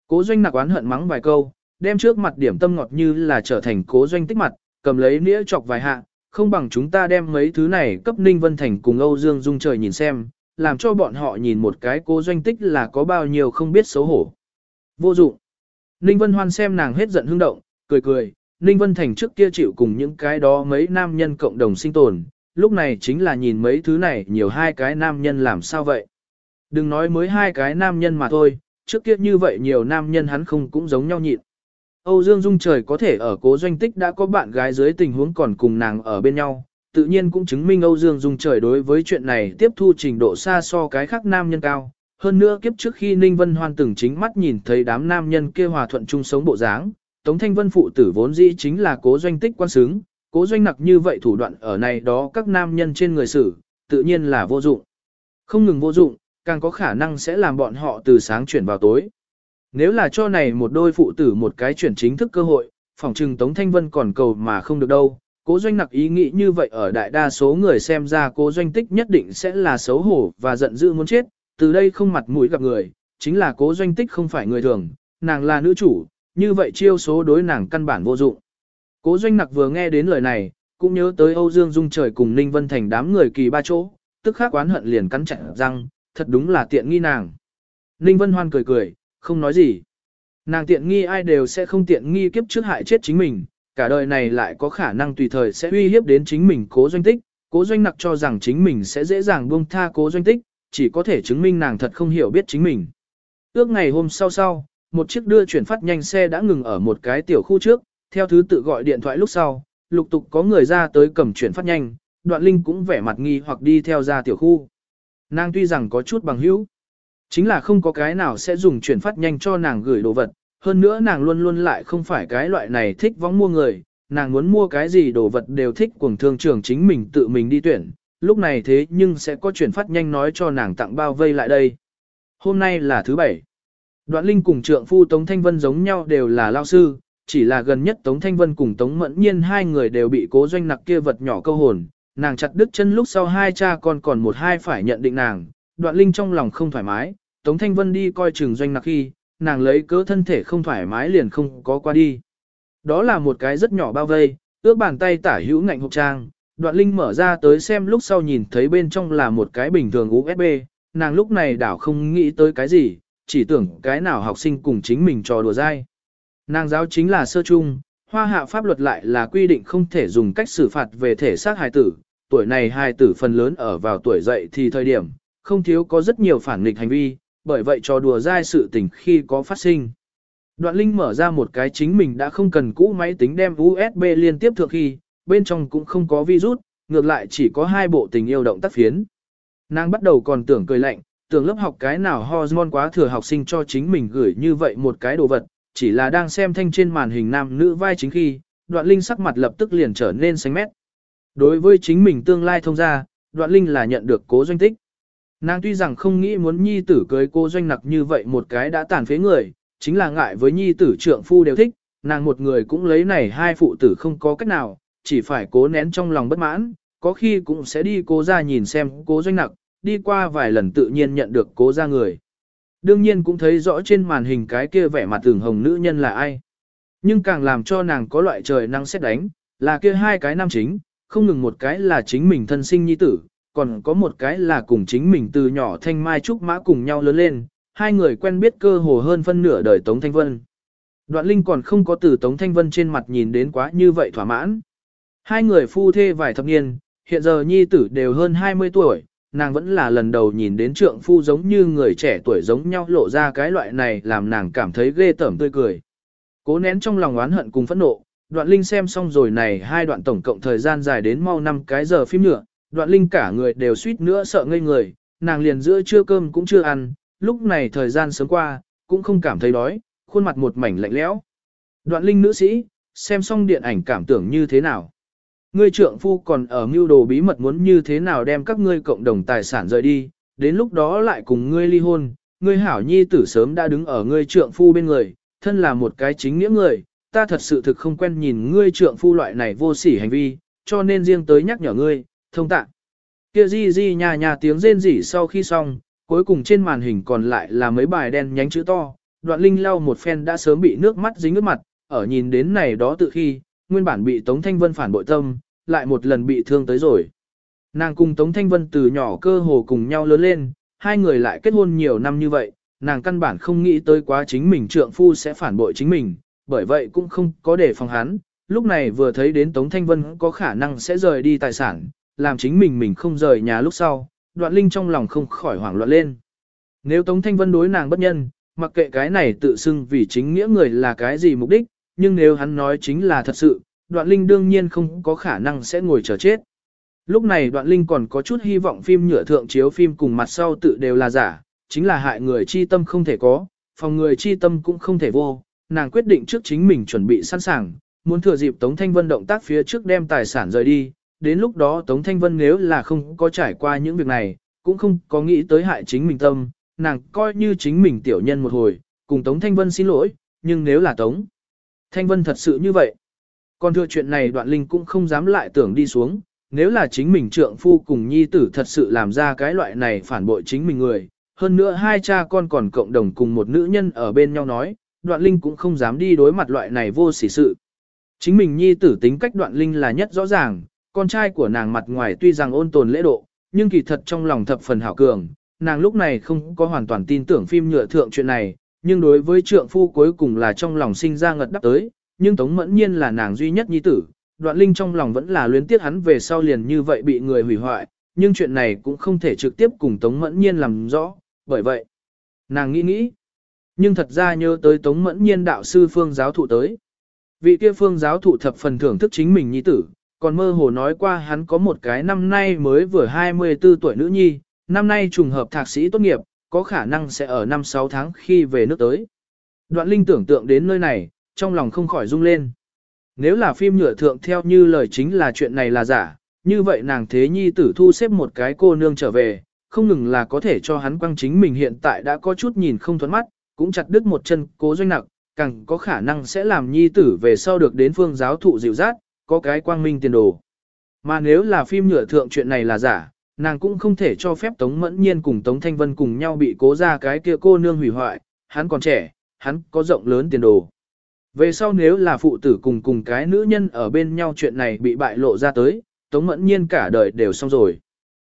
Cố doanh nạc oán hận mắng vài câu, đem trước mặt điểm tâm ngọt như là trở thành cố doanh tích mặt, cầm lấy nĩa chọc vài hạ, không bằng chúng ta đem mấy thứ này cấp Ninh Vân Thành cùng Âu Dương Dung trời nhìn xem, làm cho bọn họ nhìn một cái cố doanh tích là có bao nhiêu không biết xấu hổ. Vô dụng. Ninh Vân Hoan xem nàng hết giận hưng động, cười cười, Ninh Vân Thành trước kia chịu cùng những cái đó mấy nam nhân cộng đồng sinh tồn, lúc này chính là nhìn mấy thứ này nhiều hai cái nam nhân làm sao vậy. Đừng nói mới hai cái nam nhân mà thôi, trước kia như vậy nhiều nam nhân hắn không cũng giống nhau nhịn. Âu Dương Dung trời có thể ở cố doanh tích đã có bạn gái dưới tình huống còn cùng nàng ở bên nhau, tự nhiên cũng chứng minh Âu Dương Dung trời đối với chuyện này tiếp thu trình độ xa so cái khác nam nhân cao. Hơn nữa kiếp trước khi Ninh Vân Hoan từng chính mắt nhìn thấy đám nam nhân kia hòa thuận chung sống bộ dáng, Tống Thanh Vân phụ tử vốn dĩ chính là cố doanh tích quan xứng, cố doanh nặc như vậy thủ đoạn ở này đó các nam nhân trên người xử, tự nhiên là vô dụng. Không ngừng vô dụng, càng có khả năng sẽ làm bọn họ từ sáng chuyển vào tối. Nếu là cho này một đôi phụ tử một cái chuyển chính thức cơ hội, phòng trừng Tống Thanh Vân còn cầu mà không được đâu. Cố doanh nặc ý nghĩ như vậy ở đại đa số người xem ra cố doanh tích nhất định sẽ là xấu hổ và giận dữ muốn chết, từ đây không mặt mũi gặp người, chính là cố doanh tích không phải người thường, nàng là nữ chủ, như vậy chiêu số đối nàng căn bản vô dụng. Cố doanh nặc vừa nghe đến lời này, cũng nhớ tới Âu Dương Dung trời cùng Ninh Vân Thành đám người kỳ ba chỗ, tức khắc oán hận liền cắn chặt răng, thật đúng là tiện nghi nàng. Ninh Vân Hoan cười cười, không nói gì. Nàng tiện nghi ai đều sẽ không tiện nghi kiếp trước hại chết chính mình, cả đời này lại có khả năng tùy thời sẽ uy hiếp đến chính mình cố doanh tích, cố doanh nặc cho rằng chính mình sẽ dễ dàng buông tha cố doanh tích, chỉ có thể chứng minh nàng thật không hiểu biết chính mình. Ước ngày hôm sau sau, một chiếc đưa chuyển phát nhanh xe đã ngừng ở một cái tiểu khu trước, theo thứ tự gọi điện thoại lúc sau, lục tục có người ra tới cầm chuyển phát nhanh, đoạn linh cũng vẻ mặt nghi hoặc đi theo ra tiểu khu. Nàng tuy rằng có chút bằng hữu, chính là không có cái nào sẽ dùng chuyển phát nhanh cho nàng gửi đồ vật, hơn nữa nàng luôn luôn lại không phải cái loại này thích vóng mua người, nàng muốn mua cái gì đồ vật đều thích cuồng thương trường chính mình tự mình đi tuyển, lúc này thế nhưng sẽ có chuyển phát nhanh nói cho nàng tặng bao vây lại đây. Hôm nay là thứ bảy. Đoạn Linh cùng trượng phu Tống Thanh Vân giống nhau đều là lao sư, chỉ là gần nhất Tống Thanh Vân cùng Tống Mẫn Nhiên hai người đều bị cố doanh nặc kia vật nhỏ câu hồn, nàng chặt đứt chân lúc sau hai cha con còn một hai phải nhận định nàng, đoạn Linh trong lòng không thoải mái, Tống Thanh Vân đi coi trường doanh nặc khi, nàng lấy cớ thân thể không thoải mái liền không có qua đi. Đó là một cái rất nhỏ bao vây, ước bàn tay tả hữu ngạnh hộp trang, đoạn linh mở ra tới xem lúc sau nhìn thấy bên trong là một cái bình thường USB, nàng lúc này đảo không nghĩ tới cái gì, chỉ tưởng cái nào học sinh cùng chính mình trò đùa dai. Nàng giáo chính là sơ trung, hoa hạ pháp luật lại là quy định không thể dùng cách xử phạt về thể xác hài tử, tuổi này hài tử phần lớn ở vào tuổi dậy thì thời điểm, không thiếu có rất nhiều phản nghịch hành vi, bởi vậy trò đùa dai sự tình khi có phát sinh. Đoạn Linh mở ra một cái chính mình đã không cần cũ máy tính đem USB liên tiếp thượng khi, bên trong cũng không có virus, ngược lại chỉ có hai bộ tình yêu động tác phiến. Nàng bắt đầu còn tưởng cười lạnh, tưởng lớp học cái nào hormone quá thừa học sinh cho chính mình gửi như vậy một cái đồ vật, chỉ là đang xem thanh trên màn hình nam nữ vai chính khi, đoạn linh sắc mặt lập tức liền trở nên xanh mét. Đối với chính mình tương lai thông gia đoạn linh là nhận được cố doanh tích. Nàng tuy rằng không nghĩ muốn nhi tử cưới cô doanh nặc như vậy một cái đã tàn phế người, chính là ngại với nhi tử trượng phu đều thích, nàng một người cũng lấy này hai phụ tử không có cách nào, chỉ phải cố nén trong lòng bất mãn, có khi cũng sẽ đi cố ra nhìn xem cố doanh nặc, đi qua vài lần tự nhiên nhận được cố ra người. Đương nhiên cũng thấy rõ trên màn hình cái kia vẻ mặt tưởng hồng nữ nhân là ai. Nhưng càng làm cho nàng có loại trời năng xét đánh, là kia hai cái nam chính, không ngừng một cái là chính mình thân sinh nhi tử, còn có một cái là cùng chính mình từ nhỏ thanh mai trúc mã cùng nhau lớn lên, hai người quen biết cơ hồ hơn phân nửa đời Tống Thanh Vân. Đoạn Linh còn không có từ Tống Thanh Vân trên mặt nhìn đến quá như vậy thỏa mãn. Hai người phu thê vài thập niên, hiện giờ nhi tử đều hơn 20 tuổi, nàng vẫn là lần đầu nhìn đến trượng phu giống như người trẻ tuổi giống nhau lộ ra cái loại này làm nàng cảm thấy ghê tởm tươi cười. Cố nén trong lòng oán hận cùng phẫn nộ, đoạn linh xem xong rồi này hai đoạn tổng cộng thời gian dài đến mau 5 cái giờ phim nữa, đoạn linh cả người đều suýt nữa sợ ngây người, nàng liền giữa trưa cơm cũng chưa ăn, lúc này thời gian sớm qua, cũng không cảm thấy đói, khuôn mặt một mảnh lạnh lẽo. Đoạn linh nữ sĩ, xem xong điện ảnh cảm tưởng như thế nào? Ngươi trượng phu còn ở mưu đồ bí mật muốn như thế nào đem các ngươi cộng đồng tài sản rời đi, đến lúc đó lại cùng ngươi ly hôn, ngươi hảo nhi tử sớm đã đứng ở ngươi trượng phu bên người, thân là một cái chính nghĩa người, ta thật sự thực không quen nhìn ngươi trượng phu loại này vô sỉ hành vi, cho nên riêng tới nhắc nhở ngươi, thông tạ. Kia di di nhà nhà tiếng rên rỉ sau khi xong, cuối cùng trên màn hình còn lại là mấy bài đen nhánh chữ to, đoạn linh lau một phen đã sớm bị nước mắt dính nước mặt, ở nhìn đến này đó tự khi, nguyên bản bị Tống Thanh Vân phản bội tâm, lại một lần bị thương tới rồi. Nàng cùng Tống Thanh Vân từ nhỏ cơ hồ cùng nhau lớn lên, hai người lại kết hôn nhiều năm như vậy, nàng căn bản không nghĩ tới quá chính mình trượng phu sẽ phản bội chính mình, bởi vậy cũng không có để phòng hắn. Lúc này vừa thấy đến Tống Thanh Vân có khả năng sẽ rời đi tài sản, làm chính mình mình không rời nhà lúc sau, đoạn linh trong lòng không khỏi hoảng loạn lên. Nếu Tống Thanh Vân đối nàng bất nhân, mặc kệ cái này tự xưng vì chính nghĩa người là cái gì mục đích, nhưng nếu hắn nói chính là thật sự, đoạn linh đương nhiên không có khả năng sẽ ngồi chờ chết. Lúc này đoạn linh còn có chút hy vọng phim nhựa thượng chiếu phim cùng mặt sau tự đều là giả, chính là hại người chi tâm không thể có, phòng người chi tâm cũng không thể vô, nàng quyết định trước chính mình chuẩn bị sẵn sàng, muốn thừa dịp Tống Thanh Vân động tác phía trước đem tài sản rời đi, đến lúc đó Tống Thanh Vân nếu là không có trải qua những việc này, cũng không có nghĩ tới hại chính mình tâm, nàng coi như chính mình tiểu nhân một hồi, cùng Tống Thanh Vân xin lỗi, nhưng nếu là Tống Thanh Vân thật sự như vậy, còn thừa chuyện này đoạn linh cũng không dám lại tưởng đi xuống, nếu là chính mình trượng phu cùng nhi tử thật sự làm ra cái loại này phản bội chính mình người, hơn nữa hai cha con còn cộng đồng cùng một nữ nhân ở bên nhau nói, đoạn linh cũng không dám đi đối mặt loại này vô sỉ sự. Chính mình nhi tử tính cách đoạn linh là nhất rõ ràng, con trai của nàng mặt ngoài tuy rằng ôn tồn lễ độ, nhưng kỳ thật trong lòng thập phần hảo cường, nàng lúc này không có hoàn toàn tin tưởng phim nhựa thượng chuyện này, nhưng đối với trượng phu cuối cùng là trong lòng sinh ra ngật đắp tới, nhưng Tống Mẫn Nhiên là nàng duy nhất nhi tử, đoạn linh trong lòng vẫn là luyến tiếc hắn về sau liền như vậy bị người hủy hoại, nhưng chuyện này cũng không thể trực tiếp cùng Tống Mẫn Nhiên làm rõ, bởi vậy, nàng nghĩ nghĩ, nhưng thật ra nhớ tới Tống Mẫn Nhiên đạo sư phương giáo thụ tới. Vị kia phương giáo thụ thập phần thưởng thức chính mình nhi tử, còn mơ hồ nói qua hắn có một cái năm nay mới vừa 24 tuổi nữ nhi, năm nay trùng hợp thạc sĩ tốt nghiệp, có khả năng sẽ ở năm 6 tháng khi về nước tới. Đoạn linh tưởng tượng đến nơi này, trong lòng không khỏi rung lên. Nếu là phim nhựa thượng theo như lời chính là chuyện này là giả, như vậy nàng thế nhi tử thu xếp một cái cô nương trở về, không ngừng là có thể cho hắn quăng chính mình hiện tại đã có chút nhìn không thuẫn mắt, cũng chặt đứt một chân cố doanh nặng, càng có khả năng sẽ làm nhi tử về sau được đến phương giáo thụ dịu dát, có cái quang minh tiền đồ. Mà nếu là phim nhựa thượng chuyện này là giả, nàng cũng không thể cho phép Tống Mẫn Nhiên cùng Tống Thanh Vân cùng nhau bị cố ra cái kia cô nương hủy hoại, hắn còn trẻ, hắn có rộng lớn tiền đồ. Về sau nếu là phụ tử cùng cùng cái nữ nhân ở bên nhau chuyện này bị bại lộ ra tới, Tống Mẫn Nhiên cả đời đều xong rồi.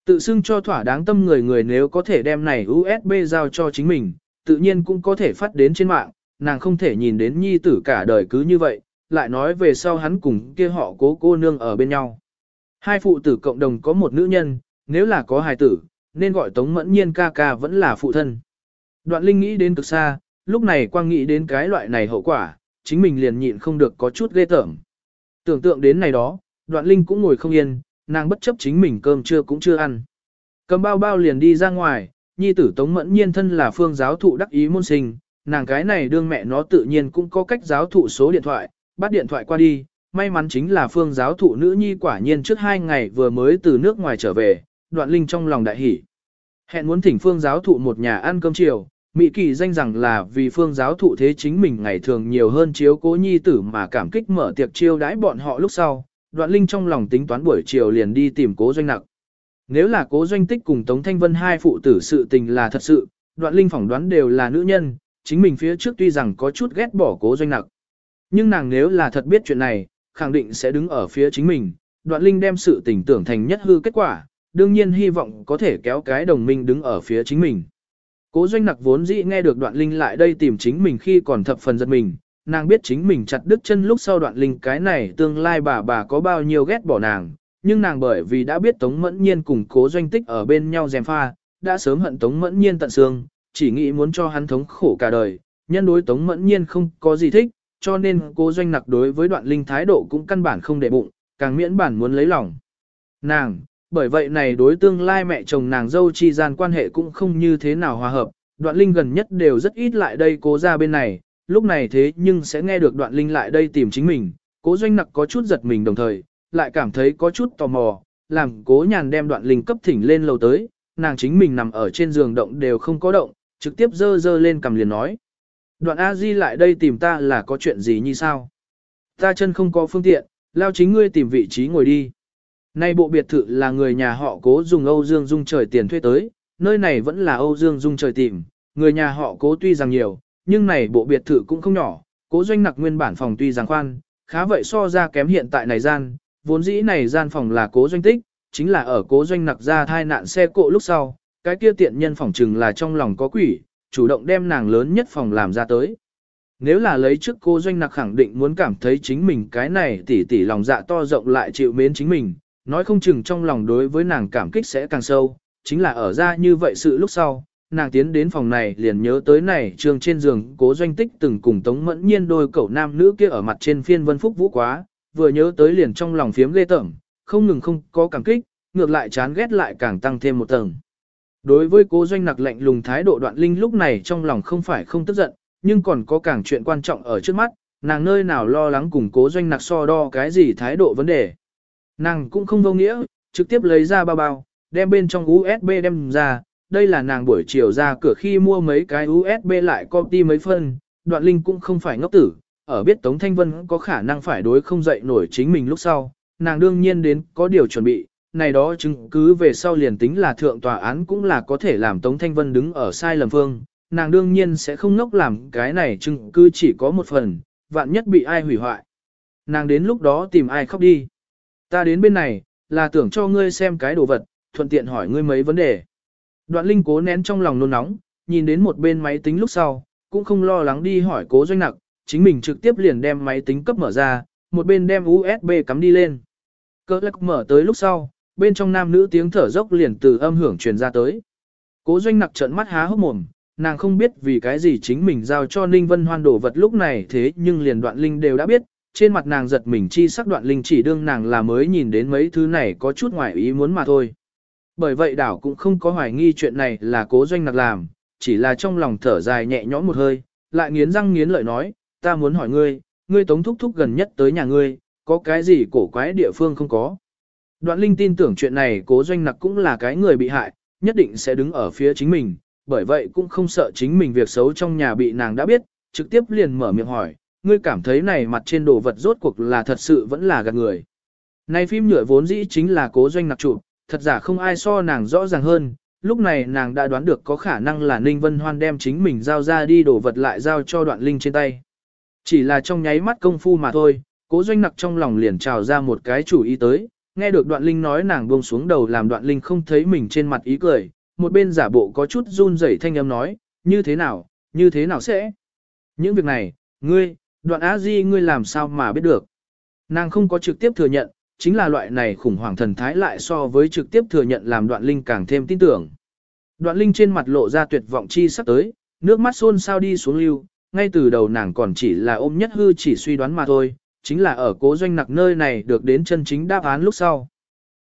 Tự xưng cho thỏa đáng tâm người người nếu có thể đem này USB giao cho chính mình, tự nhiên cũng có thể phát đến trên mạng, nàng không thể nhìn đến nhi tử cả đời cứ như vậy, lại nói về sau hắn cùng kia họ cố cô nương ở bên nhau. Hai phụ tử cộng đồng có một nữ nhân, nếu là có hài tử, nên gọi Tống Mẫn Nhiên ca ca vẫn là phụ thân. Đoạn Linh nghĩ đến cực xa, lúc này quang nghĩ đến cái loại này hậu quả, chính mình liền nhịn không được có chút ghê tởm. Tưởng tượng đến này đó, Đoạn Linh cũng ngồi không yên, nàng bất chấp chính mình cơm trưa cũng chưa ăn. Cầm bao bao liền đi ra ngoài, nhi tử Tống Mẫn Nhiên thân là phương giáo thụ đắc ý môn sinh, nàng cái này đương mẹ nó tự nhiên cũng có cách giáo thụ số điện thoại, bắt điện thoại qua đi, may mắn chính là phương giáo thụ nữ nhi quả nhiên trước hai ngày vừa mới từ nước ngoài trở về, đoạn linh trong lòng đại hỉ. Hẹn muốn thỉnh phương giáo thụ một nhà ăn cơm chiều, Mỹ kỳ danh rằng là vì phương giáo thụ thế chính mình ngày thường nhiều hơn chiếu cố nhi tử mà cảm kích mở tiệc chiêu đãi bọn họ lúc sau, đoạn linh trong lòng tính toán buổi chiều liền đi tìm cố doanh nặc. Nếu là cố doanh tích cùng Tống Thanh Vân hai phụ tử sự tình là thật sự, đoạn linh phỏng đoán đều là nữ nhân, chính mình phía trước tuy rằng có chút ghét bỏ cố doanh nặc. Nhưng nàng nếu là thật biết chuyện này, khẳng định sẽ đứng ở phía chính mình, đoạn linh đem sự tình tưởng thành nhất hư kết quả, đương nhiên hy vọng có thể kéo cái đồng minh đứng ở phía chính mình. Cố doanh nặc vốn dĩ nghe được đoạn linh lại đây tìm chính mình khi còn thập phần giật mình, nàng biết chính mình chặt đứt chân lúc sau đoạn linh cái này tương lai bà bà có bao nhiêu ghét bỏ nàng, nhưng nàng bởi vì đã biết Tống Mẫn Nhiên cùng cố doanh tích ở bên nhau dèm pha, đã sớm hận Tống Mẫn Nhiên tận xương, chỉ nghĩ muốn cho hắn thống khổ cả đời, nhân đối Tống Mẫn Nhiên không có gì thích, cho nên cố doanh nặc đối với đoạn linh thái độ cũng căn bản không để bụng, càng miễn bản muốn lấy lòng. Nàng, bởi vậy này đối tương lai mẹ chồng nàng dâu chi gian quan hệ cũng không như thế nào hòa hợp, đoạn linh gần nhất đều rất ít lại đây cố ra bên này, lúc này thế nhưng sẽ nghe được đoạn linh lại đây tìm chính mình, cố doanh nặc có chút giật mình đồng thời, lại cảm thấy có chút tò mò, làm cố nhàn đem đoạn linh cấp thỉnh lên lầu tới, nàng chính mình nằm ở trên giường động đều không có động, trực tiếp dơ dơ lên cầm liền nói. Đoạn A Di lại đây tìm ta là có chuyện gì như sao? Ta chân không có phương tiện, lao chính ngươi tìm vị trí ngồi đi. Nay bộ biệt thự là người nhà họ cố dùng Âu Dương Dung trời tiền thuê tới, nơi này vẫn là Âu Dương Dung trời tìm, người nhà họ cố tuy rằng nhiều, nhưng này bộ biệt thự cũng không nhỏ, cố doanh nặc nguyên bản phòng tuy rằng khoan, khá vậy so ra kém hiện tại này gian, vốn dĩ này gian phòng là cố doanh tích, chính là ở cố doanh nặc ra thai nạn xe cộ lúc sau, cái kia tiện nhân phòng trừng là trong lòng có quỷ, chủ động đem nàng lớn nhất phòng làm ra tới. Nếu là lấy trước cô doanh nặc khẳng định muốn cảm thấy chính mình cái này tỉ tỉ lòng dạ to rộng lại chịu mến chính mình, nói không chừng trong lòng đối với nàng cảm kích sẽ càng sâu, chính là ở ra như vậy sự lúc sau, nàng tiến đến phòng này liền nhớ tới này trường trên giường cố doanh tích từng cùng tống mẫn nhiên đôi cậu nam nữ kia ở mặt trên phiên vân phúc vũ quá, vừa nhớ tới liền trong lòng phiếm ghê tởm, không ngừng không có cảm kích, ngược lại chán ghét lại càng tăng thêm một tầng. Đối với cố doanh nặc lạnh lùng thái độ đoạn linh lúc này trong lòng không phải không tức giận, nhưng còn có càng chuyện quan trọng ở trước mắt, nàng nơi nào lo lắng cùng cố doanh nặc so đo cái gì thái độ vấn đề. Nàng cũng không vô nghĩa, trực tiếp lấy ra bao bao, đem bên trong USB đem ra, đây là nàng buổi chiều ra cửa khi mua mấy cái USB lại copy mấy phân, đoạn linh cũng không phải ngốc tử, ở biết Tống Thanh Vân có khả năng phải đối không dậy nổi chính mình lúc sau, nàng đương nhiên đến có điều chuẩn bị, này đó chứng cứ về sau liền tính là thượng tòa án cũng là có thể làm Tống Thanh Vân đứng ở sai lầm phương, nàng đương nhiên sẽ không nốc làm cái này chứng cứ chỉ có một phần, vạn nhất bị ai hủy hoại. Nàng đến lúc đó tìm ai khóc đi. Ta đến bên này, là tưởng cho ngươi xem cái đồ vật, thuận tiện hỏi ngươi mấy vấn đề. Đoạn Linh cố nén trong lòng nôn nóng, nhìn đến một bên máy tính lúc sau, cũng không lo lắng đi hỏi cố doanh nặc, chính mình trực tiếp liền đem máy tính cấp mở ra, một bên đem USB cắm đi lên. Cơ lắc mở tới lúc sau, bên trong nam nữ tiếng thở dốc liền từ âm hưởng truyền ra tới. Cố doanh nặc trợn mắt há hốc mồm, nàng không biết vì cái gì chính mình giao cho Ninh Vân Hoan đổ vật lúc này thế nhưng liền đoạn linh đều đã biết, trên mặt nàng giật mình chi sắc đoạn linh chỉ đương nàng là mới nhìn đến mấy thứ này có chút ngoài ý muốn mà thôi. Bởi vậy đảo cũng không có hoài nghi chuyện này là cố doanh nặc làm, chỉ là trong lòng thở dài nhẹ nhõm một hơi, lại nghiến răng nghiến lợi nói, ta muốn hỏi ngươi, ngươi tống thúc thúc gần nhất tới nhà ngươi, có cái gì cổ quái địa phương không có. Đoạn linh tin tưởng chuyện này cố doanh nặc cũng là cái người bị hại, nhất định sẽ đứng ở phía chính mình, bởi vậy cũng không sợ chính mình việc xấu trong nhà bị nàng đã biết, trực tiếp liền mở miệng hỏi, ngươi cảm thấy này mặt trên đồ vật rốt cuộc là thật sự vẫn là gạt người. Này phim nhựa vốn dĩ chính là cố doanh nặc chụp, thật giả không ai so nàng rõ ràng hơn, lúc này nàng đã đoán được có khả năng là Ninh Vân Hoan đem chính mình giao ra đi đồ vật lại giao cho đoạn linh trên tay. Chỉ là trong nháy mắt công phu mà thôi, cố doanh nặc trong lòng liền trào ra một cái chủ ý tới, nghe được đoạn linh nói nàng buông xuống đầu làm đoạn linh không thấy mình trên mặt ý cười, một bên giả bộ có chút run rẩy thanh âm nói, như thế nào, như thế nào sẽ? Những việc này, ngươi, đoạn á di ngươi làm sao mà biết được? Nàng không có trực tiếp thừa nhận, chính là loại này khủng hoảng thần thái lại so với trực tiếp thừa nhận làm đoạn linh càng thêm tin tưởng. Đoạn linh trên mặt lộ ra tuyệt vọng chi sắp tới, nước mắt xôn sao đi xuống lưu, ngay từ đầu nàng còn chỉ là ôm nhất hư chỉ suy đoán mà thôi, chính là ở cố doanh nặc nơi này được đến chân chính đáp án lúc sau.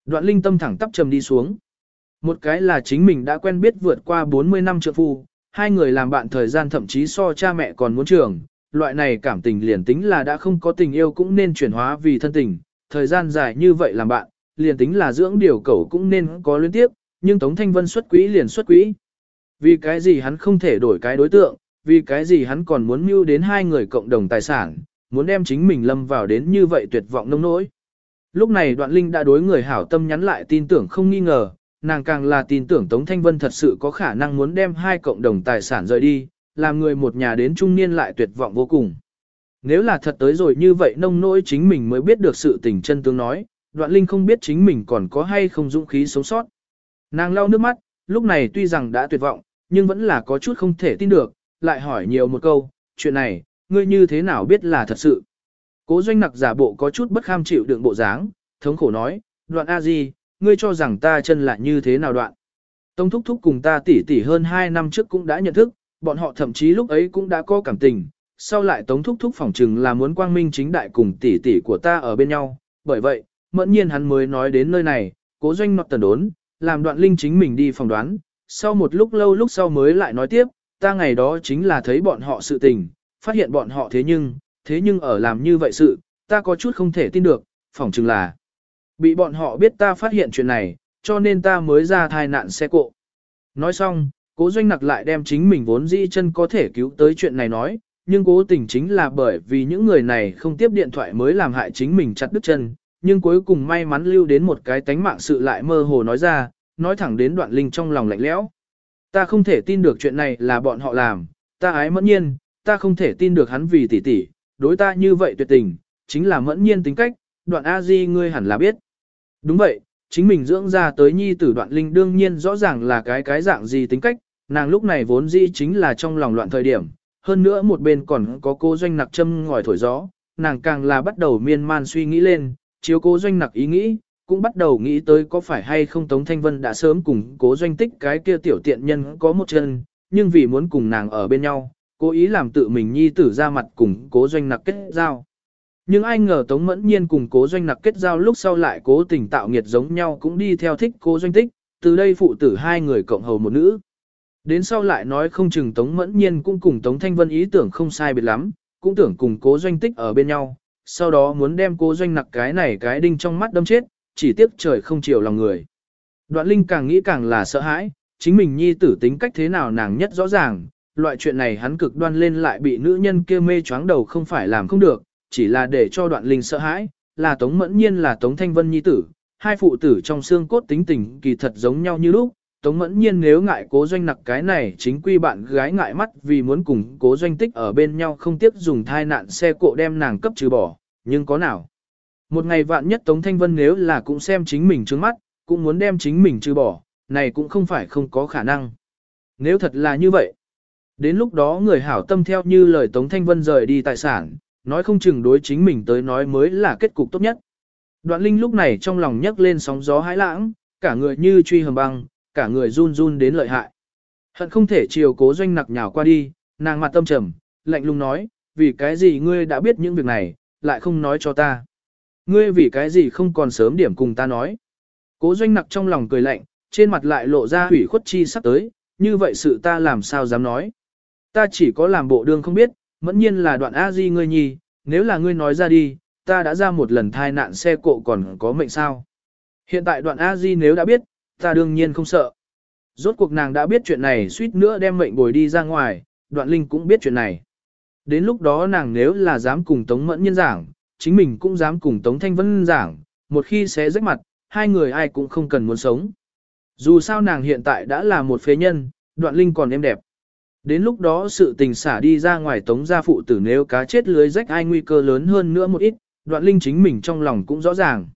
Đoạn linh tâm thẳng tắp trầm đi xuống. Một cái là chính mình đã quen biết vượt qua 40 năm trượng phu, hai người làm bạn thời gian thậm chí so cha mẹ còn muốn trưởng, loại này cảm tình liền tính là đã không có tình yêu cũng nên chuyển hóa vì thân tình, thời gian dài như vậy làm bạn, liền tính là dưỡng điều cầu cũng nên có liên tiếp, nhưng Tống Thanh Vân xuất quỹ liền xuất quỹ. Vì cái gì hắn không thể đổi cái đối tượng, vì cái gì hắn còn muốn mưu đến hai người cộng đồng tài sản, muốn đem chính mình lâm vào đến như vậy tuyệt vọng nông nỗi. Lúc này đoạn linh đã đối người hảo tâm nhắn lại tin tưởng không nghi ngờ, nàng càng là tin tưởng Tống Thanh Vân thật sự có khả năng muốn đem hai cộng đồng tài sản rời đi, làm người một nhà đến trung niên lại tuyệt vọng vô cùng. Nếu là thật tới rồi như vậy nông nỗi chính mình mới biết được sự tình chân tướng nói, đoạn linh không biết chính mình còn có hay không dũng khí sống sót. Nàng lau nước mắt, lúc này tuy rằng đã tuyệt vọng, nhưng vẫn là có chút không thể tin được, lại hỏi nhiều một câu, chuyện này, ngươi như thế nào biết là thật sự. Cố doanh nặc giả bộ có chút bất kham chịu đựng bộ dáng, thống khổ nói, đoạn A Di, ngươi cho rằng ta chân là như thế nào đoạn. Tông thúc thúc cùng ta tỉ tỉ hơn 2 năm trước cũng đã nhận thức, bọn họ thậm chí lúc ấy cũng đã có cảm tình, sau lại tống thúc thúc phỏng trừng là muốn quang minh chính đại cùng tỷ tỷ của ta ở bên nhau, bởi vậy, mẫn nhiên hắn mới nói đến nơi này, cố doanh nọt tần đốn, làm đoạn linh chính mình đi phỏng đoán, sau một lúc lâu lúc sau mới lại nói tiếp, ta ngày đó chính là thấy bọn họ sự tình, phát hiện bọn họ thế nhưng, thế nhưng ở làm như vậy sự, ta có chút không thể tin được, phỏng chừng là bị bọn họ biết ta phát hiện chuyện này, cho nên ta mới ra thai nạn xe cộ. Nói xong, cố doanh nặc lại đem chính mình vốn dĩ chân có thể cứu tới chuyện này nói, nhưng cố tình chính là bởi vì những người này không tiếp điện thoại mới làm hại chính mình chặt đứt chân, nhưng cuối cùng may mắn lưu đến một cái tánh mạng sự lại mơ hồ nói ra, nói thẳng đến đoạn linh trong lòng lạnh lẽo. Ta không thể tin được chuyện này là bọn họ làm, ta ái mẫn nhiên, ta không thể tin được hắn vì tỷ tỷ, đối ta như vậy tuyệt tình, chính là mẫn nhiên tính cách, đoạn A Di ngươi hẳn là biết. Đúng vậy, chính mình dưỡng ra tới nhi tử đoạn linh đương nhiên rõ ràng là cái cái dạng gì tính cách, nàng lúc này vốn dĩ chính là trong lòng loạn thời điểm, hơn nữa một bên còn có cô doanh nặc châm ngòi thổi gió, nàng càng là bắt đầu miên man suy nghĩ lên, chiếu cố doanh nặc ý nghĩ, cũng bắt đầu nghĩ tới có phải hay không Tống Thanh Vân đã sớm cùng cố doanh tích cái kia tiểu tiện nhân có một chân, nhưng vì muốn cùng nàng ở bên nhau, cố ý làm tự mình nhi tử ra mặt cùng cố doanh nặc kết giao. Nhưng ai ngờ Tống Mẫn Nhiên cùng cố doanh nặc kết giao lúc sau lại cố tình tạo nghiệt giống nhau cũng đi theo thích cố doanh tích, từ đây phụ tử hai người cộng hầu một nữ. Đến sau lại nói không chừng Tống Mẫn Nhiên cũng cùng Tống Thanh Vân ý tưởng không sai biệt lắm, cũng tưởng cùng cố doanh tích ở bên nhau, sau đó muốn đem cố doanh nặc cái này cái đinh trong mắt đâm chết, chỉ tiếc trời không chiều lòng người. Đoạn Linh càng nghĩ càng là sợ hãi, chính mình nhi tử tính cách thế nào nàng nhất rõ ràng, loại chuyện này hắn cực đoan lên lại bị nữ nhân kia mê choáng đầu không phải làm không được, chỉ là để cho đoạn linh sợ hãi, là Tống Mẫn Nhiên là Tống Thanh Vân nhi tử, hai phụ tử trong xương cốt tính tình kỳ thật giống nhau như lúc, Tống Mẫn Nhiên nếu ngại cố doanh nặc cái này chính quy bạn gái ngại mắt vì muốn cùng cố doanh tích ở bên nhau không tiếc dùng thai nạn xe cộ đem nàng cấp trừ bỏ, nhưng có nào. Một ngày vạn nhất Tống Thanh Vân nếu là cũng xem chính mình trước mắt, cũng muốn đem chính mình trừ bỏ, này cũng không phải không có khả năng. Nếu thật là như vậy, đến lúc đó người hảo tâm theo như lời Tống Thanh Vân rời đi tài sản, nói không chừng đối chính mình tới nói mới là kết cục tốt nhất. Đoạn Linh lúc này trong lòng nhấc lên sóng gió hãi lãng, cả người như truy hầm băng, cả người run run đến lợi hại. Hận không thể chiều cố doanh nặc nhào qua đi, nàng mặt tâm trầm, lạnh lùng nói, vì cái gì ngươi đã biết những việc này, lại không nói cho ta. Ngươi vì cái gì không còn sớm điểm cùng ta nói. Cố doanh nặc trong lòng cười lạnh, trên mặt lại lộ ra hủy khuất chi sắp tới, như vậy sự ta làm sao dám nói. Ta chỉ có làm bộ đương không biết, mẫn nhiên là đoạn A di ngươi nhi, nếu là ngươi nói ra đi, ta đã ra một lần thai nạn xe cộ còn có mệnh sao. Hiện tại đoạn A di nếu đã biết, ta đương nhiên không sợ. Rốt cuộc nàng đã biết chuyện này suýt nữa đem mệnh bồi đi ra ngoài, đoạn linh cũng biết chuyện này. Đến lúc đó nàng nếu là dám cùng Tống Mẫn nhiên giảng, chính mình cũng dám cùng Tống Thanh Vân giảng, một khi xé rách mặt, hai người ai cũng không cần muốn sống. Dù sao nàng hiện tại đã là một phế nhân, đoạn linh còn êm đẹp. Đến lúc đó sự tình xả đi ra ngoài Tống gia phụ tử nếu cá chết lưới rách ai nguy cơ lớn hơn nữa một ít, đoạn linh chính mình trong lòng cũng rõ ràng.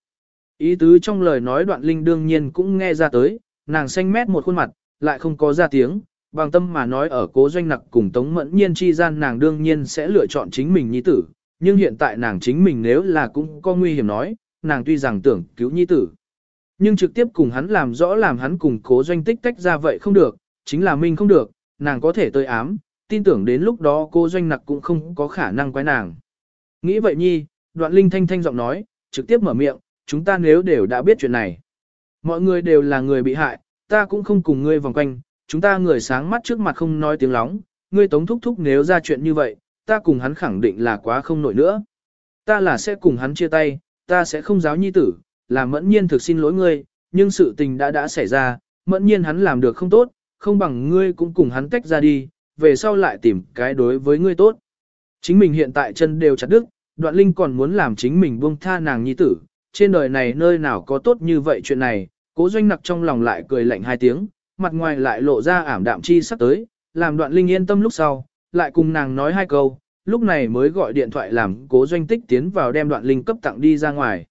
Ý tứ trong lời nói đoạn linh đương nhiên cũng nghe ra tới, nàng xanh mét một khuôn mặt, lại không có ra tiếng, bằng tâm mà nói ở cố doanh nặc cùng tống mẫn nhiên chi gian nàng đương nhiên sẽ lựa chọn chính mình nhi tử, nhưng hiện tại nàng chính mình nếu là cũng có nguy hiểm nói, nàng tuy rằng tưởng cứu nhi tử. Nhưng trực tiếp cùng hắn làm rõ làm hắn cùng cố doanh tích tách ra vậy không được, chính là mình không được, nàng có thể tơi ám, tin tưởng đến lúc đó cô doanh nặc cũng không có khả năng quái nàng. Nghĩ vậy nhi, đoạn linh thanh thanh giọng nói, trực tiếp mở miệng, chúng ta nếu đều đã biết chuyện này. Mọi người đều là người bị hại, ta cũng không cùng ngươi vòng quanh, chúng ta người sáng mắt trước mặt không nói tiếng lóng, ngươi tống thúc thúc nếu ra chuyện như vậy, ta cùng hắn khẳng định là quá không nổi nữa. Ta là sẽ cùng hắn chia tay, ta sẽ không giáo nhi tử, là mẫn nhiên thực xin lỗi ngươi, nhưng sự tình đã đã xảy ra, mẫn nhiên hắn làm được không tốt, không bằng ngươi cũng cùng hắn tách ra đi, về sau lại tìm cái đối với ngươi tốt. Chính mình hiện tại chân đều chặt đứt, đoạn linh còn muốn làm chính mình buông tha nàng nhi tử, trên đời này nơi nào có tốt như vậy chuyện này, cố doanh nặc trong lòng lại cười lạnh hai tiếng, mặt ngoài lại lộ ra ảm đạm chi sắp tới, làm đoạn linh yên tâm lúc sau, lại cùng nàng nói hai câu, lúc này mới gọi điện thoại làm cố doanh tích tiến vào đem đoạn linh cấp tặng đi ra ngoài.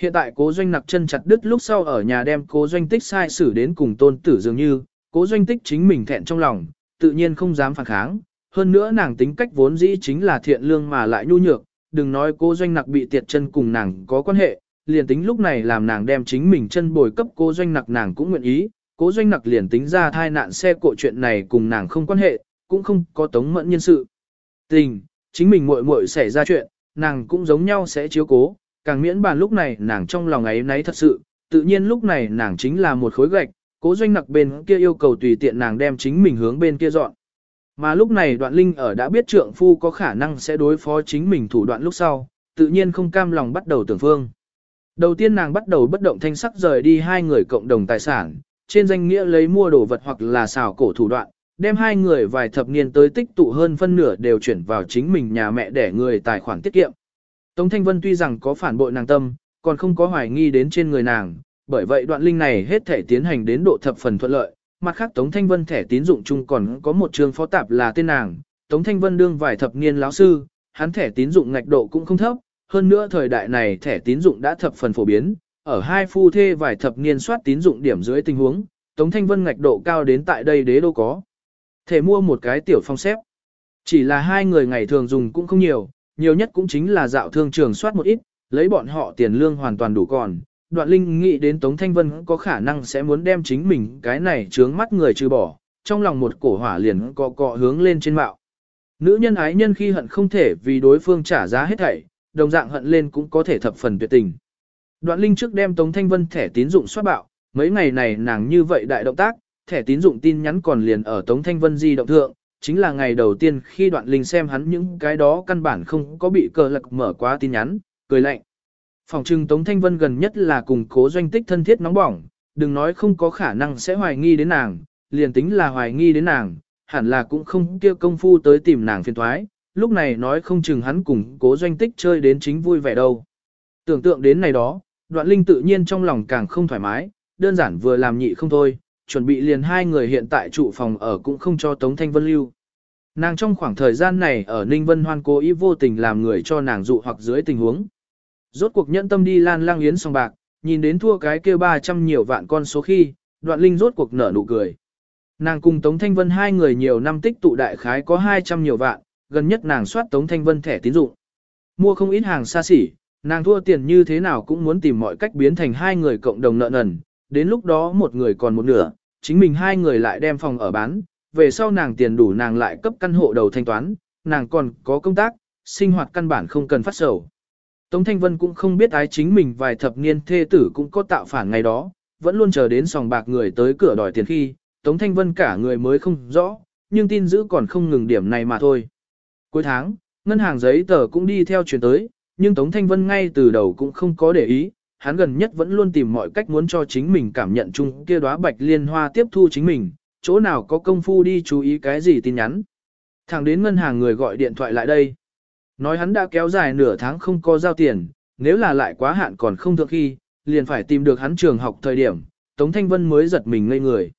Hiện tại cố doanh nặc chân chặt đứt lúc sau ở nhà đem cố doanh tích sai xử đến cùng tôn tử dường như, cố doanh tích chính mình thẹn trong lòng, tự nhiên không dám phản kháng. Hơn nữa nàng tính cách vốn dĩ chính là thiện lương mà lại nhu nhược, đừng nói cố doanh nặc bị tiệt chân cùng nàng có quan hệ, liền tính lúc này làm nàng đem chính mình chân bồi cấp cố doanh nặc nàng cũng nguyện ý, cố doanh nặc liền tính ra thai nạn xe cộ chuyện này cùng nàng không quan hệ, cũng không có tống mẫn nhân sự. Tình, chính mình muội muội xảy ra chuyện, nàng cũng giống nhau sẽ chiếu cố, càng miễn bàn lúc này nàng trong lòng ấy nấy thật sự, tự nhiên lúc này nàng chính là một khối gạch, cố doanh nặc bên kia yêu cầu tùy tiện nàng đem chính mình hướng bên kia dọn. Mà lúc này đoạn linh ở đã biết trượng phu có khả năng sẽ đối phó chính mình thủ đoạn lúc sau, tự nhiên không cam lòng bắt đầu tưởng phương. Đầu tiên nàng bắt đầu bất động thanh sắc rời đi hai người cộng đồng tài sản, trên danh nghĩa lấy mua đồ vật hoặc là xào cổ thủ đoạn, đem hai người vài thập niên tới tích tụ hơn phân nửa đều chuyển vào chính mình nhà mẹ để người tài khoản tiết kiệm. Tống Thanh Vân tuy rằng có phản bội nàng tâm, còn không có hoài nghi đến trên người nàng, bởi vậy đoạn linh này hết thể tiến hành đến độ thập phần thuận lợi. Mặt khác Tống Thanh Vân thẻ tín dụng chung còn có một trường phó tạp là tên nàng, Tống Thanh Vân đương vài thập niên lão sư, hắn thẻ tín dụng ngạch độ cũng không thấp, hơn nữa thời đại này thẻ tín dụng đã thập phần phổ biến, ở hai phu thê vài thập niên soát tín dụng điểm dưới tình huống, Tống Thanh Vân ngạch độ cao đến tại đây đế đô có. Thể mua một cái tiểu phong xếp. Chỉ là hai người ngày thường dùng cũng không nhiều, nhiều nhất cũng chính là dạo thương trường soát một ít, lấy bọn họ tiền lương hoàn toàn đủ còn. Đoạn Linh nghĩ đến Tống Thanh Vân có khả năng sẽ muốn đem chính mình cái này trướng mắt người trừ bỏ, trong lòng một cổ hỏa liền cọ cọ hướng lên trên mạo. Nữ nhân ái nhân khi hận không thể vì đối phương trả giá hết thảy, đồng dạng hận lên cũng có thể thập phần tuyệt tình. Đoạn Linh trước đem Tống Thanh Vân thẻ tín dụng soát bạo, mấy ngày này nàng như vậy đại động tác, thẻ tín dụng tin nhắn còn liền ở Tống Thanh Vân di động thượng, chính là ngày đầu tiên khi Đoạn Linh xem hắn những cái đó căn bản không có bị cờ lật mở quá tin nhắn, cười lạnh. Phòng trưng Tống Thanh Vân gần nhất là cùng cố doanh tích thân thiết nóng bỏng, đừng nói không có khả năng sẽ hoài nghi đến nàng, liền tính là hoài nghi đến nàng, hẳn là cũng không kia công phu tới tìm nàng phiền thoái, lúc này nói không chừng hắn cùng cố doanh tích chơi đến chính vui vẻ đâu. Tưởng tượng đến này đó, đoạn linh tự nhiên trong lòng càng không thoải mái, đơn giản vừa làm nhị không thôi, chuẩn bị liền hai người hiện tại trụ phòng ở cũng không cho Tống Thanh Vân lưu. Nàng trong khoảng thời gian này ở Ninh Vân Hoan cố ý vô tình làm người cho nàng dụ hoặc dưới tình huống. Rốt cuộc nhẫn tâm đi lan lang yến song bạc, nhìn đến thua cái kia 300 nhiều vạn con số khi, đoạn linh rốt cuộc nở nụ cười. Nàng cùng Tống Thanh Vân hai người nhiều năm tích tụ đại khái có 200 nhiều vạn, gần nhất nàng soát Tống Thanh Vân thẻ tín dụng. Mua không ít hàng xa xỉ, nàng thua tiền như thế nào cũng muốn tìm mọi cách biến thành hai người cộng đồng nợ nần, đến lúc đó một người còn một nửa, chính mình hai người lại đem phòng ở bán, về sau nàng tiền đủ nàng lại cấp căn hộ đầu thanh toán, nàng còn có công tác, sinh hoạt căn bản không cần phát sầu. Tống Thanh Vân cũng không biết ái chính mình vài thập niên thê tử cũng có tạo phản ngày đó, vẫn luôn chờ đến sòng bạc người tới cửa đòi tiền khi, Tống Thanh Vân cả người mới không rõ, nhưng tin giữ còn không ngừng điểm này mà thôi. Cuối tháng, ngân hàng giấy tờ cũng đi theo chuyển tới, nhưng Tống Thanh Vân ngay từ đầu cũng không có để ý, hắn gần nhất vẫn luôn tìm mọi cách muốn cho chính mình cảm nhận chung kia đóa bạch liên hoa tiếp thu chính mình, chỗ nào có công phu đi chú ý cái gì tin nhắn. Thẳng đến ngân hàng người gọi điện thoại lại đây. Nói hắn đã kéo dài nửa tháng không có giao tiền, nếu là lại quá hạn còn không thượng khi, liền phải tìm được hắn trường học thời điểm, Tống Thanh Vân mới giật mình ngây người.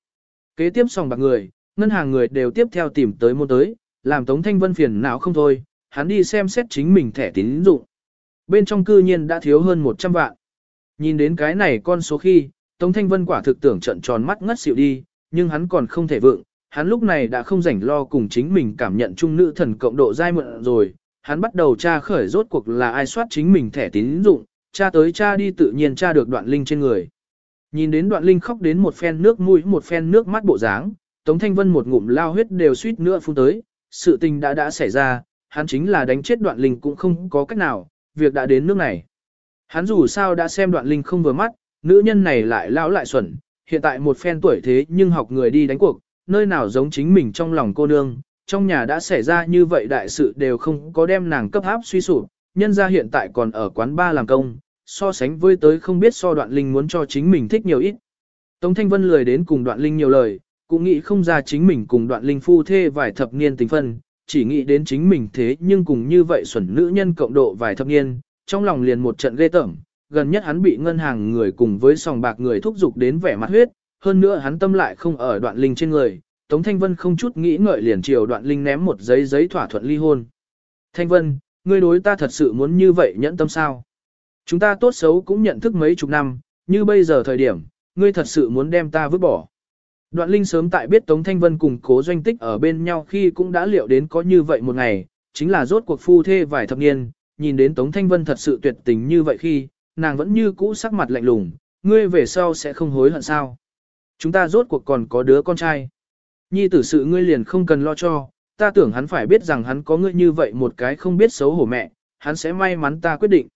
Kế tiếp xong bạc người, ngân hàng người đều tiếp theo tìm tới mua tới, làm Tống Thanh Vân phiền não không thôi, hắn đi xem xét chính mình thẻ tín dụng. Bên trong cư nhiên đã thiếu hơn 100 vạn. Nhìn đến cái này con số khi, Tống Thanh Vân quả thực tưởng trận tròn mắt ngất xỉu đi, nhưng hắn còn không thể vượng, hắn lúc này đã không rảnh lo cùng chính mình cảm nhận chung nữ thần cộng độ dai mượn rồi, hắn bắt đầu tra khởi rốt cuộc là ai soát chính mình thẻ tín dụng, tra tới tra đi tự nhiên tra được đoạn linh trên người. Nhìn đến đoạn linh khóc đến một phen nước mũi một phen nước mắt bộ dáng, Tống Thanh Vân một ngụm lao huyết đều suýt nữa phun tới, sự tình đã đã xảy ra, hắn chính là đánh chết đoạn linh cũng không có cách nào, việc đã đến nước này. Hắn dù sao đã xem đoạn linh không vừa mắt, nữ nhân này lại lão lại xuẩn, hiện tại một phen tuổi thế nhưng học người đi đánh cuộc, nơi nào giống chính mình trong lòng cô nương, trong nhà đã xảy ra như vậy đại sự đều không có đem nàng cấp áp suy sụp, nhân ra hiện tại còn ở quán ba làm công, so sánh với tới không biết so đoạn linh muốn cho chính mình thích nhiều ít. Tống Thanh Vân lười đến cùng đoạn linh nhiều lời, cũng nghĩ không ra chính mình cùng đoạn linh phu thê vài thập niên tình phân, chỉ nghĩ đến chính mình thế nhưng cùng như vậy xuẩn nữ nhân cộng độ vài thập niên, trong lòng liền một trận ghê tởm, gần nhất hắn bị ngân hàng người cùng với sòng bạc người thúc giục đến vẻ mặt huyết, hơn nữa hắn tâm lại không ở đoạn linh trên người, Tống Thanh Vân không chút nghĩ ngợi liền chiều đoạn linh ném một giấy giấy thỏa thuận ly hôn. Thanh Vân, ngươi đối ta thật sự muốn như vậy nhẫn tâm sao? Chúng ta tốt xấu cũng nhận thức mấy chục năm, như bây giờ thời điểm, ngươi thật sự muốn đem ta vứt bỏ. Đoạn linh sớm tại biết Tống Thanh Vân cùng cố doanh tích ở bên nhau khi cũng đã liệu đến có như vậy một ngày, chính là rốt cuộc phu thê vài thập niên, nhìn đến Tống Thanh Vân thật sự tuyệt tình như vậy khi, nàng vẫn như cũ sắc mặt lạnh lùng, ngươi về sau sẽ không hối hận sao. Chúng ta rốt cuộc còn có đứa con trai. Nhi tử sự ngươi liền không cần lo cho, ta tưởng hắn phải biết rằng hắn có ngươi như vậy một cái không biết xấu hổ mẹ, hắn sẽ may mắn ta quyết định.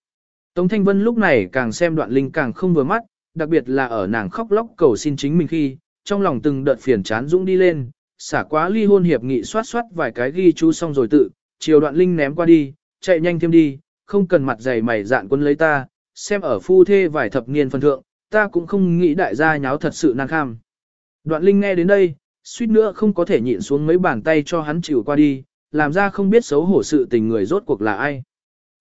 Tống Thanh Vân lúc này càng xem đoạn linh càng không vừa mắt, đặc biệt là ở nàng khóc lóc cầu xin chính mình khi, trong lòng từng đợt phiền chán dũng đi lên, xả quá ly hôn hiệp nghị soát soát vài cái ghi chú xong rồi tự, chiều đoạn linh ném qua đi, chạy nhanh thêm đi, không cần mặt dày mày dạn quân lấy ta, xem ở phu thê vài thập niên phân thượng, ta cũng không nghĩ đại gia nháo thật sự năng kham. Đoạn linh nghe đến đây, suýt nữa không có thể nhịn xuống mấy bàn tay cho hắn chịu qua đi, làm ra không biết xấu hổ sự tình người rốt cuộc là ai.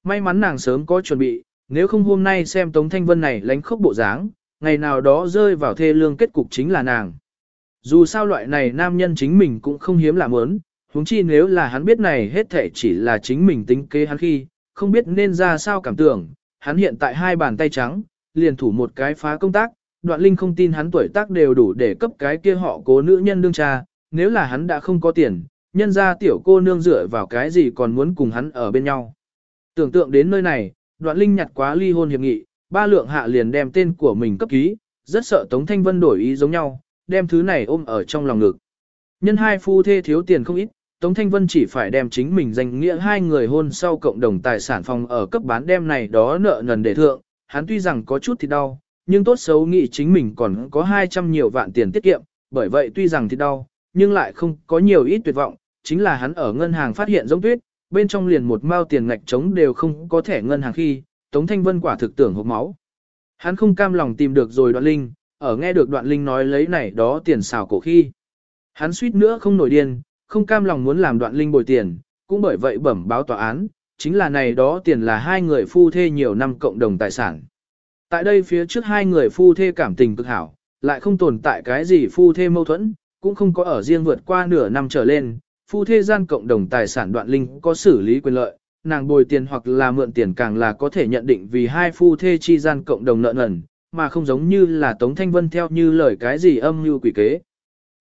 May mắn nàng sớm có chuẩn bị, nếu không hôm nay xem Tống Thanh Vân này lánh khốc bộ dáng, ngày nào đó rơi vào thê lương kết cục chính là nàng. Dù sao loại này nam nhân chính mình cũng không hiếm làm ớn, huống chi nếu là hắn biết này hết thể chỉ là chính mình tính kế hắn khi, không biết nên ra sao cảm tưởng, hắn hiện tại hai bàn tay trắng, liền thủ một cái phá công tác, đoạn linh không tin hắn tuổi tác đều đủ để cấp cái kia họ cố nữ nhân đương cha, nếu là hắn đã không có tiền, nhân ra tiểu cô nương dựa vào cái gì còn muốn cùng hắn ở bên nhau. Tưởng tượng đến nơi này, đoạn linh nhặt quá ly hôn hiệp nghị, ba lượng hạ liền đem tên của mình cấp ký, rất sợ Tống Thanh Vân đổi ý giống nhau, đem thứ này ôm ở trong lòng ngực. Nhân hai phu thê thiếu tiền không ít, Tống Thanh Vân chỉ phải đem chính mình danh nghĩa hai người hôn sau cộng đồng tài sản phòng ở cấp bán đem này đó nợ nần để thượng, hắn tuy rằng có chút thì đau, nhưng tốt xấu nghĩ chính mình còn có 200 nhiều vạn tiền tiết kiệm, bởi vậy tuy rằng thì đau, nhưng lại không có nhiều ít tuyệt vọng, chính là hắn ở ngân hàng phát hiện giống tuyết, bên trong liền một mao tiền ngạch trống đều không có thẻ ngân hàng khi, Tống Thanh Vân quả thực tưởng hộp máu. Hắn không cam lòng tìm được rồi đoạn linh, ở nghe được đoạn linh nói lấy này đó tiền xào cổ khi. Hắn suýt nữa không nổi điên, không cam lòng muốn làm đoạn linh bồi tiền, cũng bởi vậy bẩm báo tòa án, chính là này đó tiền là hai người phu thê nhiều năm cộng đồng tài sản. Tại đây phía trước hai người phu thê cảm tình cực hảo, lại không tồn tại cái gì phu thê mâu thuẫn, cũng không có ở riêng vượt qua nửa năm trở lên, phu thê gian cộng đồng tài sản đoạn linh có xử lý quyền lợi, nàng bồi tiền hoặc là mượn tiền càng là có thể nhận định vì hai phu thê chi gian cộng đồng nợ nần, mà không giống như là Tống Thanh Vân theo như lời cái gì âm như quỷ kế.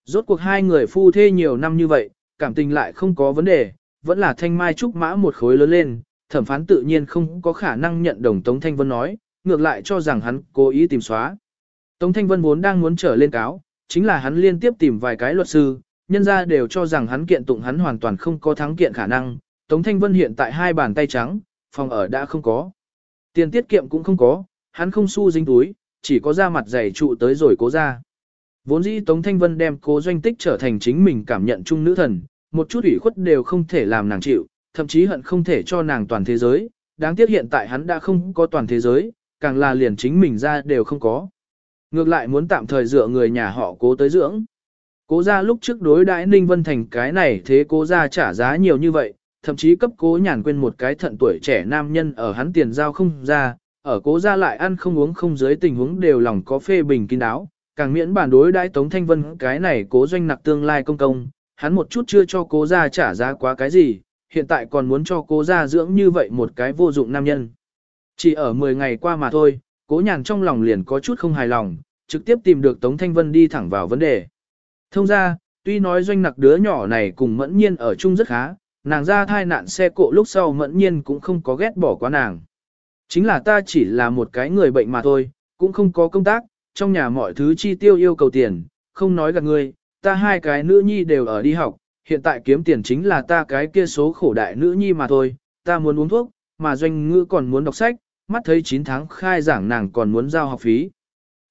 Rốt cuộc hai người phu thê nhiều năm như vậy, cảm tình lại không có vấn đề, vẫn là thanh mai trúc mã một khối lớn lên, thẩm phán tự nhiên không có khả năng nhận đồng Tống Thanh Vân nói, ngược lại cho rằng hắn cố ý tìm xóa. Tống Thanh Vân vốn đang muốn trở lên cáo, chính là hắn liên tiếp tìm vài cái luật sư, nhân ra đều cho rằng hắn kiện tụng hắn hoàn toàn không có thắng kiện khả năng. Tống Thanh Vân hiện tại hai bàn tay trắng, phòng ở đã không có. Tiền tiết kiệm cũng không có, hắn không xu dính túi, chỉ có ra mặt giày trụ tới rồi cố ra. Vốn dĩ Tống Thanh Vân đem cố doanh tích trở thành chính mình cảm nhận chung nữ thần, một chút ủy khuất đều không thể làm nàng chịu, thậm chí hận không thể cho nàng toàn thế giới. Đáng tiếc hiện tại hắn đã không có toàn thế giới, càng là liền chính mình ra đều không có. Ngược lại muốn tạm thời dựa người nhà họ cố tới dưỡng. Cố ra lúc trước đối đãi Ninh Vân Thành cái này thế cố ra trả giá nhiều như vậy, thậm chí cấp cố nhàn quên một cái thận tuổi trẻ nam nhân ở hắn tiền giao không ra, ở cố ra lại ăn không uống không dưới tình huống đều lòng có phê bình kín đáo, càng miễn bản đối đãi Tống Thanh Vân cái này cố doanh nặc tương lai công công, hắn một chút chưa cho cố gia trả giá quá cái gì, hiện tại còn muốn cho cố gia dưỡng như vậy một cái vô dụng nam nhân. Chỉ ở 10 ngày qua mà thôi, cố nhàn trong lòng liền có chút không hài lòng, trực tiếp tìm được Tống Thanh Vân đi thẳng vào vấn đề. Thông ra, tuy nói doanh nặc đứa nhỏ này cùng mẫn nhiên ở chung rất khá, nàng ra thai nạn xe cộ lúc sau mẫn nhiên cũng không có ghét bỏ quá nàng. Chính là ta chỉ là một cái người bệnh mà thôi, cũng không có công tác, trong nhà mọi thứ chi tiêu yêu cầu tiền, không nói gặp ngươi, ta hai cái nữ nhi đều ở đi học, hiện tại kiếm tiền chính là ta cái kia số khổ đại nữ nhi mà thôi, ta muốn uống thuốc, mà doanh ngữ còn muốn đọc sách, mắt thấy 9 tháng khai giảng nàng còn muốn giao học phí.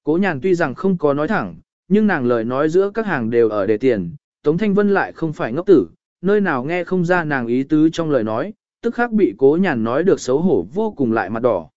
Cố nhàn tuy rằng không có nói thẳng, nhưng nàng lời nói giữa các hàng đều ở đề tiền, Tống Thanh Vân lại không phải ngốc tử, nơi nào nghe không ra nàng ý tứ trong lời nói, tức khắc bị cố nhàn nói được xấu hổ vô cùng lại mặt đỏ.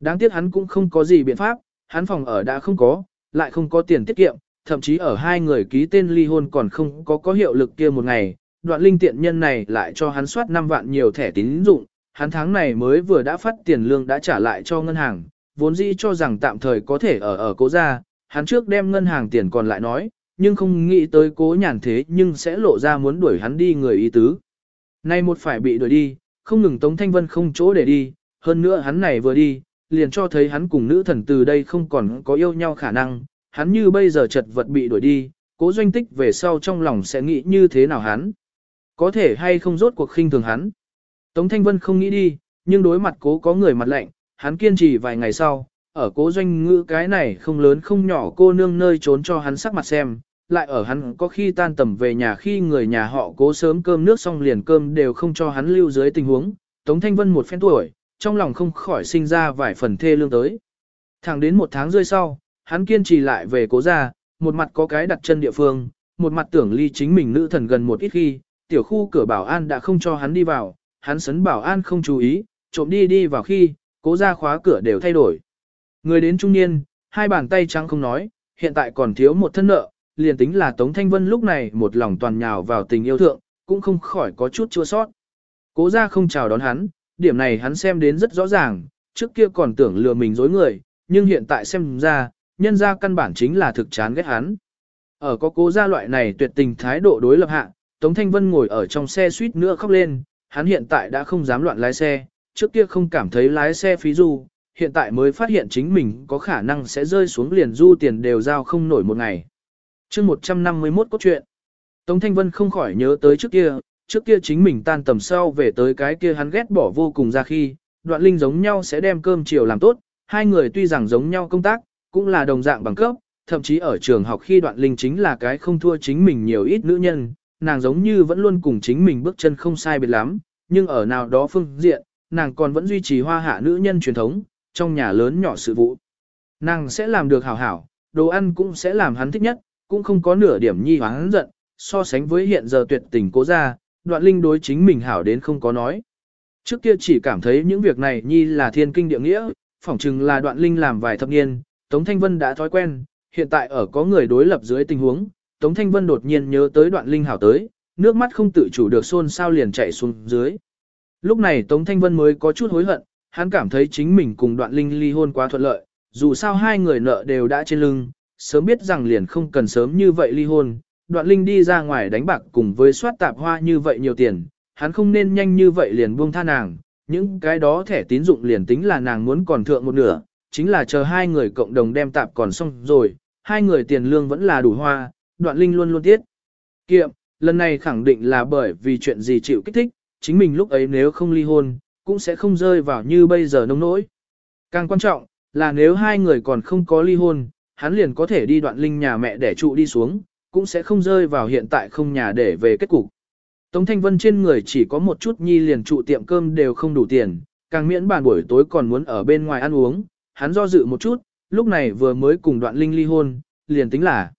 Đáng tiếc hắn cũng không có gì biện pháp, hắn phòng ở đã không có, lại không có tiền tiết kiệm, thậm chí ở hai người ký tên ly hôn còn không có có hiệu lực kia một ngày, đoạn linh tiện nhân này lại cho hắn soát 5 vạn nhiều thẻ tín dụng, hắn tháng này mới vừa đã phát tiền lương đã trả lại cho ngân hàng, vốn dĩ cho rằng tạm thời có thể ở ở cố gia, hắn trước đem ngân hàng tiền còn lại nói, nhưng không nghĩ tới cố nhàn thế nhưng sẽ lộ ra muốn đuổi hắn đi người ý tứ. Nay một phải bị đuổi đi, không ngừng Tống Thanh Vân không chỗ để đi, hơn nữa hắn này vừa đi, liền cho thấy hắn cùng nữ thần từ đây không còn có yêu nhau khả năng, hắn như bây giờ chật vật bị đuổi đi, cố doanh tích về sau trong lòng sẽ nghĩ như thế nào hắn. Có thể hay không rốt cuộc khinh thường hắn. Tống Thanh Vân không nghĩ đi, nhưng đối mặt cố có người mặt lạnh, hắn kiên trì vài ngày sau, ở cố doanh ngữ cái này không lớn không nhỏ cô nương nơi trốn cho hắn sắc mặt xem, lại ở hắn có khi tan tầm về nhà khi người nhà họ cố sớm cơm nước xong liền cơm đều không cho hắn lưu dưới tình huống, Tống Thanh Vân một phen tuổi, trong lòng không khỏi sinh ra vài phần thê lương tới. Thẳng đến một tháng rơi sau, hắn kiên trì lại về cố gia, một mặt có cái đặt chân địa phương, một mặt tưởng ly chính mình nữ thần gần một ít khi, tiểu khu cửa bảo an đã không cho hắn đi vào, hắn sấn bảo an không chú ý, trộm đi đi vào khi, cố gia khóa cửa đều thay đổi. Người đến trung niên, hai bàn tay trắng không nói, hiện tại còn thiếu một thân nợ, liền tính là Tống Thanh Vân lúc này một lòng toàn nhào vào tình yêu thượng, cũng không khỏi có chút chua sót. Cố gia không chào đón hắn, điểm này hắn xem đến rất rõ ràng, trước kia còn tưởng lừa mình dối người, nhưng hiện tại xem ra, nhân ra căn bản chính là thực chán ghét hắn. Ở có cố gia loại này tuyệt tình thái độ đối lập hạ, Tống Thanh Vân ngồi ở trong xe suýt nữa khóc lên, hắn hiện tại đã không dám loạn lái xe, trước kia không cảm thấy lái xe phí du, hiện tại mới phát hiện chính mình có khả năng sẽ rơi xuống liền du tiền đều giao không nổi một ngày. chương 151 cốt truyện, Tống Thanh Vân không khỏi nhớ tới trước kia, trước kia chính mình tan tầm sau về tới cái kia hắn ghét bỏ vô cùng ra khi, đoạn linh giống nhau sẽ đem cơm chiều làm tốt, hai người tuy rằng giống nhau công tác, cũng là đồng dạng bằng cấp, thậm chí ở trường học khi đoạn linh chính là cái không thua chính mình nhiều ít nữ nhân, nàng giống như vẫn luôn cùng chính mình bước chân không sai biệt lắm, nhưng ở nào đó phương diện, nàng còn vẫn duy trì hoa hạ nữ nhân truyền thống, trong nhà lớn nhỏ sự vụ. Nàng sẽ làm được hảo hảo, đồ ăn cũng sẽ làm hắn thích nhất, cũng không có nửa điểm nhi hoáng giận, so sánh với hiện giờ tuyệt tình cố ra, đoạn linh đối chính mình hảo đến không có nói. Trước kia chỉ cảm thấy những việc này nhi là thiên kinh địa nghĩa, phỏng chừng là đoạn linh làm vài thập niên, Tống Thanh Vân đã thói quen, hiện tại ở có người đối lập dưới tình huống, Tống Thanh Vân đột nhiên nhớ tới đoạn linh hảo tới, nước mắt không tự chủ được xôn sao liền chạy xuống dưới. Lúc này Tống Thanh Vân mới có chút hối hận, hắn cảm thấy chính mình cùng đoạn linh ly hôn quá thuận lợi, dù sao hai người nợ đều đã trên lưng, sớm biết rằng liền không cần sớm như vậy ly hôn, đoạn linh đi ra ngoài đánh bạc cùng với soát tạp hoa như vậy nhiều tiền, hắn không nên nhanh như vậy liền buông tha nàng, những cái đó thẻ tín dụng liền tính là nàng muốn còn thượng một nửa, chính là chờ hai người cộng đồng đem tạp còn xong rồi, hai người tiền lương vẫn là đủ hoa, đoạn linh luôn luôn tiết. Kiệm, lần này khẳng định là bởi vì chuyện gì chịu kích thích, chính mình lúc ấy nếu không ly hôn, cũng sẽ không rơi vào như bây giờ nông nỗi. Càng quan trọng, là nếu hai người còn không có ly hôn, hắn liền có thể đi đoạn linh nhà mẹ để trụ đi xuống, cũng sẽ không rơi vào hiện tại không nhà để về kết cục. Tống Thanh Vân trên người chỉ có một chút nhi liền trụ tiệm cơm đều không đủ tiền, càng miễn bàn buổi tối còn muốn ở bên ngoài ăn uống, hắn do dự một chút, lúc này vừa mới cùng đoạn linh ly hôn, liền tính là